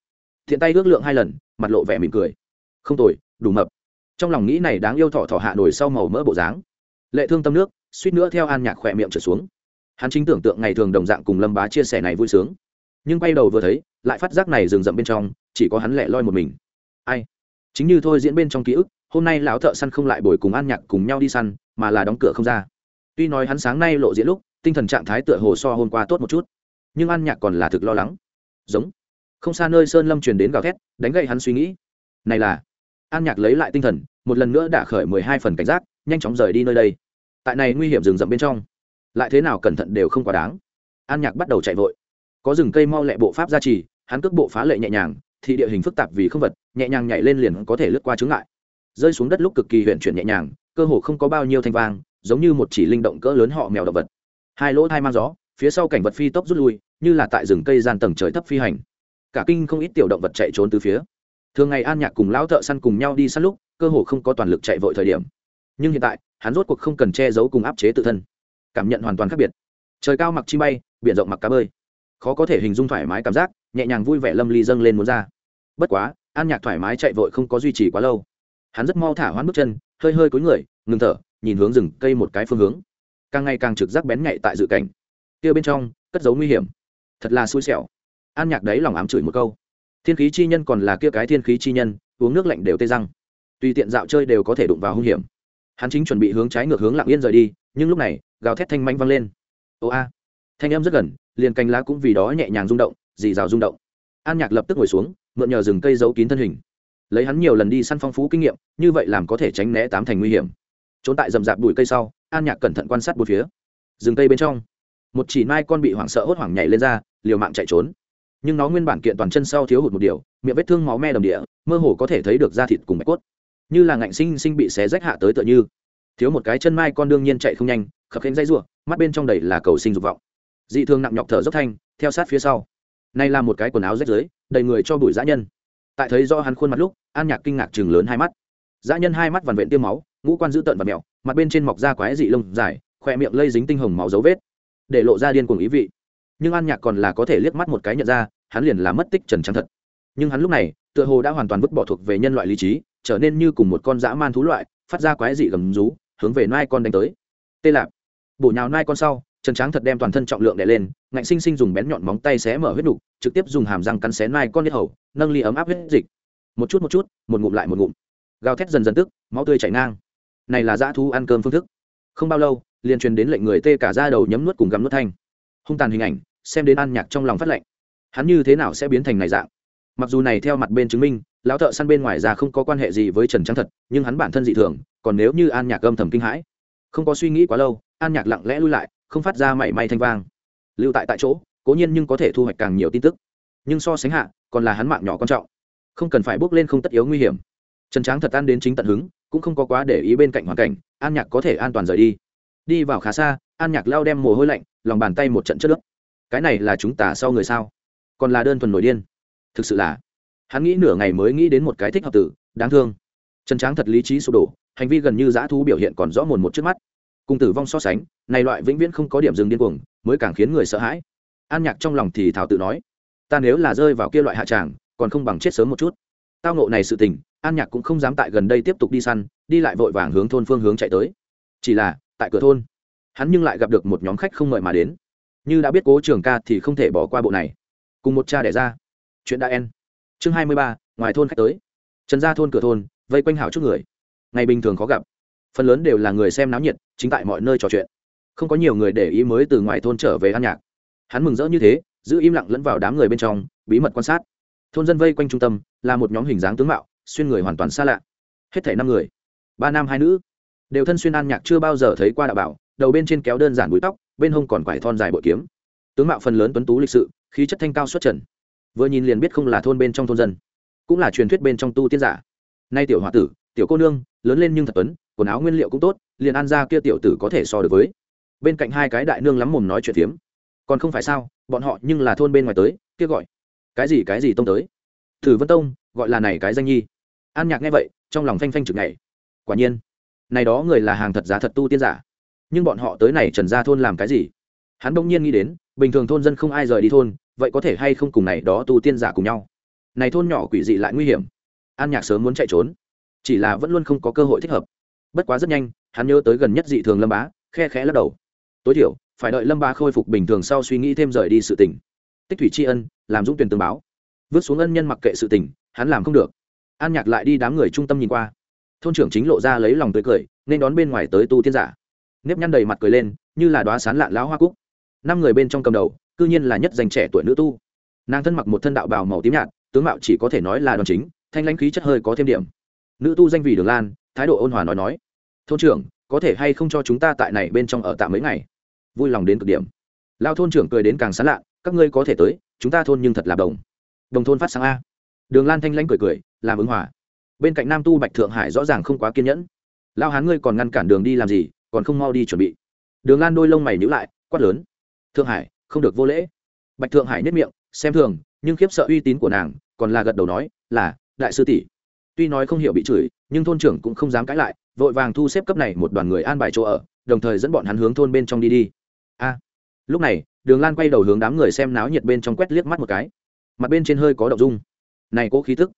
Thiện tay ước lượng hai lần, mặt lộ vẻ mỉm cười. Không tồi, đủ mập. Trong lòng nghĩ này đáng yêu thọ thọ hạ nổi sau màu mỡ bộ dáng. Lệ thương tâm nước, suýt nữa theo an nhạc khỏe miệng trở xuống hắn chính tưởng tượng ngày thường đồng dạng cùng lâm bá chia sẻ này vui sướng. Nhưng quay đầu vừa thấy, lại phát giác này rừng rậm bên trong, chỉ có hắn lẻ loi một mình. Ai? Chính như thôi diễn bên trong ký ức, hôm nay lão thợ săn không lại bồi cùng an nhạc cùng nhau đi săn, mà là đóng cửa không ra. Tuy nói hắn sáng nay lộ diễn lúc, tinh thần trạng thái tựa hồ so hôm qua tốt một chút, nhưng an nhạc còn là thực lo lắng. Giống. Không xa nơi sơn lâm truyền đến gào thét, đánh gậy hắn suy nghĩ. Này là. An nhạc lấy lại tinh thần, một lần nữa đã khởi mười hai phần cảnh giác, nhanh chóng rời đi nơi đây. Tại này nguy hiểm rừng rậm bên trong lại thế nào cẩn thận đều không quá đáng. An nhạc bắt đầu chạy vội. Có rừng cây mau lẹ bộ pháp gia trì, hắn cước bộ phá lệ nhẹ nhàng thì địa hình phức tạp vì không vật, nhẹ nhàng nhảy lên liền có thể lướt qua chướng ngại. Rơi xuống đất lúc cực kỳ huyện chuyển nhẹ nhàng, cơ hồ không có bao nhiêu thanh vang, giống như một chỉ linh động cỡ lớn họ mèo động vật. Hai lỗ thai mang gió, phía sau cảnh vật phi tốc rút lui, như là tại rừng cây gian tầng trời thấp phi hành. Cả kinh không ít tiểu động vật chạy trốn từ phía. Thường ngày an nhạc cùng lão thợ săn cùng nhau đi săn lúc, cơ hồ không có toàn lực chạy vội thời điểm. Nhưng hiện tại, hắn rốt cuộc không cần che giấu cùng áp chế tự thân cảm nhận hoàn toàn khác biệt. Trời cao mặc chi bay, biển rộng mặc cá bơi. Khó có thể hình dung thoải mái cảm giác, nhẹ nhàng vui vẻ lâm ly dâng lên muốn ra. Bất quá, an nhạc thoải mái chạy vội không có duy trì quá lâu. Hắn rất mau thả hoãn bước chân, hơi hơi cúi người, ngừng thở, nhìn hướng rừng cây một cái phương hướng. Càng ngày càng trực giác bén nhạy tại dự cảnh. Kia bên trong, cất giấu nguy hiểm. Thật là xui xẻo. An nhạc đấy lòng ám chửi một câu. Thiên khí chi nhân còn là kia cái thiên khí chi nhân, uống nước lạnh đều tê răng. Tùy tiện dạo chơi đều có thể đụng vào hung hiểm. Hắn chính chuẩn bị hướng trái ngược hướng lặng yên rời đi, nhưng lúc này gào thét thanh manh vang lên. Ô a. Thanh em rất gần, liền cành lá cũng vì đó nhẹ nhàng rung động, dì rào rung động. An nhạc lập tức ngồi xuống, mượn nhờ rừng cây giấu kín thân hình. Lấy hắn nhiều lần đi săn phong phú kinh nghiệm, như vậy làm có thể tránh né tám thành nguy hiểm. Trốn tại rậm rạp bụi cây sau, an nhạc cẩn thận quan sát bốn phía. Rừng cây bên trong, một chỉ mai con bị hoảng sợ hốt hoảng nhảy lên ra, liều mạng chạy trốn. Nhưng nó nguyên bản kiện toàn chân sau thiếu hụt một điều, miệng vết thương máu me đầm địa, mơ hồ có thể thấy được da thịt cùng bạch cốt. Như là ngạnh sinh sinh bị xé rách hạ tới tựa như. Thiếu một cái chân mai con đương nhiên chạy không nhanh khập khênh dây rủa, mắt bên trong đầy là cầu sinh dục vọng. Dị thương nặng nhọc thở dốc thanh theo sát phía sau. Nay là một cái quần áo rách dưới đầy người cho bụi dã nhân. Tại thấy do hắn khuôn mặt lúc an nhạc kinh ngạc chừng lớn hai mắt. Dã nhân hai mắt vằn vện tiêm máu ngũ quan dữ tợn và mẹo mặt bên trên mọc da quái dị lông dài khỏe miệng lây dính tinh hồng máu dấu vết để lộ ra điên cuồng ý vị. Nhưng an nhạc còn là có thể liếc mắt một cái nhận ra hắn liền là mất tích trần trắng thật. Nhưng hắn lúc này tựa hồ đã hoàn toàn vứt bỏ thuộc về nhân loại lý trí trở nên như cùng một con dã man thú loại phát ra quái dị gầm rú hướng về nai con đánh tới. Tê lạp bổ nhào nai con sau trần tráng thật đem toàn thân trọng lượng đè lên, ngạnh sinh sinh dùng bén nhọn móng tay xé mở huyết đục trực tiếp dùng hàm răng cắn xé nai con nhất hầu, nâng ly ấm áp huyết dịch. Một chút một chút, một ngụm lại một ngụm. Gào thét dần dần tức, máu tươi chảy ngang. Này là dã thú ăn cơm phương thức. Không bao lâu, liền truyền đến lệnh người tê cả da đầu nhấm nuốt cùng gắm nuốt thanh. Hung tàn hình ảnh, xem đến ăn nhạc trong lòng phát lệnh. Hắn như thế nào sẽ biến thành này dạng? Mặc dù này theo mặt bên chứng minh, lão thợ săn bên ngoài ra không có quan hệ gì với trần trắng thật, nhưng hắn bản thân dị thường, còn nếu như an nhạc âm thầm kinh hãi, không có suy nghĩ quá lâu an nhạc lặng lẽ lui lại, không phát ra mảy may thanh vang. Lưu tại tại chỗ, cố nhiên nhưng có thể thu hoạch càng nhiều tin tức. Nhưng so sánh hạ, còn là hắn mạng nhỏ quan trọng. Không cần phải bước lên không tất yếu nguy hiểm. Trần tráng thật ăn đến chính tận hứng, cũng không có quá để ý bên cạnh hoàn cảnh, an nhạc có thể an toàn rời đi. Đi vào khá xa, an nhạc lao đem mồ hôi lạnh, lòng bàn tay một trận chất nước cái này là chúng ta sau người sao? Còn là đơn thuần nổi điên. Thực sự là, hắn nghĩ nửa ngày mới nghĩ đến một cái thích hợp tử, đáng thương. Trần tráng thật lý trí sụp đổ, hành vi gần như dã thú biểu hiện còn rõ mồn một trước mắt cùng tử vong so sánh, này loại vĩnh viễn không có điểm dừng điên cuồng, mới càng khiến người sợ hãi. An nhạc trong lòng thì thảo tự nói, ta nếu là rơi vào kia loại hạ tràng, còn không bằng chết sớm một chút. Tao ngộ này sự tình, an nhạc cũng không dám tại gần đây tiếp tục đi săn, đi lại vội vàng hướng thôn phương hướng chạy tới. Chỉ là, tại cửa thôn, hắn nhưng lại gặp được một nhóm khách không mời mà đến. Như đã biết cố trường ca thì không thể bỏ qua bộ này. Cùng một cha đẻ ra. Chuyện đã en chương hai mươi ba, ngoài thôn khách tới. Trần ra thôn cửa thôn, vây quanh hảo chút người. Ngày bình thường khó gặp. Phần lớn đều là người xem náo nhiệt chính tại mọi nơi trò chuyện. Không có nhiều người để ý mới từ ngoài thôn trở về ăn nhạc. Hắn mừng rỡ như thế, giữ im lặng lẫn vào đám người bên trong, bí mật quan sát. Thôn dân vây quanh trung tâm, là một nhóm hình dáng tướng mạo, xuyên người hoàn toàn xa lạ. Hết thảy năm người, ba nam hai nữ, đều thân xuyên an nhạc chưa bao giờ thấy qua đạo bảo, đầu bên trên kéo đơn giản bụi tóc, bên hông còn quải thon dài bội kiếm. Tướng mạo phần lớn tuấn tú lịch sự, khí chất thanh cao xuất trần. Vừa nhìn liền biết không là thôn bên trong thôn dân, cũng là truyền thuyết bên trong tu tiên giả. Nay tiểu h o a tử, tiểu cô nương, lớn lên nhưng thật tuấn quần áo nguyên liệu cũng tốt, liền ăn ra kia tiểu tử có thể so được với. Bên cạnh hai cái đại nương lắm mồm nói chuyện phiếm. Còn không phải sao, bọn họ nhưng là thôn bên ngoài tới, kia gọi. Cái gì cái gì tông tới? Thử vân tông, gọi là này cái danh nhi. An nhạc nghe vậy, trong lòng phanh phanh chực này quả nhiên, này đó người là hàng thật giá thật tu tiên giả. Nhưng bọn họ tới này trần ra thôn làm cái gì? Hắn bỗng nhiên nghĩ đến, bình thường thôn dân không ai rời đi thôn, vậy có thể hay không cùng này đó tu tiên giả cùng nhau? Này thôn nhỏ quỷ dị lại nguy hiểm. An nhạc sớm muốn chạy trốn, chỉ là vẫn luôn không có cơ hội thích hợp bất quá rất nhanh, hắn nhớ tới gần nhất dị thường lâm bá, khe khẽ lắc đầu. Tối thiểu, phải đợi lâm bá khôi phục bình thường sau suy nghĩ thêm rời đi sự tình. Tích thủy tri ân, làm dũng tuyển tường báo. Vứt xuống ân nhân mặc kệ sự tình, hắn làm không được. An nhạc lại đi đám người trung tâm nhìn qua. Thôn trưởng chính lộ ra lấy lòng tươi cười, nên đón bên ngoài tới tu tiên giả. Nếp nhăn đầy mặt cười lên, như là đoá sán lạn láo hoa cúc. Năm người bên trong cầm đầu, cư nhiên là nhất dành trẻ tuổi nữ tu. Nàng thân mặc một thân đạo bào màu tím nhạt, tướng mạo chỉ có thể nói là đòn chính, thanh lãnh khí chất hơi có thêm điểm. Nữ tu danh vì đường lan thái độ ôn hòa nói nói, thôn trưởng, có thể hay không cho chúng ta tại này bên trong ở tạm mấy ngày? Vui lòng đến cực điểm. Lao thôn trưởng cười đến càng sán lạ, các ngươi có thể tới, chúng ta thôn nhưng thật là đồng. Đồng thôn phát sáng a. Đường lan thanh lãnh cười cười, làm ứng hòa. Bên cạnh nam tu bạch thượng hải rõ ràng không quá kiên nhẫn. Lao hán ngươi còn ngăn cản đường đi làm gì, còn không mau đi chuẩn bị. Đường lan đôi lông mày nhữ lại, quát lớn, thượng hải, không được vô lễ. Bạch thượng hải nhất miệng, xem thường, nhưng khiếp sợ uy tín của nàng, còn là gật đầu nói, là, đại sư tỷ tuy nói không hiểu bị chửi, nhưng thôn trưởng cũng không dám cãi lại, vội vàng thu xếp cấp này một đoàn người an bài chỗ ở, đồng thời dẫn bọn hắn hướng thôn bên trong đi đi. A. Lúc này, đường lan quay đầu hướng đám người xem náo nhiệt bên trong quét liếc mắt một cái. Mặt bên trên hơi có động dung. Này cố khí tức.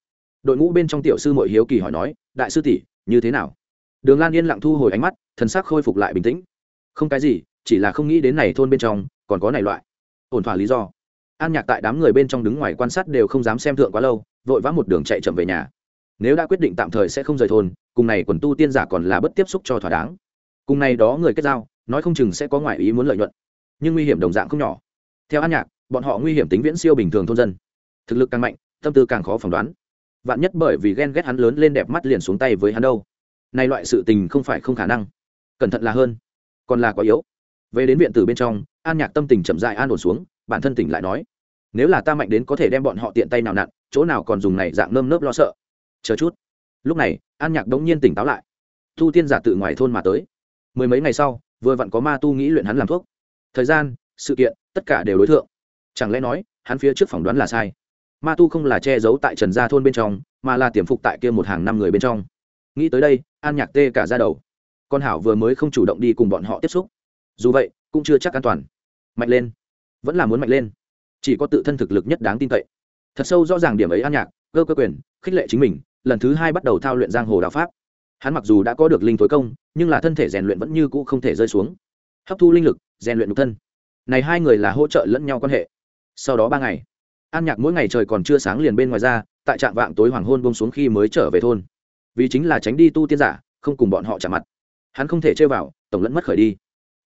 Đội ngũ bên trong tiểu sư mội hiếu kỳ hỏi nói, đại sư tỷ, như thế nào? Đường lan yên lặng thu hồi ánh mắt, thần sắc khôi phục lại bình tĩnh. Không cái gì, chỉ là không nghĩ đến này thôn bên trong còn có này loại. Ổn thỏa lý do. An nhạc tại đám người bên trong đứng ngoài quan sát đều không dám xem thượng quá lâu, vội vã một đường chạy chậm về nhà nếu đã quyết định tạm thời sẽ không rời thôn, cùng này quần tu tiên giả còn là bất tiếp xúc cho thỏa đáng. Cùng này đó người kết giao, nói không chừng sẽ có ngoại ý muốn lợi nhuận. Nhưng nguy hiểm đồng dạng không nhỏ. Theo an nhạc, bọn họ nguy hiểm tính viễn siêu bình thường thôn dân. Thực lực càng mạnh, tâm tư càng khó phỏng đoán. Vạn nhất bởi vì ghen ghét hắn lớn lên đẹp mắt liền xuống tay với hắn đâu. Nay loại sự tình không phải không khả năng. Cẩn thận là hơn. Còn là quá yếu. Về đến viện tử bên trong, an nhạc tâm tình chậm dại an ổn xuống, bản thân tỉnh lại nói, nếu là ta mạnh đến có thể đem bọn họ tiện tay nào nặn, chỗ nào còn dùng này dạng nơm nớp lo sợ chờ chút. Lúc này, an nhạc đống nhiên tỉnh táo lại. Tu tiên giả tự ngoài thôn mà tới. Mười mấy ngày sau, vừa vặn có ma tu nghĩ luyện hắn làm thuốc. Thời gian, sự kiện, tất cả đều đối tượng chẳng lẽ nói, hắn phía trước phỏng đoán là sai? Ma tu không là che giấu tại trần gia thôn bên trong, mà là tiềm phục tại kia một hàng năm người bên trong. Nghĩ tới đây, an nhạc tê cả ra đầu. Con hảo vừa mới không chủ động đi cùng bọn họ tiếp xúc. Dù vậy, cũng chưa chắc an toàn. Mạnh lên. Vẫn là muốn mạnh lên. Chỉ có tự thân thực lực nhất đáng tin cậy. Thật sâu rõ ràng điểm ấy an nhạc, cơ cơ quyền, khích lệ chính mình lần thứ hai bắt đầu thao luyện giang hồ đạo pháp. Hắn mặc dù đã có được linh thối công, nhưng là thân thể rèn luyện vẫn như cũ không thể rơi xuống. Hấp thu linh lực, rèn luyện nhục thân. Này hai người là hỗ trợ lẫn nhau quan hệ. Sau đó ba ngày, an nhạc mỗi ngày trời còn chưa sáng liền bên ngoài ra, tại trạm vạng tối hoàng hôn bông xuống khi mới trở về thôn. Vì chính là tránh đi tu tiên giả, không cùng bọn họ chạm mặt. Hắn không thể chơi vào, tổng lẫn mất khởi đi.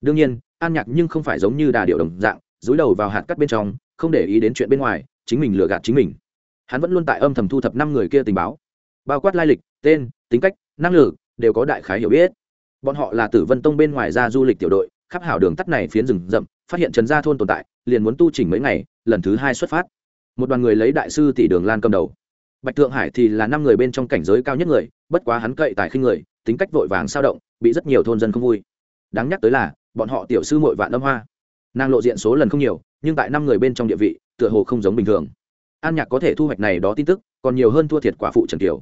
Đương nhiên, an nhạc nhưng không phải giống như đà điệu đồng dạng dối đầu vào hạt cắt bên trong, không để ý đến chuyện bên ngoài, chính mình lừa gạt chính mình. Hắn vẫn luôn tại âm thầm thu thập năm người kia tình báo bao quát lai lịch, tên, tính cách, năng lực, đều có đại khái hiểu biết. Bọn họ là tử vân tông bên ngoài ra du lịch tiểu đội, khắp hảo đường tắt này phiến rừng rậm, phát hiện trần gia thôn tồn tại, liền muốn tu chỉnh mấy ngày, lần thứ hai xuất phát. Một đoàn người lấy đại sư tỷ đường lan cầm đầu. Bạch thượng hải thì là năm người bên trong cảnh giới cao nhất người, bất quá hắn cậy tài khinh người, tính cách vội vàng sao động, bị rất nhiều thôn dân không vui. Đáng nhắc tới là, bọn họ tiểu sư mội vạn âm hoa. Nàng lộ diện số lần không nhiều, nhưng tại năm người bên trong địa vị, tựa hồ không giống bình thường. An nhạc có thể thu hoạch này đó tin tức, còn nhiều hơn thua thiệt quả phụ trần kiều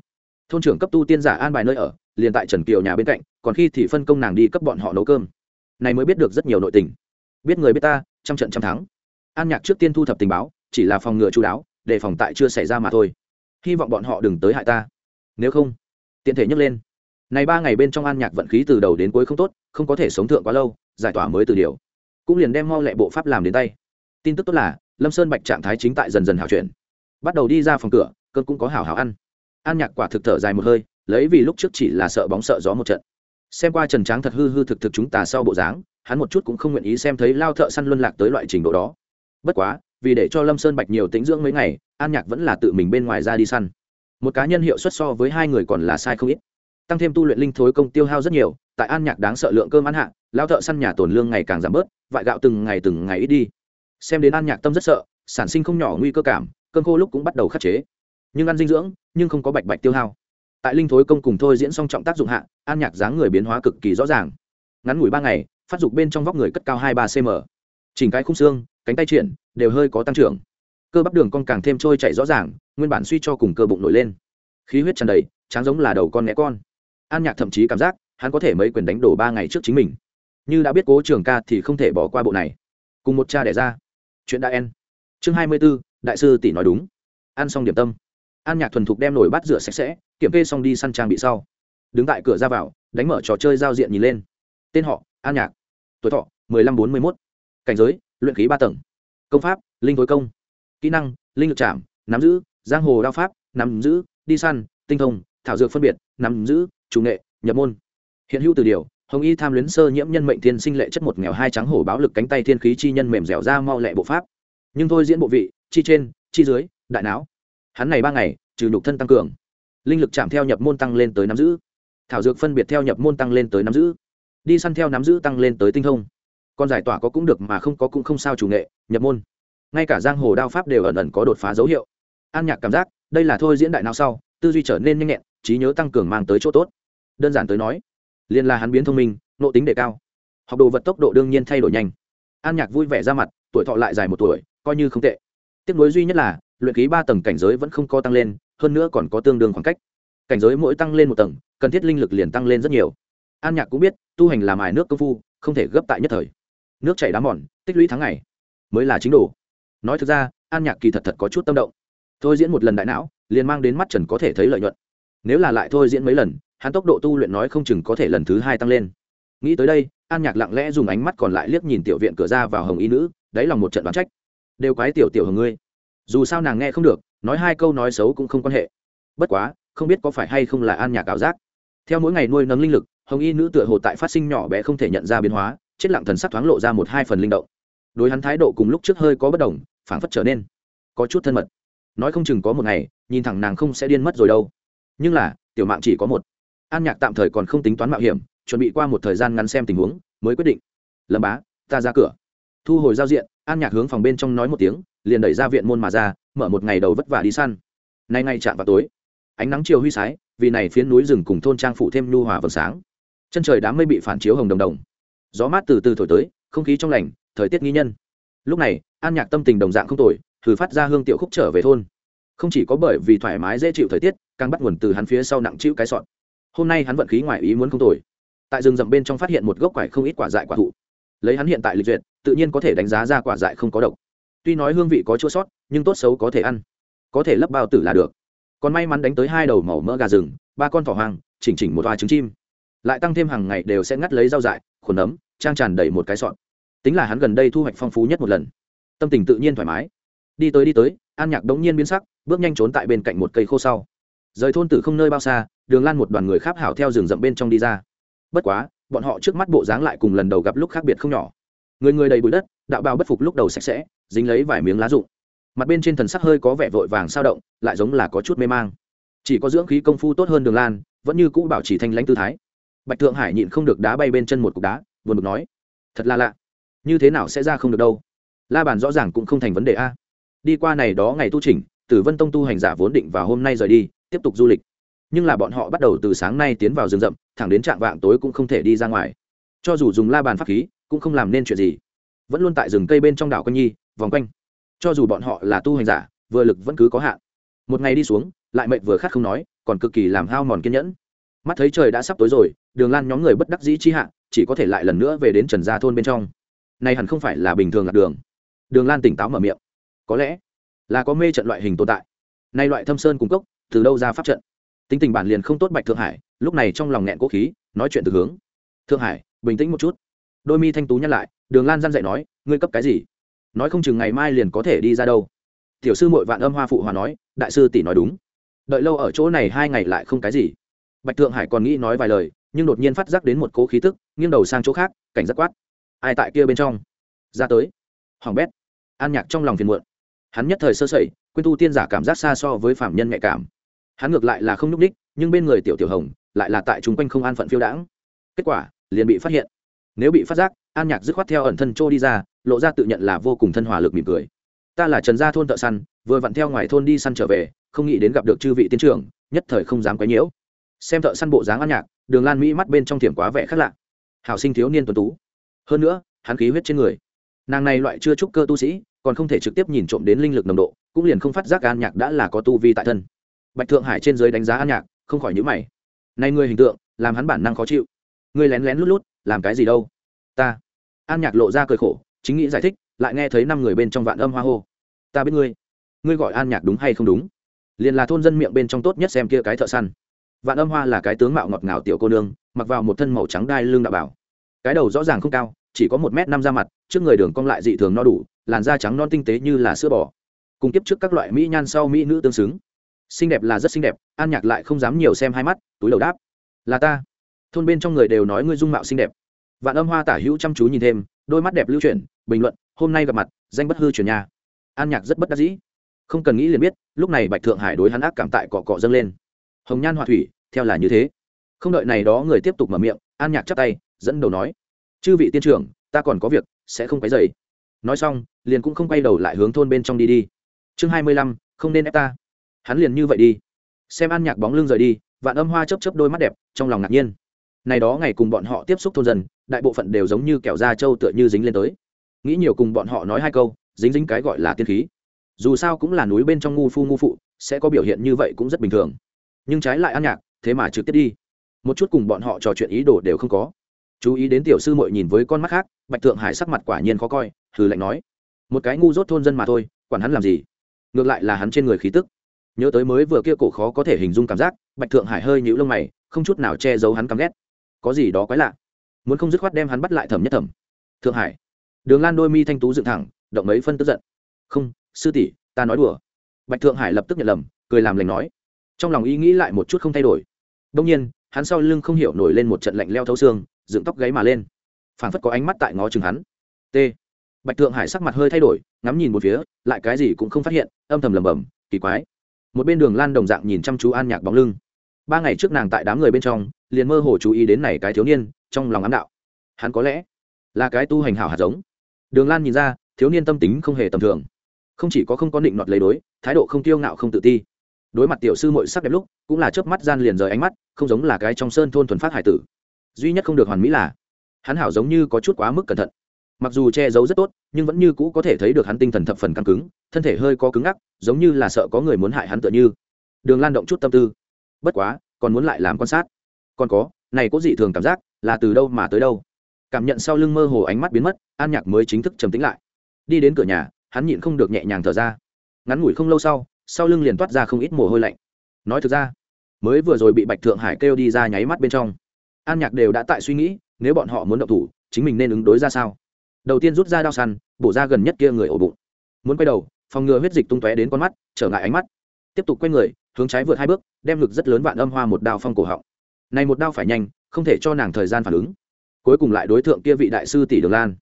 thôn trưởng cấp tu tiên giả an bài nơi ở, liền tại trần kiều nhà bên cạnh, còn khi thì phân công nàng đi cấp bọn họ nấu cơm. Này mới biết được rất nhiều nội tình. Biết người biết ta, trăm trận trăm thắng. An nhạc trước tiên thu thập tình báo, chỉ là phòng ngừa chú đáo để phòng tại chưa xảy ra mà thôi. Hy vọng bọn họ đừng tới hại ta. Nếu không, tiện thể nhấc lên. Này ba ngày bên trong an nhạc vận khí từ đầu đến cuối không tốt, không có thể sống thượng quá lâu, giải tỏa mới từ điều. Cũng liền đem mau lẹ bộ pháp làm đến tay. Tin tức tốt là, lâm sơn bạch trạng thái chính tại dần dần hảo chuyển. Bắt đầu đi ra phòng cửa, cơn cũng có hảo hảo ăn an nhạc quả thực thở dài một hơi, lấy vì lúc trước chỉ là sợ bóng sợ gió một trận. Xem qua trần tráng thật hư hư thực thực chúng ta sau bộ dáng, hắn một chút cũng không nguyện ý xem thấy lao thợ săn luân lạc tới loại trình độ đó. Bất quá, vì để cho lâm sơn bạch nhiều tính dưỡng mấy ngày, an nhạc vẫn là tự mình bên ngoài ra đi săn. Một cá nhân hiệu suất so với hai người còn là sai không ít. Tăng thêm tu luyện linh thối công tiêu hao rất nhiều, tại an nhạc đáng sợ lượng cơm ăn hạ, lao thợ săn nhà tổn lương ngày càng giảm bớt, vại gạo từng ngày từng ngày ít đi. Xem đến an nhạc tâm rất sợ, sản sinh không nhỏ nguy cơ cảm, cơn khô lúc cũng bắt đầu khắc chế nhưng ăn dinh dưỡng, nhưng không có bạch bạch tiêu hao. Tại linh thối công cùng thôi diễn song trọng tác dụng hạ, an nhạc dáng người biến hóa cực kỳ rõ ràng. Ngắn ngủi ba ngày, phát dục bên trong vóc người cất cao hai ba cm. Chỉnh cái khung xương, cánh tay triển đều hơi có tăng trưởng. Cơ bắp đường con càng thêm trôi chảy rõ ràng, nguyên bản suy cho cùng cơ bụng nổi lên. Khí huyết tràn đầy, tráng giống là đầu con né con. An nhạc thậm chí cảm giác, hắn có thể mấy quyền đánh đổ ba ngày trước chính mình. Như đã biết cố trường ca thì không thể bỏ qua bộ này. Cùng một cha đẻ ra. Chuyện đã en. Chương hai mươi b ố đại sư tỷ nói đúng. Ăn xong điểm tâm an nhạc thuần thục đem nổi bát rửa sạch sẽ, kiểm kê xong đi săn trang bị sau. Đứng tại cửa ra vào, đánh mở trò chơi giao diện nhìn lên. Tên họ, an nhạc. Tuổi thọ, mười lăm bốn mươi mốt. Cảnh giới, luyện khí ba tầng. Công pháp, linh tối công. Kỹ năng, linh lực chạm nắm giữ, giang hồ đao pháp, nắm giữ, đi săn, tinh thông, thảo dược phân biệt, nắm giữ, chủ nghệ, nhập môn. Hiện hữu từ điều, hồng y tham luyến sơ nhiễm nhân mệnh thiên sinh lệ chất một nghèo hai trắng hổ báo lực cánh tay thiên khí chi nhân mềm dẻo ra mau lẹ bộ pháp. Nhưng thôi diễn bộ vị, chi trên, chi dưới, đại não hắn này ba ngày, trừ nhục thân tăng cường, linh lực chạm theo nhập môn tăng lên tới nắm giữ. Thảo dược phân biệt theo nhập môn tăng lên tới nắm giữ. Đi săn theo nắm giữ tăng lên tới tinh thông. Còn giải tỏa có cũng được mà không có cũng không sao chủ nghệ, nhập môn. Ngay cả giang hồ đao pháp đều ẩn ẩn có đột phá dấu hiệu. An nhạc cảm giác, đây là thôi diễn đại nào sau, tư duy trở nên nhanh nhẹn, trí nhớ tăng cường mang tới chỗ tốt. Đơn giản tới nói liên là hắn biến thông minh nộ tính đề cao. Học đồ vật tốc độ đương nhiên thay đổi nhanh. An nhạc vui vẻ ra mặt, tuổi thọ lại dài một tuổi, coi như không tệ. Tiếc nuối duy nhất là luyện khí ba tầng cảnh giới vẫn không có tăng lên, hơn nữa còn có tương đương khoảng cách. Cảnh giới mỗi tăng lên một tầng, cần thiết linh lực liền tăng lên rất nhiều. An nhạc cũng biết, tu hành làm ải nước công phu, không thể gấp tại nhất thời. Nước chảy đá mòn, tích lũy tháng ngày, mới là chính đủ nói thực ra, an nhạc kỳ thật thật có chút tâm động. Thôi diễn một lần đại não, liền mang đến mắt trần có thể thấy lợi nhuận. Nếu là lại thôi diễn mấy lần, hắn tốc độ tu luyện nói không chừng có thể lần thứ hai tăng lên. Nghĩ tới đây, an nhạc lặng lẽ dùng ánh mắt còn lại liếc nhìn tiểu viện cửa ra vào hồng y nữ, đáy lòng một trận đoán trách. Đều quái tiểu tiểu hồng ngươi dù sao nàng nghe không được, nói hai câu nói xấu cũng không quan hệ. Bất quá, không biết có phải hay không là an nhạc ảo giác. Theo mỗi ngày nuôi nấng linh lực, hồng y nữ tựa hồ tại phát sinh nhỏ bé không thể nhận ra biến hóa, chết lặng thần sắc thoáng lộ ra một hai phần linh động. Đối hắn thái độ cùng lúc trước hơi có bất đồng, phảng phất trở nên có chút thân mật. Nói không chừng có một ngày, nhìn thẳng nàng không sẽ điên mất rồi đâu. Nhưng là, tiểu mạng chỉ có một. An nhạc tạm thời còn không tính toán mạo hiểm, chuẩn bị qua một thời gian ngắn xem tình huống, mới quyết định. Lâm bá, ta ra cửa. Thu hồi giao diện, an nhạc hướng phòng bên trong nói một tiếng liền đẩy ra viện môn mà ra, mở một ngày đầu vất vả đi săn. Nay ngay chạm vào tối, ánh nắng chiều huy sái, vì này phiến núi rừng cùng thôn trang phủ thêm nhu hòa vầng sáng. Chân trời đám mây bị phản chiếu hồng đồng đồng. Gió mát từ từ thổi tới, không khí trong lành, thời tiết nghi nhân. Lúc này, an nhạc tâm tình đồng dạng không tồi, thử phát ra hương tiểu khúc trở về thôn. Không chỉ có bởi vì thoải mái dễ chịu thời tiết, càng bắt nguồn từ hắn phía sau nặng chịu cái sọn. Hôm nay hắn vận khí ngoài ý muốn không tồi. Tại rừng rậm bên trong phát hiện một gốc quải không ít quả dại quả thụ. Lấy hắn hiện tại lịch duyệt, tự nhiên có thể đánh giá ra quả dại không có độc tuy nói hương vị có chua sót, nhưng tốt xấu có thể ăn. Có thể lấp bao tử là được. Còn may mắn đánh tới hai đầu màu mỡ gà rừng, ba con thỏ hoang, chỉnh chỉnh một toa trứng chim. Lại tăng thêm hàng ngày đều sẽ ngắt lấy rau dại, khuẩn ấm, trang tràn đầy một cái sọn tính là hắn gần đây thu hoạch phong phú nhất một lần. Tâm tình tự nhiên thoải mái. Đi tới đi tới, an nhạc đống nhiên biến sắc, bước nhanh trốn tại bên cạnh một cây khô sau. Rời thôn tử không nơi bao xa, đường lan một đoàn người khác hảo theo rừng rậm bên trong đi ra. Bất quá, bọn họ trước mắt bộ dáng lại cùng lần đầu gặp lúc khác biệt không nhỏ. Người người đầy bụi đất, đạo bào bất phục lúc đầu sạch sẽ dính lấy vài miếng lá rụng. Mặt bên trên thần sắc hơi có vẻ vội vàng sao động, lại giống là có chút mê mang. Chỉ có dưỡng khí công phu tốt hơn đường lan, vẫn như cũ bảo trì thanh lãnh tư thái. Bạch thượng hải nhịn không được đá bay bên chân một cục đá, buồn bực nói, thật là lạ, như thế nào sẽ ra không được đâu? La bàn rõ ràng cũng không thành vấn đề a. Đi qua này đó ngày tu trình tử vân tông tu hành giả vốn định vào hôm nay rời đi, tiếp tục du lịch. Nhưng là bọn họ bắt đầu từ sáng nay tiến vào rừng rậm, thẳng đến trạng vạng tối cũng không thể đi ra ngoài. Cho dù dùng la bàn pháp khí, cũng không làm nên chuyện gì. Vẫn luôn tại rừng cây bên trong đảo quanh nhi vòng quanh. Cho dù bọn họ là tu hành giả, vừa lực vẫn cứ có hạn. Một ngày đi xuống, lại mệnh vừa khát không nói, còn cực kỳ làm hao mòn kiên nhẫn. Mắt thấy trời đã sắp tối rồi, đường lan nhóm người bất đắc dĩ chi hạ, chỉ có thể lại lần nữa về đến trần gia thôn bên trong. Này hẳn không phải là bình thường lạc đường. Đường lan tỉnh táo mở miệng. Có lẽ là có mê trận loại hình tồn tại. Nay loại thâm sơn cung cốc, từ đâu ra pháp trận? Tính tình bản liền không tốt bạch thượng hải, lúc này trong lòng nghẹn cố khí, nói chuyện từ hướng. Thượng hải, bình tĩnh một chút. Đôi mi thanh tú nhắc lại, đường lan dăn dạy nói, ngươi cấp cái gì? Nói không chừng ngày mai liền có thể đi ra đâu. Tiểu sư mội vạn âm hoa phụ hòa nói, đại sư tỷ nói đúng. Đợi lâu ở chỗ này hai ngày lại không cái gì. Bạch thượng hải còn nghĩ nói vài lời, nhưng đột nhiên phát giác đến một cố khí tức, nghiêng đầu sang chỗ khác, cảnh giác quát. Ai tại kia bên trong? Ra tới. Hoàng bét. An nhạc trong lòng phiền muộn. Hắn nhất thời sơ sẩy, quên tu tiên giả cảm giác xa so với phạm nhân nhạy cảm. Hắn ngược lại là không nhúc ních nhưng bên người tiểu tiểu hồng lại là tại chung quanh không an phận phiêu đãng. Kết quả, liền bị phát hiện. Nếu bị phát giác, an nhạc dứt khoát theo ẩn thân trô đi ra lộ ra tự nhận là vô cùng thân hòa lực mỉm cười. Ta là trần gia thôn thợ săn, vừa vặn theo ngoài thôn đi săn trở về, không nghĩ đến gặp được chư vị tiến trưởng, nhất thời không dám quấy nhiễu. Xem thợ săn bộ dáng ăn nhạc, đường lan mỹ mắt bên trong thiểm quá vẻ khác lạ. Hảo sinh thiếu niên tuấn tú. Hơn nữa, hắn khí huyết trên người. Nàng này loại chưa trúc cơ tu sĩ, còn không thể trực tiếp nhìn trộm đến linh lực nồng độ, cũng liền không phát giác an nhạc đã là có tu vi tại thân. Bạch thượng hải trên giới đánh giá an nhạc, không khỏi nhữ mày. Này người hình tượng, làm hắn bản năng khó chịu. Người lén lén lút lút, làm cái gì đâu? Ta. An nhạc lộ ra cười khổ chính nghĩ giải thích, lại nghe thấy năm người bên trong vạn âm hoa hô. Ta biết ngươi. Ngươi gọi an nhạc đúng hay không đúng? Liền là thôn dân miệng bên trong tốt nhất xem kia cái thợ săn. Vạn âm hoa là cái tướng mạo ngọt ngào tiểu cô nương, mặc vào một thân màu trắng đai lưng đạo bảo. Cái đầu rõ ràng không cao, chỉ có một m năm ra mặt, trước người đường cong lại dị thường no đủ, làn da trắng non tinh tế như là sữa bò. Cùng kiếp trước các loại mỹ nhan sau mỹ nữ tương xứng. Xinh đẹp là rất xinh đẹp, an nhạc lại không dám nhiều xem hai mắt, túi đầu đáp. Là ta. Thôn bên trong người đều nói ngươi dung mạo xinh đẹp. Vạn âm hoa tả hữu chăm chú nhìn thêm, đôi mắt đẹp lưu chuyển bình luận, hôm nay gặp mặt, danh bất hư truyền nhà an nhạc rất bất đắc dĩ. Không cần nghĩ liền biết, lúc này bạch thượng hải đối hắn ác cảm tại cọ cọ dâng lên. Hồng nhan họa thủy, theo là như thế. Không đợi này đó người tiếp tục mở miệng, an nhạc chắp tay, dẫn đầu nói, chư vị tiên trưởng, ta còn có việc, sẽ không quấy dày nói xong, liền cũng không quay đầu lại hướng thôn bên trong đi đi. Chương hai mươi lăm, không nên ép ta. Hắn liền như vậy đi. Xem an nhạc bóng lưng rời đi, vạn âm hoa chấp chấp đôi mắt đẹp, trong lòng ngạc nhiên. Này đó ngày cùng bọn họ tiếp xúc thôn dần đại bộ phận đều giống như kẹo da trâu tựa như dính lên tới nghĩ nhiều cùng bọn họ nói hai câu, dính dính cái gọi là tiên khí. Dù sao cũng là núi bên trong ngu phu ngu phụ, sẽ có biểu hiện như vậy cũng rất bình thường. Nhưng trái lại an nhạc, thế mà trực tiếp đi. Một chút cùng bọn họ trò chuyện ý đồ đều không có. Chú ý đến tiểu sư mội nhìn với con mắt khác, bạch thượng hải sắc mặt quả nhiên khó coi thử lạnh nói. Một cái ngu dốt thôn dân mà thôi, quản hắn làm gì? Ngược lại là hắn trên người khí tức. Nhớ tới mới vừa kia cổ khó có thể hình dung cảm giác, bạch thượng hải hơi nhũ lông mày, không chút nào che giấu hắn căm ghét. Có gì đó quái lạ. Muốn không dứt khoát đem hắn bắt lại thẩm nhất thẩm. Thượng hải đường lan đôi mi thanh tú dựng thẳng, động mấy phân tức giận. Không, sư tỷ, ta nói đùa. Bạch thượng hải lập tức nhận lầm, cười làm lành nói. Trong lòng ý nghĩ lại một chút không thay đổi. Đông nhiên, hắn sau lưng không hiểu nổi lên một trận lạnh leo thấu xương, dựng tóc gáy mà lên. Phảng phất có ánh mắt tại ngó chừng hắn. T. Bạch thượng hải sắc mặt hơi thay đổi, ngắm nhìn một phía, lại cái gì cũng không phát hiện, âm thầm lầm bầm kỳ quái. Một bên đường lan đồng dạng nhìn chăm chú an nhạc bóng lưng. Ba ngày trước nàng tại đám người bên trong, liền mơ hồ chú ý đến này cái thiếu niên, trong lòng ám đạo. Hắn có lẽ là cái tu hành hảo hạt giống đường lan nhìn ra, thiếu niên tâm tính không hề tầm thường. Không chỉ có không có định nọt lấy đối, thái độ không tiêu ngạo không tự ti. Đối mặt tiểu sư mội sắc đẹp lúc, cũng là chớp mắt gian liền rời ánh mắt, không giống là cái trong sơn thôn thuần phát hải tử. Duy nhất không được hoàn mỹ là, hắn hảo giống như có chút quá mức cẩn thận. Mặc dù che giấu rất tốt, nhưng vẫn như cũ có thể thấy được hắn tinh thần thập phần căng cứng, thân thể hơi có cứng ngắc, giống như là sợ có người muốn hại hắn tựa như. Đường lan động chút tâm tư. Bất quá, còn muốn lại làm quan sát. Còn có, này có dị thường cảm giác, là từ đâu mà tới đâu? Cảm nhận sau lưng mơ hồ ánh mắt biến mất, an nhạc mới chính thức trầm tĩnh lại. Đi đến cửa nhà, hắn nhịn không được nhẹ nhàng thở ra. Ngắn ngủi không lâu sau sau lưng liền toát ra không ít mồ hôi lạnh. Nói thực ra, mới vừa rồi bị bạch thượng hải kêu đi ra nháy mắt bên trong, an nhạc đều đã tại suy nghĩ, nếu bọn họ muốn động thủ, chính mình nên ứng đối ra sao? Đầu tiên rút ra đao săn, bổ ra gần nhất kia người ổ bụng. Muốn quay đầu, phòng ngừa huyết dịch tung tóe đến con mắt, trở ngại ánh mắt. Tiếp tục quay người, hướng trái vượt hai bước, đem ngực rất lớn vạn âm hoa một đao phong cổ họng. Này một đao phải nhanh, không thể cho nàng thời gian phản ứng cuối cùng lại đối tượng kia vị đại sư tỷ đường lan.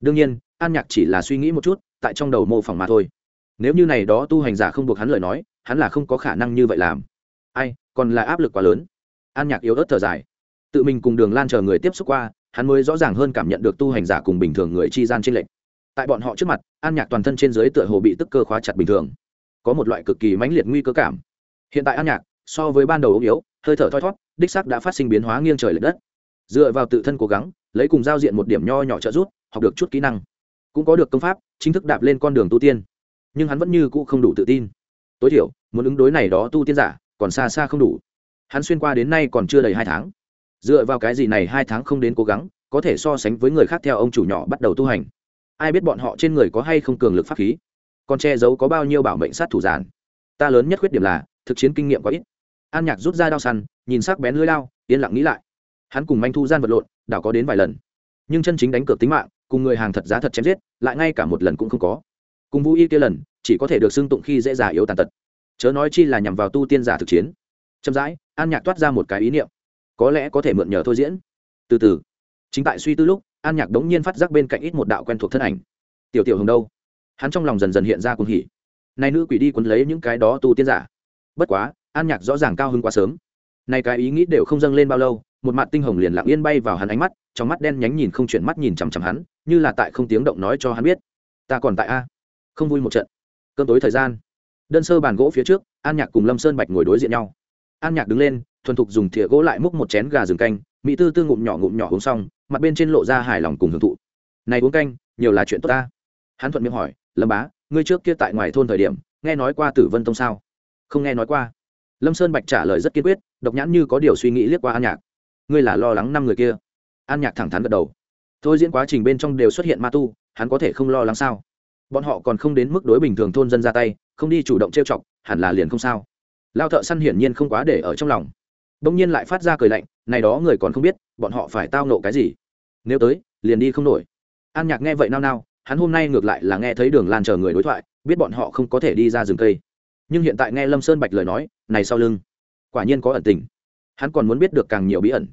Đương nhiên, an nhạc chỉ là suy nghĩ một chút, tại trong đầu mô phỏng mà thôi. Nếu như này đó tu hành giả không buộc hắn lời nói, hắn là không có khả năng như vậy làm. Ai, còn là áp lực quá lớn. An nhạc yếu ớt thở dài. Tự mình cùng đường lan chờ người tiếp xúc qua, hắn mới rõ ràng hơn cảm nhận được tu hành giả cùng bình thường người chi gian trên lệnh tại bọn họ trước mặt, an nhạc toàn thân trên dưới tựa hồ bị tức cơ khóa chặt bình thường. Có một loại cực kỳ mãnh liệt nguy cơ cảm. Hiện tại an nhạc, so với ban đầu ốm yếu, hơi thở thoi thót, đích sắc đã phát sinh biến hóa nghiêng trời l ệ đất dựa vào tự thân cố gắng, lấy cùng giao diện một điểm nho nhỏ trợ rút học được chút kỹ năng. Cũng có được công pháp, chính thức đạp lên con đường tu tiên. Nhưng hắn vẫn như cũ không đủ tự tin. Tối thiểu, muốn ứng đối này đó tu tiên giả, còn xa xa không đủ. Hắn xuyên qua đến nay còn chưa đầy hai tháng. Dựa vào cái gì này hai tháng không đến cố gắng, có thể so sánh với người khác theo ông chủ nhỏ bắt đầu tu hành? Ai biết bọn họ trên người có hay không cường lực pháp khí? Còn che giấu có bao nhiêu bảo mệnh sát thủ giản? Ta lớn nhất khuyết điểm là, thực chiến kinh nghiệm quá ít. An nhạc rút ra đao săn, nhìn sắc bén lưới lao yên lặng nghĩ lại hắn cùng manh thu gian vật lộn, đảo có đến vài lần. Nhưng chân chính đánh cược tính mạng, cùng người hàng thật giá thật chém giết, lại ngay cả một lần cũng không có. Cùng vũ y kia lần, chỉ có thể được xưng tụng khi dễ dàng yếu tàn tật. Chớ nói chi là nhằm vào tu tiên giả thực chiến. Chậm rãi, an nhạc toát ra một cái ý niệm. Có lẽ có thể mượn nhờ thôi diễn. Từ từ. Chính tại suy tư lúc, an nhạc đống nhiên phát giác bên cạnh ít một đạo quen thuộc thân ảnh. Tiểu tiểu hồng đâu? Hắn trong lòng dần dần hiện ra cùng hỉ. Nay nữ quỷ đi quấn lấy những cái đó tu tiên giả. Bất quá, an nhạc rõ ràng cao hơn quá sớm. Nay cái ý nghĩ đều không dâng lên bao lâu một mặt tinh hồng liền lặng yên bay vào hắn ánh mắt, trong mắt đen nhánh nhìn không chuyển mắt nhìn chằm chằm hắn, như là tại không tiếng động nói cho hắn biết, ta còn tại a. Không vui một trận. Cơn tối thời gian. Đơn sơ bàn gỗ phía trước, an nhạc cùng lâm sơn bạch ngồi đối diện nhau. An nhạc đứng lên, thuần thục dùng thìa gỗ lại múc một chén gà rừng canh, mỹ tư tư ngụm nhỏ ngụm nhỏ uống xong, mặt bên trên lộ ra hài lòng cùng hưởng thụ. Này uống canh, nhiều là chuyện tốt ta. Hắn thuận miệng hỏi, lâm bá, ngươi trước kia tại ngoài thôn thời điểm, nghe nói qua tử vân tông sao? Không nghe nói qua. Lâm sơn bạch trả lời rất kiên quyết, độc nhãn như có điều suy nghĩ liếc qua an nhạc ngươi là lo lắng năm người kia. An nhạc thẳng thắn gật đầu. Thôi diễn quá trình bên trong đều xuất hiện ma tu, hắn có thể không lo lắng sao? Bọn họ còn không đến mức đối bình thường thôn dân ra tay, không đi chủ động trêu chọc, hẳn là liền không sao. Lao thợ săn hiển nhiên không quá để ở trong lòng. Đông nhiên lại phát ra cười lạnh, này đó người còn không biết, bọn họ phải tao nộ cái gì? Nếu tới, liền đi không nổi. An nhạc nghe vậy nao nao, hắn hôm nay ngược lại là nghe thấy đường lan chờ người đối thoại, biết bọn họ không có thể đi ra rừng cây. Nhưng hiện tại nghe lâm sơn bạch lời nói, này sau lưng, quả nhiên có ẩn tình hắn còn muốn biết được càng nhiều bí ẩn.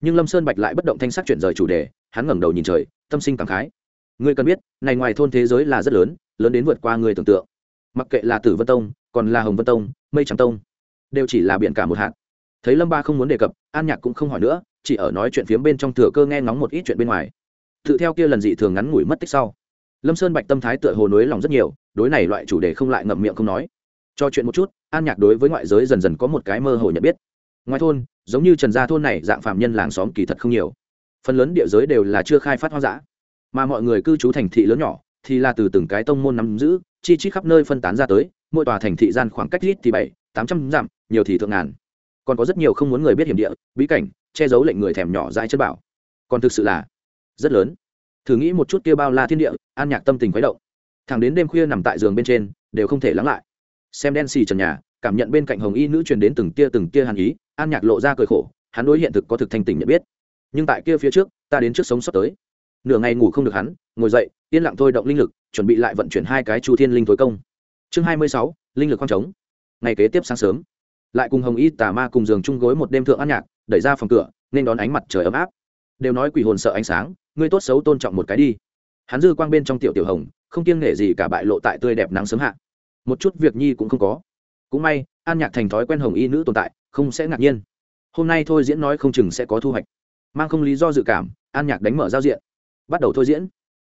Nhưng lâm sơn bạch lại bất động thanh sắc chuyển rời chủ đề, hắn ngẩng đầu nhìn trời, tâm sinh cảm khái. Ngươi cần biết, này ngoài thôn thế giới là rất lớn lớn đến vượt qua người tưởng tượng. Mặc kệ là tử vân tông, còn là hồng vân tông, mây trắng tông, đều chỉ là biển cả một hạt. Thấy lâm ba không muốn đề cập, an nhạc cũng không hỏi nữa, chỉ ở nói chuyện phiếm bên trong thừa cơ nghe ngóng một ít chuyện bên ngoài. Tự theo kia lần dị thường ngắn ngủi mất tích sau, lâm sơn bạch tâm thái tựa hồ nối lòng rất nhiều, đối này loại chủ đề không lại ngậm miệng không nói. Cho chuyện một chút, an nhạc đối với ngoại giới dần dần có một cái mơ hồ nhận biết ngoài thôn, giống như trần gia thôn này, dạng phạm nhân làng xóm kỳ thật không nhiều. Phần lớn địa giới đều là chưa khai phát hoang dã. Mà mọi người cư trú thành thị lớn nhỏ, thì là từ từng cái tông môn nắm giữ, chi chít khắp nơi phân tán ra tới, mỗi tòa thành thị gian khoảng cách ít thì bảy, tám trăm dặm, nhiều thì thượng ngàn. Còn có rất nhiều không muốn người biết hiểm địa, bí cảnh, che giấu lệnh người thèm nhỏ dãi chất bảo. Còn thực sự là rất lớn. Thử nghĩ một chút kia bao la thiên địa, an nhạc tâm tình khuấy động. Thẳng đến đêm khuya nằm tại giường bên trên, đều không thể lắng lại. Xem đen xì trần nhà, cảm nhận bên cạnh hồng y nữ truyền đến từng tia từng tia hàn ý an nhạc lộ ra cười khổ, hắn đối hiện thực có thực thanh tình nhận biết. Nhưng tại kia phía trước, ta đến trước sống sắp tới. Nửa ngày ngủ không được hắn, ngồi dậy, yên lặng thôi động linh lực, chuẩn bị lại vận chuyển hai cái chu thiên linh thối công. Chương hai mươi sáu, linh lực khoang trống. Ngày kế tiếp sáng sớm, lại cùng hồng y tà ma cùng giường chung gối một đêm thượng an nhạc, đẩy ra phòng cửa, nên đón ánh mặt trời ấm áp. Đều nói quỷ hồn sợ ánh sáng ngươi tốt xấu tôn trọng một cái đi. Hắn dư quang bên trong tiểu tiểu hồng, không kiêng nể gì cả bại lộ tại tươi đẹp nắng sớm hạ. Một chút việc nhi cũng không có cũng may, an nhạc thành thói quen hồng y nữ tồn tại, không sẽ ngạc nhiên. Hôm nay thôi diễn nói không chừng sẽ có thu hoạch. Mang không lý do dự cảm, an nhạc đánh mở giao diện. Bắt đầu thôi diễn.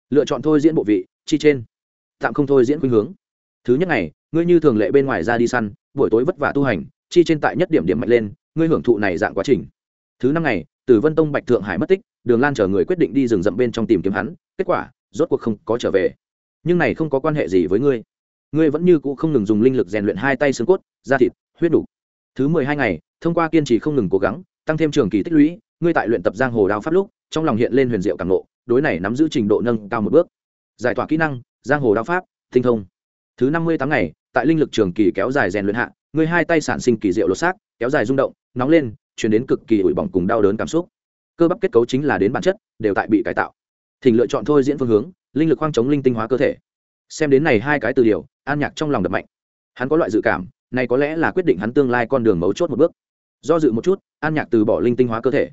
Lựa chọn thôi diễn bộ vị, chi trên. Tạm không thôi diễn khuynh hướng. Thứ nhất ngày, ngươi như thường lệ bên ngoài ra đi săn, buổi tối vất vả tu hành, chi trên tại nhất điểm điểm mạnh lên, ngươi hưởng thụ này dạng quá trình. Thứ năm ngày, từ vân tông bạch thượng hải mất tích, đường lan chờ người quyết định đi rừng rậm bên trong tìm kiếm hắn, kết quả, rốt cuộc không có trở về. Nhưng này không có quan hệ gì với ngươi ngươi vẫn như cũ không ngừng dùng linh lực rèn luyện hai tay xương cốt, da thịt, huyết đủ. thứ mười hai ngày, thông qua kiên trì không ngừng cố gắng, tăng thêm trường kỳ tích lũy, ngươi tại luyện tập giang hồ đao pháp lúc, trong lòng hiện lên huyền diệu càng nộ đối này nắm giữ trình độ nâng cao một bước. Giải tỏa kỹ năng, giang hồ đao pháp, tinh thông. Thứ năm mươi tám ngày, tại linh lực trường kỳ kéo dài rèn luyện hạ, ngươi hai tay sản sinh kỳ diệu lột xác, kéo dài rung động, nóng lên, chuyển đến cực kỳ ủi bỏng cùng đau đớn cảm xúc. Cơ bắp kết cấu chính là đến bản chất, đều tại bị cải tạo. Thỉnh lựa chọn thôi diễn phương hướng, linh lực khoang chống linh tinh hóa cơ thể xem đến này hai cái từ điều, an nhạc trong lòng đập mạnh. Hắn có loại dự cảm, này có lẽ là quyết định hắn tương lai con đường mấu chốt một bước. Do dự một chút, an nhạc từ bỏ linh tinh hóa cơ thể.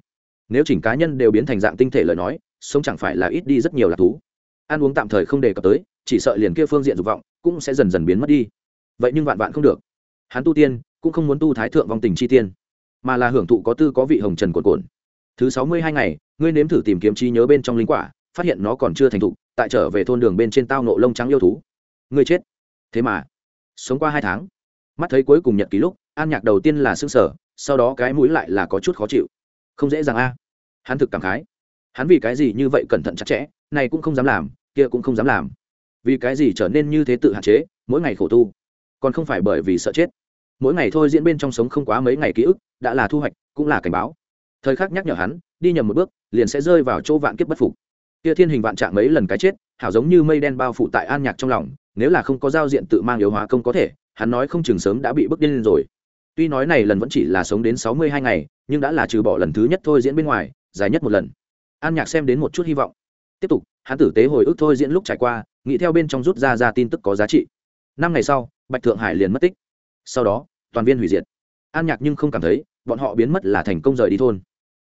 Nếu chỉnh cá nhân đều biến thành dạng tinh thể lời nói, sống chẳng phải là ít đi rất nhiều lạc thú. Ăn uống tạm thời không đề cập tới, chỉ sợ liền kia phương diện dục vọng cũng sẽ dần dần biến mất đi. Vậy nhưng vạn vạn không được. Hắn tu tiên, cũng không muốn tu thái thượng vong tình chi tiên, mà là hưởng thụ có tư có vị hồng trần cồn cồn thứ sáu mươi hai ngày, ngươi nếm thử tìm kiếm trí nhớ bên trong linh quả phát hiện nó còn chưa thành thục, tại trở về thôn đường bên trên tao nộ lông trắng yêu thú. Người chết. Thế mà, sống qua hai tháng, mắt thấy cuối cùng nhật ký lúc, an nhạc đầu tiên là s ư ơ n g sở sau đó cái mũi lại là có chút khó chịu. Không dễ dàng a. Hắn thực cảm khái. Hắn vì cái gì như vậy cẩn thận chặt chẽ, này cũng không dám làm, kia cũng không dám làm. Vì cái gì trở nên như thế tự hạn chế, mỗi ngày khổ tu, còn không phải bởi vì sợ chết. Mỗi ngày thôi diễn bên trong sống không quá mấy ngày ký ức, đã là thu hoạch, cũng là cảnh báo. Thời khắc nhắc nhở hắn, đi nhầm một bước, liền sẽ rơi vào chỗ vạn kiếp bất phục kia thiên hình vạn trạng mấy lần cái chết, hảo giống như mây đen bao phủ tại an nhạc trong lòng, nếu là không có giao diện tự mang yếu hóa công có thể, hắn nói không chừng sớm đã bị bước điên lên rồi. Tuy nói này lần vẫn chỉ là sống đến sáu mươi hai ngày, nhưng đã là trừ bỏ lần thứ nhất thôi diễn bên ngoài, dài nhất một lần. An nhạc xem đến một chút hy vọng. Tiếp tục, hắn tử tế hồi ức thôi diễn lúc trải qua, nghĩ theo bên trong rút ra ra tin tức có giá trị. Năm ngày sau, bạch thượng hải liền mất tích. Sau đó, toàn viên hủy diệt. An nhạc nhưng không cảm thấy, bọn họ biến mất là thành công rời đi thôn.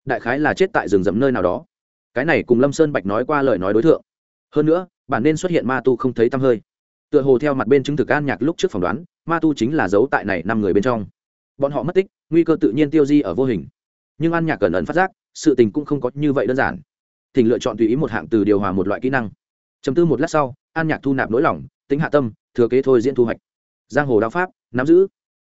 Đại khái là chết tại rừng rậm nơi nào đó cái này cùng lâm sơn bạch nói qua lời nói đối tượng hơn nữa bản nên xuất hiện ma tu không thấy tăm hơi tựa hồ theo mặt bên chứng thực an nhạc lúc trước phỏng đoán ma tu chính là giấu tại này năm người bên trong bọn họ mất tích nguy cơ tự nhiên tiêu di ở vô hình nhưng an nhạc cẩn ẩn phát giác sự tình cũng không có như vậy đơn giản thỉnh lựa chọn tùy ý một hạng từ điều hòa một loại kỹ năng chấm tư một lát sau an nhạc thu nạp nỗi lòng tính hạ tâm thừa kế thôi diễn thu hoạch giang hồ đao pháp nắm giữ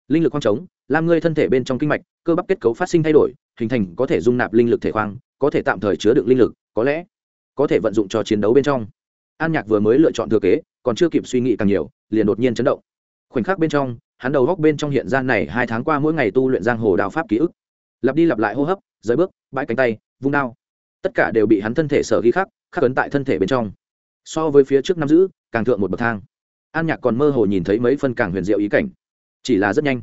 linh lực khoang trống làm ngươi thân thể bên trong kinh mạch cơ bắp kết cấu phát sinh thay đổi hình thành có thể dung nạp linh lực thể khoang có thể tạm thời chứa đựng linh lực, có lẽ có thể vận dụng cho chiến đấu bên trong. An nhạc vừa mới lựa chọn thừa kế, còn chưa kịp suy nghĩ càng nhiều, liền đột nhiên chấn động. Khoảnh khắc bên trong, hắn đầu góc bên trong hiện gian này hai tháng qua mỗi ngày tu luyện giang hồ đạo pháp ký ức. Lặp đi lặp lại hô hấp, rời bước, bãi cánh tay, vung đao. Tất cả đều bị hắn thân thể sở ghi khắc khắc ấn tại thân thể bên trong. So với phía trước năm giữ, càng thượng một bậc thang. An nhạc còn mơ hồ nhìn thấy mấy phân càng huyền diệu ý cảnh. Chỉ là rất nhanh.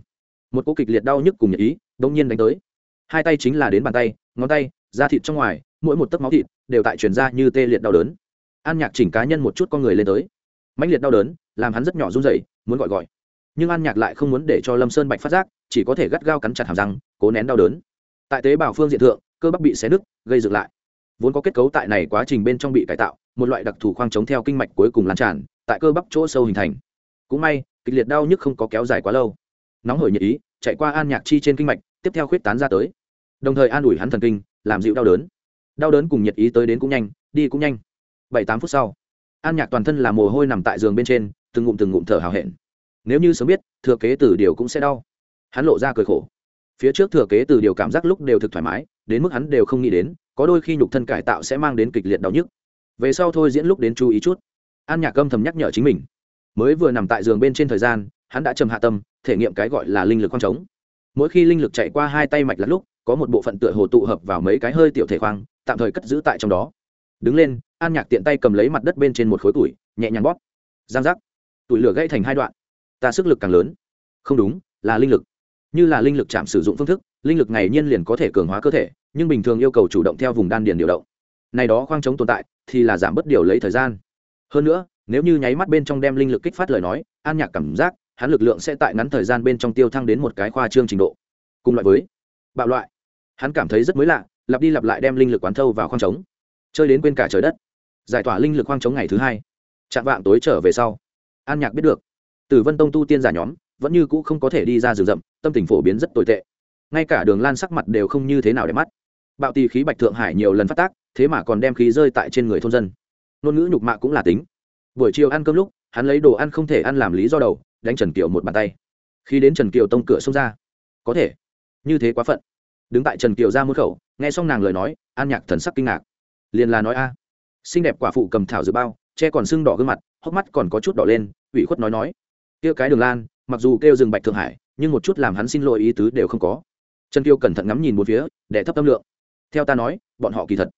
Một cú kịch liệt đau nhức cùng nhật ý, đột nhiên đánh tới. Hai tay chính là đến bàn tay, ngón tay da thịt trong ngoài, mỗi một tấc máu thịt đều tại truyền ra như tê liệt đau đớn. An nhạc chỉnh cá nhân một chút con người lên tới. Mãnh liệt đau đớn, làm hắn rất nhỏ run rẩy, muốn gọi gọi. Nhưng an nhạc lại không muốn để cho lâm sơn bạch phát giác, chỉ có thể gắt gao cắn chặt hàm răng, cố nén đau đớn. Tại tế bào phương diện thượng, cơ bắp bị xé nứt, gây dựng lại. Vốn có kết cấu tại này quá trình bên trong bị cải tạo, một loại đặc thù khoang chống theo kinh mạch cuối cùng lan tràn, tại cơ bắp chỗ sâu hình thành. Cũng may, kịch liệt đau nhức không có kéo dài quá lâu. Nóng hổi nhiệt ý, chạy qua an nhạc chi trên kinh mạch, tiếp theo khuyết tán ra tới. Đồng thời an ủi hắn thần kinh làm dịu đau đớn. Đau đớn cùng nhiệt ý tới đến cũng nhanh, đi cũng nhanh. Bảy tám phút sau, an nhạc toàn thân là mồ hôi nằm tại giường bên trên, từng ngụm từng ngụm thở hào hẹn. Nếu như sớm biết, thừa kế từ điều cũng sẽ đau. Hắn lộ ra cười khổ. Phía trước thừa kế từ điều cảm giác lúc đều thực thoải mái, đến mức hắn đều không nghĩ đến, có đôi khi nhục thân cải tạo sẽ mang đến kịch liệt đau nhức. Về sau thôi diễn lúc đến chú ý chút. An nhạc âm thầm nhắc nhở chính mình. Mới vừa nằm tại giường bên trên thời gian, hắn đã trầm hạ tâm, thể nghiệm cái gọi là linh lực khoang trống. Mỗi khi linh lực chạy qua hai tay mạch lát lúc có một bộ phận tựa hồ tụ hợp vào mấy cái hơi tiểu thể khoang, tạm thời cất giữ tại trong đó. Đứng lên, an nhạc tiện tay cầm lấy mặt đất bên trên một khối tuổi nhẹ nhàng bóp. Giang giác. Tuổi lửa gãy thành hai đoạn. Ta sức lực càng lớn. Không đúng, là linh lực. Như là linh lực chạm sử dụng phương thức, linh lực ngày nhiên liền có thể cường hóa cơ thể, nhưng bình thường yêu cầu chủ động theo vùng đan điền điều động. Này đó khoang chống tồn tại, thì là giảm bớt điều lấy thời gian. Hơn nữa, nếu như nháy mắt bên trong đem linh lực kích phát lời nói, an nhạc cảm giác, hắn lực lượng sẽ tại ngắn thời gian bên trong tiêu thăng đến một cái khoa trương trình độ. Cùng loại với bạo loại hắn cảm thấy rất mới lạ, lặp đi lặp lại đem linh lực quán thâu vào khoang trống. Chơi đến quên cả trời đất. Giải tỏa linh lực khoang trống ngày thứ hai. Chạm vạng tối trở về sau. An nhạc biết được. Tử vân tông tu tiên giả nhóm, vẫn như cũ không có thể đi ra rừng rậm, tâm tình phổ biến rất tồi tệ. Ngay cả đường lan sắc mặt đều không như thế nào để mắt. Bạo tì khí bạch thượng hải nhiều lần phát tác, thế mà còn đem khí rơi tại trên người thôn dân. Ngôn ngữ nhục mạ cũng là tính. Buổi chiều ăn cơm lúc, hắn lấy đồ ăn không thể ăn làm lý do đầu, đánh trần kiều một bàn tay. Khi đến trần kiều tông cửa xông ra. Có thể. Như thế quá phận đứng tại trần kiều ra môn khẩu, nghe xong nàng lời nói, an nhạc thần sắc kinh ngạc. Liền là nói, a, xinh đẹp quả phụ cầm thảo dự bao, che còn sưng đỏ gương mặt, hốc mắt còn có chút đỏ lên, ủy khuất nói nói. Kia cái đường lan, mặc dù kêu rừng bạch thượng hải, nhưng một chút làm hắn xin lỗi ý tứ đều không có. Trần kiều cẩn thận ngắm nhìn một phía để thấp tâm lượng. Theo ta nói, bọn họ kỳ thật,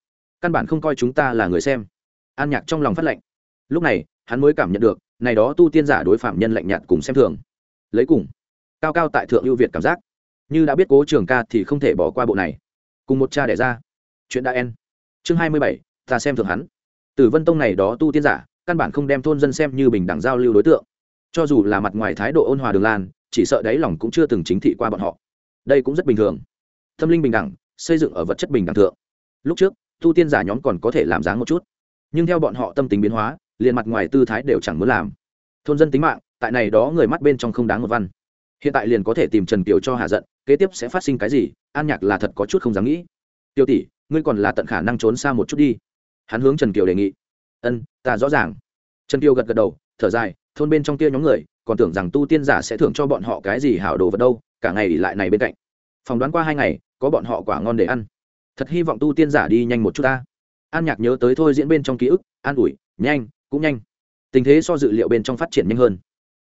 căn bản không coi chúng ta là người xem. An nhạc trong lòng phát lệnh. Lúc này, hắn mới cảm nhận được, này đó tu tiên giả đối phạm nhân lạnh nhạt cùng xem thường. Lấy cùng, cao cao tại thượng ưu việt cảm giác như đã biết cố trường ca thì không thể bỏ qua bộ này. Cùng một cha đẻ ra. Chuyện đã en chương hai mươi bảy, ta xem thường hắn. Từ vân tông này đó tu tiên giả, căn bản không đem thôn dân xem như bình đẳng giao lưu đối tượng. Cho dù là mặt ngoài thái độ ôn hòa đường lan, chỉ sợ đáy lòng cũng chưa từng chính thị qua bọn họ. Đây cũng rất bình thường. Tâm linh bình đẳng, xây dựng ở vật chất bình đẳng thượng. Lúc trước, tu tiên giả nhóm còn có thể làm dáng một chút. Nhưng theo bọn họ tâm tính biến hóa, liền mặt ngoài tư thái đều chẳng muốn làm. Thôn dân tính mạng, tại này đó người mắt bên trong không đáng một văn. Hiện tại liền có thể tìm trần kiều cho hạ giận kế tiếp sẽ phát sinh cái gì, an nhạc là thật có chút không dám nghĩ. Tiêu tỷ, ngươi còn là tận khả năng trốn xa một chút đi. Hắn hướng trần kiều đề nghị. Ân, ta rõ ràng. Trần kiều gật gật đầu, thở dài, thôn bên trong tia nhóm người, còn tưởng rằng tu tiên giả sẽ thưởng cho bọn họ cái gì hảo đồ vật đâu, cả ngày ỉ lại này bên cạnh. Phỏng đoán qua hai ngày, có bọn họ quả ngon để ăn. Thật hy vọng tu tiên giả đi nhanh một chút ta. An nhạc nhớ tới thôi diễn bên trong ký ức, an ủi, nhanh, cũng nhanh. Tình thế so dự liệu bên trong phát triển nhanh hơn.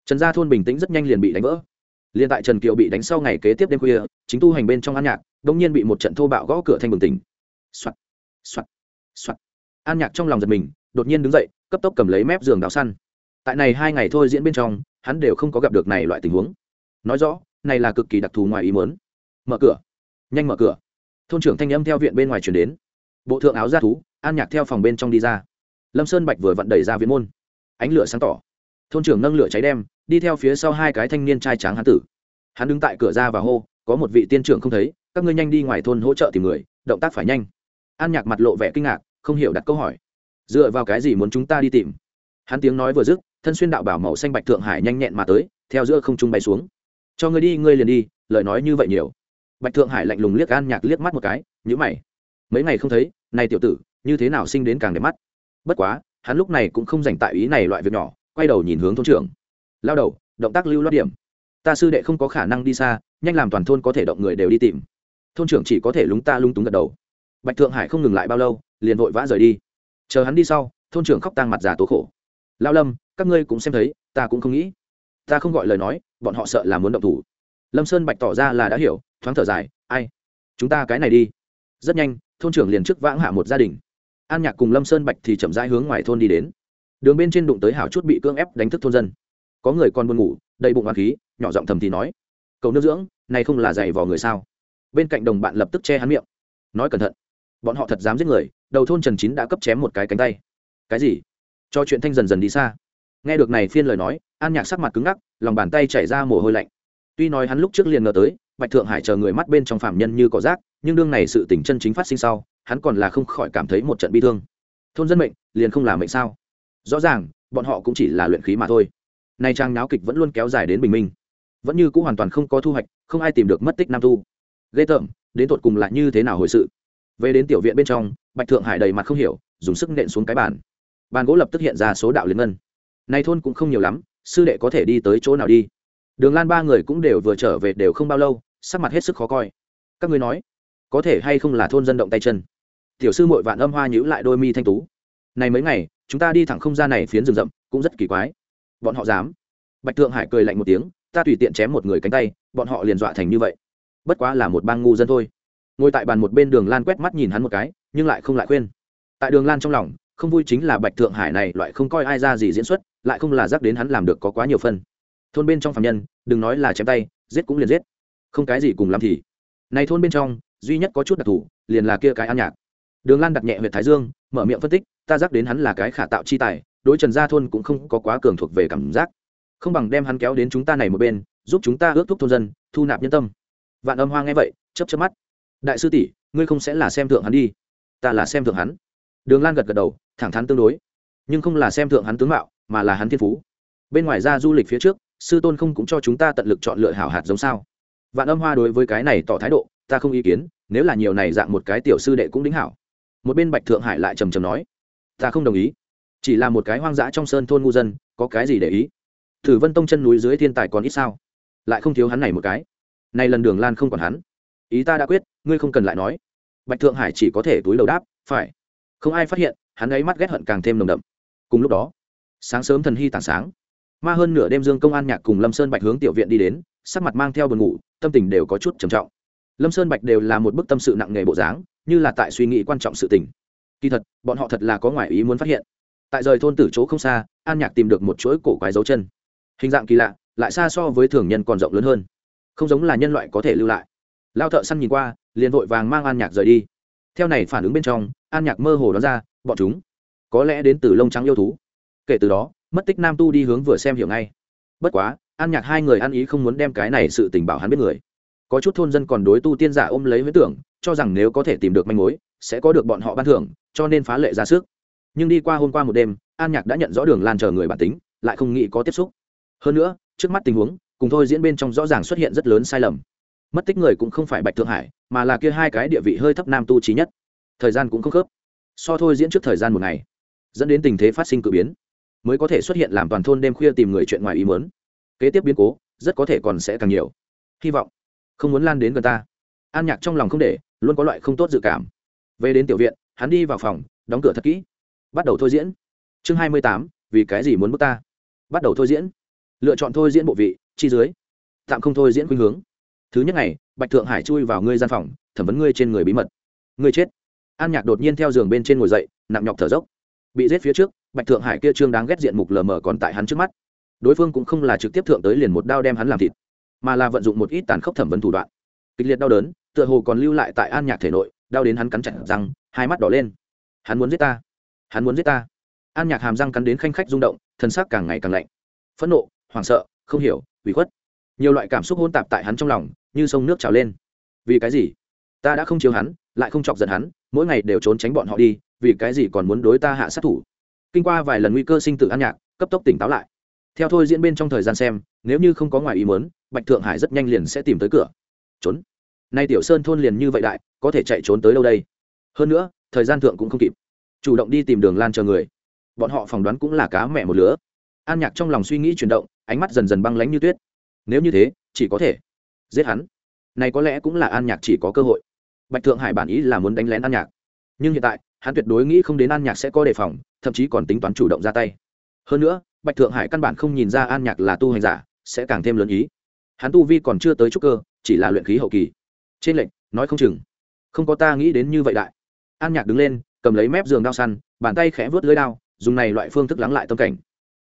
Trần gia thôn bình tĩnh rất nhanh liền bị đánh vỡ. Liên tại trần kiều bị đánh sau ngày kế tiếp đêm khuya, chính tu hành bên trong an nhạc đột nhiên bị một trận thô bạo gõ cửa thanh bừng tỉnh. Soạt soạt soạt. An nhạc trong lòng giật mình, đột nhiên đứng dậy, cấp tốc cầm lấy mép giường đào săn. Tại này hai ngày thôi diễn bên trong, hắn đều không có gặp được này loại tình huống. Nói rõ, này là cực kỳ đặc thù ngoài ý muốn. Mở cửa. Nhanh mở cửa. Thôn trưởng thanh âm theo viện bên ngoài truyền đến. Bộ thượng áo ra thú, an nhạc theo phòng bên trong đi ra. Lâm sơn bạch vừa vặn đẩy ra viện môn. Ánh lửa sáng tỏ thôn trưởng nâng lửa cháy đem, đi theo phía sau hai cái thanh niên trai tráng hán tử. Hắn đứng tại cửa ra và hô, có một vị tiên trưởng không thấy, các ngươi nhanh đi ngoài thôn hỗ trợ tìm người, động tác phải nhanh. An nhạc mặt lộ vẻ kinh ngạc, không hiểu đặt câu hỏi. Dựa vào cái gì muốn chúng ta đi tìm? Hắn tiếng nói vừa dứt, thân xuyên đạo bảo màu xanh bạch thượng hải nhanh nhẹn mà tới, theo giữa không trung bay xuống. Cho ngươi đi, ngươi liền đi, lời nói như vậy nhiều. Bạch thượng hải lạnh lùng liếc an nhạc liếc mắt một cái nhữ mày. Mấy ngày không thấy, này tiểu tử, như thế nào sinh đến càng đẹp mắt? Bất quá, hắn lúc này cũng không dành tại ý này loại việc nhỏ quay đầu nhìn hướng thôn trưởng. Lao đầu, động tác lưu loát điểm. Ta sư đệ không có khả năng đi xa, nhanh làm toàn thôn có thể động người đều đi tìm. Thôn trưởng chỉ có thể lúng ta lung túng gật đầu. Bạch thượng hải không ngừng lại bao lâu, liền vội vã rời đi. Chờ hắn đi sau, thôn trưởng khóc tang mặt già tố khổ. Lao lâm, các ngươi cũng xem thấy, ta cũng không nghĩ. Ta không gọi lời nói, bọn họ sợ là muốn động thủ. Lâm sơn bạch tỏ ra là đã hiểu, thoáng thở dài, ai? Chúng ta cái này đi. Rất nhanh, thôn trưởng liền trước vãng hạ một gia đình. An nhạc cùng lâm sơn bạch thì chậm rãi hướng ngoài thôn đi đến đường bên trên đụng tới hảo chút bị cưỡng ép đánh thức thôn dân. Có người còn buồn ngủ, đầy bụng hoàng khí, nhỏ giọng thầm thì nói, cầu nước dưỡng, này không là dày vò người sao? Bên cạnh đồng bạn lập tức che hắn miệng, nói cẩn thận, bọn họ thật dám giết người, đầu thôn trần chín đã cấp chém một cái cánh tay. Cái gì? Cho chuyện thanh dần dần đi xa. Nghe được này phiên lời nói, an nhạc sắc mặt cứng ngắc, lòng bàn tay chảy ra mồ hôi lạnh. Tuy nói hắn lúc trước liền ngờ tới, bạch thượng hải chờ người mắt bên trong phạm nhân như cỏ rác, nhưng đương này sự tình chân chính phát sinh sau, hắn còn là không khỏi cảm thấy một trận bi thương. Thôn dân mệnh, liền không là mệnh sao? Rõ ràng, bọn họ cũng chỉ là luyện khí mà thôi. Nay trang náo kịch vẫn luôn kéo dài đến bình minh. Vẫn như c ũ hoàn toàn không có thu hoạch, không ai tìm được mất tích nam tu. Ghê tởm, đến tột cùng lại như thế nào hồi sự? Về đến tiểu viện bên trong, bạch thượng hải đầy mặt không hiểu, dùng sức nện xuống cái bàn. Bàn gỗ lập tức hiện ra số đạo liên ngân. Nay thôn cũng không nhiều lắm, sư đệ có thể đi tới chỗ nào đi? Đường lan ba người cũng đều vừa trở về đều không bao lâu, sắc mặt hết sức khó coi. Các ngươi nói, có thể hay không là thôn dân động tay chân? Tiểu sư mội vạn âm hoa nhữ lại đôi mi thanh tú. Này mấy ngày chúng ta đi thẳng không ra này phiến rừng rậm, cũng rất kỳ quái. Bọn họ dám. Bạch thượng hải cười lạnh một tiếng, ta tùy tiện chém một người cánh tay, bọn họ liền dọa thành như vậy. Bất quá là một bang ngu dân thôi. Ngồi tại bàn một bên đường lan quét mắt nhìn hắn một cái, nhưng lại không lại khuyên. Tại đường lan trong lòng, không vui chính là bạch thượng hải này loại không coi ai ra gì diễn xuất, lại không là dắt đến hắn làm được có quá nhiều phân. Thôn bên trong phạm nhân, đừng nói là chém tay, giết cũng liền giết. Không cái gì cùng làm thì. Này thôn bên trong, duy nhất có chút đặc thù, liền là kia cái ăn nhạc. Đường lan đặt nhẹ huyện thái dương, mở miệng phân tích ta giác đến hắn là cái khả tạo chi tài, đối trần gia thôn cũng không có quá cường thuộc về cảm giác. Không bằng đem hắn kéo đến chúng ta này một bên, giúp chúng ta ước thúc thôn dân, thu nạp nhân tâm. Vạn âm hoa nghe vậy chấp chấp mắt. Đại sư tỷ, ngươi không sẽ là xem thượng hắn đi. Ta là xem thượng hắn. Đường lan gật gật đầu, thẳng thắn tương đối. Nhưng không là xem thượng hắn tướng mạo, mà là hắn thiên phú. Bên ngoài ra du lịch phía trước, sư tôn không cũng cho chúng ta tận lực chọn lựa hảo hạt giống sao? Vạn âm hoa đối với cái này tỏ thái độ, ta không ý kiến, nếu là nhiều này dạng một cái tiểu sư đệ cũng đính hảo. Một bên bạch thượng hải lại trầm trầm nói ta không đồng ý. Chỉ là một cái hoang dã trong sơn thôn ngu dân, có cái gì để ý? Thử vân tông chân núi dưới thiên tài còn ít sao? Lại không thiếu hắn này một cái. Nay lần đường lan không còn hắn. Ý ta đã quyết, ngươi không cần lại nói. Bạch thượng hải chỉ có thể túi đầu đáp, phải. Không ai phát hiện, hắn ấy mắt ghét hận càng thêm nồng đậm. Cùng lúc đó, sáng sớm thần hy tảng sáng. Ma hơn nửa đêm dương công an nhạc cùng lâm sơn bạch hướng tiểu viện đi đến, sắc mặt mang theo buồn ngủ, tâm tình đều có chút trầm trọng. Lâm sơn bạch đều là một bức tâm sự nặng nề bộ dáng, như là tại suy nghĩ quan trọng sự tình kỳ thật, bọn họ thật là có ngoại ý muốn phát hiện. Tại rời thôn tử chỗ không xa, an nhạc tìm được một chuỗi cổ quái dấu chân. Hình dạng kỳ lạ, lại xa so với thường nhân còn rộng lớn hơn. Không giống là nhân loại có thể lưu lại. Lao thợ săn nhìn qua, liền vội vàng mang an nhạc rời đi. Theo này phản ứng bên trong, an nhạc mơ hồ đó ra, bọn chúng có lẽ đến từ lông trắng yêu thú. Kể từ đó, mất tích nam tu đi hướng vừa xem hiểu ngay. Bất quá, an nhạc hai người ăn ý không muốn đem cái này sự tình bảo hắn biết người. Có chút thôn dân còn đối tu tiên giả ôm lấy với tưởng, cho rằng nếu có thể tìm được manh mối, sẽ có được bọn họ ban thưởng cho nên phá lệ ra sức. Nhưng đi qua hôm qua một đêm, an nhạc đã nhận rõ đường lan chờ người bản tính, lại không nghĩ có tiếp xúc. Hơn nữa, trước mắt tình huống, cùng thôi diễn bên trong rõ ràng xuất hiện rất lớn sai lầm. Mất tích người cũng không phải bạch thượng hải, mà là kia hai cái địa vị hơi thấp nam tu trí nhất. Thời gian cũng không khớp. So thôi diễn trước thời gian một ngày, dẫn đến tình thế phát sinh cự biến, mới có thể xuất hiện làm toàn thôn đêm khuya tìm người chuyện ngoài ý muốn. Kế tiếp biến cố, rất có thể còn sẽ càng nhiều. Hy vọng, không muốn lan đến gần ta. An nhạc trong lòng không để, luôn có loại không tốt dự cảm. Về đến tiểu viện hắn đi vào phòng, đóng cửa thật kỹ. Bắt đầu thôi diễn. Chương hai mươi tám, vì cái gì muốn bước ta? Bắt đầu thôi diễn. Lựa chọn thôi diễn bộ vị, chi dưới. Tạm không thôi diễn khuynh hướng. Thứ nhất ngày, bạch thượng hải chui vào ngươi gian phòng, thẩm vấn ngươi trên người bí mật. Ngươi chết. An nhạc đột nhiên theo giường bên trên ngồi dậy, nặng nhọc thở dốc. Bị giết phía trước, bạch thượng hải kia trương đáng ghét diện mục lờ mờ còn tại hắn trước mắt. Đối phương cũng không là trực tiếp thượng tới liền một đao đem hắn làm thịt, mà là vận dụng một ít tàn khốc thẩm vấn thủ đoạn. Kịch liệt đau đớn, tựa hồ còn lưu lại tại an nhạc thể nội, đau đến hắn cắn chặt răng hai mắt đỏ lên. Hắn muốn giết ta. Hắn muốn giết ta. An nhạc hàm răng cắn đến khanh khách rung động, thân xác càng ngày càng lạnh. Phẫn nộ, hoảng sợ, không hiểu, ủy khuất. Nhiều loại cảm xúc hôn tạp tại hắn trong lòng, như sông nước trào lên. Vì cái gì? Ta đã không chiếu hắn, lại không chọc giận hắn, mỗi ngày đều trốn tránh bọn họ đi, vì cái gì còn muốn đối ta hạ sát thủ? Kinh qua vài lần nguy cơ sinh tử an nhạc, cấp tốc tỉnh táo lại. Theo thôi diễn bên trong thời gian xem, nếu như không có ngoài ý muốn, bạch thượng hải rất nhanh liền sẽ tìm tới cửa. Trốn. Nay tiểu sơn thôn liền như vậy đại, có thể chạy trốn tới đâu đây? Hơn nữa, thời gian thượng cũng không kịp. Chủ động đi tìm đường lan chờ người. Bọn họ phỏng đoán cũng là cá mẹ một lứa. An nhạc trong lòng suy nghĩ chuyển động, ánh mắt dần dần băng lánh như tuyết. Nếu như thế, chỉ có thể giết hắn. Này có lẽ cũng là an nhạc chỉ có cơ hội. Bạch thượng hải bản ý là muốn đánh lén an nhạc. Nhưng hiện tại, hắn tuyệt đối nghĩ không đến an nhạc sẽ có đề phòng, thậm chí còn tính toán chủ động ra tay. Hơn nữa, bạch thượng hải căn bản không nhìn ra an nhạc là tu hành giả, sẽ càng thêm lớn ý. Hắn tu vi còn chưa tới trúc cơ, chỉ là luyện khí hậu kỳ. Trên lệnh, nói không chừng. Không có ta nghĩ đến như vậy đại an nhạc đứng lên, cầm lấy mép giường đao săn, bàn tay khẽ vớt lưới đao, dùng này loại phương thức lắng lại tâm cảnh.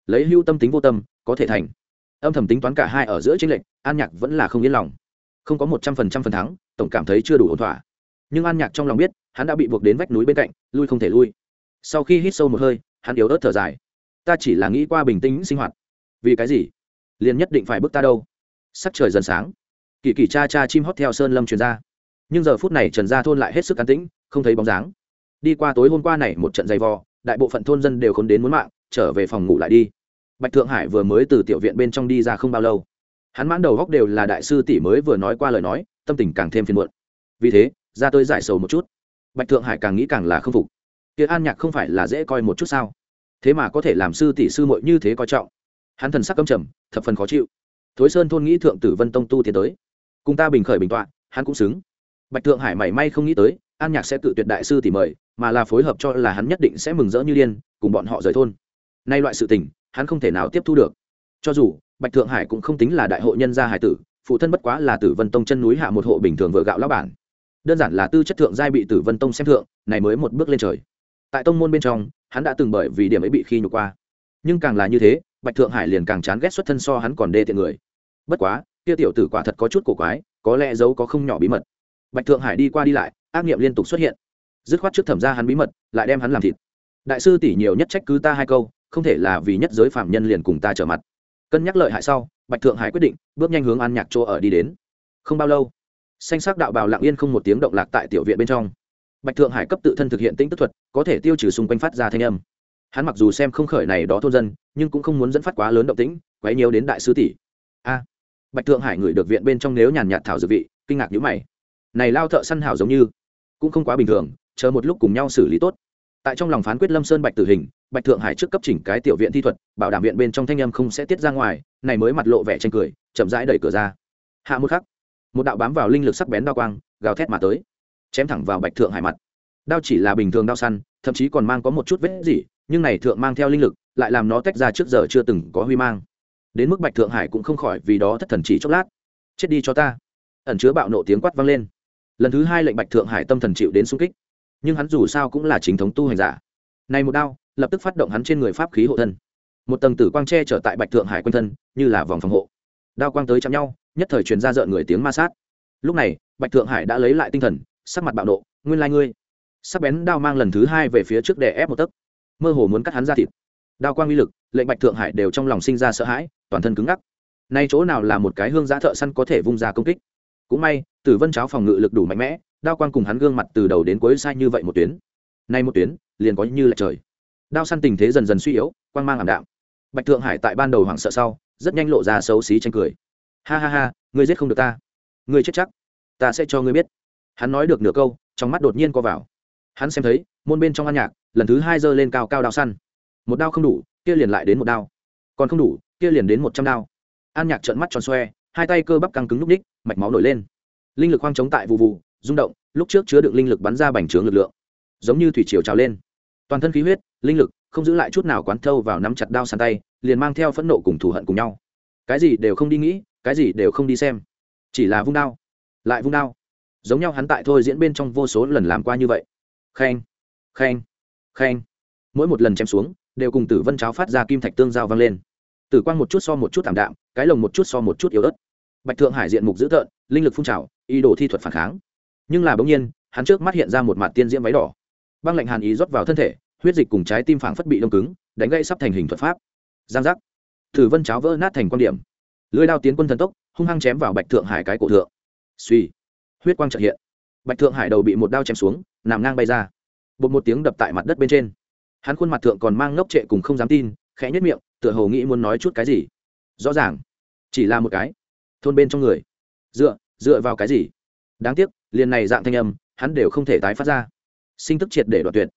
Lấy hưu tâm tính vô tâm, có thể thành. Âm thầm tính toán cả hai ở giữa tranh lệch, an nhạc vẫn là không yên lòng. Không có một trăm phần trăm phần thắng, tổng cảm thấy chưa đủ ổn thỏa. Nhưng an nhạc trong lòng biết, hắn đã bị buộc đến vách núi bên cạnh, lui không thể lui. Sau khi hít sâu một hơi, hắn yếu ớt thở dài. Ta chỉ là nghĩ qua bình tĩnh sinh hoạt. Vì cái gì? Liền nhất định phải bước ta đâu? Sắc trời dần sáng. Kỳ kỳ cha cha chim hót theo sơn lâm truyền ra. Nhưng giờ phút này trần gia thôn lại hết sức cán tĩnh không thấy bóng dáng. Đi qua tối hôm qua này một trận dày vò, đại bộ phận thôn dân đều khốn đến muốn mạng, trở về phòng ngủ lại đi. Bạch thượng hải vừa mới từ tiểu viện bên trong đi ra không bao lâu. Hắn mãn đầu góc đều là đại sư tỷ mới vừa nói qua lời nói, tâm tình càng thêm phiền muộn. Vì thế, ra tôi giải sầu một chút. Bạch thượng hải càng nghĩ càng là không phục. Kia an nhạc không phải là dễ coi một chút sao? Thế mà có thể làm sư tỷ sư muội như thế coi trọng. Hắn thần sắc căm trầm, thập phần khó chịu. Thối sơn thôn nghĩ thượng tử vân tông tu tiến tới. Cùng ta bình khởi bình tọa, hắn cũng xứng. Bạch thượng hải mảy may không nghĩ tới an nhạc sẽ tự tuyệt đại sư thì mời, mà là phối hợp cho là hắn nhất định sẽ mừng rỡ như điên, cùng bọn họ rời thôn. Nay loại sự tình, hắn không thể nào tiếp thu được. Cho dù, bạch thượng hải cũng không tính là đại hội nhân gia hải tử, phụ thân bất quá là tử vân tông chân núi hạ một hộ bình thường vừa gạo lão bản. Đơn giản là tư chất thượng giai bị tử vân tông xem thượng, này mới một bước lên trời. Tại tông môn bên trong, hắn đã từng bởi vì điểm ấy bị khi nhục qua. Nhưng càng là như thế, bạch thượng hải liền càng chán ghét xuất thân so hắn còn đê tiện người. Bất quá, kia tiểu tử quả thật có chút cổ quái, có lẽ giấu có không nhỏ bí mật. Bạch thượng hải đi qua đi lại ác nghiệm liên tục xuất hiện. Dứt khoát trước thẩm ra hắn bí mật, lại đem hắn làm thịt. Đại sư tỷ nhiều nhất trách cứ ta hai câu, không thể là vì nhất giới phạm nhân liền cùng ta trở mặt. Cân nhắc lợi hại sau, bạch thượng hải quyết định, bước nhanh hướng an nhạc chỗ ở đi đến. Không bao lâu, xanh sắc đạo bào lặng yên không một tiếng động lạc tại tiểu viện bên trong. Bạch thượng hải cấp tự thân thực hiện tĩnh tức thuật, có thể tiêu trừ xung quanh phát ra thanh âm. Hắn mặc dù xem không khởi này đó thôn dân, nhưng cũng không muốn dẫn phát quá lớn động tĩnh, quấy nhiều đến đại sư tỷ. A! Bạch thượng hải ngửi được viện bên trong nếu nhàn nhạt thảo dự vị, kinh ngạc nhữ mày. Này lao thợ săn hảo giống như cũng không quá bình thường, chờ một lúc cùng nhau xử lý tốt. Tại trong lòng phán quyết lâm sơn bạch tử hình, bạch thượng hải trước cấp chỉnh cái tiểu viện thi thuật, bảo đảm viện bên trong thanh âm không sẽ tiết ra ngoài, này mới mặt lộ vẻ tranh cười, chậm rãi đẩy cửa ra. Hạ một khắc, một đạo bám vào linh lực sắc bén đao quang, gào thét mà tới, chém thẳng vào bạch thượng hải mặt. Đao chỉ là bình thường đao săn, thậm chí còn mang có một chút vết gì nhưng này thượng mang theo linh lực, lại làm nó tách ra trước giờ chưa từng có huy mang. Đến mức bạch thượng hải cũng không khỏi vì đó thất thần chỉ chốc lát. Chết đi cho ta. Ẩn chứa bạo nộ tiếng quát vang lên lần thứ hai lệnh bạch thượng hải tâm thần chịu đến xung kích. Nhưng hắn dù sao cũng là chính thống tu hành giả. Này một đao, lập tức phát động hắn trên người pháp khí hộ thân. Một tầng tử quang tre trở tại bạch thượng hải quanh thân, như là vòng phòng hộ. Đao quang tới chạm nhau, nhất thời truyền ra rợn người tiếng ma sát. Lúc này, bạch thượng hải đã lấy lại tinh thần, sắc mặt bạo nộ, nguyên lai ngươi. Sắc bén đao mang lần thứ hai về phía trước để ép một tấc. Mơ hồ muốn cắt hắn ra thịt. Đao quang uy lực, lệnh bạch thượng hải đều trong lòng sinh ra sợ hãi, toàn thân cứng ngắc. Nay chỗ nào là một cái hương giã thợ săn có thể vung ra công kích? Cũng may tử vân cháo phòng ngự lực đủ mạnh mẽ, đao quang cùng hắn gương mặt từ đầu đến cuối sai như vậy một tuyến. Nay một tuyến, liền có như là trời. Đao săn tình thế dần dần suy yếu, quang mang ảm đạm. Bạch thượng hải tại ban đầu hoảng sợ sau, rất nhanh lộ ra xấu xí tranh cười. Ha ha ha, ngươi giết không được ta. Ngươi chết chắc. Ta sẽ cho ngươi biết. Hắn nói được nửa câu, trong mắt đột nhiên co vào. Hắn xem thấy, môn bên trong ăn nhạc, lần thứ hai giơ lên cao cao đao săn. Một đao không đủ, kia liền lại đến một đao. Còn không đủ, kia liền đến một trăm đao. An nhạc trợn mắt tròn xoe, hai tay cơ bắp căng cứng núp ních, mạch máu nổi lên linh lực khoang chống tại vụ vụ rung động, lúc trước chứa đựng linh lực bắn ra bành trướng lực lượng. Giống như thủy triều trào lên. Toàn thân khí huyết, linh lực, không giữ lại chút nào quán thâu vào nắm chặt đao sàn tay, liền mang theo phẫn nộ cùng thù hận cùng nhau. Cái gì đều không đi nghĩ, cái gì đều không đi xem. Chỉ là vung đao, lại vung đao. Giống nhau hắn tại thôi diễn bên trong vô số lần làm qua như vậy. Khen khen khen. Mỗi một lần chém xuống, đều cùng tử vân cháo phát ra kim thạch tương giao vang lên. Tử quang một chút so một chút thảm đạm, cái lồng một chút so một chút yếu ớt bạch thượng hải diện mục dữ tợn, linh lực phun trào, ý đồ thi thuật phản kháng. Nhưng là bỗng nhiên, hắn trước mắt hiện ra một mặt tiên diễm váy đỏ. Băng lạnh hàn ý rót vào thân thể, huyết dịch cùng trái tim phảng phất bị đông cứng, đánh gây sắp thành hình thuật pháp. Giang giác. Thử vân cháo vỡ nát thành quan điểm. Lưới đao tiến quân thần tốc, hung hăng chém vào bạch thượng hải cái cổ thượng. Suy. Huyết quang trợ hiện. Bạch thượng hải đầu bị một đao chém xuống, nằm ngang bay ra. Bột một tiếng đập tại mặt đất bên trên. Hắn khuôn mặt thượng còn mang ngốc trệ cùng không dám tin, khẽ nhất miệng, tựa hồ nghĩ muốn nói chút cái gì. Rõ ràng. Chỉ là một cái thôn bên trong người. Dựa dựa vào cái gì? Đáng tiếc, liền này dạng thanh âm, hắn đều không thể tái phát ra. Sinh tức triệt để đoạt tuyệt.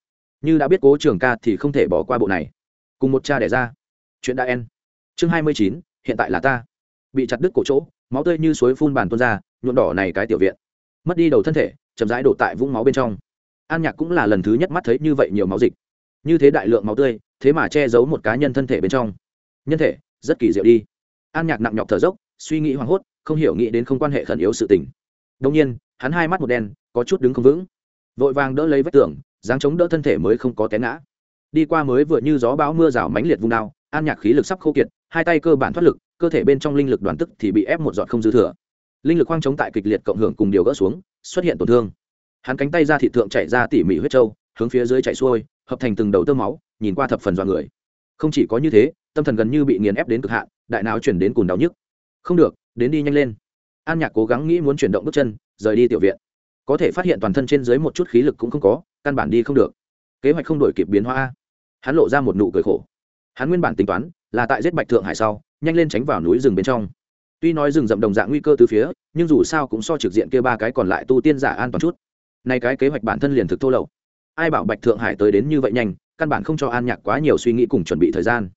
Như đã biết cố trường ca thì không thể bỏ qua bộ này. Cùng một cha đẻ ra. Chuyện đã en. Chương hai mươi chín, hiện tại là ta. Bị chặt đứt cổ chỗ, máu tươi như suối phun bàn tuôn ra, nhuộm đỏ này cái tiểu viện. Mất đi đầu thân thể, chậm rãi đổ tại vũng máu bên trong. An nhạc cũng là lần thứ nhất mắt thấy như vậy nhiều máu dịch. Như thế đại lượng máu tươi, thế mà che giấu một cá nhân thân thể bên trong. Nhân thể, rất kỳ diệu đi. An nhạc nặng nhọc thở dốc suy nghĩ hoảng hốt, không hiểu nghĩ đến không quan hệ khẩn yếu sự tình. Đông nhiên, hắn hai mắt một đen, có chút đứng không vững. Vội vàng đỡ lấy vách tường, dáng chống đỡ thân thể mới không có té ngã. Đi qua mới vừa như gió bão mưa rào mãnh liệt vung đao, an nhạc khí lực sắp khô kiệt, hai tay cơ bản thoát lực, cơ thể bên trong linh lực đoàn tức thì bị ép một giọt không dư thừa. Linh lực khoang chống tại kịch liệt cộng hưởng cùng điều gỡ xuống, xuất hiện tổn thương. Hắn cánh tay ra thị thượng chạy ra tỉ mỉ huyết trâu, hướng phía dưới chạy xuôi, hợp thành từng đầu tơ máu, nhìn qua thập phần dọa người. Không chỉ có như thế, tâm thần gần như bị nghiền ép đến cực hạn, đại não chuyển đến cùng đau nhức không được, đến đi nhanh lên. An nhạc cố gắng nghĩ muốn chuyển động bước chân, rời đi tiểu viện. Có thể phát hiện toàn thân trên dưới một chút khí lực cũng không có, căn bản đi không được. Kế hoạch không đổi kịp biến hóa. Hắn lộ ra một nụ cười khổ. Hắn nguyên bản tính toán là tại giết bạch thượng hải sau, nhanh lên tránh vào núi rừng bên trong. Tuy nói rừng rậm đồng dạng nguy cơ từ phía, nhưng dù sao cũng so trực diện kia ba cái còn lại tu tiên giả an toàn chút. Nay cái kế hoạch bản thân liền thực thô lậu. Ai bảo bạch thượng hải tới đến như vậy nhanh, căn bản không cho an nhạc quá nhiều suy nghĩ cùng chuẩn bị thời gian.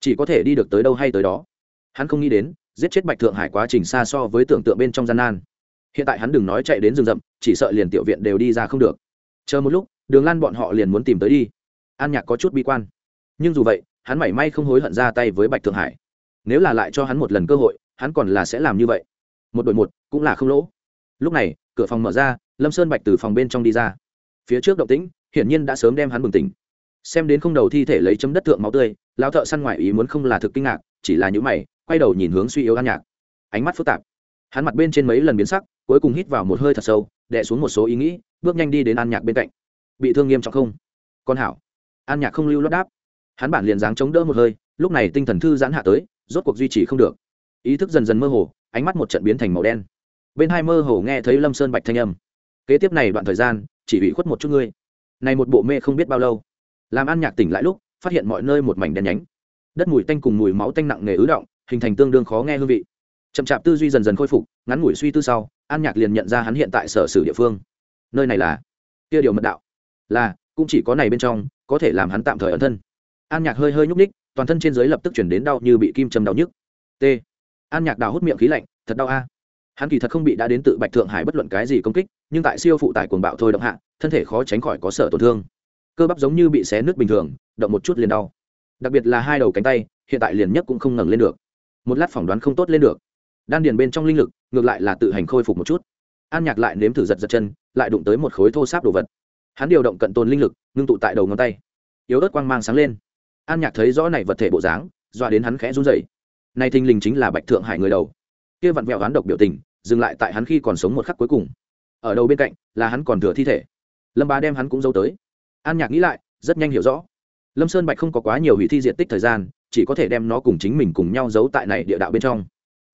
Chỉ có thể đi được tới đâu hay tới đó. Hắn không nghĩ đến giết chết bạch thượng hải quá trình xa so với tưởng tượng bên trong gian nan. Hiện tại hắn đừng nói chạy đến rừng rậm, chỉ sợ liền tiểu viện đều đi ra không được. Chờ một lúc, đường lan bọn họ liền muốn tìm tới đi. An nhạc có chút bi quan. Nhưng dù vậy, hắn mảy may không hối hận ra tay với bạch thượng hải. Nếu là lại cho hắn một lần cơ hội, hắn còn là sẽ làm như vậy. Một đội một, cũng là không lỗ. Lúc này, cửa phòng mở ra, lâm sơn bạch từ phòng bên trong đi ra. Phía trước động tĩnh, hiển nhiên đã sớm đem hắn bừng tỉnh. Xem đến không đầu thi thể lấy chấm đất thượng máu tươi lao thợ săn ngoại ý muốn không là thực kinh ngạc, chỉ là những mày quay đầu nhìn hướng suy yếu an nhạc. Ánh mắt phức tạp. Hắn mặt bên trên mấy lần biến sắc, cuối cùng hít vào một hơi thật sâu đẻ xuống một số ý nghĩ, bước nhanh đi đến an nhạc bên cạnh. Bị thương nghiêm trọng không? Con hảo. An nhạc không lưu lót đáp. Hắn bản liền dáng chống đỡ một hơi, lúc này tinh thần thư giãn hạ tới, rốt cuộc duy trì không được. Ý thức dần dần mơ hồ, ánh mắt một trận biến thành màu đen. Bên hai mơ hồ nghe thấy lâm sơn bạch thanh âm. Kế tiếp này đoạn thời gian, chỉ bị khuất một chút ngươi. Này một bộ mê không biết bao lâu. Làm an nhạc tỉnh lại lúc, phát hiện mọi nơi một mảnh đen nhánh. Đất mùi tanh cùng mùi máu tanh nặng nề ứ động hình thành tương đương khó nghe hương vị. Chậm chạp tư duy dần dần khôi phục, ngắn ngủi suy tư sau, an nhạc liền nhận ra hắn hiện tại sở sử địa phương. Nơi này là kia điều mật đạo. Là, cũng chỉ có này bên trong, có thể làm hắn tạm thời ẩn thân. An nhạc hơi hơi nhúc ních toàn thân trên dưới lập tức chuyển đến đau như bị kim châm đau nhức. T. An nhạc đào hút miệng khí lạnh, thật đau a. Hắn kỳ thật không bị đã đến tự bạch thượng hải bất luận cái gì công kích, nhưng tại siêu phụ tải cuồng bạo thôi động hạ, thân thể khó tránh khỏi có sở tổn thương. Cơ bắp giống như bị xé nứt bình thường, động một chút liền đau. Đặc biệt là hai đầu cánh tay, hiện tại liền nhất cũng không ngẩng lên được một lát phỏng đoán không tốt lên được. Đan điền bên trong linh lực, ngược lại là tự hành khôi phục một chút. An nhạc lại nếm thử giật giật chân, lại đụng tới một khối thô sáp đồ vật. Hắn điều động cận tồn linh lực, ngưng tụ tại đầu ngón tay. Yếu ớt quang mang sáng lên. An nhạc thấy rõ này vật thể bộ dáng doa đến hắn khẽ run rẩy. Nay thình lình chính là bạch thượng hải người đầu. Kia vặn vẹo hắn độc biểu tình, dừng lại tại hắn khi còn sống một khắc cuối cùng. Ở đầu bên cạnh, là hắn còn thừa thi thể. Lâm bá đem hắn cũng giấu tới. An nhạc nghĩ lại, rất nhanh hiểu rõ. Lâm sơn bạch không có quá nhiều hủy thi diện tích thời gian chỉ có thể đem nó cùng chính mình cùng nhau giấu tại này địa đạo bên trong.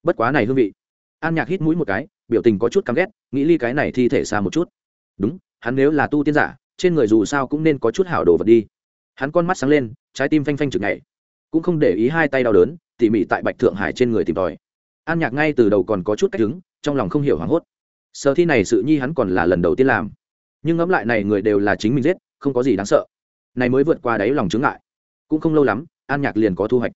Bất quá này hương vị. An nhạc hít mũi một cái, biểu tình có chút căm ghét, nghĩ ly cái này thi thể xa một chút. Đúng, hắn nếu là tu tiên giả, trên người dù sao cũng nên có chút hảo đồ vật đi. Hắn con mắt sáng lên, trái tim phanh phanh chực nhảy. Cũng không để ý hai tay đau đớn, tỉ mỉ tại bạch thượng hải trên người tìm tòi. An nhạc ngay từ đầu còn có chút cách đứng, trong lòng không hiểu hoảng hốt. Sợ thi này sự nhi hắn còn là lần đầu tiên làm. Nhưng ngẫm lại này người đều là chính mình giết, không có gì đáng sợ. Này mới vượt qua đáy lòng chứng ngại. Cũng không lâu lắm an nhạc liền có thu hoạch.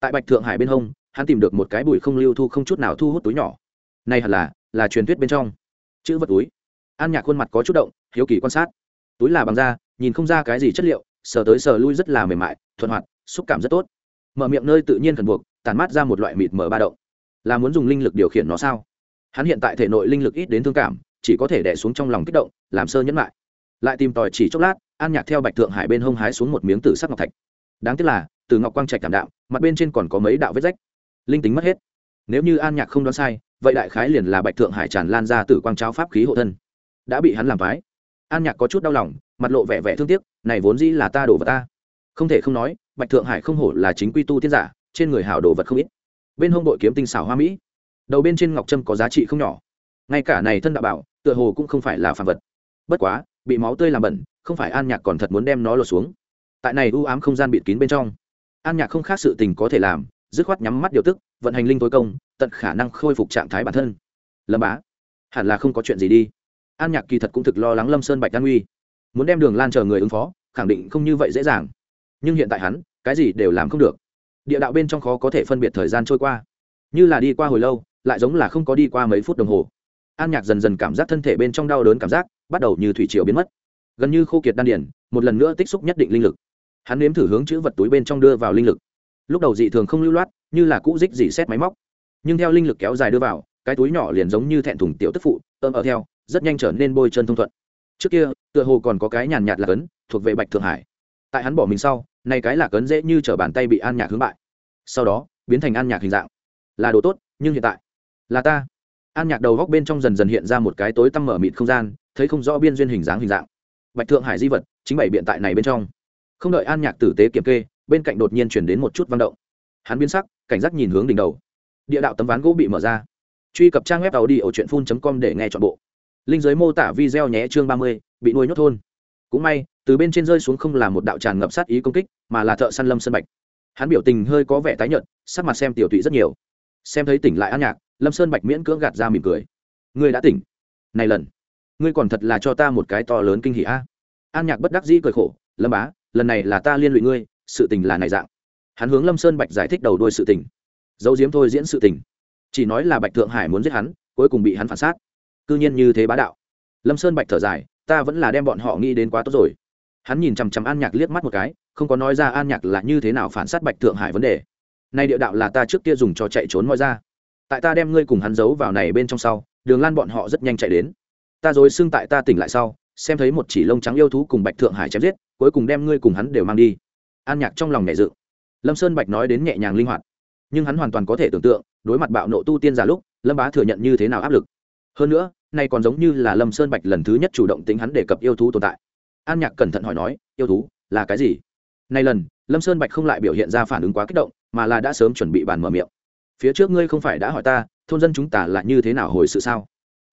Tại bạch thượng hải bên hông, hắn tìm được một cái bụi không lưu thu không chút nào thu hút túi nhỏ. Này hẳn là là truyền thuyết bên trong. Chữ vật túi. An nhạc khuôn mặt có chút động, hiếu kỳ quan sát. Túi là bằng da, nhìn không ra cái gì chất liệu, sờ tới sờ lui rất là mềm mại, thuận hoạt, xúc cảm rất tốt. Mở miệng nơi tự nhiên thần buộc tàn mát ra một loại mịt mở ba động. Là muốn dùng linh lực điều khiển nó sao? Hắn hiện tại thể nội linh lực ít đến thương cảm, chỉ có thể đẻ xuống trong lòng kích động, làm sơ nhẫn lại. Lại tìm tòi chỉ chốc lát, an nhạc theo bạch thượng hải bên hông hái xuống một miếng tử sắc ngọc thạch. Đáng tiếc là từ ngọc quang trạch cảm đạo, mặt bên trên còn có mấy đạo vết rách. Linh tính mất hết. Nếu như an nhạc không đoán sai, vậy đại khái liền là bạch thượng hải tràn lan ra từ quang trao pháp khí hộ thân. Đã bị hắn làm phái. An nhạc có chút đau lòng, mặt lộ vẻ vẻ thương tiếc, này vốn dĩ là ta đổ vào ta. Không thể không nói, bạch thượng hải không hổ là chính quy tu tiên giả, trên người hảo đồ vật không ít. Bên hông đội kiếm tinh xảo hoa mỹ. Đầu bên trên ngọc trâm có giá trị không nhỏ. Ngay cả này thân đạo bảo, tựa hồ cũng không phải là phàm vật. Bất quá, bị máu tươi làm bẩn, không phải an nhạc còn thật muốn đem nó lột xuống. Tại này u ám không gian bịt kín bên trong an nhạc không khác sự tình có thể làm, dứt khoát nhắm mắt điều tức, vận hành linh tối công, tận khả năng khôi phục trạng thái bản thân. Lâm bá, hẳn là không có chuyện gì đi. An nhạc kỳ thật cũng thực lo lắng lâm sơn bạch đan uy. Muốn đem đường lan chờ người ứng phó, khẳng định không như vậy dễ dàng. Nhưng hiện tại hắn, cái gì đều làm không được. Địa đạo bên trong khó có thể phân biệt thời gian trôi qua. Như là đi qua hồi lâu, lại giống là không có đi qua mấy phút đồng hồ. An nhạc dần dần cảm giác thân thể bên trong đau đớn cảm giác, bắt đầu như thủy triều biến mất. Gần như khô kiệt đan điển một lần nữa tích xúc nhất định linh lực hắn nếm thử hướng chữ vật túi bên trong đưa vào linh lực. Lúc đầu dị thường không lưu loát, như là cũ dích dị xét máy móc. Nhưng theo linh lực kéo dài đưa vào, cái túi nhỏ liền giống như thẹn thùng tiểu tức phụ, ôm ở theo, rất nhanh trở nên bôi chân thông thuận. Trước kia, tựa hồ còn có cái nhàn nhạt là cấn, thuộc về bạch thượng hải. Tại hắn bỏ mình sau, nay cái là cấn dễ như t bàn tay bị an nhạc hướng bại. Sau đó, biến thành an nhạc hình dạng. Là đồ tốt, nhưng hiện tại, là ta. An nhạc đầu góc bên trong dần dần hiện ra một cái tối tăm mở mịt không gian, thấy không rõ biên duyên hình dáng hình dạng. Bạch thượng hải di vật, chính bảy biện tại này bên trong không đợi an nhạc tử tế kiểm kê, bên cạnh đột nhiên chuyển đến một chút văn động. Hắn biến sắc, cảnh giác nhìn hướng đỉnh đầu. Địa đạo tấm ván gỗ bị mở ra. Truy cập trang web tàu đi ở truyện phun com để nghe t h ọ n bộ. Linh giới mô tả video nhé chương ba mươi, bị nuôi nhốt thôn. Cũng may, từ bên trên rơi xuống không là một đạo tràn ngập sát ý công kích, mà là thợ săn lâm sân bạch. Hắn biểu tình hơi có vẻ tái nhợt, sắc mặt xem tiểu tụy rất nhiều. Xem thấy tỉnh lại an nhạc, lâm sơn bạch miễn cưỡng gạt ra mỉm cười. Ngươi đã tỉnh. Này lần, ngươi còn thật là cho ta một cái to lớn kinh hỉ a. An nhạc bất đắc dĩ cười khổ, lâm bá lần này là ta liên lụy ngươi, sự tình là này dạng. Hắn hướng lâm sơn bạch giải thích đầu đuôi sự tình. Dấu diếm thôi diễn sự tình. Chỉ nói là bạch thượng hải muốn giết hắn, cuối cùng bị hắn phản sát cư nhiên như thế bá đạo. Lâm sơn bạch thở dài, ta vẫn là đem bọn họ nghĩ đến quá tốt rồi. Hắn nhìn chằm chằm an nhạc liếc mắt một cái, không có nói ra an nhạc là như thế nào phản sát bạch thượng hải vấn đề. Nay địa đạo là ta trước kia dùng cho chạy trốn mọi ra. Tại ta đem ngươi cùng hắn giấu vào này bên trong sau, đường lan bọn họ rất nhanh chạy đến. Ta rồi xưng tại ta tỉnh lại sau xem thấy một chỉ lông trắng yêu thú cùng bạch thượng hải chém giết, cuối cùng đem ngươi cùng hắn đều mang đi. An nhạc trong lòng nhẹ dự. Lâm sơn bạch nói đến nhẹ nhàng linh hoạt, nhưng hắn hoàn toàn có thể tưởng tượng, đối mặt bạo nộ tu tiên giả lúc, lâm bá thừa nhận như thế nào áp lực. Hơn nữa, nay còn giống như là lâm sơn bạch lần thứ nhất chủ động tính hắn đề cập yêu thú tồn tại. An nhạc cẩn thận hỏi nói, yêu thú, là cái gì? Nay lần, lâm sơn bạch không lại biểu hiện ra phản ứng quá kích động, mà là đã sớm chuẩn bị bàn mở miệng. Phía trước ngươi không phải đã hỏi ta, thôn dân chúng ta là như thế nào hồi sự sao?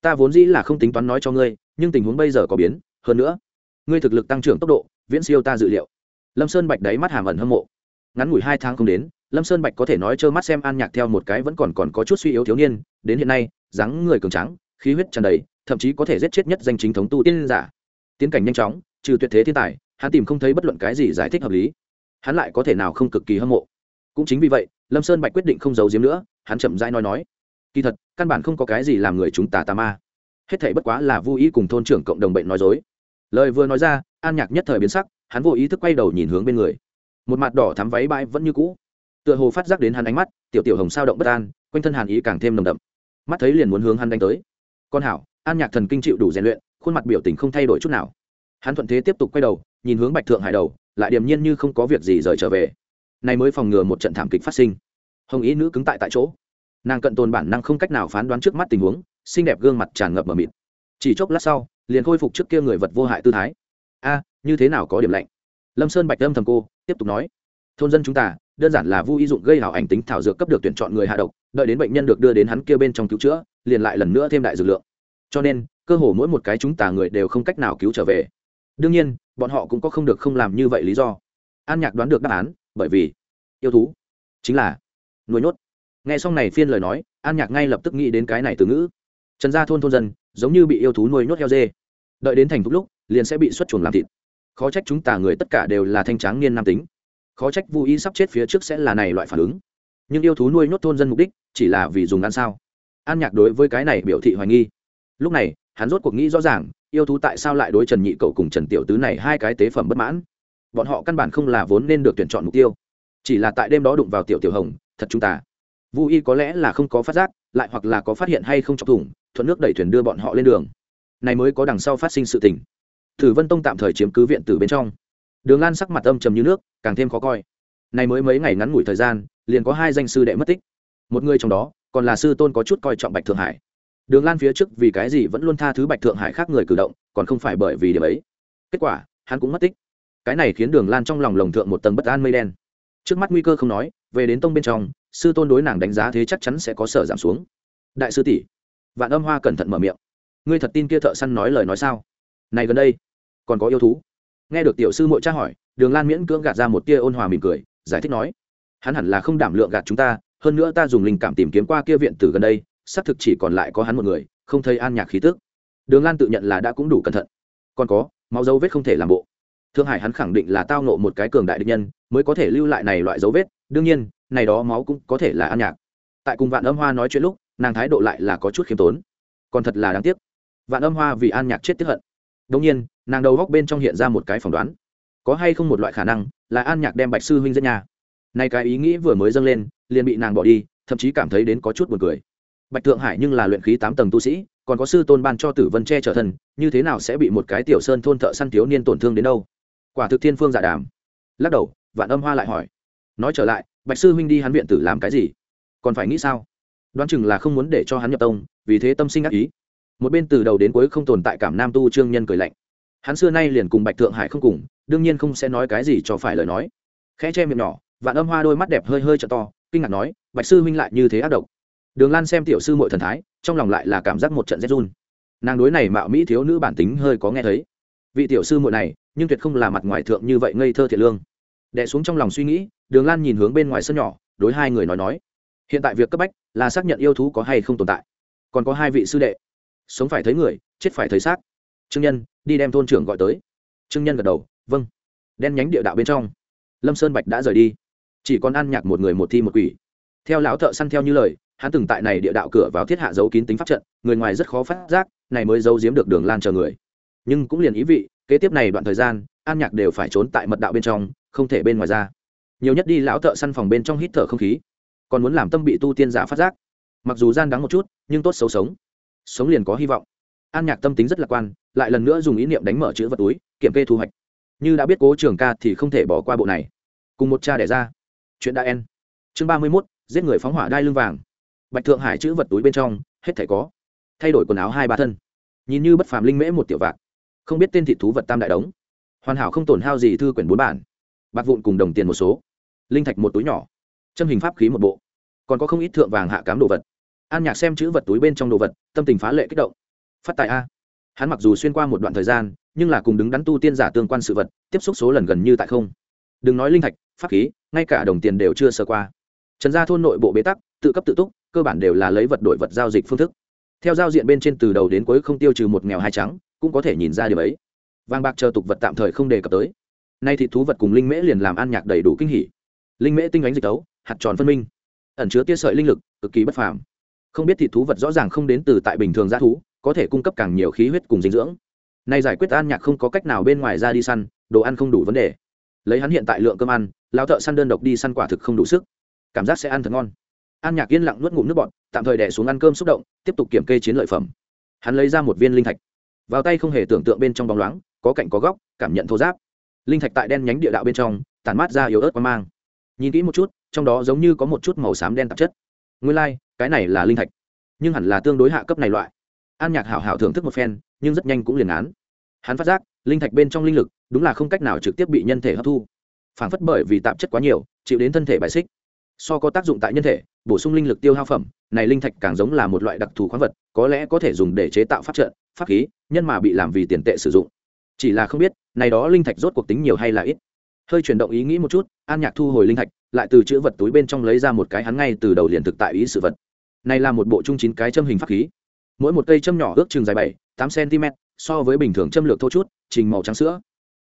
Ta vốn dĩ là không tính toán nói cho ngươi, nhưng tình huống bây giờ có biến. Hơn nữa, ngươi thực lực tăng trưởng tốc độ, viễn siêu ta dự liệu. Lâm sơn bạch đáy mắt hàm ẩn hâm mộ. Ngắn ngủi hai tháng không đến, lâm sơn bạch có thể nói trơ mắt xem an nhạc theo một cái vẫn còn còn có chút suy yếu thiếu niên, đến hiện nay, dáng người cường trắng khí huyết tràn đầy, thậm chí có thể giết chết nhất danh chính thống tu tiên giả. Tiến cảnh nhanh chóng, trừ tuyệt thế thiên tài, hắn tìm không thấy bất luận cái gì giải thích hợp lý. Hắn lại có thể nào không cực kỳ hâm mộ? Cũng chính vì vậy, lâm sơn bạch quyết định không giấu giếm nữa, hắn chậm rãi nói nói kỳ thật, căn bản không có cái gì làm người chúng ta tà ma. Hết thể bất quá là vô ý cùng thôn trưởng cộng đồng bệnh nói dối. Lời vừa nói ra, an nhạc nhất thời biến sắc, hắn vô ý thức quay đầu nhìn hướng bên người. Một mặt đỏ thắm váy bãi vẫn như cũ. Tựa hồ phát giác đến hắn ánh mắt, tiểu tiểu hồng sao động bất an, quanh thân hàn ý càng thêm nồng đậm. Mắt thấy liền muốn hướng hắn đánh tới. Con hảo, an nhạc thần kinh chịu đủ rèn luyện, khuôn mặt biểu tình không thay đổi chút nào. Hắn thuận thế tiếp tục quay đầu, nhìn hướng bạch thượng hải đầu, lại điềm nhiên như không có việc gì rời trở về. Nay mới phòng ngừa một trận thảm kịch phát sinh. Hồng ý nữ cứng tại tại chỗ nàng cận tồn bản năng không cách nào phán đoán trước mắt tình huống, xinh đẹp gương mặt tràn ngập mờ mịt. Chỉ chốc lát sau, liền khôi phục trước kia người vật vô hại tư thái. A, như thế nào có điểm lạnh? Lâm sơn bạch âm thầm cô, tiếp tục nói. Thôn dân chúng ta, đơn giản là vô ý dụng gây hảo ảnh tính thảo dược cấp được tuyển chọn người hạ độc, đợi đến bệnh nhân được đưa đến hắn kia bên trong cứu chữa, liền lại lần nữa thêm đại dược lượng. Cho nên, cơ hồ mỗi một cái chúng ta người đều không cách nào cứu trở về. Đương nhiên, bọn họ cũng có không được không làm như vậy lý do. An nhạc đoán được đáp án, bởi vì, yêu thú, chính là nuôi nhốt nghe xong này phiên lời nói, an nhạc ngay lập tức nghĩ đến cái này từ ngữ. Trần gia thôn thôn dân, giống như bị yêu thú nuôi nhốt heo dê. Đợi đến thành thúc lúc, liền sẽ bị xuất chuồng làm thịt. Khó trách chúng ta người tất cả đều là thanh tráng niên nam tính. Khó trách vô ý sắp chết phía trước sẽ là này loại phản ứng. Nhưng yêu thú nuôi nhốt thôn dân mục đích, chỉ là vì dùng ăn sao. An nhạc đối với cái này biểu thị hoài nghi. Lúc này, hắn rốt cuộc nghĩ rõ ràng, yêu thú tại sao lại đối trần nhị cậu cùng trần tiểu tứ này hai cái tế phẩm bất mãn. Bọn họ căn bản không là vốn nên được tuyển chọn mục tiêu. Chỉ là tại đêm đó đụng vào tiểu tiểu hồng, thật chúng ta vũ y có lẽ là không có phát giác, lại hoặc là có phát hiện hay không chọc thủng, thuận nước đẩy thuyền đưa bọn họ lên đường. Này mới có đằng sau phát sinh sự tình. Thử vân tông tạm thời chiếm cứ viện từ bên trong. Đường lan sắc mặt âm trầm như nước, càng thêm khó coi. Này mới mấy ngày ngắn ngủi thời gian, liền có hai danh sư đệ mất tích. Một người trong đó, còn là sư tôn có chút coi trọng bạch thượng hải. Đường lan phía trước vì cái gì vẫn luôn tha thứ bạch thượng hải khác người cử động, còn không phải bởi vì điểm ấy. Kết quả, hắn cũng mất tích. Cái này khiến đường lan trong lòng lồng thượng một tầng bất an mây đen. Trước mắt nguy cơ không nói, về đến tông bên trong sư tôn đối nàng đánh giá thế chắc chắn sẽ có sở giảm xuống. Đại sư tỷ, vạn âm hoa cẩn thận mở miệng. Ngươi thật tin kia thợ săn nói lời nói sao? Này gần đây, còn có yêu thú. Nghe được tiểu sư mội tra hỏi, đường lan miễn cưỡng gạt ra một tia ôn hòa mỉm cười, giải thích nói, hắn hẳn là không đảm lượng gạt chúng ta, hơn nữa ta dùng linh cảm tìm kiếm qua kia viện tử gần đây, xác thực chỉ còn lại có hắn một người, không thấy an nhạc khí tức. Đường lan tự nhận là đã cũng đủ cẩn thận. Còn có, máu dấu vết không thể làm bộ. Thương hải hắn khẳng định là tao nộ một cái cường đại địch nhân, mới có thể lưu lại này loại dấu vết. Đương nhiên này đó máu cũng có thể là an nhạc. Tại cùng vạn âm hoa nói chuyện lúc, nàng thái độ lại là có chút khiêm tốn. Còn thật là đáng tiếc. Vạn âm hoa vì an nhạc chết tiếp hận. Đông nhiên, nàng đầu góc bên trong hiện ra một cái phỏng đoán. Có hay không một loại khả năng là an nhạc đem bạch sư huynh dẫn nhà? Nay cái ý nghĩ vừa mới dâng lên, liền bị nàng bỏ đi, thậm chí cảm thấy đến có chút buồn cười. Bạch thượng hải nhưng là luyện khí tám tầng tu sĩ, còn có sư tôn ban cho tử vân che trở thân, như thế nào sẽ bị một cái tiểu sơn thôn thợ săn thiếu niên tổn thương đến đâu? Quả thực thiên phương giả đàm. Lắc đầu, vạn âm hoa lại hỏi nói trở lại, bạch sư huynh đi hắn viện tử làm cái gì? Còn phải nghĩ sao? Đoán chừng là không muốn để cho hắn nhập tông, vì thế tâm sinh ác ý. Một bên từ đầu đến cuối không tồn tại cảm nam tu trương nhân cười lạnh. Hắn xưa nay liền cùng bạch thượng hải không cùng, đương nhiên không sẽ nói cái gì cho phải lời nói. Khẽ che miệng nhỏ, vạn âm hoa đôi mắt đẹp hơi hơi trợ to, kinh ngạc nói, bạch sư huynh lại như thế ác độc. Đường lan xem tiểu sư mội thần thái, trong lòng lại là cảm giác một trận rét run. Nàng đối này mạo mỹ thiếu nữ bản tính hơi có nghe thấy. Vị tiểu sư muội này, nhưng tuyệt không là mặt ngoài thượng như vậy ngây thơ thiệt lương. Đẻ xuống trong lòng suy nghĩ đường lan nhìn hướng bên ngoài sân nhỏ, đối hai người nói nói, hiện tại việc cấp bách là xác nhận yêu thú có hay không tồn tại. Còn có hai vị sư đệ. Sống phải thấy người, chết phải thấy xác. Trương nhân đi đem thôn trưởng gọi tới. Trương nhân gật đầu vâng. Đen nhánh địa đạo bên trong, lâm sơn bạch đã rời đi. Chỉ còn ăn nhạc một người một thi một quỷ. Theo lão thợ săn theo như lời, hắn từng tại này địa đạo cửa vào thiết hạ dấu kín tính pháp trận, người ngoài rất khó phát giác, này mới giấu giếm được đường lan chờ người. Nhưng cũng liền ý vị, kế tiếp này đoạn thời gian, an nhạc đều phải trốn tại mật đạo bên trong, không thể bên ngoài ra nhiều nhất đi lão thợ săn phòng bên trong hít thở không khí, còn muốn làm tâm bị tu tiên giả phát giác. Mặc dù gian đắng một chút, nhưng tốt xấu sống. Sống liền có hy vọng. An nhạc tâm tính rất lạc quan, lại lần nữa dùng ý niệm đánh mở chữ vật túi, kiểm kê thu hoạch. Như đã biết cố trường ca thì không thể bỏ qua bộ này. Cùng một cha đẻ ra. Chuyện đã en chương ba mươi mốt, giết người phóng hỏa đai lưng vàng. Bạch thượng hải chữ vật túi bên trong, hết thể có. Thay đổi quần áo hai ba thân. Nhìn như bất phàm linh mễ một tiểu vạc không biết tên thị thú vật tam đại đống. Hoàn hảo không tổn hao gì thư quyển bốn bản bạc vụn cùng đồng tiền một số, linh thạch một túi nhỏ, châm hình pháp khí một bộ, còn có không ít thượng vàng hạ cám đồ vật. An nhạc xem chữ vật túi bên trong đồ vật, tâm tình phá lệ kích động. Phát tài a. Hắn mặc dù xuyên qua một đoạn thời gian, nhưng là cùng đứng đắn tu tiên giả tương quan sự vật, tiếp xúc số lần gần như tại không. Đừng nói linh thạch, pháp khí, ngay cả đồng tiền đều chưa sơ qua. Trần gia thôn nội bộ bế tắc, tự cấp tự túc, cơ bản đều là lấy vật đổi vật giao dịch phương thức. Theo giao diện bên trên từ đầu đến cuối không tiêu trừ một nghèo hai trắng, cũng có thể nhìn ra điều ấy. Vàng bạc chờ tục vật tạm thời không đề cập tới nay thì thú vật cùng linh mễ liền làm ăn nhạc đầy đủ kinh hỉ. Linh mễ tinh ánh dịch tấu, hạt tròn phân minh. Ẩn chứa tia sợi linh lực, cực kỳ bất phàm. Không biết thịt thú vật rõ ràng không đến từ tại bình thường g thú, có thể cung cấp càng nhiều khí huyết cùng dinh dưỡng. Nay giải quyết an nhạc không có cách nào bên ngoài ra đi săn, đồ ăn không đủ vấn đề. Lấy hắn hiện tại lượng cơm ăn lao thợ săn đơn độc đi săn quả thực không đủ sức. Cảm giác sẽ ăn thật ngon. An nhạc yên lặng nuốt ngụm nước bọt, tạm thời đẻ xuống ăn cơm xúc động, tiếp tục kiểm kê chiến lợi phẩm. Hắn lấy ra một viên linh thạch. Vào tay không hề tưởng tượng bên trong bóng loáng, có cạnh có góc, cảm nhận thô giáp linh thạch tại đen nhánh địa đạo bên trong tản mát ra yếu ớt qua mang. Nhìn kỹ một chút trong đó giống như có một chút màu xám đen tạp chất. Nguyên lai、like, cái này là linh thạch. Nhưng hẳn là tương đối hạ cấp này loại. An nhạc hảo hảo thưởng thức một phen nhưng rất nhanh cũng liền án. Hắn phát giác linh thạch bên trong linh lực đúng là không cách nào trực tiếp bị nhân thể hấp thu. Phản phất bởi vì tạp chất quá nhiều chịu đến thân thể bài xích. So có tác dụng tại nhân thể bổ sung linh lực tiêu hao phẩm này linh thạch càng giống là một loại đặc thù khoáng vật có lẽ có thể dùng để chế tạo pháp trận pháp khí nhân mà bị làm vì tiền tệ sử dụng. Chỉ là không biết này đó linh thạch rốt cuộc tính nhiều hay là ít? Hơi chuyển động ý nghĩ một chút, an nhạc thu hồi linh thạch, lại từ chữ vật túi bên trong lấy ra một cái hắn ngay từ đầu liền thực tại ý sự vật. Này là một bộ trung chín cái châm hình pháp khí. Mỗi một cây châm nhỏ ước chừng dài bảy, tám cm so với bình thường châm lược thô chút, trình màu trắng sữa.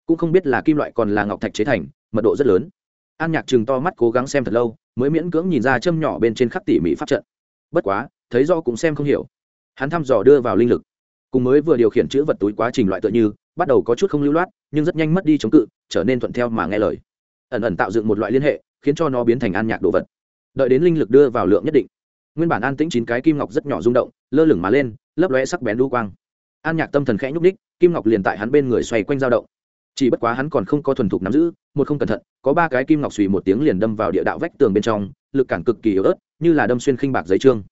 Cũng không biết là kim loại còn là ngọc thạch chế thành, mật độ rất lớn. An nhạc chừng to mắt cố gắng xem thật lâu, mới miễn cưỡng nhìn ra châm nhỏ bên trên khắc tỉ mỹ pháp trận. Bất quá, thấy do cũng xem không hiểu. Hắn thăm dò đưa vào linh lực. Cùng mới vừa điều khiển chữ vật túi quá trình loại tựa như, bắt đầu có chút không lưu loát nhưng rất nhanh mất đi chống cự, trở nên thuận theo mà nghe lời. Ẩn ẩn tạo dựng một loại liên hệ, khiến cho nó biến thành an nhạc đồ vật. Đợi đến linh lực đưa vào lượng nhất định, nguyên bản an tĩnh chín cái kim ngọc rất nhỏ rung động, lơ lửng mà lên, lấp lóe sắc bén đu quang. An nhạc tâm thần khẽ nhúc ních kim ngọc liền tại hắn bên người xoay quanh dao động. Chỉ bất quá hắn còn không có thuần thục nắm giữ, một không cẩn thận, có ba cái kim ngọc xùy một tiếng liền đâm vào địa đạo vách tường bên trong, lực cản cực kỳ yếu ớt, như là đâm xuyên khinh bạc giấy trương.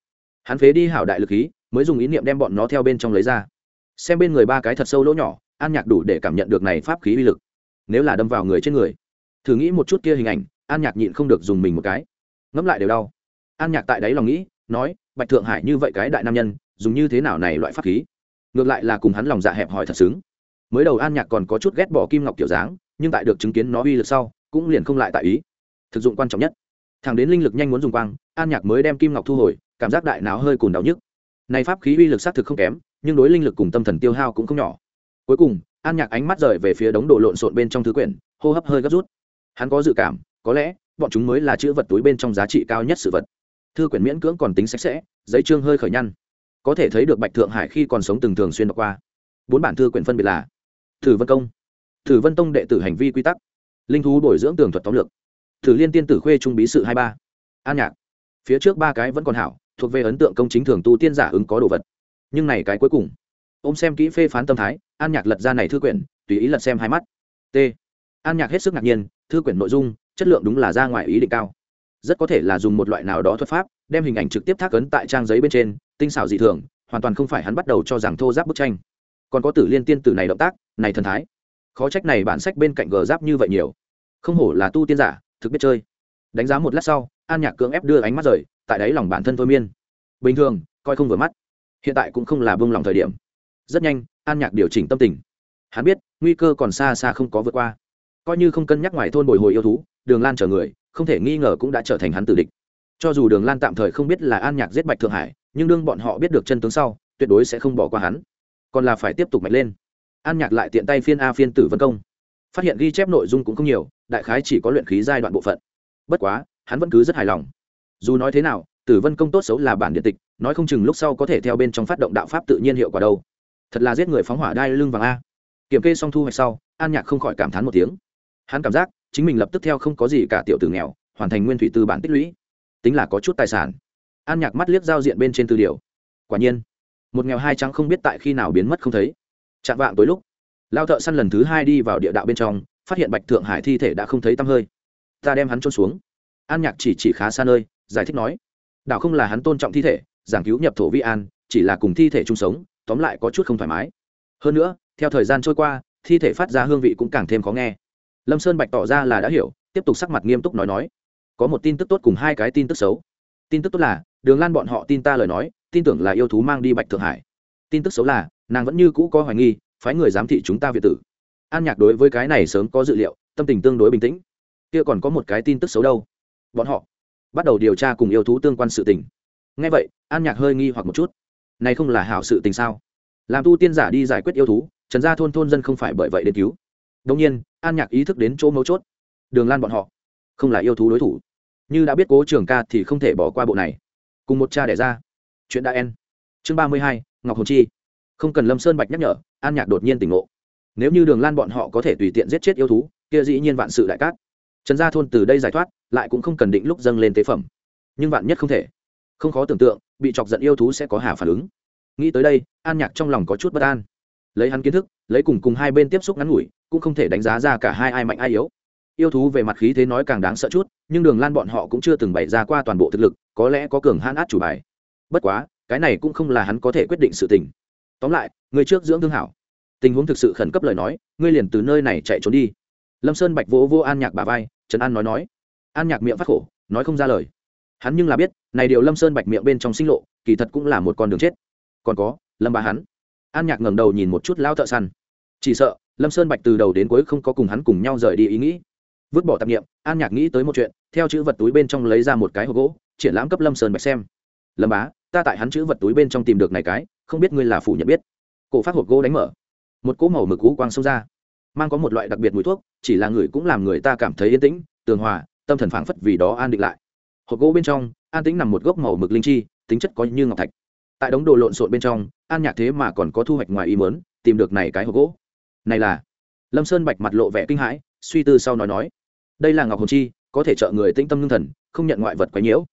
Hắn phế đi hảo đại lực khí, mới dùng ý niệm đem bọn nó theo bên trong lấy ra. Xem bên người ba cái thật sâu lỗ nhỏ an nhạc đủ để cảm nhận được này pháp khí uy lực. Nếu là đâm vào người trên người, thử nghĩ một chút kia hình ảnh, an nhạc nhịn không được dùng mình một cái. Ngẫm lại đều đau. An nhạc tại đấy lòng nghĩ, nói, bạch thượng hải như vậy cái đại nam nhân, dùng như thế nào này loại pháp khí? Ngược lại là cùng hắn lòng dạ hẹp hòi thật xứng. Mới đầu an nhạc còn có chút ghét bỏ kim ngọc kiểu dáng, nhưng tại được chứng kiến nó uy lực sau, cũng liền không lại tại ý. Thực dụng quan trọng nhất. Thẳng đến linh lực nhanh muốn dùng quang, an nhạc mới đem kim ngọc thu hồi, cảm giác đại não hơi cùn đau nhức. Này pháp khí uy lực xác thực không kém, nhưng đối linh lực cùng tâm thần tiêu hao cũng không nhỏ cuối cùng, an nhạc ánh mắt rời về phía đống đồ lộn xộn bên trong thứ quyển, hô hấp hơi gấp rút. Hắn có dự cảm, có lẽ, bọn chúng mới là chữ vật túi bên trong giá trị cao nhất sự vật. Thư quyển miễn cưỡng còn tính sạch sẽ, giấy trương hơi khởi nhăn. Có thể thấy được bạch thượng hải khi còn sống từng thường xuyên đọc qua. Bốn bản thư quyển phân biệt là thử vân công, thử vân tông đệ tử hành vi quy tắc, linh thú bồi dưỡng tường thuật tóm lược, thử liên tiên tử khuê trung bí sự hai ba, an nhạc. Phía trước ba cái vẫn còn hảo, thuộc về ấn tượng công chính thường tu tiên giả ứng có đồ vật. Nhưng này cái cuối cùng ôm xem kỹ phê phán tâm thái, an nhạc lật ra này thư quyển, tùy ý lật xem hai mắt. T. An nhạc hết sức ngạc nhiên, thư quyển nội dung, chất lượng đúng là ra ngoài ý định cao. Rất có thể là dùng một loại nào đó thuật pháp, đem hình ảnh trực tiếp thác ấn tại trang giấy bên trên, tinh xảo dị thường, hoàn toàn không phải hắn bắt đầu cho rằng thô giáp bức tranh. Còn có tử liên tiên tử này động tác, này thần thái. Khó trách này bản sách bên cạnh gờ giáp như vậy nhiều. Không hổ là tu tiên giả, thực biết chơi. Đánh giá một lát sau, an nhạc cưỡng ép đưa ánh mắt rời, tại đáy lòng bản thân thôi miên. Bình thường, coi không vừa mắt. Hiện tại cũng không là bông lòng thời điểm rất nhanh, an nhạc điều chỉnh tâm tình. Hắn biết, nguy cơ còn xa xa không có vượt qua. Coi như không cân nhắc ngoài thôn bồi hồi yêu thú, đường lan chở người, không thể nghi ngờ cũng đã trở thành hắn tử địch. Cho dù đường lan tạm thời không biết là an nhạc giết bạch thượng hải, nhưng đương bọn họ biết được chân tướng sau, tuyệt đối sẽ không bỏ qua hắn. Còn là phải tiếp tục mạnh lên. An nhạc lại tiện tay phiên a phiên tử vân công. Phát hiện ghi chép nội dung cũng không nhiều, đại khái chỉ có luyện khí giai đoạn bộ phận. Bất quá, hắn vẫn cứ rất hài lòng. Dù nói thế nào, tử vân công tốt xấu là bản điện tịch, nói không chừng lúc sau có thể theo bên trong phát động đạo pháp tự nhiên hiệu quả đâu thật là giết người phóng hỏa đai lưng vàng a. Kiểm kê xong thu hoạch sau, an nhạc không khỏi cảm thán một tiếng. Hắn cảm giác, chính mình lập tức theo không có gì cả tiểu tử nghèo, hoàn thành nguyên thủy tư bản tích lũy. Tính là có chút tài sản. An nhạc mắt liếc giao diện bên trên tư điều. Quả nhiên, một nghèo hai trắng không biết tại khi nào biến mất không thấy. Chạm vạng tối lúc, lao thợ săn lần thứ hai đi vào địa đạo bên trong, phát hiện bạch thượng hải thi thể đã không thấy tăm hơi. Ta đem hắn trôn xuống. An nhạc chỉ chỉ khá xa nơi, giải thích nói đạo không là hắn tôn trọng thi thể, giảng cứu nhập thổ vi an, chỉ là cùng thi thể chung sống tóm lại có chút không thoải mái. Hơn nữa, theo thời gian trôi qua, thi thể phát ra hương vị cũng càng thêm khó nghe. Lâm sơn bạch tỏ ra là đã hiểu, tiếp tục sắc mặt nghiêm túc nói nói. Có một tin tức tốt cùng hai cái tin tức xấu. Tin tức tốt là, đường lan bọn họ tin ta lời nói, tin tưởng là yêu thú mang đi bạch thượng hải. Tin tức xấu là, nàng vẫn như cũ có hoài nghi, phái người giám thị chúng ta việt tử. An nhạc đối với cái này sớm có dự liệu, tâm tình tương đối bình tĩnh. Kia còn có một cái tin tức xấu đâu. Bọn họ bắt đầu điều tra cùng yêu thú tương quan sự tình. Ngay vậy, an nhạc hơi nghi hoặc một chút này không là hảo sự tình sao? Làm tu tiên giả đi giải quyết yêu thú, trần gia thôn thôn dân không phải bởi vậy đến cứu. Đông nhiên, an nhạc ý thức đến chỗ mấu chốt. Đường lan bọn họ không là yêu thú đối thủ. Như đã biết cố trường ca thì không thể bỏ qua bộ này. Cùng một cha đẻ ra. Chuyện đã en. Chương ba mươi hai, ngọc hồng chi. Không cần lâm sơn bạch nhắc nhở, an nhạc đột nhiên tỉnh ngộ. Nếu như đường lan bọn họ có thể tùy tiện giết chết yêu thú, kia dĩ nhiên vạn sự đại cát. Trần gia thôn từ đây giải thoát, lại cũng không cần định lúc dâng lên tế phẩm. Nhưng vạn nhất không thể không khó tưởng tượng, bị chọc giận yêu thú sẽ có hà phản ứng. Nghĩ tới đây, an nhạc trong lòng có chút bất an. Lấy hắn kiến thức, lấy cùng cùng hai bên tiếp xúc ngắn ngủi, cũng không thể đánh giá ra cả hai ai mạnh ai yếu. Yêu thú về mặt khí thế nói càng đáng sợ chút, nhưng đường lan bọn họ cũng chưa từng bày ra qua toàn bộ thực lực, có lẽ có cường hãn át chủ bài. Bất quá, cái này cũng không là hắn có thể quyết định sự tình. Tóm lại, người trước dưỡng thương hảo. Tình huống thực sự khẩn cấp lời nói, ngươi liền từ nơi này chạy trốn đi. Lâm sơn bạch vỗ vô an nhạc bà vai, trấn an nói nói. An nhạc miệng phát khổ, nói không ra lời hắn nhưng là biết, này điều lâm sơn bạch miệng bên trong sinh lộ, kỳ thật cũng là một con đường chết. Còn có, lâm bà hắn. An nhạc ngẩng đầu nhìn một chút lao thợ săn. Chỉ sợ, lâm sơn bạch từ đầu đến cuối không có cùng hắn cùng nhau rời đi ý nghĩ. Vứt bỏ tạp nghiệm an nhạc nghĩ tới một chuyện, theo chữ vật túi bên trong lấy ra một cái hộp gỗ, triển lãm cấp lâm sơn bạch xem. Lâm bá, ta tại hắn chữ vật túi bên trong tìm được này cái, không biết ngươi là phủ nhận biết. Cổ phát hộp gỗ đánh mở. Một cỗ màu mực cũ quang xông ra. Mang có một loại đặc biệt mùi thuốc, chỉ là người cũng làm người ta cảm thấy yên tĩnh, tường hòa, tâm thần phảng phất vì đó an định lại hộp gỗ bên trong, an tĩnh nằm một gốc màu mực linh chi, tính chất có như ngọc thạch. Tại đống đồ lộn xộn bên trong, an nhạc thế mà còn có thu hoạch ngoài ý mớn tìm được này cái hộp gỗ. Này là, lâm sơn bạch mặt lộ vẻ kinh hãi, suy tư sau nói nói, đây là ngọc hồn chi, có thể trợ người tĩnh tâm ngưng thần, không nhận ngoại vật quấy nhiễu.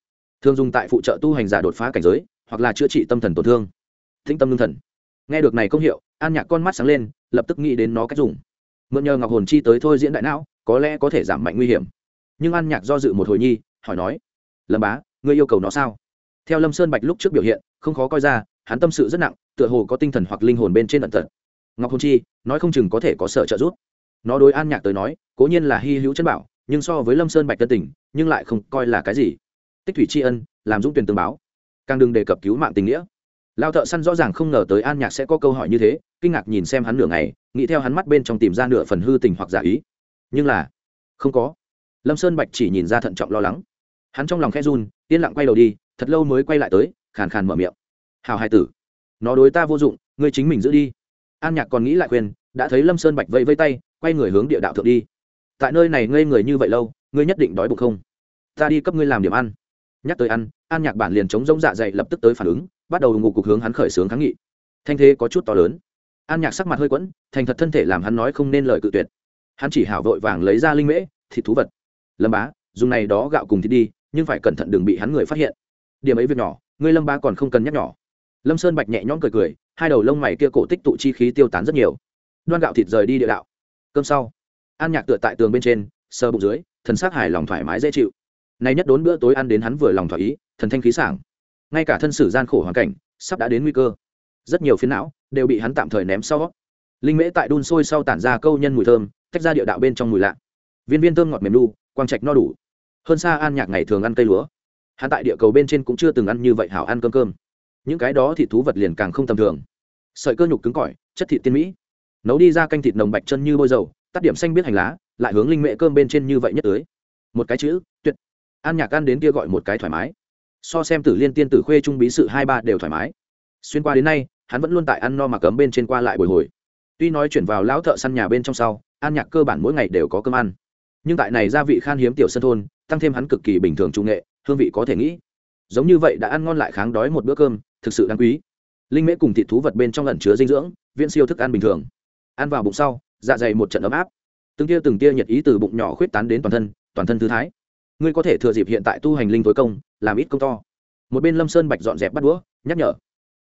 Thường dùng tại phụ trợ tu hành giả đột phá cảnh giới, hoặc là chữa trị tâm thần tổn thương. Tĩnh tâm ngưng thần. Nghe được này công hiệu, an nhạc con mắt sáng lên, lập tức nghĩ đến nó cách dùng. Mượn nhờ ngọc hồn chi tới thôi diễn đại não, có lẽ có thể giảm mạnh nguy hiểm. Nhưng an nhạc do dự một hồi nhi, hỏi nói lâm bá ngươi yêu cầu nó sao theo lâm sơn bạch lúc trước biểu hiện không khó coi ra hắn tâm sự rất nặng tựa hồ có tinh thần hoặc linh hồn bên trên ẩn tận. ngọc hồn chi nói không chừng có thể có sợ trợ giúp nó đối an nhạc tới nói cố nhiên là hy hữu chân bảo nhưng so với lâm sơn bạch tân tình nhưng lại không coi là cái gì tích thủy tri ân làm dũng tuyển tương báo càng đừng đề cập cứu mạng tình nghĩa lao thợ săn rõ ràng không ngờ tới an nhạc sẽ có câu hỏi như thế kinh ngạc nhìn xem hắn nửa ngày nghĩ theo hắn mắt bên trong tìm ra nửa phần hư tình hoặc giả ý nhưng là không có lâm sơn bạch chỉ nhìn ra thận trọng lo lắng hắn trong lòng khe run, yên lặng quay đầu đi, thật lâu mới quay lại tới, khàn khàn mở miệng. Hào hai tử, nó đối ta vô dụng, ngươi chính mình giữ đi. An nhạc còn nghĩ lại khuyên, đã thấy lâm sơn bạch vẫy vây tay, quay người hướng địa đạo thượng đi. Tại nơi này ngây người như vậy lâu, ngươi nhất định đói bụng không? Ta đi cấp ngươi làm điểm ăn. Nhắc tới ăn, an nhạc bản liền chống giống dạ dày lập tức tới phản ứng, bắt đầu ngủ cục hướng hắn khởi xướng kháng nghị. Thanh thế có chút to lớn. An nhạc sắc mặt hơi quẫn, thành thật thân thể làm hắn nói không nên lời cự tuyệt. Hắn chỉ hảo vội vàng lấy ra linh mễ, thịt thú vật. Lâm bá, dùng này đó gạo cùng thịt đi nhưng phải cẩn thận đừng bị hắn người phát hiện. Điểm ấy việc nhỏ, ngươi lâm ba còn không cần nhắc nhỏ. Lâm sơn bạch nhẹ nhõm cười cười, hai đầu lông mày kia cổ tích tụ chi khí tiêu tán rất nhiều. Đoan gạo thịt rời đi địa đạo. Cơm sau, an nhạc tựa tại tường bên trên sơ bụng dưới, thần s c hài lòng thoải mái dễ chịu. Nay nhất đốn bữa tối ăn đến hắn vừa lòng thỏa ý, thần thanh khí sảng. Ngay cả thân sử gian khổ hoàn cảnh, sắp đã đến nguy cơ. Rất nhiều phiến não đều bị hắn tạm thời ném sau. Linh mễ tại đun sôi sau tản ra câu nhân mùi thơm, tách ra địa đạo bên trong mùi lạ. Viên viên thơm ngọt mềm đu quang trạch no đủ hơn xa an nhạc ngày thường ăn cây lúa. Hắn tại địa cầu bên trên cũng chưa từng ăn như vậy hảo ăn cơm cơm. Những cái đó thì thú vật liền càng không tầm thường. Sợi cơ nhục cứng cỏi, chất thịt tiên mỹ. Nấu đi ra canh thịt nồng bạch chân như bôi dầu, tắt điểm xanh biết hành lá, lại hướng linh mệ cơm bên trên như vậy nhất tới. Một cái chữ, tuyệt. An nhạc ăn đến kia gọi một cái thoải mái. So xem tử liên tiên tử khuê trung bí sự hai ba đều thoải mái. Xuyên qua đến nay, hắn vẫn luôn tại ăn no mà cấm bên trên qua lại bồi hồi. Tuy nói chuyển vào lão thợ săn nhà bên trong sau, an nhạc cơ bản mỗi ngày đều có cơm ăn. Nhưng tại này gia vị khan hiếm tiểu sân thôn tăng thêm hắn cực kỳ bình thường trung nghệ, hương vị có thể nghĩ. Giống như vậy đã ăn ngon lại kháng đói một bữa cơm, thực sự đáng quý. Linh mễ cùng thịt thú vật bên trong lẩn chứa dinh dưỡng viên siêu thức ăn bình thường. Ăn vào bụng sau dạ dày một trận ấm áp. Từng tia từng tia nhiệt ý từ bụng nhỏ khuyết tán đến toàn thân toàn thân thư thái. Ngươi có thể thừa dịp hiện tại tu hành linh tối công, làm ít công to. Một bên lâm sơn bạch dọn dẹp bắt đũa, nhắc nhở.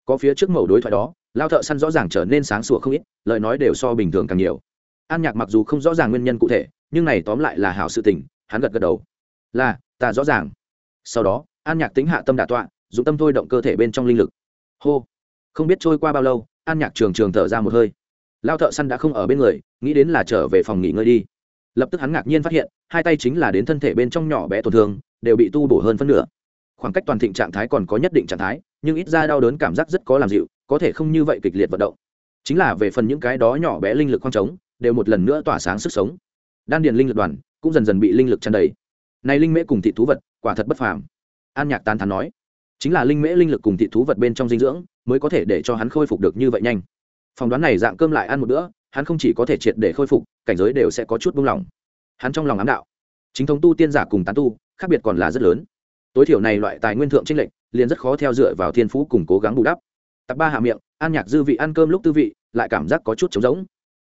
Có phía trước mẩu đối thoại đó, lao thợ săn rõ ràng trở nên sáng sủa không ít, lời nói đều so bình thường càng nhiều. An nhạc mặc dù không rõ ràng nguyên nhân cụ thể, nhưng này tóm lại là hảo sự tình, hắn gật gật đầu là, ta rõ ràng. Sau đó, an nhạc tính hạ tâm đạ tọa, dùng tâm thôi động cơ thể bên trong linh lực. Hô. Không biết trôi qua bao lâu, an nhạc trường trường thở ra một hơi. Lao thợ săn đã không ở bên người, nghĩ đến là trở về phòng nghỉ ngơi đi. Lập tức hắn ngạc nhiên phát hiện, hai tay chính là đến thân thể bên trong nhỏ bé tổn thương, đều bị tu bổ hơn phân nửa. Khoảng cách toàn thịnh trạng thái còn có nhất định trạng thái, nhưng ít ra đau đớn cảm giác rất có làm dịu, có thể không như vậy kịch liệt vận động. Chính là về phần những cái đó nhỏ bé linh lực khoang trống, đều một lần nữa tỏa sáng sức sống. Đan điền linh lực đoàn cũng dần dần bị linh lực tràn đầy này linh mễ cùng thị thú vật, quả thật bất phàm. An nhạc tán thán nói, chính là linh mễ linh lực cùng thị thú vật bên trong dinh dưỡng, mới có thể để cho hắn khôi phục được như vậy nhanh. Phỏng đoán này dạng cơm lại ăn một bữa, hắn không chỉ có thể triệt để khôi phục, cảnh giới đều sẽ có chút buông lỏng. Hắn trong lòng ám đạo. Chính thống tu tiên giả cùng tán tu, khác biệt còn là rất lớn. Tối thiểu này loại tài nguyên thượng trinh lệnh liền rất khó theo dựa vào thiên phú cùng cố gắng bù đắp. Tập ba hạ miệng, an nhạc dư vị ăn cơm lúc tư vị, lại cảm giác có chút trống rỗng.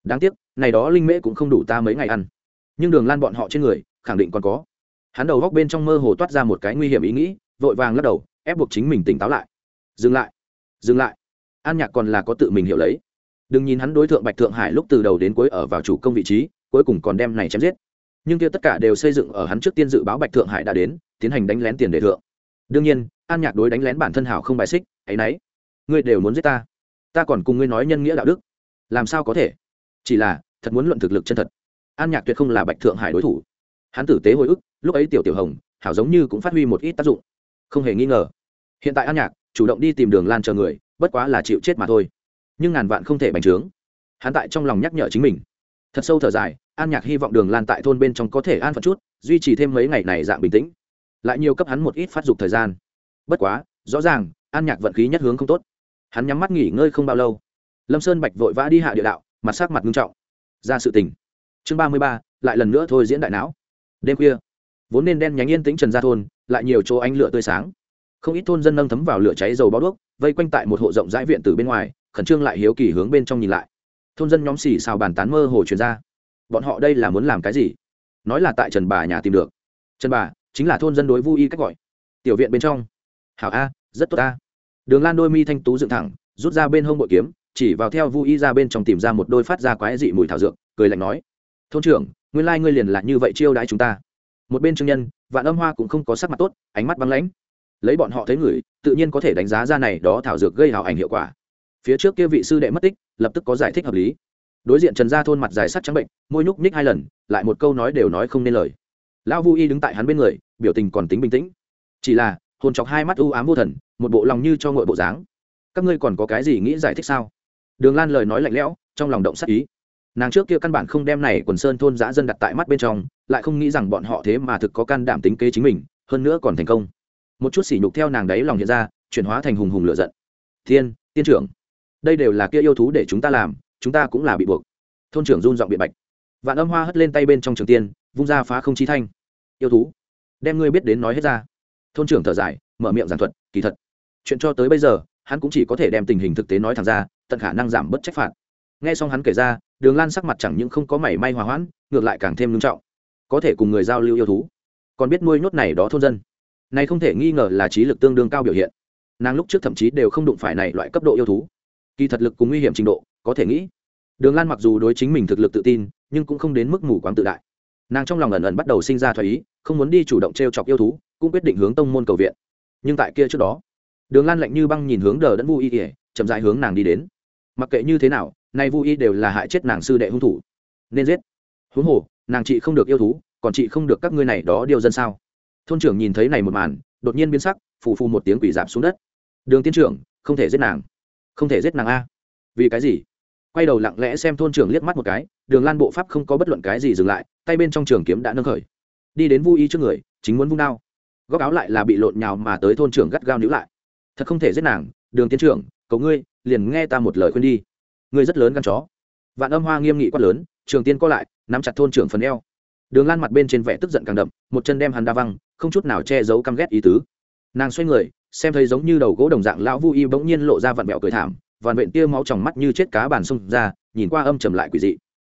Đáng tiếc, này đó linh mễ cũng không đủ ta mấy ngày ăn. Nhưng đường lan bọn họ trên người, khẳng định còn có hắn đầu góc bên trong mơ hồ toát ra một cái nguy hiểm ý nghĩ, vội vàng lắc đầu, ép buộc chính mình tỉnh táo lại. Dừng lại dừng lại. An nhạc còn là có tự mình hiểu lấy. Đừng nhìn hắn đối tượng bạch thượng hải lúc từ đầu đến cuối ở vào chủ công vị trí, cuối cùng còn đem này chém giết. Nhưng kia tất cả đều xây dựng ở hắn trước tiên dự báo bạch thượng hải đã đến, tiến hành đánh lén tiền đề thượng. Đương nhiên, an nhạc đối đánh lén bản thân hảo không bài xích hãy nấy. Ngươi đều muốn giết ta. Ta còn cùng ngươi nói nhân nghĩa đạo đức. Làm sao có thể? Chỉ là, thật muốn luận thực lực chân thật. An nhạc tuyệt không là bạch thượng hải đối thủ. Hắn tử tế hồi ức lúc ấy tiểu tiểu hồng, hảo giống như cũng phát huy một ít tác dụng. Không hề nghi ngờ. Hiện tại an nhạc, chủ động đi tìm đường lan chờ người, bất quá là chịu chết mà thôi. Nhưng ngàn vạn không thể bành trướng. Hắn tại trong lòng nhắc nhở chính mình. Thật sâu thở dài, an nhạc hy vọng đường lan tại thôn bên trong có thể an phận chút, duy trì thêm mấy ngày này dạng bình tĩnh. Lại nhiều cấp hắn một ít phát dục thời gian. Bất quá, rõ ràng, an nhạc vận khí nhất hướng không tốt. Hắn nhắm mắt nghỉ ngơi không bao lâu. Lâm sơn bạch vội vã đi hạ địa đạo, mặt sắc mặt nghiêm trọng. Ra sự tình. Chương ba mươi ba, lại lần nữa thôi diễn đại não. Đêm khuya vốn nên đen nhánh yên tĩnh trần gia thôn, lại nhiều chỗ ánh lửa tươi sáng. Không ít thôn dân nâng thấm vào lửa cháy dầu bao đuốc, vây quanh tại một hộ rộng rãi viện từ bên ngoài, khẩn trương lại hiếu kỳ hướng bên trong nhìn lại. Thôn dân nhóm xì xào bàn tán mơ hồ truyền ra. Bọn họ đây là muốn làm cái gì? Nói là tại trần bà nhà tìm được. Trần bà chính là thôn dân đối vu y cách gọi. Tiểu viện bên trong. Hảo a, rất tốt a. Đường lan đôi mi thanh tú dựng thẳng, rút ra bên hông bội kiếm, chỉ vào theo vu y ra bên trong tìm ra một đôi phát ra quái dị mùi thảo dược, cười lạnh nói. Thôn trưởng, nguyên lai ngươi liền là như vậy chiêu đãi chúng ta một bên trương nhân, vạn âm hoa cũng không có sắc mặt tốt, ánh mắt băng lãnh. Lấy bọn họ thấy người, tự nhiên có thể đánh giá ra này đó thảo dược gây hào ảnh hiệu quả. Phía trước kia vị sư đệ mất tích, lập tức có giải thích hợp lý. Đối diện trần gia thôn mặt dài sắt trắng bệnh, môi nhúc nhích hai lần, lại một câu nói đều nói không nên lời. Lão vu y đứng tại hắn bên người, biểu tình còn tính bình tĩnh. Chỉ là, hồn chọc hai mắt u ám vô thần, một bộ lòng như cho ngội bộ dáng. Các ngươi còn có cái gì nghĩ giải thích sao? Đường lan lời nói lạnh lẽo, trong lòng động sắc ý nàng trước kia căn bản không đem này quần sơn thôn giã dân đặt tại mắt bên trong, lại không nghĩ rằng bọn họ thế mà thực có can đảm tính kế chính mình, hơn nữa còn thành công. Một chút sỉ nhục theo nàng đấy lòng hiện ra, chuyển hóa thành hùng hùng lựa giận. Thiên, tiên trưởng, đây đều là kia yêu thú để chúng ta làm, chúng ta cũng là bị buộc. Thôn trưởng run giọng biện bạch. Vạn âm hoa hất lên tay bên trong trường tiên, vung ra phá không chi thanh. Yêu thú, đem ngươi biết đến nói hết ra. Thôn trưởng thở dài, mở miệng giảng thuật, kỳ thật, chuyện cho tới bây giờ, hắn cũng chỉ có thể đem tình hình thực tế nói thẳng ra, tận khả năng giảm bớt trách phạt. Nghe xong hắn kể ra đường lan sắc mặt chẳng những không có mảy may hòa hoãn, ngược lại càng thêm nghiêm trọng. Có thể cùng người giao lưu yêu thú, còn biết nuôi nhốt này đó thôn dân. Này không thể nghi ngờ là trí lực tương đương cao biểu hiện. Nàng lúc trước thậm chí đều không đụng phải này loại cấp độ yêu thú. Kỳ thật lực cùng nguy hiểm trình độ, có thể nghĩ. Đường lan mặc dù đối chính mình thực lực tự tin, nhưng cũng không đến mức mù quáng tự đại. Nàng trong lòng ẩn ẩn bắt đầu sinh ra thoái ý, không muốn đi chủ động t r e o chọc yêu thú, cũng quyết định hướng tông môn cầu viện. Nhưng tại kia trước đó, đường lan lạnh như băng nhìn hướng đờ đẫn vu y ỉa chậm dại hướng nàng đi đến. Mặc kệ như thế nào nay vu y đều là hại chết nàng sư đệ hung thủ. Nên giết. Huống hồ, nàng chị không được yêu thú, còn chị không được các ngươi này đó điều dân sao? Thôn trưởng nhìn thấy này một màn, đột nhiên biến sắc, phù phù một tiếng quỷ giảm xuống đất. Đường tiên trưởng, không thể giết nàng. Không thể giết nàng a. Vì cái gì? Quay đầu lặng lẽ xem thôn trưởng liếc mắt một cái, đường lan bộ pháp không có bất luận cái gì dừng lại, tay bên trong trường kiếm đã nâng khởi. Đi đến vô Y trước người, chính muốn vung đao. Góc áo lại là bị lộn nhào mà tới thôn trưởng gắt gao níu lại. Thật không thể giết nàng, đường tiến trưởng, cầu ngươi, liền nghe ta một lời khuyên đi ngươi rất lớn gan chó. Vạn âm hoa nghiêm nghị quát lớn, trường tiên co lại, nắm chặt thôn trưởng phần eo. Đường lan mặt bên trên vẻ tức giận càng đậm, một chân đem hắn đa văng, không chút nào che giấu căm ghét ý tứ. Nàng xoay người, xem thấy giống như đầu gỗ đồng dạng lão vu y bỗng nhiên lộ ra vặn vẹo cười thảm, vằn vện tia máu trong mắt như chết cá bàn xông ra, nhìn qua âm trầm lại quỷ dị.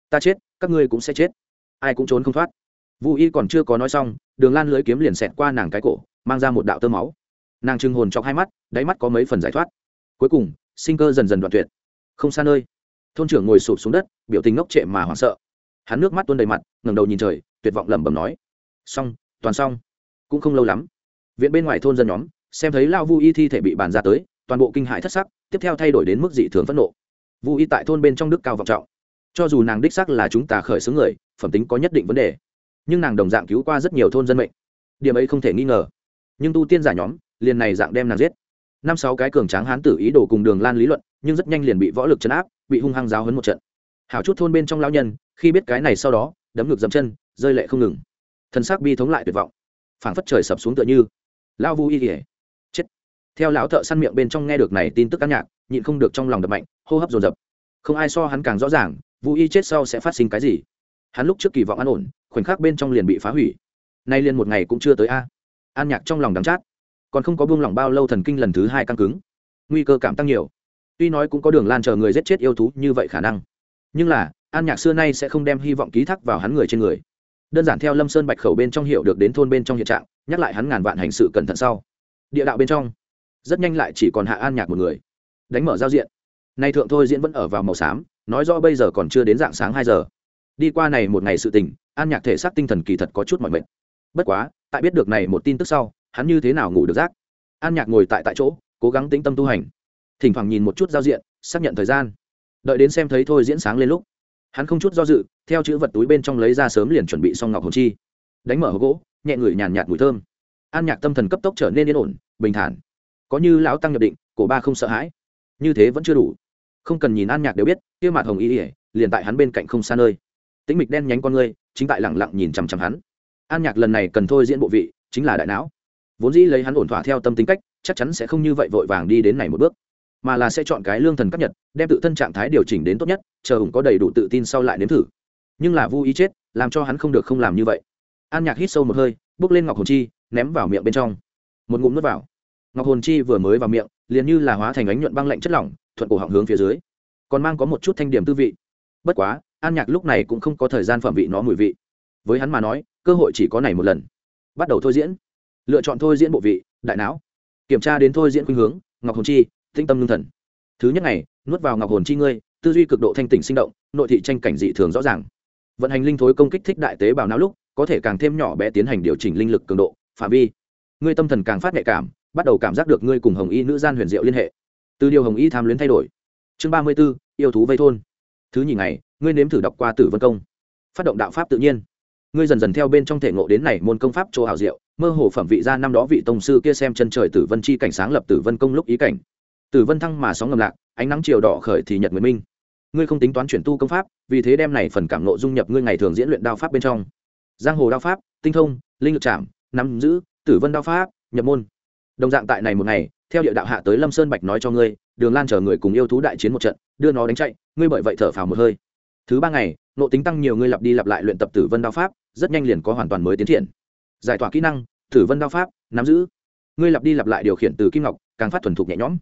Ta chết, các ngươi cũng sẽ chết. Ai cũng trốn không thoát. Vu y còn chưa có nói xong, đường lan lưới kiếm liền xẹt qua nàng cái cổ, mang ra một đạo tơ máu. Nàng trưng hồn trong hai mắt, đáy mắt có mấy phần giải thoát. Cuối cùng, sinh cơ dần dần đoạn tuyệt không xa nơi. Thôn trưởng ngồi sụp xuống đất, biểu tình ngốc trệ mà hoảng sợ. Hắn nước mắt tuôn đầy mặt, ngẩng đầu nhìn trời, tuyệt vọng lẩm bẩm nói. Xong, toàn xong. Cũng không lâu lắm. Viện bên ngoài thôn dân nhóm, xem thấy lao vu y thi thể bị bàn ra tới, toàn bộ kinh hại thất sắc, tiếp theo thay đổi đến mức dị thường phẫn nộ. Vu y tại thôn bên trong đức cao vọng trọng. Cho dù nàng đích sắc là chúng ta khởi xướng người, phẩm tính có nhất định vấn đề. Nhưng nàng đồng dạng cứu qua rất nhiều thôn dân mệnh. Điểm ấy không thể nghi ngờ. Nhưng tu tiên giả nhóm, liền này dạng đem nàng giết năm sáu cái cường tráng hán tử ý đồ cùng đường lan lý luận, nhưng rất nhanh liền bị võ lực chấn áp, bị hung hăng giáo hấn một trận. Hảo chút thôn bên trong lão nhân, khi biết cái này sau đó, đấm ngực dầm chân, rơi lệ không ngừng. Thân xác bi thống lại tuyệt vọng. Phảng phất trời sập xuống tựa như. Lao vu y kỉa chết. Theo lão thợ săn miệng bên trong nghe được này tin tức căn nhạc, nhịn không được trong lòng đập mạnh, hô hấp dồn dập. Không ai so hắn càng rõ ràng, vu y chết sau sẽ phát sinh cái gì. Hắn lúc trước kỳ vọng an ổn, khoảnh khắc bên trong liền bị phá hủy. Nay liền một ngày cũng chưa tới a. An nhạc trong lòng đắng chát còn không có buông lỏng bao lâu thần kinh lần thứ hai căng cứng. Nguy cơ cảm tăng nhiều. Tuy nói cũng có đường lan chờ người giết chết yêu thú như vậy khả năng. Nhưng là, an nhạc xưa nay sẽ không đem hy vọng ký thác vào hắn người trên người. Đơn giản theo lâm sơn bạch khẩu bên trong hiệu được đến thôn bên trong hiện trạng, nhắc lại hắn ngàn vạn hành sự cẩn thận sau. Địa đạo bên trong, rất nhanh lại chỉ còn hạ an nhạc một người. Đánh mở giao diện. Nay thượng thôi diễn vẫn ở vào màu xám, nói rõ bây giờ còn chưa đến dạng sáng hai giờ. Đi qua này một ngày sự tình, an nhạc thể xác tinh thần kỳ thật có chút mọi mệt. Bất quá, tại biết được này một tin tức sau hắn như thế nào ngủ được rác? An nhạc ngồi tại tại chỗ, cố gắng tĩnh tâm tu hành. Thỉnh thoảng nhìn một chút giao diện, xác nhận thời gian. Đợi đến xem thấy thôi diễn sáng lên lúc, hắn không chút do dự, theo chữ vật túi bên trong lấy ra sớm liền chuẩn bị xong ngọc hồn chi. Đánh mở hộp gỗ, nhẹ ngửi nhàn nhạt mùi thơm. An nhạc tâm thần cấp tốc trở nên yên ổn, bình thản. Có như lão tăng nhập định, cổ ba không sợ hãi. Như thế vẫn chưa đủ. Không cần nhìn an nhạc đều biết, kia mặt hồng y ỉa liền tại hắn bên cạnh không xa nơi. Tĩnh mịch đen nhánh con ngươi chính tại lẳng lặng nhìn chằm chằm hắn. An nhạc lần này cần thôi diễn bộ vị, chính là đại não vốn dĩ lấy hắn ổn thỏa theo tâm tính cách, chắc chắn sẽ không như vậy vội vàng đi đến này một bước, mà là sẽ chọn cái lương thần cấp nhật, đem tự thân trạng thái điều chỉnh đến tốt nhất, chờ hùng có đầy đủ tự tin sau lại nếm thử. Nhưng là vô ý chết, làm cho hắn không được không làm như vậy. An nhạc hít sâu một hơi, bước lên ngọc hồn chi, ném vào miệng bên trong. Một ngụm nuốt vào. Ngọc hồn chi vừa mới vào miệng, liền như là hóa thành ánh nhuận băng lạnh chất lỏng, thuận cổ họng hướng phía dưới. Còn mang có một chút thanh điểm tư vị. Bất quá, an nhạc lúc này cũng không có thời gian phẩm vị nó mùi vị. Với hắn mà nói, cơ hội chỉ có này một lần. Bắt đầu thôi diễn lựa chọn thôi diễn bộ vị, đại não. Kiểm tra đến thôi diễn khuynh hướng, ngọc hồn chi, tĩnh tâm lương thần. Thứ nhất ngày, nuốt vào ngọc hồn chi ngươi, tư duy cực độ thanh tỉnh sinh động, nội thị tranh cảnh dị thường rõ ràng. Vận hành linh thối công kích thích đại tế bào não lúc, có thể càng thêm nhỏ bé tiến hành điều chỉnh linh lực cường độ, phạm vi. Ngươi tâm thần càng phát nhạy cảm, bắt đầu cảm giác được ngươi cùng hồng y nữ gian huyền diệu liên hệ. Từ điều hồng y tham luyến thay đổi. Chương ba mươi b ố yêu thú vây thôn. Thứ nhì ngày, ngươi nếm thử đọc qua tử vân công. Phát động đạo pháp tự nhiên ngươi dần dần theo bên trong thể ngộ đến này môn công pháp chỗ hảo diệu, mơ hồ phẩm vị ra năm đó vị tông sư kia xem chân trời tử vân chi cảnh sáng lập tử vân công lúc ý cảnh. Tử vân thăng mà sóng ngầm lạc, ánh nắng chiều đỏ khởi thì nhật nguyệt minh. Ngươi không tính toán chuyển tu công pháp, vì thế đem này phần cảm nộ dung nhập ngươi ngày thường diễn luyện đao pháp bên trong. Giang hồ đao pháp, tinh thông, linh lực chạm nắm giữ, tử vân đao pháp, nhập môn. Đồng dạng tại này một ngày, theo địa đạo hạ tới lâm sơn bạch nói cho ngươi, đường lan chờ người cùng yêu thú đại chiến một trận, đưa nó đánh chạy, ngươi bởi vậy thở phào một hơi thứ ba ngày, nộ tính tăng nhiều ngươi lặp đi lặp lại luyện tập tử vân đao pháp, rất nhanh liền có hoàn toàn mới tiến triển. Giải tỏa kỹ năng, tử vân đao pháp, nắm giữ. Ngươi lặp đi lặp lại điều khiển từ kim ngọc, càng phát thuần thục nhẹ nhõm.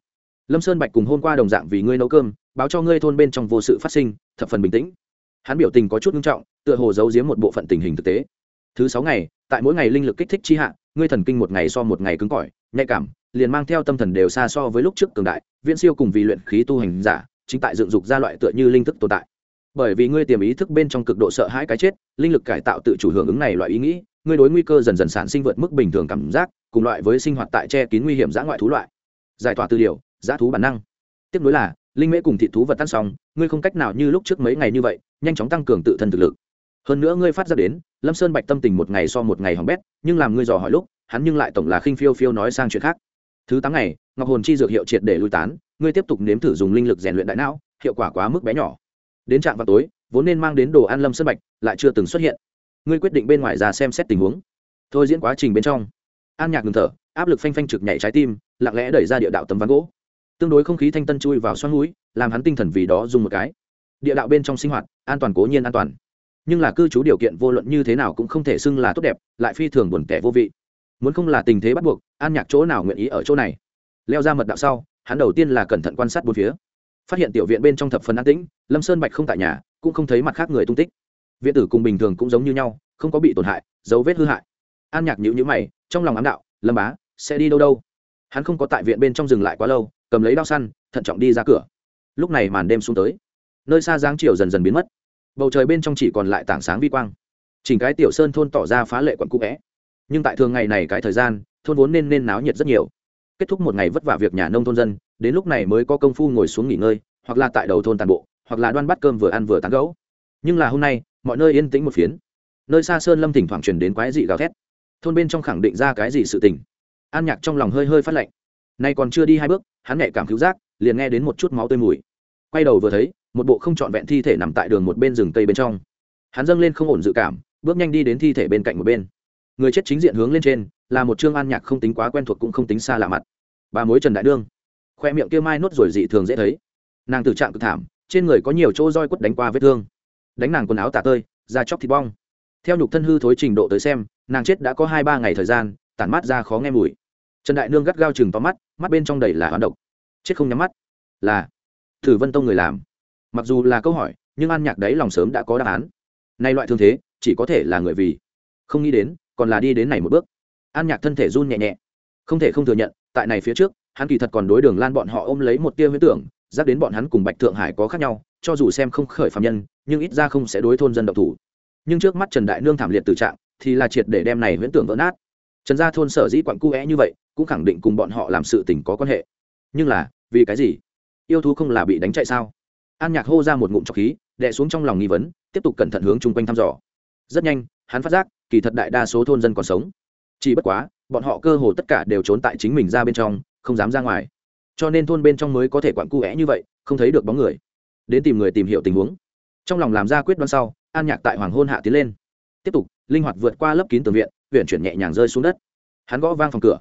Lâm sơn bạch cùng hôm qua đồng dạng vì ngươi nấu cơm, báo cho ngươi thôn bên trong vô sự phát sinh, thập phần bình tĩnh. Hắn biểu tình có chút nghiêm trọng, tựa hồ giấu giếm một bộ phận tình hình thực tế. Thứ sáu ngày, tại mỗi ngày linh lực kích thích chi hạ, ngươi thần kinh một ngày so một ngày cứng cỏi, nhạy cảm, liền mang theo tâm thần đều xa so với lúc trước cường đại, viễn siêu cùng vì luyện khí tu hành giả, chính tại dựng dục ra loại tựa như linh thức tồn tại bởi vì ngươi tiềm ý thức bên trong cực độ sợ hãi cái chết, linh lực cải tạo tự chủ hưởng ứng này loại ý nghĩ, ngươi đối nguy cơ dần dần sản sinh vượt mức bình thường cảm giác, cùng loại với sinh hoạt tại che kín nguy hiểm dã ngoại thú loại. Giải tỏa từ điều, dã thú bản năng. Tiếp nối là, linh mễ cùng thị thú vật tan xong, ngươi không cách nào như lúc trước mấy ngày như vậy, nhanh chóng tăng cường tự thân thực lực. Hơn nữa ngươi phát ra đến, lâm sơn bạch tâm tình một ngày so một ngày hỏng bét, nhưng làm ngươi dò hỏi lúc, hắn nhưng lại tổng là khinh phiêu phiêu nói sang chuyện khác. Thứ tám ngày, ngọc hồn chi dược hiệu triệt để lui tán, ngươi tiếp tục nếm thử dùng linh lực rèn luyện đại não, hiệu quả quá mức bé nhỏ đến trạm vào tối, vốn nên mang đến đồ ăn lâm sân bạch, lại chưa từng xuất hiện. Ngươi quyết định bên ngoài ra xem xét tình huống. Thôi diễn quá trình bên trong. An nhạc ngừng thở, áp lực phanh phanh trực nhảy trái tim, lặng lẽ đẩy ra địa đạo tấm ván gỗ. Tương đối không khí thanh tân chui vào xoắn núi, làm hắn tinh thần vì đó dùng một cái. Địa đạo bên trong sinh hoạt, an toàn cố nhiên an toàn. Nhưng là cư trú điều kiện vô luận như thế nào cũng không thể xưng là tốt đẹp, lại phi thường buồn tẻ vô vị. Muốn không là tình thế bắt buộc, an nhạc chỗ nào nguyện ý ở chỗ này? Leo ra mật đạo sau, hắn đầu tiên là cẩn thận quan sát bốn phía phát hiện tiểu viện bên trong thập phần an tĩnh, lâm sơn bạch không tại nhà, cũng không thấy mặt khác người tung tích. Viện tử cùng bình thường cũng giống như nhau, không có bị tổn hại, dấu vết hư hại. An nhạc nhữ nhữ mày, trong lòng ám đạo, lâm bá, sẽ đi đâu đâu? Hắn không có tại viện bên trong dừng lại quá lâu, cầm lấy đao săn, thận trọng đi ra cửa. Lúc này màn đêm xuống tới, nơi xa giáng chiều dần dần biến mất. Bầu trời bên trong chỉ còn lại tảng sáng vi quang. Chỉnh cái tiểu sơn thôn tỏ ra phá lệ quận cũ vẽ. Nhưng tại thường ngày này cái thời gian, thôn vốn nên nên náo nhiệt rất nhiều. Kết thúc một ngày vất vả việc nhà nông thôn dân đến lúc này mới có công phu ngồi xuống nghỉ ngơi, hoặc là tại đầu thôn tàn bộ, hoặc là đoan bắt cơm vừa ăn vừa tán gấu nhưng là hôm nay, mọi nơi yên tĩnh một phiến. Nơi xa sơn lâm thỉnh thoảng truyền đến quái dị gào thét. Thôn bên trong khẳng định ra cái gì sự tình. An nhạc trong lòng hơi hơi phát lạnh. Nay còn chưa đi hai bước, hắn nhẹ cảm cứu giác, liền nghe đến một chút máu tươi mùi. Quay đầu vừa thấy, một bộ không trọn vẹn thi thể nằm tại đường một bên rừng cây bên trong. Hắn dâng lên không ổn dự cảm, bước nhanh đi đến thi thể bên cạnh một bên. Người chết chính diện hướng lên trên, là một trương an nhạc không tính quá quen thuộc cũng không tính xa lạ mặt. Bà mối trần đại đương khoe miệng kia mai nốt rồi dị thường dễ thấy. Nàng tử trạng cực thảm, trên người có nhiều chỗ roi quất đánh qua vết thương. Đánh nàng quần áo tả tơi, da chóc thịt bong. Theo nhục thân hư thối trình độ tới xem, nàng chết đã có hai ba ngày thời gian, tản mát ra khó nghe mùi. Trần đại nương gắt gao chừng tóm mắt mắt bên trong đầy là hoán độc. Chết không nhắm mắt. Là, thử vân tông người làm. Mặc dù là câu hỏi, nhưng an nhạc đấy lòng sớm đã có đáp án. Nay loại thương thế, chỉ có thể là người vì. Không nghĩ đến, còn là đi đến này một bước. An nhạc thân thể run nhẹ nhẹ. Không thể không thừa nhận, tại này phía trước hắn kỳ thật còn đối đường lan bọn họ ôm lấy một tia huyết tưởng giáp đến bọn hắn cùng bạch thượng hải có khác nhau, cho dù xem không khởi phạm nhân, nhưng ít ra không sẽ đối thôn dân độc thủ. Nhưng trước mắt trần đại nương thảm liệt từ trạng, thì là triệt để đem này huyễn tưởng vỡ nát. Trần gia thôn sở dĩ quặn cu é như vậy, cũng khẳng định cùng bọn họ làm sự tình có quan hệ. Nhưng là, vì cái gì? Yêu thú không là bị đánh chạy sao? An nhạc hô ra một ngụm trọc khí, đè xuống trong lòng nghi vấn, tiếp tục cẩn thận hướng chung quanh thăm dò. Rất nhanh, hắn phát giác, kỳ thật đại đa số thôn dân còn sống. Chỉ bất quá, bọn họ cơ hồ tất cả đều trốn tại chính mình ra bên trong không dám ra ngoài. Cho nên thôn bên trong mới có thể quặn cu é như vậy, không thấy được bóng người. Đến tìm người tìm hiểu tình huống. Trong lòng làm ra quyết đoán sau, an nhạc tại hoàng hôn hạ tiến lên. Tiếp tục, linh hoạt vượt qua lớp kín tường viện huyện chuyển nhẹ nhàng rơi xuống đất. Hắn gõ vang phòng cửa.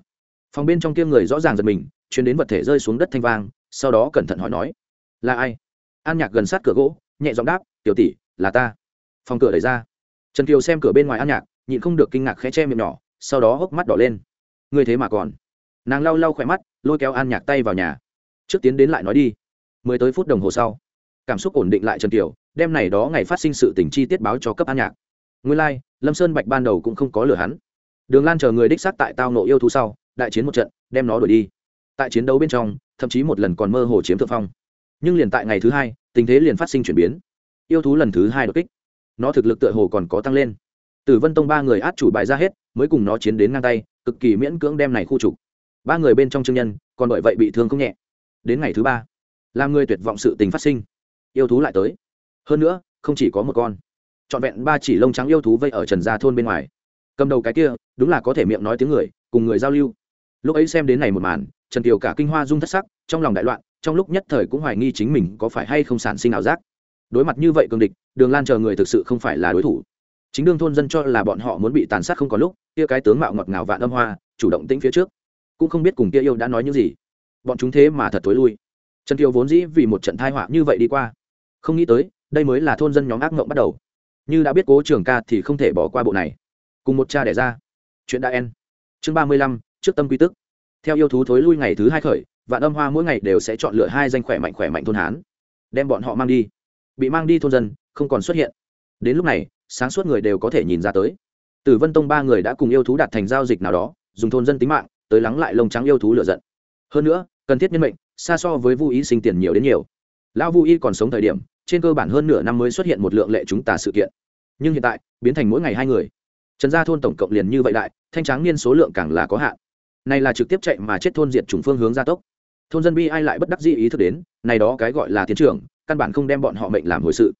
Phòng bên trong kia người rõ ràng giật mình, chuyến đến vật thể rơi xuống đất thanh vang, sau đó cẩn thận hỏi nói, là ai? An nhạc gần sát cửa gỗ, nhẹ giọng đáp, tiểu tỷ, là ta. Phòng cửa đẩy ra. Trần kiều xem cửa bên ngoài an nhạc, nhịn không được kinh ngạc khẽ che miệng nhỏ, sau đó hốc mắt đỏ lên. Ngươi thế mà còn nàng lau lau khỏe mắt lôi kéo an nhạc tay vào nhà. Trước tiến đến lại nói đi. Mười tới phút đồng hồ sau cảm xúc ổn định lại trần kiều đem này đó ngày phát sinh sự tình chi tiết báo cho cấp an nhạc. Nguyên lai、like, lâm sơn bạch ban đầu cũng không có lừa hắn. Đường lan chờ người đích xác tại tao nộ yêu thú sau đại chiến một trận đem nó đuổi đi. Tại chiến đấu bên trong thậm chí một lần còn mơ hồ chiếm thượng phong. Nhưng liền tại ngày thứ hai tình thế liền phát sinh chuyển biến. Yêu thú lần thứ hai đột kích. Nó thực lực tựa hồ còn có tăng lên. Tử vân tông ba người át chủ bài ra hết mới cùng nó chiến đến ngang tay cực kỳ miễn cưỡng đem này khu trục ba người bên trong chương nhân còn bởi vậy bị thương không nhẹ đến ngày thứ ba làm người tuyệt vọng sự tình phát sinh yêu thú lại tới hơn nữa không chỉ có một con trọn vẹn ba chỉ lông trắng yêu thú vây ở trần gia thôn bên ngoài cầm đầu cái kia đúng là có thể miệng nói tiếng người cùng người giao lưu lúc ấy xem đến này một màn trần kiều cả kinh hoa rung thất sắc trong lòng đại loạn trong lúc nhất thời cũng hoài nghi chính mình có phải hay không sản sinh ảo giác đối mặt như vậy cường địch đường lan chờ người thực sự không phải là đối thủ chính đương thôn dân cho là bọn họ muốn bị tàn sát không có lúc kia cái tướng mạo ngọt ngào vạn âm hoa chủ động tĩnh phía trước cũng không biết cùng kia yêu đã nói những gì. Bọn chúng thế mà thật thối lui. Trần kiều vốn dĩ vì một trận thai họa như vậy đi qua. Không nghĩ tới, đây mới là thôn dân nhóm ác mộng bắt đầu. Như đã biết cố trường ca thì không thể bỏ qua bộ này. Cùng một cha đẻ ra. Chuyện đã en chương ba mươi lăm, trước tâm quy tức. Theo yêu thú thối lui ngày thứ hai khởi, vạn âm hoa mỗi ngày đều sẽ chọn lựa hai danh khỏe mạnh khỏe mạnh thôn hán. Đem bọn họ mang đi. Bị mang đi thôn dân, không còn xuất hiện. Đến lúc này, sáng suốt người đều có thể nhìn ra tới. Tử vân tông ba người đã cùng yêu thú đạt thành giao dịch nào đó, dùng thôn dân tính mạng tới lắng lại lông trắng yêu thú lựa giận. Hơn nữa, cần thiết nhân mệnh, xa so với vô ý sinh tiền nhiều đến nhiều. Lão vô y còn sống thời điểm, trên cơ bản hơn nửa năm mới xuất hiện một lượng lệ chúng ta sự kiện. Nhưng hiện tại, biến thành mỗi ngày hai người. Trần gia thôn tổng cộng liền như vậy đại, thanh tráng niên số lượng càng là có hạn. Này là trực tiếp chạy mà chết thôn diệt chủng phương hướng gia tốc. Thôn dân bi ai lại bất đắc dĩ ý thức đến, này đó cái gọi là tiến trưởng, căn bản không đem bọn họ mệnh làm hồi sự.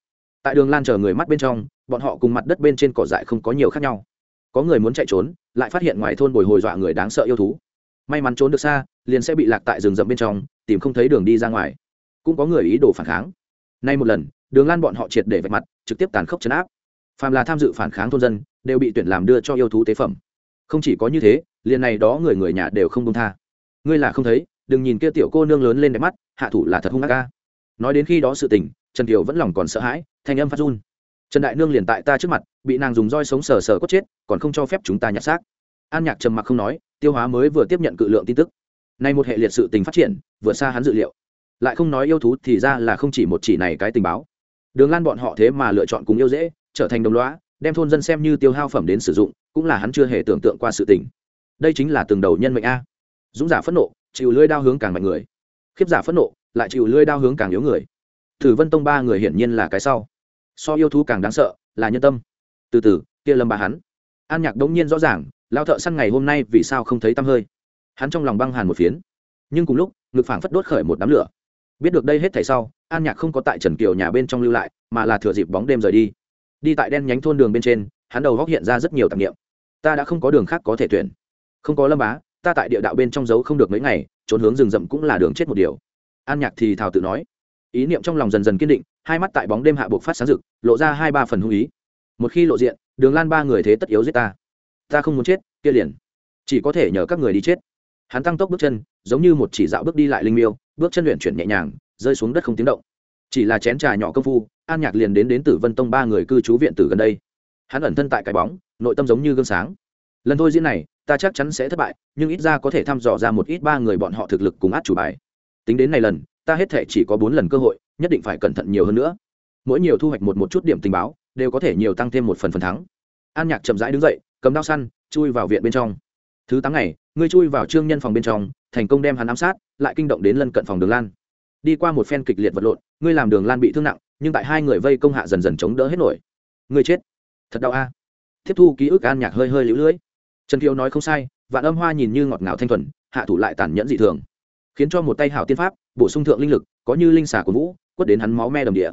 Tại đường lan chờ người mắt bên trong, bọn họ cùng mặt đất bên trên cỏ dại không có nhiều khác nhau. Có người muốn chạy trốn, lại phát hiện ngoài thôn bồi hồi dọa người đáng sợ yêu thú may mắn trốn được xa, liền sẽ bị lạc tại rừng rậm bên trong, tìm không thấy đường đi ra ngoài. Cũng có người ý đồ phản kháng. Nay một lần, đường lan bọn họ triệt để vạch mặt, trực tiếp tàn khốc chấn áp. Phàm là tham dự phản kháng thôn dân, đều bị tuyển làm đưa cho yêu thú tế phẩm. Không chỉ có như thế, liền này đó người người nhà đều không công tha. Ngươi là không thấy, đừng nhìn kia tiểu cô nương lớn lên đẹp mắt, hạ thủ là thật hung ác ca. Nói đến khi đó sự tình, trần kiều vẫn lòng còn sợ hãi, thanh âm phát run. Trần đại nương liền tại ta trước mặt, bị nàng dùng roi sống sờ sờ cốt chết, còn không cho phép chúng ta nhặt xác. An nhạc trầm mặc không nói tiêu hóa mới vừa tiếp nhận cự lượng tin tức. Nay một hệ liệt sự tình phát triển, vượt xa hắn dự liệu. Lại không nói yêu thú thì ra là không chỉ một chỉ này cái tình báo. Đường lan bọn họ thế mà lựa chọn cùng yêu dễ, trở thành đồng loá đem thôn dân xem như tiêu hao phẩm đến sử dụng, cũng là hắn chưa hề tưởng tượng qua sự tình. Đây chính là từng đầu nhân mệnh a. Dũng giả phẫn nộ, chịu lưỡi đao hướng càng mạnh người. Khiếp giả phẫn nộ, lại chịu lưỡi đao hướng càng yếu người. Thử vân tông ba người hiển nhiên là cái sau. So yêu thú càng đáng sợ, là nhân tâm. Từ từ, kia lâm bà hắn. An nhạc đống nhiên rõ ràng lao thợ săn ngày hôm nay vì sao không thấy tăm hơi? Hắn trong lòng băng hàn một phiến. Nhưng cùng lúc, ngực phảng phất đốt khởi một đám lửa. Biết được đây hết thảy sau, an nhạc không có tại trần kiều nhà bên trong lưu lại, mà là thừa dịp bóng đêm rời đi. Đi tại đen nhánh thôn đường bên trên, hắn đầu góc hiện ra rất nhiều tạp nghiệm ta đã không có đường khác có thể tuyển. Không có lâm bá, ta tại địa đạo bên trong giấu không được mấy ngày, trốn hướng rừng rậm cũng là đường chết một điều. An nhạc thì thào tự nói. Ý niệm trong lòng dần dần kiên định, hai mắt tại bóng đêm hạ buộc phát sáng rực, lộ ra hai ba phần hung ý. Một khi lộ diện, đường lan ba người thế tất yếu giết ta ta không muốn chết, kia liền. Chỉ có thể nhờ các người đi chết. Hắn tăng tốc bước chân, giống như một chỉ dạo bước đi lại linh miêu, bước chân luyện chuyển nhẹ nhàng, rơi xuống đất không tiếng động. Chỉ là chén trà nhỏ công phu, an nhạc liền đến đến tử vân tông ba người cư trú viện tử gần đây. Hắn ẩn thân tại cái bóng, nội tâm giống như gương sáng. Lần thôi diễn này, ta chắc chắn sẽ thất bại, nhưng ít ra có thể thăm dò ra một ít ba người bọn họ thực lực cùng át chủ bài. Tính đến này lần, ta hết thể chỉ có bốn lần cơ hội, nhất định phải cẩn thận nhiều hơn nữa. Mỗi nhiều thu hoạch một một chút điểm tình báo, đều có thể nhiều tăng thêm một phần phần thắng. An nhạc chậm rãi đứng dậy cầm đao săn, chui vào viện bên trong. Thứ tám ngày, ngươi chui vào trương nhân phòng bên trong, thành công đem hắn ám sát, lại kinh động đến lân cận phòng đường lan. Đi qua một phen kịch liệt vật lộn, ngươi làm đường lan bị thương nặng, nhưng tại hai người vây công hạ dần dần chống đỡ hết nổi. Ngươi chết. Thật đau a. Tiếp thu ký ức an nhạc hơi hơi lũ lưỡi. Trần kiều nói không sai, vạn âm hoa nhìn như ngọt ngào thanh thuần, hạ thủ lại tàn nhẫn dị thường. Khiến cho một tay hảo tiên pháp, bổ sung thượng linh lực, có như linh xà của vũ, quất đến hắn máu me đồng địa.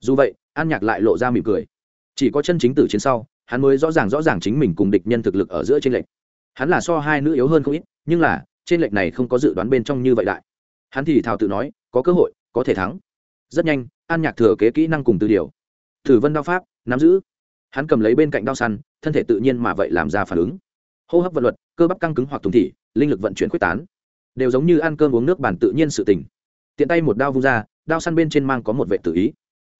Dù vậy, an nhạc lại lộ ra mỉm cười. Chỉ có chân chính tử chiến sau hắn mới rõ ràng rõ ràng chính mình cùng địch nhân thực lực ở giữa trên lệnh hắn là so hai nữ yếu hơn không ít, nhưng là, trên lệnh này không có dự đoán bên trong như vậy đại. Hắn thì thào tự nói, có cơ hội, có thể thắng. Rất nhanh, an nhạc thừa kế kỹ năng cùng từ điều. Thử vân đao pháp, nắm giữ. Hắn cầm lấy bên cạnh đao săn, thân thể tự nhiên mà vậy làm ra phản ứng. Hô hấp vật luật, cơ bắp căng cứng hoặc tùng thị, linh lực vận chuyển quyết tán. Đều giống như ăn cơm uống nước bản tự nhiên sự tình. Tiện tay một đao vung ra, đao săn bên trên mang có một vệ tự ý.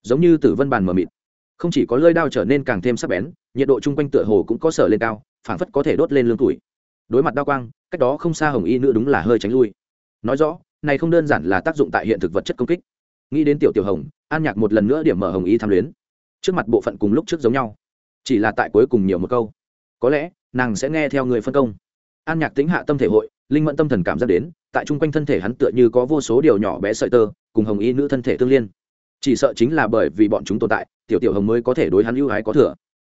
Giống như tử vân bàn mờ mịt. Không chỉ có lơi đao trở nên càng thêm sắc bén nhiệt độ chung quanh tựa hồ cũng có sở lên cao, phảng phất có thể đốt lên lương tuổi. Đối mặt đao quang, cách đó không xa hồng y nữ đúng là hơi tránh lui. Nói rõ, này không đơn giản là tác dụng tại hiện thực vật chất công kích. Nghĩ đến tiểu tiểu hồng, an nhạc một lần nữa điểm mở hồng y tham luyến. Trước mặt bộ phận cùng lúc trước giống nhau, chỉ là tại cuối cùng nhiều một câu. Có lẽ, nàng sẽ nghe theo người phân công. An nhạc tính hạ tâm thể hội, linh mẫn tâm thần cảm giác đến, tại chung quanh thân thể hắn tựa như có vô số điều nhỏ bé sợi tơ, cùng hồng y nữ thân thể tương liên. Chỉ sợ chính là bởi vì bọn chúng tồn tại, tiểu tiểu hồng mới có thể đối hắn ưu ái có thừa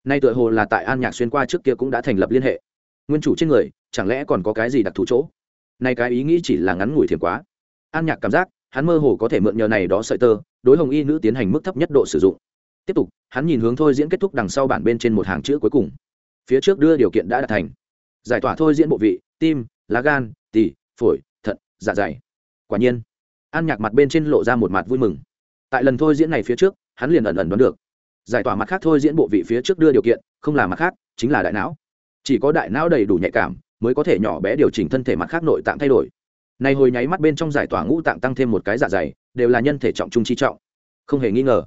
nay tựa hồ là tại an nhạc xuyên qua trước kia cũng đã thành lập liên hệ. Nguyên chủ trên người, chẳng lẽ còn có cái gì đặc thù chỗ? Nay cái ý nghĩ chỉ là ngắn ngủi thiền quá. An nhạc cảm giác, hắn mơ hồ có thể mượn nhờ này đó sợi tơ, đối hồng y nữ tiến hành mức thấp nhất độ sử dụng. Tiếp tục, hắn nhìn hướng thôi diễn kết thúc đằng sau bản bên trên một hàng chữ cuối cùng. Phía trước đưa điều kiện đã đạt thành. Giải tỏa thôi diễn bộ vị, tim, lá gan, tỳ, phổi, thận dạ dày. Quả nhiên, an nhạc mặt bên trên lộ ra một mặt vui mừng. Tại lần thôi diễn này phía trước, hắn liền ẩn ẩn đoán được giải tỏa mặt khác thôi diễn bộ vị phía trước đưa điều kiện, không là mặt khác, chính là đại não. Chỉ có đại não đầy đủ nhạy cảm mới có thể nhỏ bé điều chỉnh thân thể mặt khác nội tạng thay đổi. Này hồi nháy mắt bên trong giải tỏa ngũ tạng tăng thêm một cái dạ dày, đều là nhân thể trọng trung chi trọng. Không hề nghi ngờ.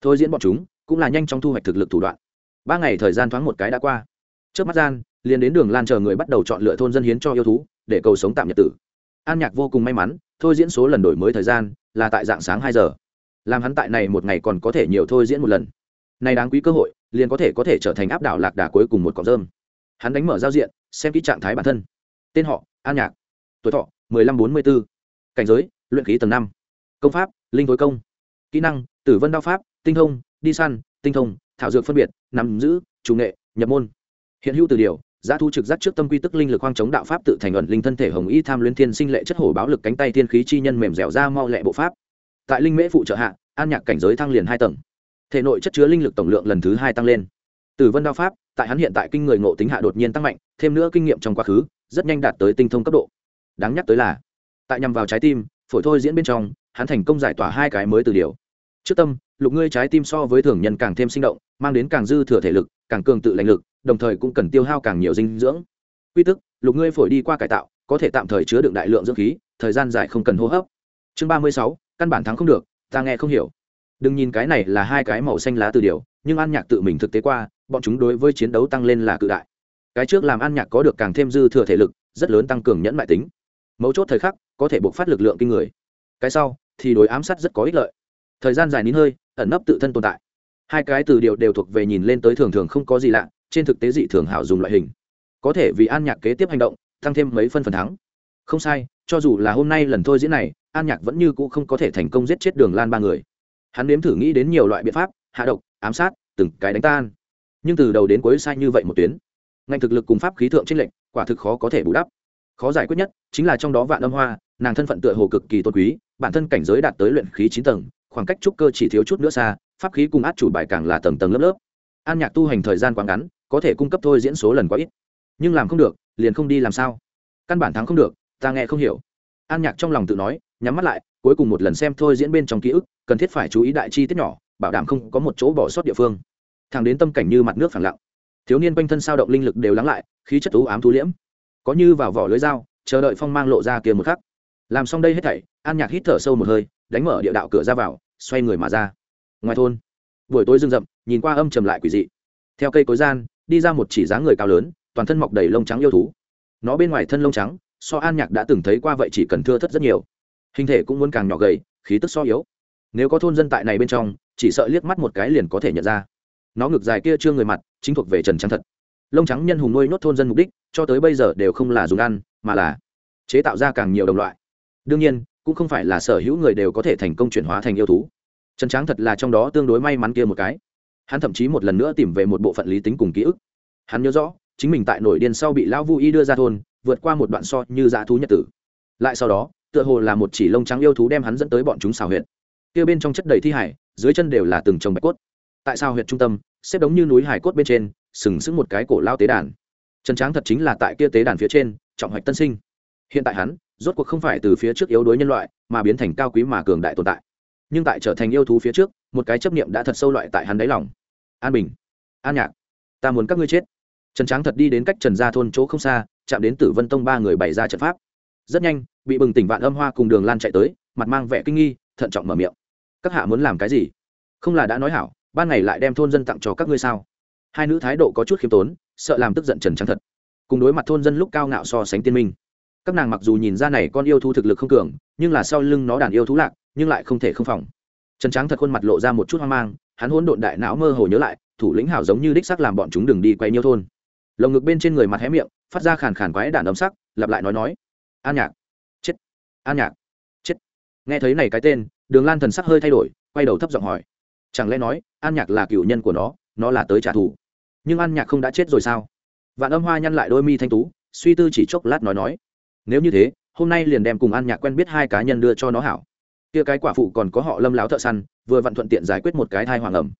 Thôi diễn bọn chúng cũng là nhanh trong thu hoạch thực lực thủ đoạn. Ba ngày thời gian thoáng một cái đã qua. Trước mắt gian, liền đến đường lan chờ người bắt đầu chọn lựa thôn dân hiến cho yêu thú, để cầu sống tạm nhật tử. An nhạc vô cùng may mắn, thôi diễn số lần đổi mới thời gian là tại dạng sáng hai giờ. Làm hắn tại này một ngày còn có thể nhiều thôi diễn một lần này đáng quý cơ hội, liền có thể có thể trở thành áp đảo lạc đà cuối cùng một cọng rơm. Hắn đánh mở giao diện, xem kỹ trạng thái bản thân. Tên họ, an nhạc. Tuổi thọ, mười lăm bốn mươi b ố cảnh giới, luyện khí tầng năm. Công pháp, linh tối công. Kỹ năng, tử vân đao pháp, tinh thông, đi săn, tinh thông, thảo dược phân biệt, nắm giữ, chủ nghệ, nhập môn. Hiện hữu từ điều, giá thu trực giác trước tâm quy tức linh lực hoang chống đạo pháp tự thành ẩn linh thân thể hồng y tham luyến thiên sinh lệ chất hổ báo lực cánh tay thiên khí chi nhân mềm dẻo ra mau lẹ bộ pháp. Tại linh mễ phụ trợ hạ, an nhạc cảnh giới thăng liền hai tầng thể nội chất chứa linh lực tổng lượng lần thứ hai tăng lên. Từ vân đao pháp, tại hắn hiện tại kinh người ngộ tính hạ đột nhiên tăng mạnh, thêm nữa kinh nghiệm trong quá khứ, rất nhanh đạt tới tinh thông cấp độ. Đáng nhắc tới là, tại nhằm vào trái tim, phổi thôi diễn bên trong, hắn thành công giải tỏa hai cái mới từ điều. Trước tâm, lục ngươi trái tim so với thường nhân càng thêm sinh động, mang đến càng dư thừa thể lực, càng cường tự lãnh lực, đồng thời cũng cần tiêu hao càng nhiều dinh dưỡng. Quy tức, lục ngươi phổi đi qua cải tạo, có thể tạm thời chứa đựng đại lượng dưỡng khí, thời gian dài không cần hô hấp. Chương ba mươi sáu, căn bản thắng không được, ta nghe không hiểu đừng nhìn cái này là hai cái màu xanh lá từ điều, nhưng an nhạc tự mình thực tế qua, bọn chúng đối với chiến đấu tăng lên là cự đại. Cái trước làm an nhạc có được càng thêm dư thừa thể lực, rất lớn tăng cường nhẫn mại tính. Mấu chốt thời khắc, có thể buộc phát lực lượng kinh người. Cái sau, thì đối ám sát rất có ích lợi. Thời gian dài nín hơi, ẩn nấp tự thân tồn tại. Hai cái từ điều đều thuộc về nhìn lên tới thường thường không có gì lạ, trên thực tế dị thường hảo dùng loại hình. Có thể vì an nhạc kế tiếp hành động, tăng thêm mấy phân phần thắng. Không sai, cho dù là hôm nay lần thôi diễn này, an nhạc vẫn như cũ không có thể thành công giết chết đường lan ba người hắn nếm thử nghĩ đến nhiều loại biện pháp, hạ độc, ám sát, từng cái đánh tan. Nhưng từ đầu đến cuối sai như vậy một tuyến. Ngành thực lực cùng pháp khí thượng trinh lệnh quả thực khó có thể bù đắp. Khó giải quyết nhất chính là trong đó vạn âm hoa, nàng thân phận tựa hồ cực kỳ tôn quý, bản thân cảnh giới đạt tới luyện khí chín tầng, khoảng cách trúc cơ chỉ thiếu chút nữa xa, pháp khí cùng át chủ bài càng là tầng tầng lớp lớp. An nhạc tu hành thời gian quá ngắn, có thể cung cấp thôi diễn số lần quá ít. Nhưng làm không được, liền không đi làm sao? Căn bản thắng không được, ta nghe không hiểu an nhạc trong lòng tự nói, nhắm mắt lại, cuối cùng một lần xem thôi diễn bên trong ký ức, cần thiết phải chú ý đại chi tiết nhỏ, bảo đảm không có một chỗ bỏ sót địa phương. Thẳng đến tâm cảnh như mặt nước phẳng lặng. Thiếu niên quanh thân sao động linh lực đều lắng lại, khí chất ú ám thu liễm. Có như vào vỏ lưới dao, chờ đợi phong mang lộ ra kia một khắc. Làm xong đây hết thảy, an nhạc hít thở sâu một hơi, đánh mở địa đạo cửa ra vào, xoay người mà ra. Ngoài thôn, buổi tối rừng rậm, nhìn qua âm trầm lại quỷ dị. Theo cây cối gian, đi ra một chỉ dáng người cao lớn, toàn thân mọc đầy lông trắng yêu thú. Nó bên ngoài thân lông trắng so an nhạc đã từng thấy qua vậy chỉ cần thưa thất rất nhiều. Hình thể cũng muốn càng nhỏ gầy, khí tức so yếu. Nếu có thôn dân tại này bên trong, chỉ sợ liếc mắt một cái liền có thể nhận ra. Nó ngược dài kia chưa người mặt, chính thuộc về trần trắng thật. Lông trắng nhân hùng nuôi nốt thôn dân mục đích, cho tới bây giờ đều không là dùng ăn, mà là chế tạo ra càng nhiều đồng loại. Đương nhiên, cũng không phải là sở hữu người đều có thể thành công chuyển hóa thành yêu thú. Trần trắng thật là trong đó tương đối may mắn kia một cái. Hắn thậm chí một lần nữa tìm về một bộ phận lý tính cùng ký ức. Hắn nhớ rõ, chính mình tại nổi điên sau bị lão vu y đưa ra thôn vượt qua một đoạn so như dã thú nhật tử. Lại sau đó, tựa hồ là một chỉ lông trắng yêu thú đem hắn dẫn tới bọn chúng xào huyệt. Kia bên trong chất đầy thi hải, dưới chân đều là từng chồng bạch cốt. Tại sao huyện trung tâm, xếp đống như núi hải cốt bên trên, sừng sững một cái cổ lao tế đàn. Trần tráng thật chính là tại kia tế đàn phía trên, trọng hoạch tân sinh. Hiện tại hắn, rốt cuộc không phải từ phía trước yếu đuối nhân loại, mà biến thành cao quý mà cường đại tồn tại. Nhưng tại trở thành yêu thú phía trước, một cái chấp niệm đã thật sâu loại tại hắn đáy lòng. An bình, an nhạc, ta muốn các ngươi chết trần tráng thật đi đến cách trần gia thôn chỗ không xa, chạm đến tử vân tông ba người bày ra trận pháp. Rất nhanh, bị bừng tỉnh vạn âm hoa cùng đường lan chạy tới, mặt mang vẻ kinh nghi, thận trọng mở miệng. Các hạ muốn làm cái gì? Không là đã nói hảo, ban ngày lại đem thôn dân tặng cho các ngươi sao? Hai nữ thái độ có chút khiêm tốn, sợ làm tức giận trần trắng thật. Cùng đối mặt thôn dân lúc cao ngạo so sánh tiên minh. Các nàng mặc dù nhìn ra này con yêu thú thực lực không cường, nhưng là sau lưng nó đàn yêu thú lạc, nhưng lại không thể không phòng. Trần trắng thật khuôn mặt lộ ra một chút hoang mang, hắn hỗn độn đại não mơ hồ nhớ lại, thủ lĩnh hảo giống như đích sắc làm bọn chúng đừng đi quay nhiêu thôn lồng ngực bên trên người mặt hé miệng, phát ra khàn khàn quái đản ấm sắc, lặp lại nói nói. An nhạc. Chết. An nhạc. Chết. Nghe thấy này cái tên, đường lan thần sắc hơi thay đổi, quay đầu thấp giọng hỏi. Chẳng lẽ nói, an nhạc là cựu nhân của nó nó là tới trả thù? Nhưng an nhạc không đã chết rồi sao? Vạn âm hoa nhăn lại đôi mi thanh tú, suy tư chỉ chốc lát nói nói. Nếu như thế, hôm nay liền đem cùng an nhạc quen biết hai cá nhân đưa cho nó hảo. Kia cái quả phụ còn có họ lâm láo thợ săn, vừa vặn thuận tiện giải quyết một cái thai hoàng ẩm.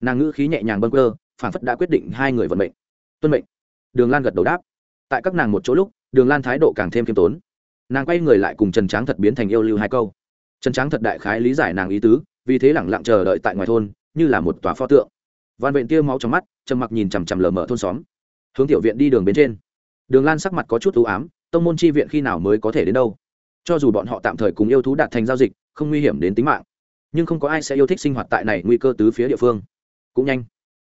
Nàng ngữ khí nhẹ nhàng bâng cơ phản phất đã quyết định hai người vận mệnh. Tuân mệnh đường lan gật đầu đáp. Tại các nàng một chỗ lúc, đường lan thái độ càng thêm khiêm tốn. Nàng quay người lại cùng trần tráng thật biến thành yêu lưu hai câu. Trần tráng thật đại khái lý giải nàng ý tứ, vì thế lẳng lặng chờ đợi tại ngoài thôn, như là một tòa pho tượng. Văn vện tia máu trong mắt, trầm mặc nhìn chằm chằm lờ mở thôn xóm. Hướng tiểu viện đi đường bên trên. Đường lan sắc mặt có chút ưu ám, tông môn chi viện khi nào mới có thể đến đâu? Cho dù bọn họ tạm thời cùng yêu thú đạt thành giao dịch, không nguy hiểm đến tính mạng. Nhưng không có ai sẽ yêu thích sinh hoạt tại này nguy cơ tứ phía địa phương. Cũng nhanh.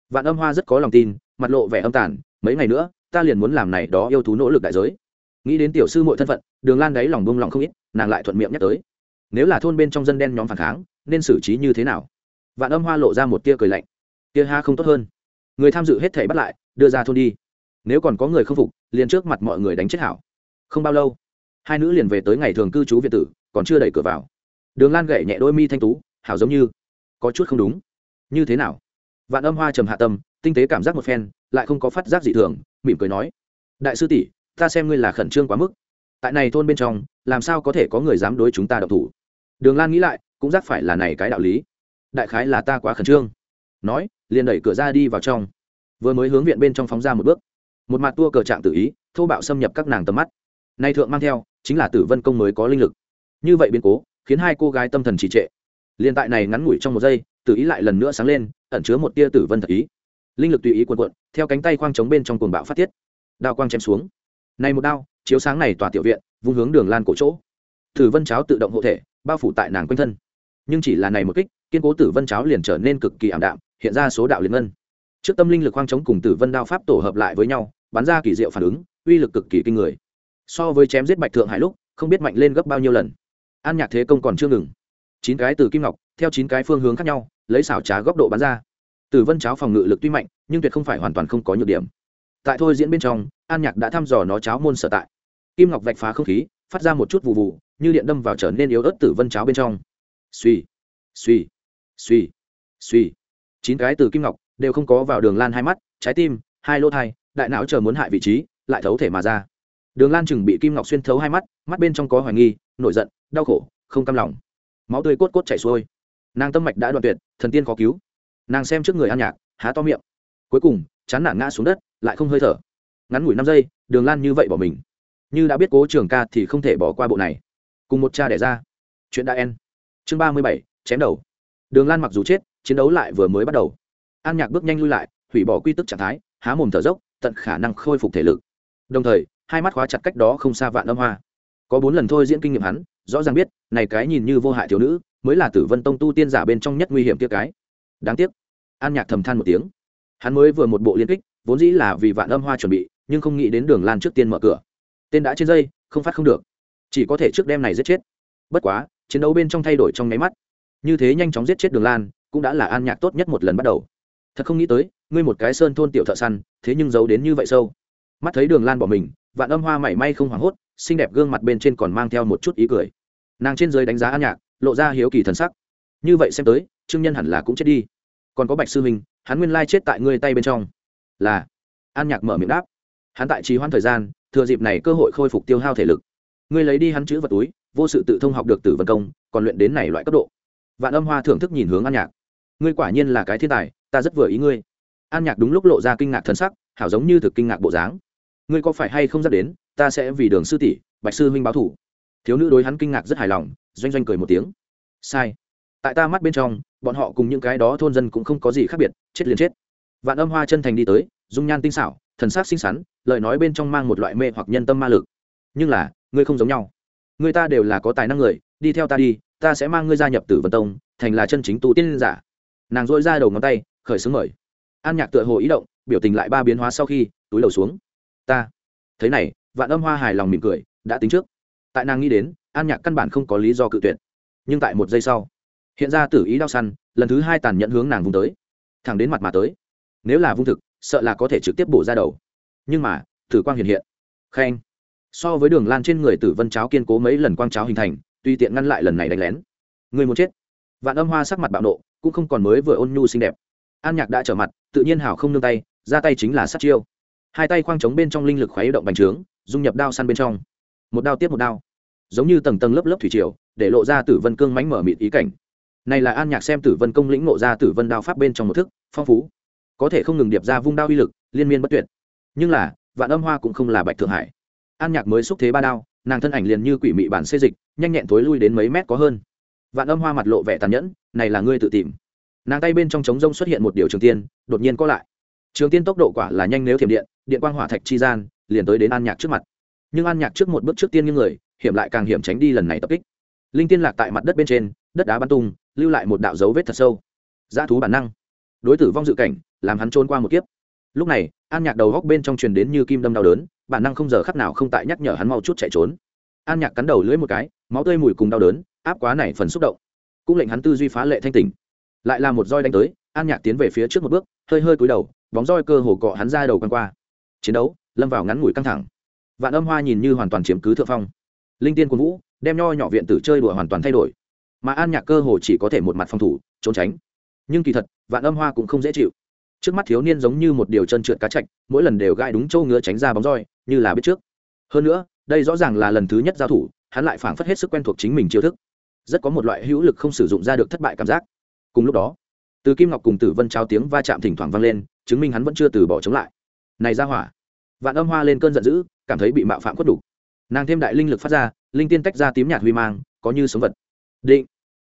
Vạn âm hoa rất có lòng tin, mặt lộ vẻ âm tản mấy ngày nữa, ta liền muốn làm này đó yêu thú nỗ lực đại giới. Nghĩ đến tiểu sư mọi thân phận, đường lan đáy lòng bông lòng không ít, nàng lại thuận miệng nhắc tới. Nếu là thôn bên trong dân đen nhóm phản kháng, nên xử trí như thế nào? Vạn âm hoa lộ ra một tia cười lạnh. Tia ha không tốt hơn. Người tham dự hết thể bắt lại, đưa ra thôn đi. Nếu còn có người không phục, liền trước mặt mọi người đánh chết hảo. Không bao lâu, hai nữ liền về tới ngày thường cư trú việt tử, còn chưa đẩy cửa vào. Đường lan gậy nhẹ đôi mi thanh tú, hảo giống như, có chút không đúng. Như thế nào? Vạn âm hoa trầm hạ tâm tinh tế cảm giác một phen, lại không có phát giác dị thường, mỉm cười nói, đại sư tỷ, ta xem ngươi là khẩn trương quá mức. Tại này thôn bên trong, làm sao có thể có người dám đối chúng ta độc thủ? Đường lan nghĩ lại, cũng giác phải là này cái đạo lý. Đại khái là ta quá khẩn trương. Nói, liền đẩy cửa ra đi vào trong. Vừa mới hướng viện bên trong phóng ra một bước. Một mặt tua cờ trạng tự ý, thô bạo xâm nhập các nàng tầm mắt. Nay thượng mang theo, chính là tử vân công mới có linh lực. Như vậy biến cố, khiến hai cô gái tâm thần trì trệ. Liền tại này ngắn ngủi trong một giây tự ý lại lần nữa sáng lên, ẩn chứa một tia tử vân thật ý linh lực tùy ý quần quận theo cánh tay khoang trống bên trong cuồng bạo phát tiết. Đao quang chém xuống. Này một đao, chiếu sáng này tòa tiểu viện, vung hướng đường lan cổ chỗ. Tử vân cháo tự động hộ thể, bao phủ tại nàng quanh thân. Nhưng chỉ là này một kích, kiên cố tử vân cháo liền trở nên cực kỳ ảm đạm, hiện ra số đạo liền ngân. Trước tâm linh lực khoang trống cùng tử vân đao pháp tổ hợp lại với nhau, bắn ra kỳ diệu phản ứng, uy lực cực kỳ kinh người. So với chém giết bạch thượng hải lúc, không biết mạnh lên gấp bao nhiêu lần. An nhạc thế công còn chưa ngừng. Chín cái từ kim ngọc, theo chín cái phương hướng khác nhau, lấy xảo trá góc độ bắn ra tử vân cháo phòng ngự lực tuy mạnh, nhưng tuyệt không phải hoàn toàn không có nhược điểm. Tại thôi diễn bên trong, an nhạc đã thăm dò nó cháo môn sở tại. Kim ngọc vạch phá không khí, phát ra một chút vụ vụ như điện đâm vào trở nên yếu ớt tử vân cháo bên trong. Suy suy suy suy chín cái từ kim ngọc đều không có vào đường lan hai mắt, trái tim, hai lỗ thai, đại não chờ muốn hại vị trí, lại thấu thể mà ra. Đường lan chừng bị kim ngọc xuyên thấu hai mắt mắt bên trong có hoài nghi, nổi giận, đau khổ, không cam lòng. Máu tươi cốt cốt chảy xuôi. Nàng tâm mạch đã đoạn tuyệt, thần tiên khó cứu nàng xem trước người an nhạc, há to miệng. Cuối cùng, chán nản ngã xuống đất, lại không hơi thở. Ngắn ngủi năm giây, đường lan như vậy bỏ mình. Như đã biết cố trường ca thì không thể bỏ qua bộ này. Cùng một cha đẻ ra. Chuyện đã en chương ba mươi bảy, chém đầu. Đường lan mặc dù chết, chiến đấu lại vừa mới bắt đầu. An nhạc bước nhanh lui lại, hủy bỏ quy tức trạng thái, há mồm thở dốc, tận khả năng khôi phục thể lực. Đồng thời, hai mắt khóa chặt cách đó không xa vạn âm hoa. Có bốn lần thôi diễn kinh nghiệm hắn, rõ ràng biết, này cái nhìn như vô hại thiếu nữ, mới là tử vân tông tu tiên giả bên trong nhất nguy hiểm kia cái đáng tiếc. An nhạc thầm than một tiếng. Hắn mới vừa một bộ liên kích, vốn dĩ là vì vạn âm hoa chuẩn bị, nhưng không nghĩ đến đường lan trước tiên mở cửa. Tên đã trên dây, không phát không được. Chỉ có thể trước đêm này giết chết. Bất quá, chiến đấu bên trong thay đổi trong nháy mắt. Như thế nhanh chóng giết chết đường lan, cũng đã là an nhạc tốt nhất một lần bắt đầu. Thật không nghĩ tới, ngươi một cái sơn thôn tiểu thợ săn, thế nhưng giấu đến như vậy sâu. Mắt thấy đường lan bỏ mình, vạn âm hoa mảy may không hoảng hốt, xinh đẹp gương mặt bên trên còn mang theo một chút ý cười. Nàng trên dưới đánh giá an nhạc, lộ ra hiếu kỳ thần sắc. Như vậy xem tới, trương nhân hẳn là cũng chết đi còn có bạch sư minh, hắn nguyên lai chết tại ngươi tay bên trong. Là an nhạc mở miệng đáp. Hắn tại trì hoãn thời gian thừa dịp này cơ hội khôi phục tiêu hao thể lực. Ngươi lấy đi hắn chữ vật túi vô sự tự thông học được tử vân công còn luyện đến này loại cấp độ. Vạn âm hoa thưởng thức nhìn hướng an nhạc. Ngươi quả nhiên là cái thiên tài ta rất vừa ý ngươi. An nhạc đúng lúc lộ ra kinh ngạc thân sắc hảo giống như thực kinh ngạc bộ dáng. Ngươi có phải hay không dắt đến ta sẽ vì đường sư tỷ bạch sư huynh báo thủ. Thiếu nữ đối hắn kinh ngạc rất hài lòng doanh doanh cười một tiếng. Sai. Tại ta mắt bên trong bọn họ cùng những cái đó thôn dân cũng không có gì khác biệt, chết liền chết. Vạn âm hoa chân thành đi tới, dung nhan tinh xảo, thần sắc xinh xắn, lời nói bên trong mang một loại mê hoặc nhân tâm ma lực. Nhưng là, ngươi không giống nhau. Người ta đều là có tài năng người, đi theo ta đi, ta sẽ mang ngươi gia nhập tử vân tông, thành là chân chính tu tiên giả. Nàng dội ra đầu ngón tay, khởi xướng mời. An nhạc tựa hồ ý động, biểu tình lại ba biến hóa sau khi, túi đầu xuống. Ta. Thế này, vạn âm hoa hài lòng mỉm cười, đã tính trước. Tại nàng nghĩ đến, an nhạc căn bản không có lý do cự tuyệt. Nhưng tại một giây sau hiện ra tử ý đau săn, lần thứ hai tàn nhẫn hướng nàng vung tới. Thẳng đến mặt mà tới. Nếu là vung thực, sợ là có thể trực tiếp bổ ra đầu. Nhưng mà, tử quang hiện hiện. Khen. So với đường lan trên người tử vân cháo kiên cố mấy lần quang cháo hình thành tùy tiện ngăn lại lần này đánh lén. Người muốn chết. Vạn âm hoa sắc mặt bạo nộ, cũng không còn mới vừa ôn nhu xinh đẹp. An nhạc đã trở mặt, tự nhiên hảo không nương tay, ra tay chính là sát chiêu. Hai tay khoang trống bên trong linh lực khuấy động bành trướng, dung nhập đao săn bên trong. Một đao tiếp một đao. Giống như tầng tầng lớp lớp thủy triều, để lộ ra tử vân cương mánh mở mịt ý cảnh này là an nhạc xem tử vân công lĩnh ngộ ra tử vân đao pháp bên trong một thức, phong phú. Có thể không ngừng điệp ra vung đao uy lực, liên miên bất tuyệt. Nhưng là, vạn âm hoa cũng không là bạch thượng hải. An nhạc mới xúc thế ba đao, nàng thân ảnh liền như quỷ mị bản xê dịch, nhanh nhẹn thối lui đến mấy mét có hơn. Vạn âm hoa mặt lộ vẻ tàn nhẫn, này là ngươi tự tìm. Nàng tay bên trong trống rông xuất hiện một điều trường tiên, đột nhiên có lại. Trường tiên tốc độ quả là nhanh nếu thiểm điện điện quang hỏa thạch chi gian, liền tới đến an nhạc trước mặt. Nhưng an nhạc trước một bước trước tiên như người, hiểm lại càng hiểm tránh đi lần này tập kích. Linh tiên lạc tại mặt đất bên trên, đất đá bắn tung lưu lại một đạo dấu vết thật sâu. Dã thú bản năng. Đối tử vong dự cảnh, làm hắn trôn qua một kiếp. Lúc này, an nhạc đầu góc bên trong truyền đến như kim đâm đau đớn, bản năng không giờ khắc nào không tại nhắc nhở hắn mau chút chạy trốn. An nhạc cắn đầu lưỡi một cái, máu tươi mùi cùng đau đớn, áp quá này phần xúc động. Cũng lệnh hắn tư duy phá lệ thanh tỉnh. Lại là một roi đánh tới, an nhạc tiến về phía trước một bước, hơi hơi cúi đầu, bóng roi cơ hồ cọ hắn ra đầu quăng qua. Chiến đấu, lâm vào ngắn ngủi căng thẳng. Vạn âm hoa nhìn như hoàn toàn chiếm cứ thượng phong. Linh tiên quân vũ, đem nho nhỏ viện tử chơi đùa hoàn toàn thay đổi mà an nhạc cơ hồ chỉ có thể một mặt phòng thủ, trốn tránh. Nhưng kỳ thật, vạn âm hoa cũng không dễ chịu. Trước mắt thiếu niên giống như một điều chân trượt cá chạch, mỗi lần đều gai đúng châu ngứa tránh ra bóng roi, như là biết trước. Hơn nữa, đây rõ ràng là lần thứ nhất giao thủ, hắn lại phảng phất hết sức quen thuộc chính mình chiêu thức. Rất có một loại hữu lực không sử dụng ra được thất bại cảm giác. Cùng lúc đó, từ kim ngọc cùng tử vân trao tiếng va chạm thỉnh thoảng vang lên, chứng minh hắn vẫn chưa từ bỏ chống lại. Này ra hỏa. Vạn âm hoa lên cơn giận dữ, cảm thấy bị mạo phạm khuất đủ. Nàng thêm đại linh lực phát ra, linh tiên tách ra tím nhạt huy mang, có như sống vật. Định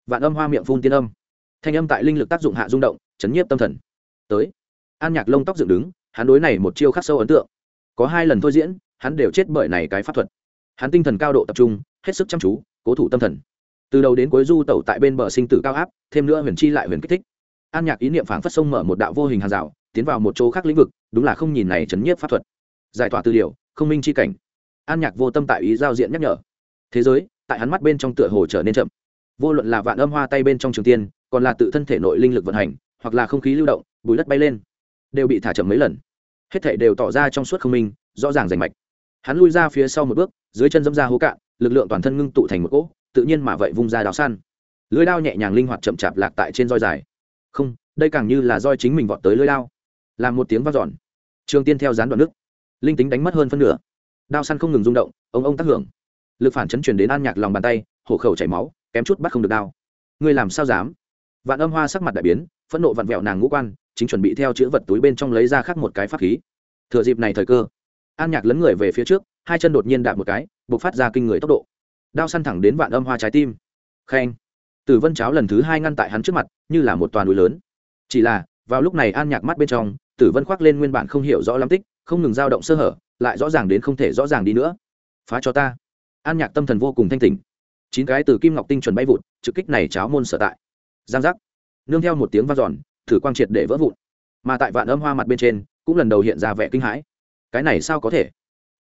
vạn âm hoa miệng phun tiên âm. Thanh âm tại linh lực tác dụng hạ rung động, chấn nhiếp tâm thần. Tới, an nhạc lông tóc dựng đứng, hắn đối này một chiêu khắc sâu ấn tượng. Có hai lần thôi diễn, hắn đều chết bởi này cái pháp thuật. Hắn tinh thần cao độ tập trung, hết sức chăm chú, cố thủ tâm thần. Từ đầu đến cuối du tẩu tại bên bờ sinh tử cao áp, thêm nữa huyền chi lại huyền kích thích. An nhạc ý niệm phảng phất sông mở một đạo vô hình hàng rào, tiến vào một chỗ khác lĩnh vực, đúng là không nhìn này chấn nhiếp pháp thuật. Giải tỏa tư điều không minh chi cảnh. An nhạc vô tâm tại ý giao diện nhắc nhở. Thế giới, tại hắn mắt bên trong tựa hồ trở nên chậm vô luận là vạn âm hoa tay bên trong trường tiên, còn là tự thân thể nội linh lực vận hành, hoặc là không khí lưu động, bùi đất bay lên, đều bị thả chậm mấy lần. Hết thể đều tỏ ra trong suốt không minh, rõ ràng rành mạch. Hắn lui ra phía sau một bước, dưới chân dâm ra hố cạn, lực lượng toàn thân ngưng tụ thành một cỗ, tự nhiên mà vậy vung ra đào săn lưới đao nhẹ nhàng linh hoạt chậm chạp lạc tại trên roi dài. Không, đây càng như là roi chính mình vọt tới lưới đao. Làm một tiếng vang giòn. trường tiên theo dán đoạn nước. Linh tính đánh mất hơn phân nửa. Đao săn không ngừng rung động, ông ông tác hưởng. Lực phản chấn chuyển đến an nhạc lòng bàn tay, hổ khẩu chảy máu kém chút bắt không được đao. Ngươi làm sao dám? Vạn âm hoa sắc mặt đại biến, phẫn nộ vặn vẹo nàng ngũ quan, chính chuẩn bị theo chữ vật túi bên trong lấy ra khắc một cái pháp khí. Thừa dịp này thời cơ, an nhạc lấn người về phía trước, hai chân đột nhiên đạp một cái buộc phát ra kinh người tốc độ. Đao săn thẳng đến vạn âm hoa trái tim. Khen. Tử vân cháo lần thứ hai ngăn tại hắn trước mặt, như là một toàn núi lớn. Chỉ là, vào lúc này an nhạc mắt bên trong, tử vân khoác lên nguyên bản không hiểu rõ lắm tích, không ngừng dao động sơ hở, lại rõ ràng đến không thể rõ ràng đi nữa. Phá cho ta. An nhạc tâm thần vô cùng thanh tỉnh chín cái từ kim ngọc tinh chuẩn bay vụt, trực kích này cháo môn sở tại. Giang giác. Nương theo một tiếng v a n giòn thử quang triệt để vỡ vụn. Mà tại vạn âm hoa mặt bên trên, cũng lần đầu hiện ra vẻ kinh hãi. Cái này sao có thể?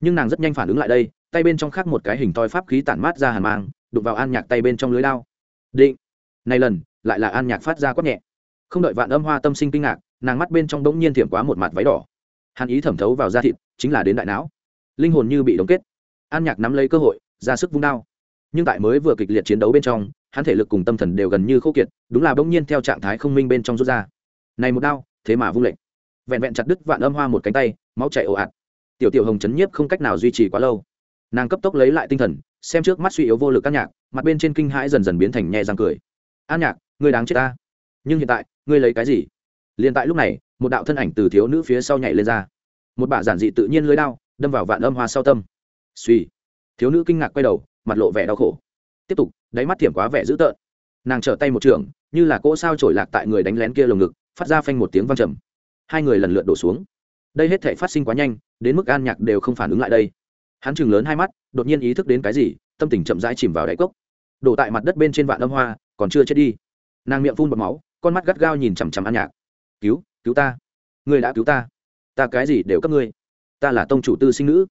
Nhưng nàng rất nhanh phản ứng lại đây, tay bên trong khác một cái hình toi pháp khí tản mát ra hàn mang đục vào an nhạc tay bên trong lưới lao định. Này lần, lại là an nhạc phát ra quát nhẹ. Không đợi vạn âm hoa tâm sinh kinh ngạc, nàng mắt bên trong đ ố n g nhiên thiểm quá một mặt váy đỏ. Hàn ý thẩm thấu vào da thịt, chính là đến đại não. Linh hồn như bị đóng kết. An nhạc nắm lấy cơ hội, ra sức vung đao nhưng tại mới vừa kịch liệt chiến đấu bên trong, hắn thể lực cùng tâm thần đều gần như khô kiệt, đúng là bỗng nhiên theo trạng thái không minh bên trong rút ra. Này một đao, thế mà vung lệnh vẹn vẹn chặt đứt vạn âm hoa một cánh tay, máu chảy ồ ạt. Tiểu tiểu hồng chấn nhiếp không cách nào duy trì quá lâu. Nàng cấp tốc lấy lại tinh thần, xem trước mắt suy yếu vô lực các nhạc, mặt bên trên kinh hãi dần dần biến thành nhẹ răng cười. An nhạc, ngươi đáng chết ta. Nhưng hiện tại, ngươi lấy cái gì? Liền tại lúc này, một đạo thân ảnh từ thiếu nữ phía sau nhảy lên ra. Một bả giản dị tự nhiên lưới đao, đâm vào vạn âm hoa sau tâm. Suy thiếu nữ kinh ngạc quay đầu mặt lộ vẻ đau khổ. Tiếp tục, đáy mắt thiểm quá vẻ dữ tợn. Nàng trở tay một trường, như là cỗ sao trổi lạc tại người đánh lén kia lồng ngực, phát ra phanh một tiếng văng trầm. Hai người lần lượt đổ xuống. Đây hết thể phát sinh quá nhanh, đến mức an nhạc đều không phản ứng lại đây. Hắn chừng lớn hai mắt, đột nhiên ý thức đến cái gì, tâm tình chậm rãi chìm vào đáy cốc. Đổ tại mặt đất bên trên vạn âm hoa, còn chưa chết đi. Nàng miệng phun bọt máu, con mắt gắt gao nhìn chằm chằm an nhạc. Cứu cứu ta. Ngươi đã cứu ta. Ta cái gì đều cấp ngươi. Ta là tông chủ tư sinh nữ.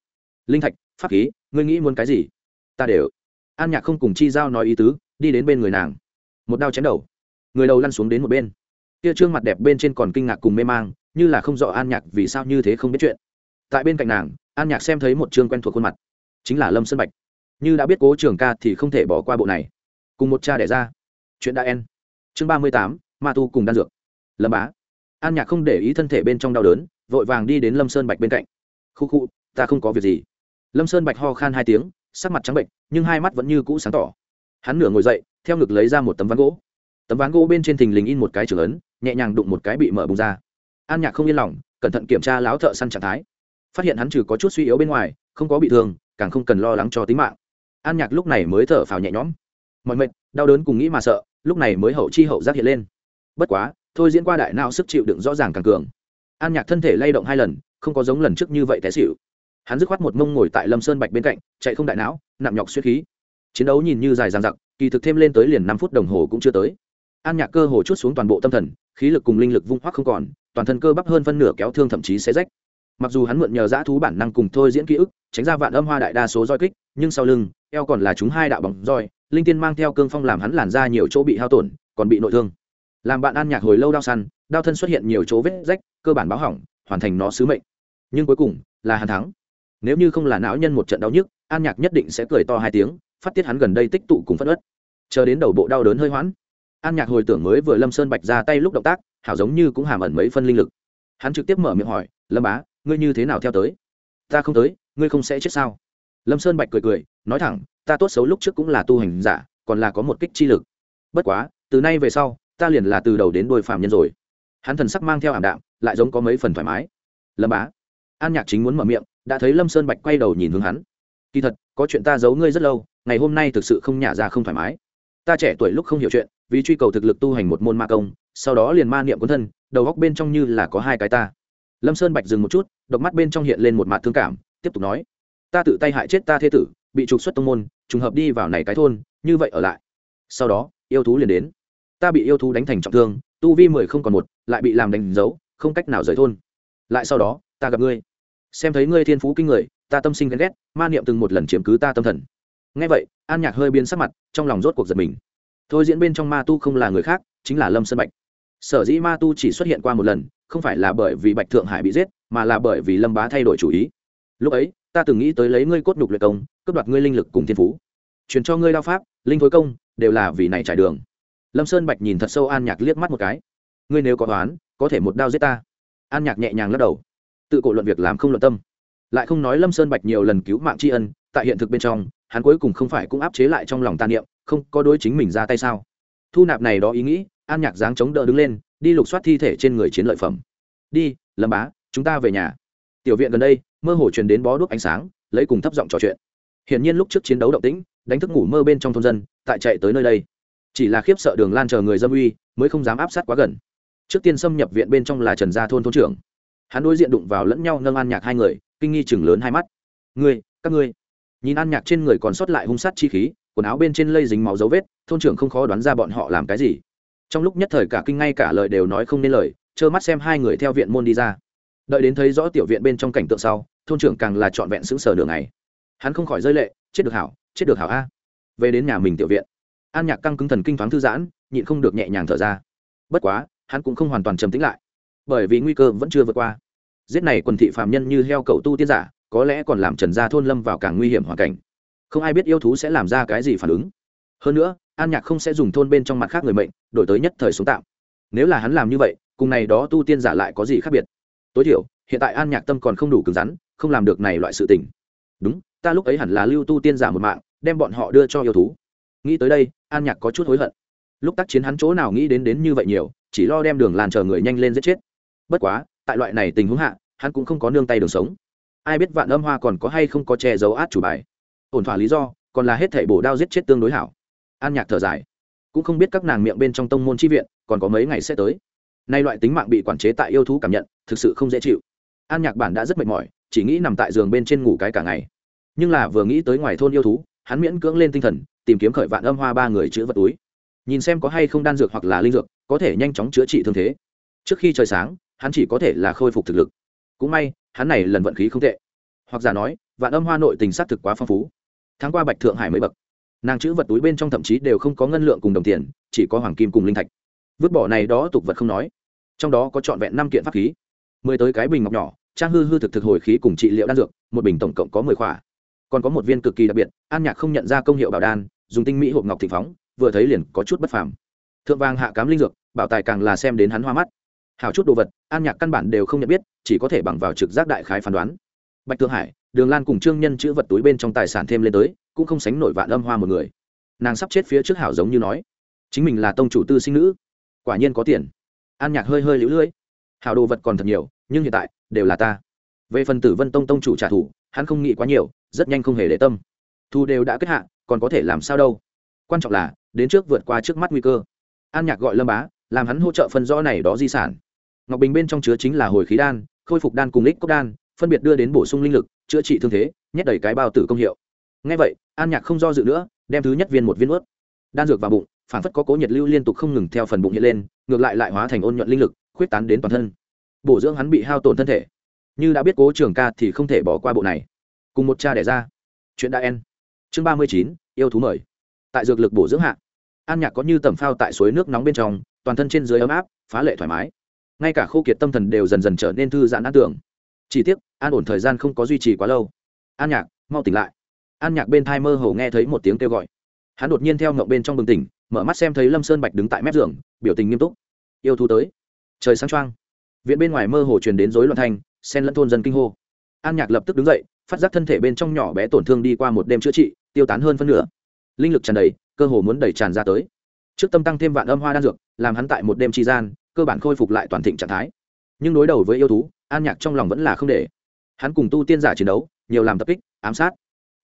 Linh thạch, pháp khí, ngươi nghĩ muốn cái gì? Ta đều. An nhạc không cùng chi giao nói ý tứ, đi đến bên người nàng. Một đao chém đầu. Người đầu lăn xuống đến một bên. Kia trương mặt đẹp bên trên còn kinh ngạc cùng mê mang, như là không rõ an nhạc vì sao như thế không biết chuyện. Tại bên cạnh nàng, an nhạc xem thấy một chương quen thuộc khuôn mặt. Chính là lâm sơn bạch. Như đã biết cố trường ca thì không thể bỏ qua bộ này. Cùng một cha đẻ ra. Chuyện đã en. Chương ba mươi tám, ma tu cùng đan dược. Lâm bá. An nhạc không để ý thân thể bên trong đau đớn, vội vàng đi đến lâm sơn bạch bên cạnh. Khu khu, ta không có việc gì. Lâm sơn bạch ho khan hai tiếng sắc mặt trắng bệnh, nhưng hai mắt vẫn như cũ sáng tỏ. Hắn nửa ngồi dậy, theo ngực lấy ra một tấm ván gỗ. Tấm ván gỗ bên trên thình lình in một cái trưởng ấn, nhẹ nhàng đụng một cái bị mở bùng ra. An nhạc không yên lòng, cẩn thận kiểm tra láo thợ săn trạng thái. Phát hiện hắn trừ có chút suy yếu bên ngoài, không có bị thương, càng không cần lo lắng cho tính mạng. An nhạc lúc này mới thở phào nhẹ nhõm. Mọi mệnh đau đớn cùng nghĩ mà sợ, lúc này mới hậu chi hậu giác hiện lên. Bất quá, thôi diễn qua đại não sức chịu đựng rõ ràng càng cường. An nhạc thân thể lay động hai lần, không có giống lần trước như vậy té xịu hắn dứt khoát một mông ngồi tại lâm sơn bạch bên cạnh, chạy không đại não, nặng nhọc suy khí. Chiến đấu nhìn như dài dằng dặc, kỳ thực thêm lên tới liền năm phút đồng hồ cũng chưa tới. An nhạc cơ hồ chút xuống toàn bộ tâm thần, khí lực cùng linh lực vung hoắc không còn, toàn thân cơ bắp hơn phân nửa kéo thương thậm chí xé rách. Mặc dù hắn mượn nhờ dã thú bản năng cùng thôi diễn ký ức, tránh ra vạn âm hoa đại đa số roi kích, nhưng sau lưng, eo còn là chúng hai đạo bóng roi, linh tiên mang theo cương phong làm hắn làn ra nhiều chỗ bị hao tổn, còn bị nội thương. Làm bạn an nhạc hồi lâu đau săn, đau thân xuất hiện nhiều chỗ vết rách, cơ bản báo hỏng, hoàn thành nó sứ mệnh. Nhưng cuối cùng là hắn thắng nếu như không là não nhân một trận đau nhức, an nhạc nhất định sẽ cười to hai tiếng, phát tiết hắn gần đây tích tụ cùng phất ớt chờ đến đầu bộ đau đớn hơi hoãn, an nhạc hồi tưởng mới vừa lâm sơn bạch ra tay lúc động tác, hảo giống như cũng hàm ẩn mấy phân linh lực. Hắn trực tiếp mở miệng hỏi, lâm bá, ngươi như thế nào theo tới? Ta không tới, ngươi không sẽ chết sao? Lâm sơn bạch cười cười, nói thẳng, ta tốt xấu lúc trước cũng là tu hành giả, còn là có một kích chi lực. Bất quá, từ nay về sau, ta liền là từ đầu đến đôi phạm nhân rồi. Hắn thần sắc mang theo ảm đạm, lại giống có mấy phần thoải mái. Lâm bá an nhạc chính muốn mở miệng, đã thấy lâm sơn bạch quay đầu nhìn hướng hắn. Kỳ thật, có chuyện ta giấu ngươi rất lâu, ngày hôm nay thực sự không nhả ra không thoải mái. Ta trẻ tuổi lúc không hiểu chuyện, vì truy cầu thực lực tu hành một môn ma công, sau đó liền ma niệm quân thân, đầu góc bên trong như là có hai cái ta. Lâm sơn bạch dừng một chút, độc mắt bên trong hiện lên một mặt thương cảm, tiếp tục nói, ta tự tay hại chết ta thế tử, bị trục xuất tông môn, trùng hợp đi vào này cái thôn, như vậy ở lại. Sau đó, yêu thú liền đến. Ta bị yêu thú đánh thành trọng thương, tu vi mười không còn một, lại bị làm đánh dấu, không cách nào rời thôn. Lại sau đó ta gặp ngươi. Xem thấy ngươi thiên phú kinh người, ta tâm sinh ghen ghét, ma niệm từng một lần chiếm cứ ta tâm thần. Ngay vậy, an nhạc hơi biến sắc mặt, trong lòng rốt cuộc giật mình. Thôi diễn bên trong ma tu không là người khác, chính là lâm sơn bạch. Sở dĩ ma tu chỉ xuất hiện qua một lần, không phải là bởi vì bạch thượng hải bị giết, mà là bởi vì lâm bá thay đổi chủ ý. Lúc ấy, ta từng nghĩ tới lấy ngươi cốt nhục luyện công, cướp đoạt ngươi linh lực cùng thiên phú. Truyền cho ngươi đao pháp, linh thối công, đều là vì này trải đường. Lâm sơn bạch nhìn thật sâu an nhạc liếc mắt một cái. Ngươi nếu có toán có thể một đao giết ta. An nhạc nhẹ nhàng lắc đầu tự cổ luận việc làm không luận tâm. Lại không nói lâm sơn bạch nhiều lần cứu mạng tri ân, tại hiện thực bên trong, hắn cuối cùng không phải cũng áp chế lại trong lòng tàn niệm, không có đối chính mình ra tay sao? Thu nạp này đó ý nghĩ, an nhạc dáng chống đỡ đứng lên, đi lục soát thi thể trên người chiến lợi phẩm. Đi, lâm bá, chúng ta về nhà. Tiểu viện gần đây, mơ hồ truyền đến bó đuốc ánh sáng, lấy cùng thấp giọng trò chuyện. Hiển nhiên lúc trước chiến đấu động tĩnh, đánh thức ngủ mơ bên trong thôn dân, tại chạy tới nơi đây. Chỉ là khiếp sợ đường lan chờ người dâm uy, mới không dám áp sát quá gần. Trước tiên xâm nhập viện bên trong là trần gia thôn thôn trưởng hắn đối diện đụng vào lẫn nhau nâng an nhạc hai người, kinh nghi chừng lớn hai mắt. Ngươi, các ngươi. Nhìn an nhạc trên người còn sót lại hung sát chi khí, quần áo bên trên lây dính máu dấu vết, thôn trưởng không khó đoán ra bọn họ làm cái gì. Trong lúc nhất thời cả kinh ngay cả lời đều nói không nên lời, trơ mắt xem hai người theo viện môn đi ra. Đợi đến thấy rõ tiểu viện bên trong cảnh tượng sau, thôn trưởng càng là trọn vẹn sững sờ đường này hắn không khỏi rơi lệ, chết được hảo, chết được hảo a. Về đến nhà mình tiểu viện, an nhạc căng cứng thần kinh thoáng thư giãn, nhịn không được nhẹ nhàng thở ra. Bất quá, hắn cũng không hoàn toàn trầm tĩnh lại bởi vì nguy cơ vẫn chưa vượt qua. Giết này quần thị phạm nhân như heo cầu tu tiên giả, có lẽ còn làm trần gia thôn lâm vào càng nguy hiểm hoàn cảnh. Không ai biết yêu thú sẽ làm ra cái gì phản ứng. Hơn nữa, an nhạc không sẽ dùng thôn bên trong mặt khác người mệnh, đổi tới nhất thời sống tạm. Nếu là hắn làm như vậy, cùng này đó tu tiên giả lại có gì khác biệt? Tối thiểu, hiện tại an nhạc tâm còn không đủ cứng rắn, không làm được này loại sự tình. Đúng, ta lúc ấy hẳn là lưu tu tiên giả một mạng, đem bọn họ đưa cho yêu thú. Nghĩ tới đây, an nhạc có chút hối hận. Lúc tác chiến hắn chỗ nào nghĩ đến đến như vậy nhiều, chỉ lo đem đường làn chờ người nhanh lên giết chết bất quá, tại loại này tình huống hạ, hắn cũng không có nương tay đường sống. Ai biết vạn âm hoa còn có hay không có che giấu át chủ bài. Ổn thỏa lý do, còn là hết thảy bổ đao giết chết tương đối hảo. An nhạc thở dài. Cũng không biết các nàng miệng bên trong tông môn chi viện, còn có mấy ngày sẽ tới. Nay loại tính mạng bị quản chế tại yêu thú cảm nhận, thực sự không dễ chịu. An nhạc bản đã rất mệt mỏi, chỉ nghĩ nằm tại giường bên trên ngủ cái cả ngày. Nhưng là vừa nghĩ tới ngoài thôn yêu thú, hắn miễn cưỡng lên tinh thần, tìm kiếm khởi vạn âm hoa ba người chữa vật túi. Nhìn xem có hay không đan dược hoặc là linh dược, có thể nhanh chóng chữa trị thương thế. Trước khi trời sáng hắn chỉ có thể là khôi phục thực lực. Cũng may, hắn này lần vận khí không tệ. Hoặc giả nói, vạn âm hoa nội tình s á t thực quá phong phú. Tháng qua bạch thượng hải mới bậc. Nàng chữ vật túi bên trong thậm chí đều không có ngân lượng cùng đồng tiền, chỉ có hoàng kim cùng linh thạch. Vứt bỏ này đó tục vật không nói. Trong đó có trọn vẹn năm kiện pháp khí. Mười tới cái bình ngọc nhỏ, trang hư hư thực thực hồi khí cùng trị liệu đan dược, một bình tổng cộng có mười khỏa. Còn có một viên cực kỳ đặc biệt, an nhạc không nhận ra công hiệu bảo đan, dùng tinh mỹ hộp ngọc thị phóng, vừa thấy liền có chút bất phàm. Thượng vàng hạ cám linh dược, bảo tài càng là xem đến hắn hoa mắt hào chút đồ vật, an nhạc căn bản đều không nhận biết, chỉ có thể bằng vào trực giác đại khái phán đoán. Bạch thượng hải, đường lan cùng trương nhân chữ vật túi bên trong tài sản thêm lên tới, cũng không sánh nổi vạn âm hoa một người. Nàng sắp chết phía trước hảo giống như nói, chính mình là tông chủ tư sinh nữ, quả nhiên có tiền. An nhạc hơi hơi lũ lưỡi, hảo đồ vật còn thật nhiều, nhưng hiện tại, đều là ta. Về phần tử vân tông tông chủ trả thù, hắn không nghĩ quá nhiều, rất nhanh không hề để tâm. Thu đều đã kết hạ, còn có thể làm sao đâu? Quan trọng là, đến trước vượt qua trước mắt nguy cơ. An nhạc gọi lâm bá, làm hắn hỗ trợ phân rõ này đó di sản ngọc bình bên trong chứa chính là hồi khí đan, khôi phục đan cùng lích cốc đan, phân biệt đưa đến bổ sung linh lực, chữa trị thương thế, nhét đầy cái bao tử công hiệu. Ngay vậy, an nhạc không do dự nữa, đem thứ nhất viên một viên ướt. Đan dược vào bụng, phản phất có cố nhiệt lưu liên tục không ngừng theo phần bụng hiện lên, ngược lại lại hóa thành ôn nhuận linh lực, khuyết tán đến toàn thân. Bổ dưỡng hắn bị hao tổn thân thể. Như đã biết cố trường ca thì không thể bỏ qua bộ này. Cùng một cha đẻ ra. Chuyện đã en chương ba mươi chín, yêu thú mời. Tại dược lực bổ dưỡng hạ, an nhạc có như tầm phao tại suối nước nóng bên trong, toàn thân trên dưới ấm áp, phá lệ thoải mái ngay cả khô kiệt tâm thần đều dần dần trở nên thư giãn an tưởng. Chỉ tiếc, an ổn thời gian không có duy trì quá lâu. An nhạc, mau tỉnh lại. An nhạc bên thai mơ hồ nghe thấy một tiếng kêu gọi. Hắn đột nhiên theo ngậu bên trong bừng tỉnh, mở mắt xem thấy lâm sơn bạch đứng tại mép giường, biểu tình nghiêm túc. Yêu thú tới. Trời sáng trăng viện bên ngoài mơ hồ truyền đến rối loạn thanh sen lẫn thôn dân kinh hô. An nhạc lập tức đứng dậy, phát giác thân thể bên trong nhỏ bé tổn thương đi qua một đêm chữa trị, tiêu tán hơn phân nửa. Linh lực tràn đầy, cơ hồ muốn đẩy tràn ra tới. Trước tâm tăng thêm vạn âm hoa đan dược, làm hắn tại một đêm tri gian cơ bản khôi phục lại toàn thịnh trạng thái. Nhưng đối đầu với yêu thú, an nhạc trong lòng vẫn là không để. Hắn cùng tu tiên giả chiến đấu, nhiều làm tập kích, ám sát.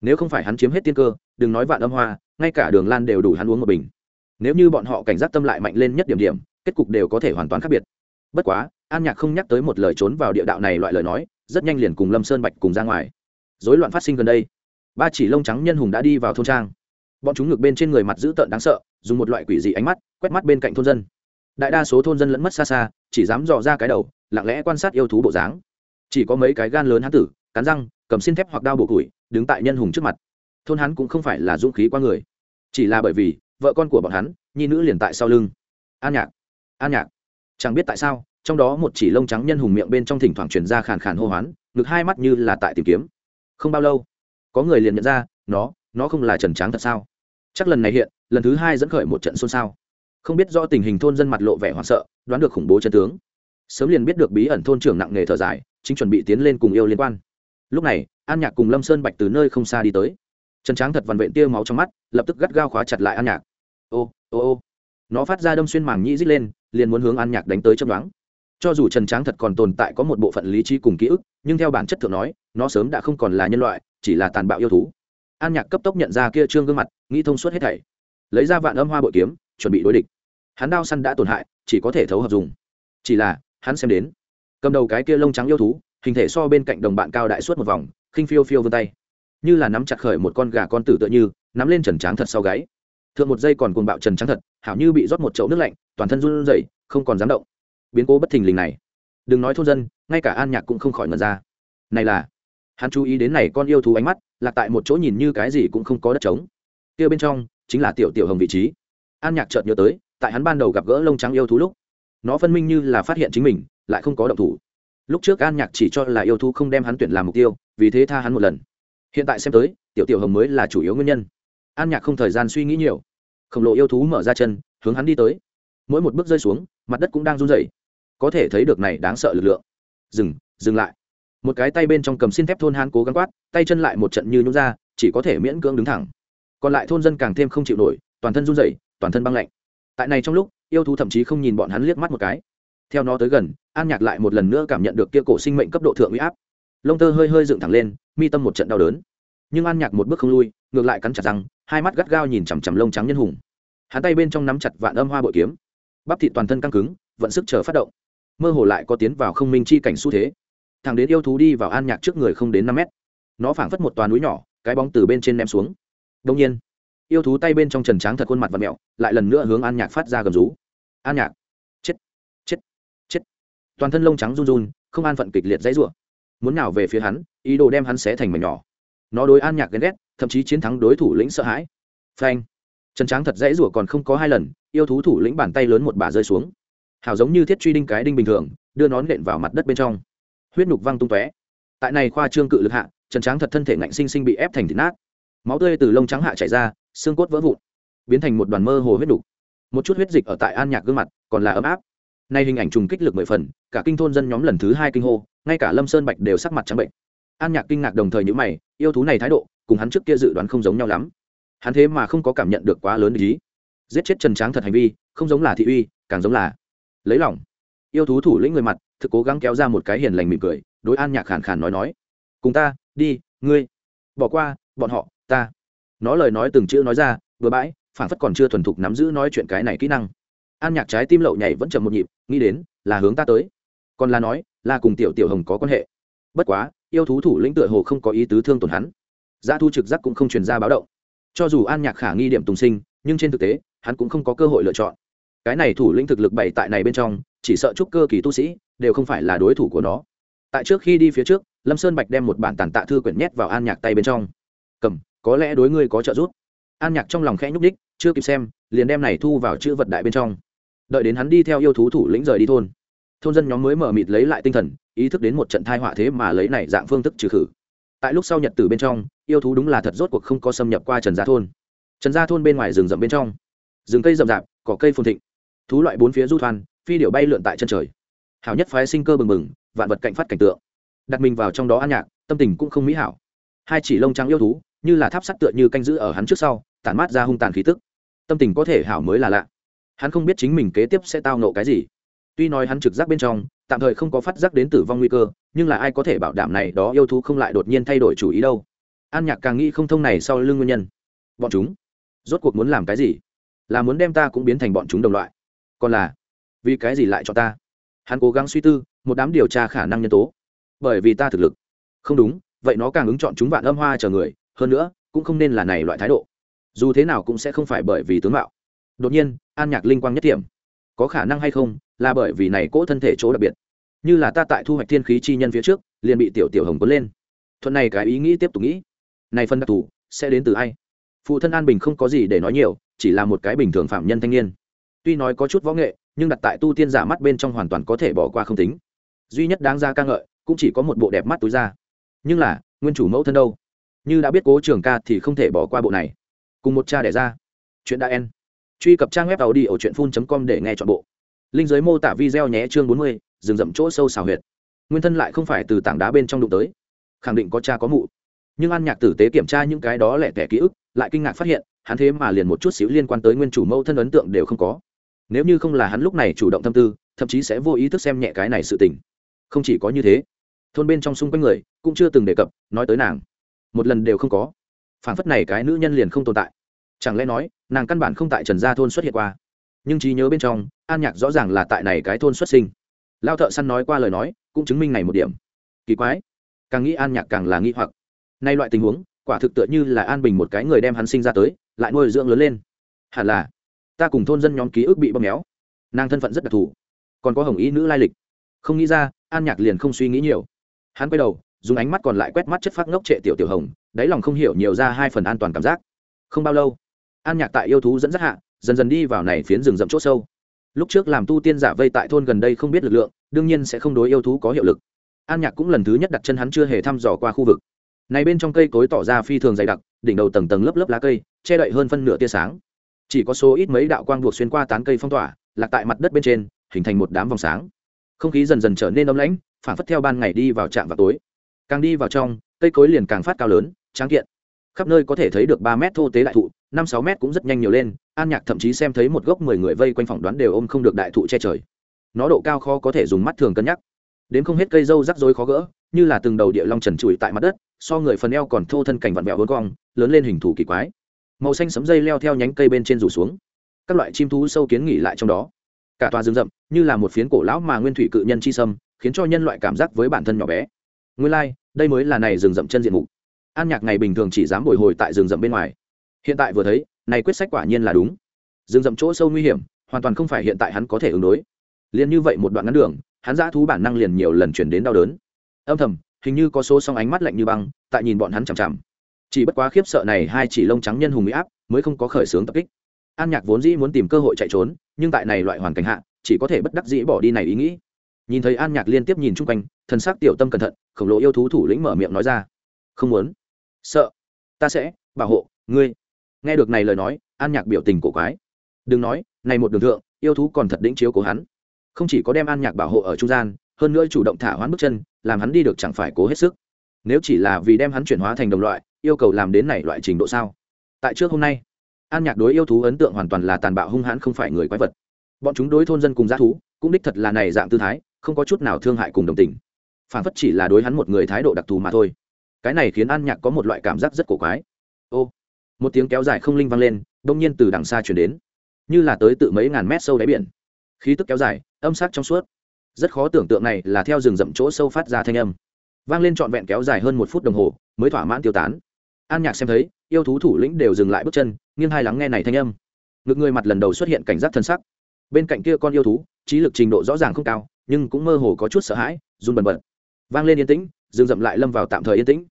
Nếu không phải hắn chiếm hết tiên cơ, đừng nói vạn âm hoa, ngay cả đường lan đều đủ hắn uống một bình. Nếu như bọn họ cảnh giác tâm lại mạnh lên nhất điểm điểm, kết cục đều có thể hoàn toàn khác biệt. Bất quá, an nhạc không nhắc tới một lời trốn vào địa đạo này loại lời nói, rất nhanh liền cùng lâm sơn bạch cùng ra ngoài. Dối loạn phát sinh gần đây. Ba chỉ lông trắng nhân hùng đã đi vào thôn trang. Bọn chúng ngược bên trên người mặt dữ tợn đáng sợ, dùng một loại quỷ dị ánh mắt, quét mắt bên cạnh thôn dân đại đa số thôn dân lẫn mất xa xa, chỉ dám dò ra cái đầu, lặng lẽ quan sát yêu thú bộ dáng. Chỉ có mấy cái gan lớn hán tử, cắn răng, cầm xin thép hoặc đao bổ củi, đứng tại nhân hùng trước mặt. Thôn hắn cũng không phải là dũng khí qua người. Chỉ là bởi vì, vợ con của bọn hắn, nhi nữ liền tại sau lưng. An nhạc an nhạc. Chẳng biết tại sao, trong đó một chỉ lông trắng nhân hùng miệng bên trong thỉnh thoảng truyền ra khàn khàn hô hoán, ngực hai mắt như là tại tìm kiếm. Không bao lâu, có người liền nhận ra, nó nó không là trần tráng thật sao? Chắc lần này hiện, lần thứ hai dẫn khởi một trận xôn xao không biết do tình hình thôn dân mặt lộ vẻ hoảng sợ, đoán được khủng bố chân tướng. Sớm liền biết được bí ẩn thôn trưởng nặng nghề thở dài, chính chuẩn bị tiến lên cùng yêu liên quan. Lúc này, an nhạc cùng lâm sơn bạch từ nơi không xa đi tới. Trần tráng thật vằn vện tia máu trong mắt, lập tức gắt gao khóa chặt lại an nhạc. Ô ô ô. Nó phát ra đâm xuyên màng nhĩ rít lên, liền muốn hướng an nhạc đánh tới chấm đoán cho dù trần tráng thật còn tồn tại có một bộ phận lý trí cùng ký ức, nhưng theo bản chất thượng nói, nó sớm đã không còn là nhân loại, chỉ là tàn bạo yêu thú. An nhạc cấp tốc nhận ra kia trương gương mặt, nghĩ thông suốt hết thảy. Lấy ra vạn âm hoa bội kiếm, chuẩn bị đối địch hắn đao săn đã tổn hại, chỉ có thể thấu hợp dùng. Chỉ là, hắn xem đến, cầm đầu cái kia lông trắng yêu thú, hình thể so bên cạnh đồng bạn cao đại suốt một vòng, khinh phiêu phiêu vươn tay. Như là nắm chặt khởi một con gà con tử tựa như, nắm lên trần tráng thật sau gáy. Thượng một giây còn cuồng bạo trần trắng thật, hảo như bị rót một chậu nước lạnh, toàn thân run rẩy, không còn dám động. Biến cố bất thình lình này. Đừng nói thôn dân, ngay cả an nhạc cũng không khỏi ngờ ra. Này là, hắn chú ý đến này con yêu thú ánh mắt là tại một chỗ nhìn như cái gì cũng không có đất trống. Kia bên trong, chính là tiểu tiểu hồng vị trí. An nhạc chợt nhớ tới tại hắn ban đầu gặp gỡ lông trắng yêu thú lúc, nó phân minh như là phát hiện chính mình, lại không có động thủ. Lúc trước an nhạc chỉ cho là yêu thú không đem hắn tuyển làm mục tiêu, vì thế tha hắn một lần. Hiện tại xem tới, tiểu tiểu hồng mới là chủ yếu nguyên nhân. An nhạc không thời gian suy nghĩ nhiều. Khổng lồ yêu thú mở ra chân, hướng hắn đi tới. Mỗi một bước rơi xuống, mặt đất cũng đang run rẩy. Có thể thấy được này đáng sợ lực lượng. Dừng dừng lại. Một cái tay bên trong cầm xin thép thôn hắn cố gắng quát, tay chân lại một trận như nhún ra, chỉ có thể miễn cưỡng đứng thẳng. Còn lại thôn dân càng thêm không chịu nổi, toàn thân run rẩy, toàn thân băng lạnh tại này trong lúc, yêu thú thậm chí không nhìn bọn hắn liếc mắt một cái. Theo nó tới gần, an nhạc lại một lần nữa cảm nhận được kia cổ sinh mệnh cấp độ thượng uy áp. Lông tơ hơi hơi dựng thẳng lên, mi tâm một trận đau đớn. Nhưng an nhạc một bước không lui, ngược lại cắn chặt răng, hai mắt gắt gao nhìn chằm chằm lông trắng nhân hùng. Hắn tay bên trong nắm chặt vạn âm hoa bội kiếm. Bắp thịt toàn thân căng cứng, vận sức chờ phát động. Mơ hồ lại có tiến vào không minh chi cảnh xu thế. Thằng đến yêu thú đi vào an nhạc trước người không đến năm mét. Nó phảng phất một toàn núi nhỏ, cái bóng từ bên trên ném xuống. Đông nhiên yêu thú tay bên trong trần tráng thật khuôn mặt và mẹo, lại lần nữa hướng an nhạc phát ra gầm rú. An nhạc. Chết. Chết. Chết. Toàn thân lông trắng run run, không an phận kịch liệt dãy rủa. Muốn nào về phía hắn, ý đồ đem hắn xé thành mảnh nhỏ. Nó đối an nhạc ghen ghét, thậm chí chiến thắng đối thủ lĩnh sợ hãi. Phanh. Trần tráng thật dãy rủa còn không có hai lần, yêu thú thủ lĩnh bàn tay lớn một bà rơi xuống. Hào giống như thiết truy đinh cái đinh bình thường, đưa nón nện vào mặt đất bên trong. Huyết nhục văng tung tóe. Tại này khoa trương cự lực hạ, trần tráng thật thân thể ngạnh sinh sinh bị ép thành thịt nát máu tươi từ lông trắng hạ chảy ra, xương cốt vỡ vụn, biến thành một đoàn mơ hồ huyết đục. Một chút huyết dịch ở tại an nhạc gương mặt còn là ấm áp. Nay hình ảnh trùng kích lực mười phần, cả kinh thôn dân nhóm lần thứ hai kinh hô, ngay cả lâm sơn bạch đều sắc mặt trắng bệnh. An nhạc kinh ngạc đồng thời nhữ mày, yêu thú này thái độ, cùng hắn trước kia dự đoán không giống nhau lắm. Hắn thế mà không có cảm nhận được quá lớn ý. Giết chết trần tráng thật hành vi, không giống là thị uy, càng giống là lấy lòng. Yêu thú thủ lĩnh người mặt, thực cố gắng kéo ra một cái hiền lành mỉm cười, đối an nhạc khàn khàn nói nói, cùng ta, đi, ngươi. Bỏ qua, bọn họ ta. Nó lời nói từng chữ nói ra, bừa bãi phản phất còn chưa thuần thục nắm giữ nói chuyện cái này kỹ năng. An nhạc trái tim lậu nhảy vẫn chậm một nhịp, nghĩ đến, là hướng ta tới. Còn là nói, là cùng tiểu tiểu hồng có quan hệ. Bất quá, yêu thú thủ lĩnh tựa hồ không có ý tứ thương tổn hắn. Giá thu trực giác cũng không truyền ra báo động. Cho dù an nhạc khả nghi điểm tùng sinh, nhưng trên thực tế, hắn cũng không có cơ hội lựa chọn. Cái này thủ lĩnh thực lực bày tại này bên trong, chỉ sợ chúc cơ kỳ tu sĩ, đều không phải là đối thủ của nó. Tại trước khi đi phía trước, lâm sơn bạch đem một bản tàn tạ thư quyển nhét vào an nhạc tay bên trong. Cầm có lẽ đối ngươi có trợ giúp. An nhạc trong lòng khẽ nhúc đích chưa kịp xem, liền đem này thu vào chữ vật đại bên trong. Đợi đến hắn đi theo yêu thú thủ lĩnh rời đi thôn thôn dân nhóm mới mở mịt lấy lại tinh thần, ý thức đến một trận thai họa thế mà lấy này dạng phương thức trừ khử. Tại lúc sau nhật tử bên trong, yêu thú đúng là thật rốt cuộc không có xâm nhập qua trần gia thôn. Trần gia thôn bên ngoài rừng rậm bên trong. Rừng cây rậm rạp, cỏ cây phồn thịnh. Thú loại bốn phía du thoan, phi điệu bay lượn tại chân trời. Hảo nhất phái sinh cơ bừng bừng, vạn vật cạnh phát cảnh tượng. Đặt mình vào trong đó an nhạc, tâm tình cũng không mỹ hảo. Hai chỉ lông trắng yêu thú như là tháp sắt tựa như canh giữ ở hắn trước sau, tản mát ra hung tàn khí tức. Tâm tình có thể hảo mới là lạ. Hắn không biết chính mình kế tiếp sẽ tao nộ cái gì. Tuy nói hắn trực giác bên trong, tạm thời không có phát giác đến tử vong nguy cơ, nhưng là ai có thể bảo đảm này đó yêu thú không lại đột nhiên thay đổi chủ ý đâu? An nhạc càng nghĩ không thông này sau lưng nguyên nhân. Bọn chúng rốt cuộc muốn làm cái gì? Là muốn đem ta cũng biến thành bọn chúng đồng loại. Còn là vì cái gì lại cho ta? Hắn cố gắng suy tư, một đám điều tra khả năng nhân tố. Bởi vì ta thực lực. Không đúng, vậy nó càng ứng chọn chúng vạn âm hoa chờ người hơn nữa, cũng không nên là này loại thái độ. Dù thế nào cũng sẽ không phải bởi vì tướng mạo. Đột nhiên, an nhạc linh quang nhất điểm có khả năng hay không, là bởi vì này cỗ thân thể chỗ đặc biệt. Như là ta tại thu hoạch thiên khí chi nhân phía trước, liền bị tiểu tiểu hồng cuốn lên. Thuận này cái ý nghĩ tiếp tục nghĩ. Này phân đặc thù sẽ đến từ ai? Phụ thân an bình không có gì để nói nhiều, chỉ là một cái bình thường phạm nhân thanh niên. Tuy nói có chút võ nghệ, nhưng đặt tại tu tiên giả mắt bên trong hoàn toàn có thể bỏ qua không tính. Duy nhất đáng ra ca ngợi, cũng chỉ có một bộ đẹp mắt túi ra nhưng là, nguyên chủ mẫu thân đâu? Như đã biết cố trường ca thì không thể bỏ qua bộ này. Cùng một cha đẻ ra. Chuyện đã en. Truy cập trang web tàu đi ở truyện phun com để nghe chọn bộ. Linh giới mô tả video nhé chương bốn mươi, rừng rậm chỗ sâu xào huyệt. Nguyên thân lại không phải từ tảng đá bên trong đụng tới. Khẳng định có cha có mụ. Nhưng an nhạc tử tế kiểm tra những cái đó lẻ tẻ ký ức, lại kinh ngạc phát hiện, hắn thế mà liền một chút xíu liên quan tới nguyên chủ mẫu thân ấn tượng đều không có. Nếu như không là hắn lúc này chủ động tâm tư, thậm chí sẽ vô ý thức xem nhẹ cái này sự tình. Không chỉ có như thế, thôn bên trong xung quanh người cũng chưa từng đề cập, nói tới nàng một lần đều không có. Phản phất này cái nữ nhân liền không tồn tại. Chẳng lẽ nói, nàng căn bản không tại trần gia thôn xuất hiện qua? Nhưng trí nhớ bên trong, an nhạc rõ ràng là tại này cái thôn xuất sinh. Lao thợ săn nói qua lời nói, cũng chứng minh này một điểm. Kỳ quái. Càng nghĩ an nhạc càng là nghĩ hoặc. Nay loại tình huống, quả thực tựa như là an bình một cái người đem hắn sinh ra tới, lại nuôi dưỡng lớn lên. Hẳn là, ta cùng thôn dân nhóm ký ức bị bóp méo. Nàng thân phận rất đặc thù. Còn có hồng ý nữ lai lịch. Không nghĩ ra, an nhạc liền không suy nghĩ nhiều. Hắn quay đầu dùng ánh mắt còn lại quét mắt chất phát ngốc trệ tiểu tiểu hồng, đáy lòng không hiểu nhiều ra hai phần an toàn cảm giác. Không bao lâu, an nhạc tại yêu thú dẫn dắt hạ, dần dần đi vào này phiến rừng rậm c h ỗ sâu. Lúc trước làm tu tiên giả vây tại thôn gần đây không biết lực lượng, đương nhiên sẽ không đối yêu thú có hiệu lực. An nhạc cũng lần thứ nhất đặt chân hắn chưa hề thăm dò qua khu vực. Này bên trong cây cối tỏ ra phi thường dày đặc, đỉnh đầu tầng tầng lớp lớp lá cây, che đậy hơn phân nửa tia sáng. Chỉ có số ít mấy đạo quang buộc xuyên qua tán cây phong tỏa, lạc tại mặt đất bên trên, hình thành một đám vòng sáng. Không khí dần dần trở nên ấm lãnh phản phất theo ban ngày đi vào trạm vào tối càng đi vào trong, cây cối liền càng phát cao lớn, tráng kiện. Khắp nơi có thể thấy được ba mét thô tế đại thụ, năm sáu mét cũng rất nhanh nhiều lên, an nhạc thậm chí xem thấy một gốc mười người vây quanh phòng đoán đều ôm không được đại thụ che trời. Nó độ cao khó có thể dùng mắt thường cân nhắc. Đến không hết cây dâu rắc rối khó gỡ, như là từng đầu địa long trần trụi tại mặt đất, so người phần eo còn thô thân cảnh vặn vẹo vốn cong, lớn lên hình thù kỳ quái. Màu xanh sấm dây leo theo nhánh cây bên trên rủ xuống. Các loại chim thú sâu kiến nghỉ lại trong đó. Cả tòa rừng rậm, như là một phiến cổ lão mà nguyên thủy cự nhân chi sâm, khiến cho nhân loại cảm giác với bản thân nhỏ bé nguyên lai、like, đây mới là này rừng rậm chân diện mục. An nhạc ngày bình thường chỉ dám bồi hồi tại rừng rậm bên ngoài. Hiện tại vừa thấy này quyết sách quả nhiên là đúng. Rừng rậm chỗ sâu nguy hiểm hoàn toàn không phải hiện tại hắn có thể ứng đối. Liền như vậy một đoạn ngắn đường hắn giã thú bản năng liền nhiều lần chuyển đến đau đớn. Âm thầm hình như có số song ánh mắt lạnh như băng tại nhìn bọn hắn chằm chằm. Chỉ bất quá khiếp sợ này hai chỉ lông trắng nhân hùng mỹ áp mới không có khởi xướng tập kích. An nhạc vốn dĩ muốn tìm cơ hội chạy trốn nhưng tại này loại hoàn cảnh hạ chỉ có thể bất đắc dĩ bỏ đi này ý nghĩ nhìn thấy an nhạc liên tiếp nhìn chung quanh, thần sắc tiểu tâm cẩn thận, khổng lồ yêu thú thủ lĩnh mở miệng nói ra. Không muốn. Sợ. Ta sẽ bảo hộ ngươi. Nghe được này lời nói, an nhạc biểu tình cổ quái. Đừng nói, này một đường thượng, yêu thú còn thật đĩnh chiếu của hắn. Không chỉ có đem an nhạc bảo hộ ở trung gian, hơn nữa chủ động thả hoãn bước chân, làm hắn đi được chẳng phải cố hết sức. Nếu chỉ là vì đem hắn chuyển hóa thành đồng loại, yêu cầu làm đến này loại trình độ sao? Tại trước hôm nay, an nhạc đối yêu thú ấn tượng hoàn toàn là tàn bạo hung hãn không phải người quái vật. Bọn chúng đối thôn dân cùng g thú, cũng đích thật là này dạng tư thái không có chút nào thương hại cùng đồng tình. Phản phất chỉ là đối hắn một người thái độ đặc thù mà thôi. Cái này khiến an nhạc có một loại cảm giác rất cổ quái. Ô, một tiếng kéo dài không linh vang lên, đông nhiên từ đằng xa chuyển đến. Như là tới tự mấy ngàn mét sâu đáy biển. Khí tức kéo dài, âm sắc trong suốt. Rất khó tưởng tượng này là theo rừng rậm chỗ sâu phát ra thanh âm. Vang lên trọn vẹn kéo dài hơn một phút đồng hồ, mới thỏa mãn tiêu tán. An nhạc xem thấy, yêu thú thủ lĩnh đều dừng lại bước chân, nghiêng hai lắng nghe này thanh âm. Ngực người mặt lần đầu xuất hiện cảnh giác thân sắc. Bên cạnh kia con yêu thú, trí lực trình độ rõ ràng không cao nhưng cũng mơ hồ có chút sợ hãi, run bần bật. Vang lên yên tĩnh, rừng rậm lại lâm vào tạm thời yên tĩnh.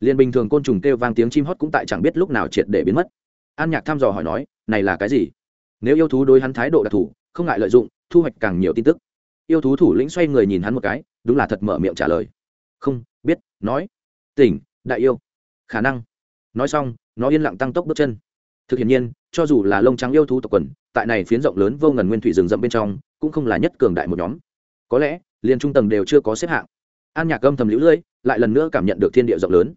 Liền bình thường côn trùng kêu vang tiếng chim hót cũng tại chẳng biết lúc nào triệt để biến mất. An nhạc thăm dò hỏi nói, này là cái gì? Nếu yêu thú đối hắn thái độ đặc thù, không ngại lợi dụng, thu hoạch càng nhiều tin tức. Yêu thú thủ lĩnh xoay người nhìn hắn một cái, đúng là thật mở miệng trả lời. Không, biết, nói. Tỉnh, đại yêu. Khả năng. Nói xong, nó yên lặng tăng tốc bước chân. Thực hiện nhiên, cho dù là lông trắng yêu thú tộc quần, tại này phiến rộng lớn vô ngần nguyên thủy rừng rậm bên trong, cũng không là nhất cường đại một nhóm có lẽ, liền trung tầng đều chưa có xếp hạng. An nhạc âm thầm lũ lưỡi, lại lần nữa cảm nhận được thiên địa rộng lớn.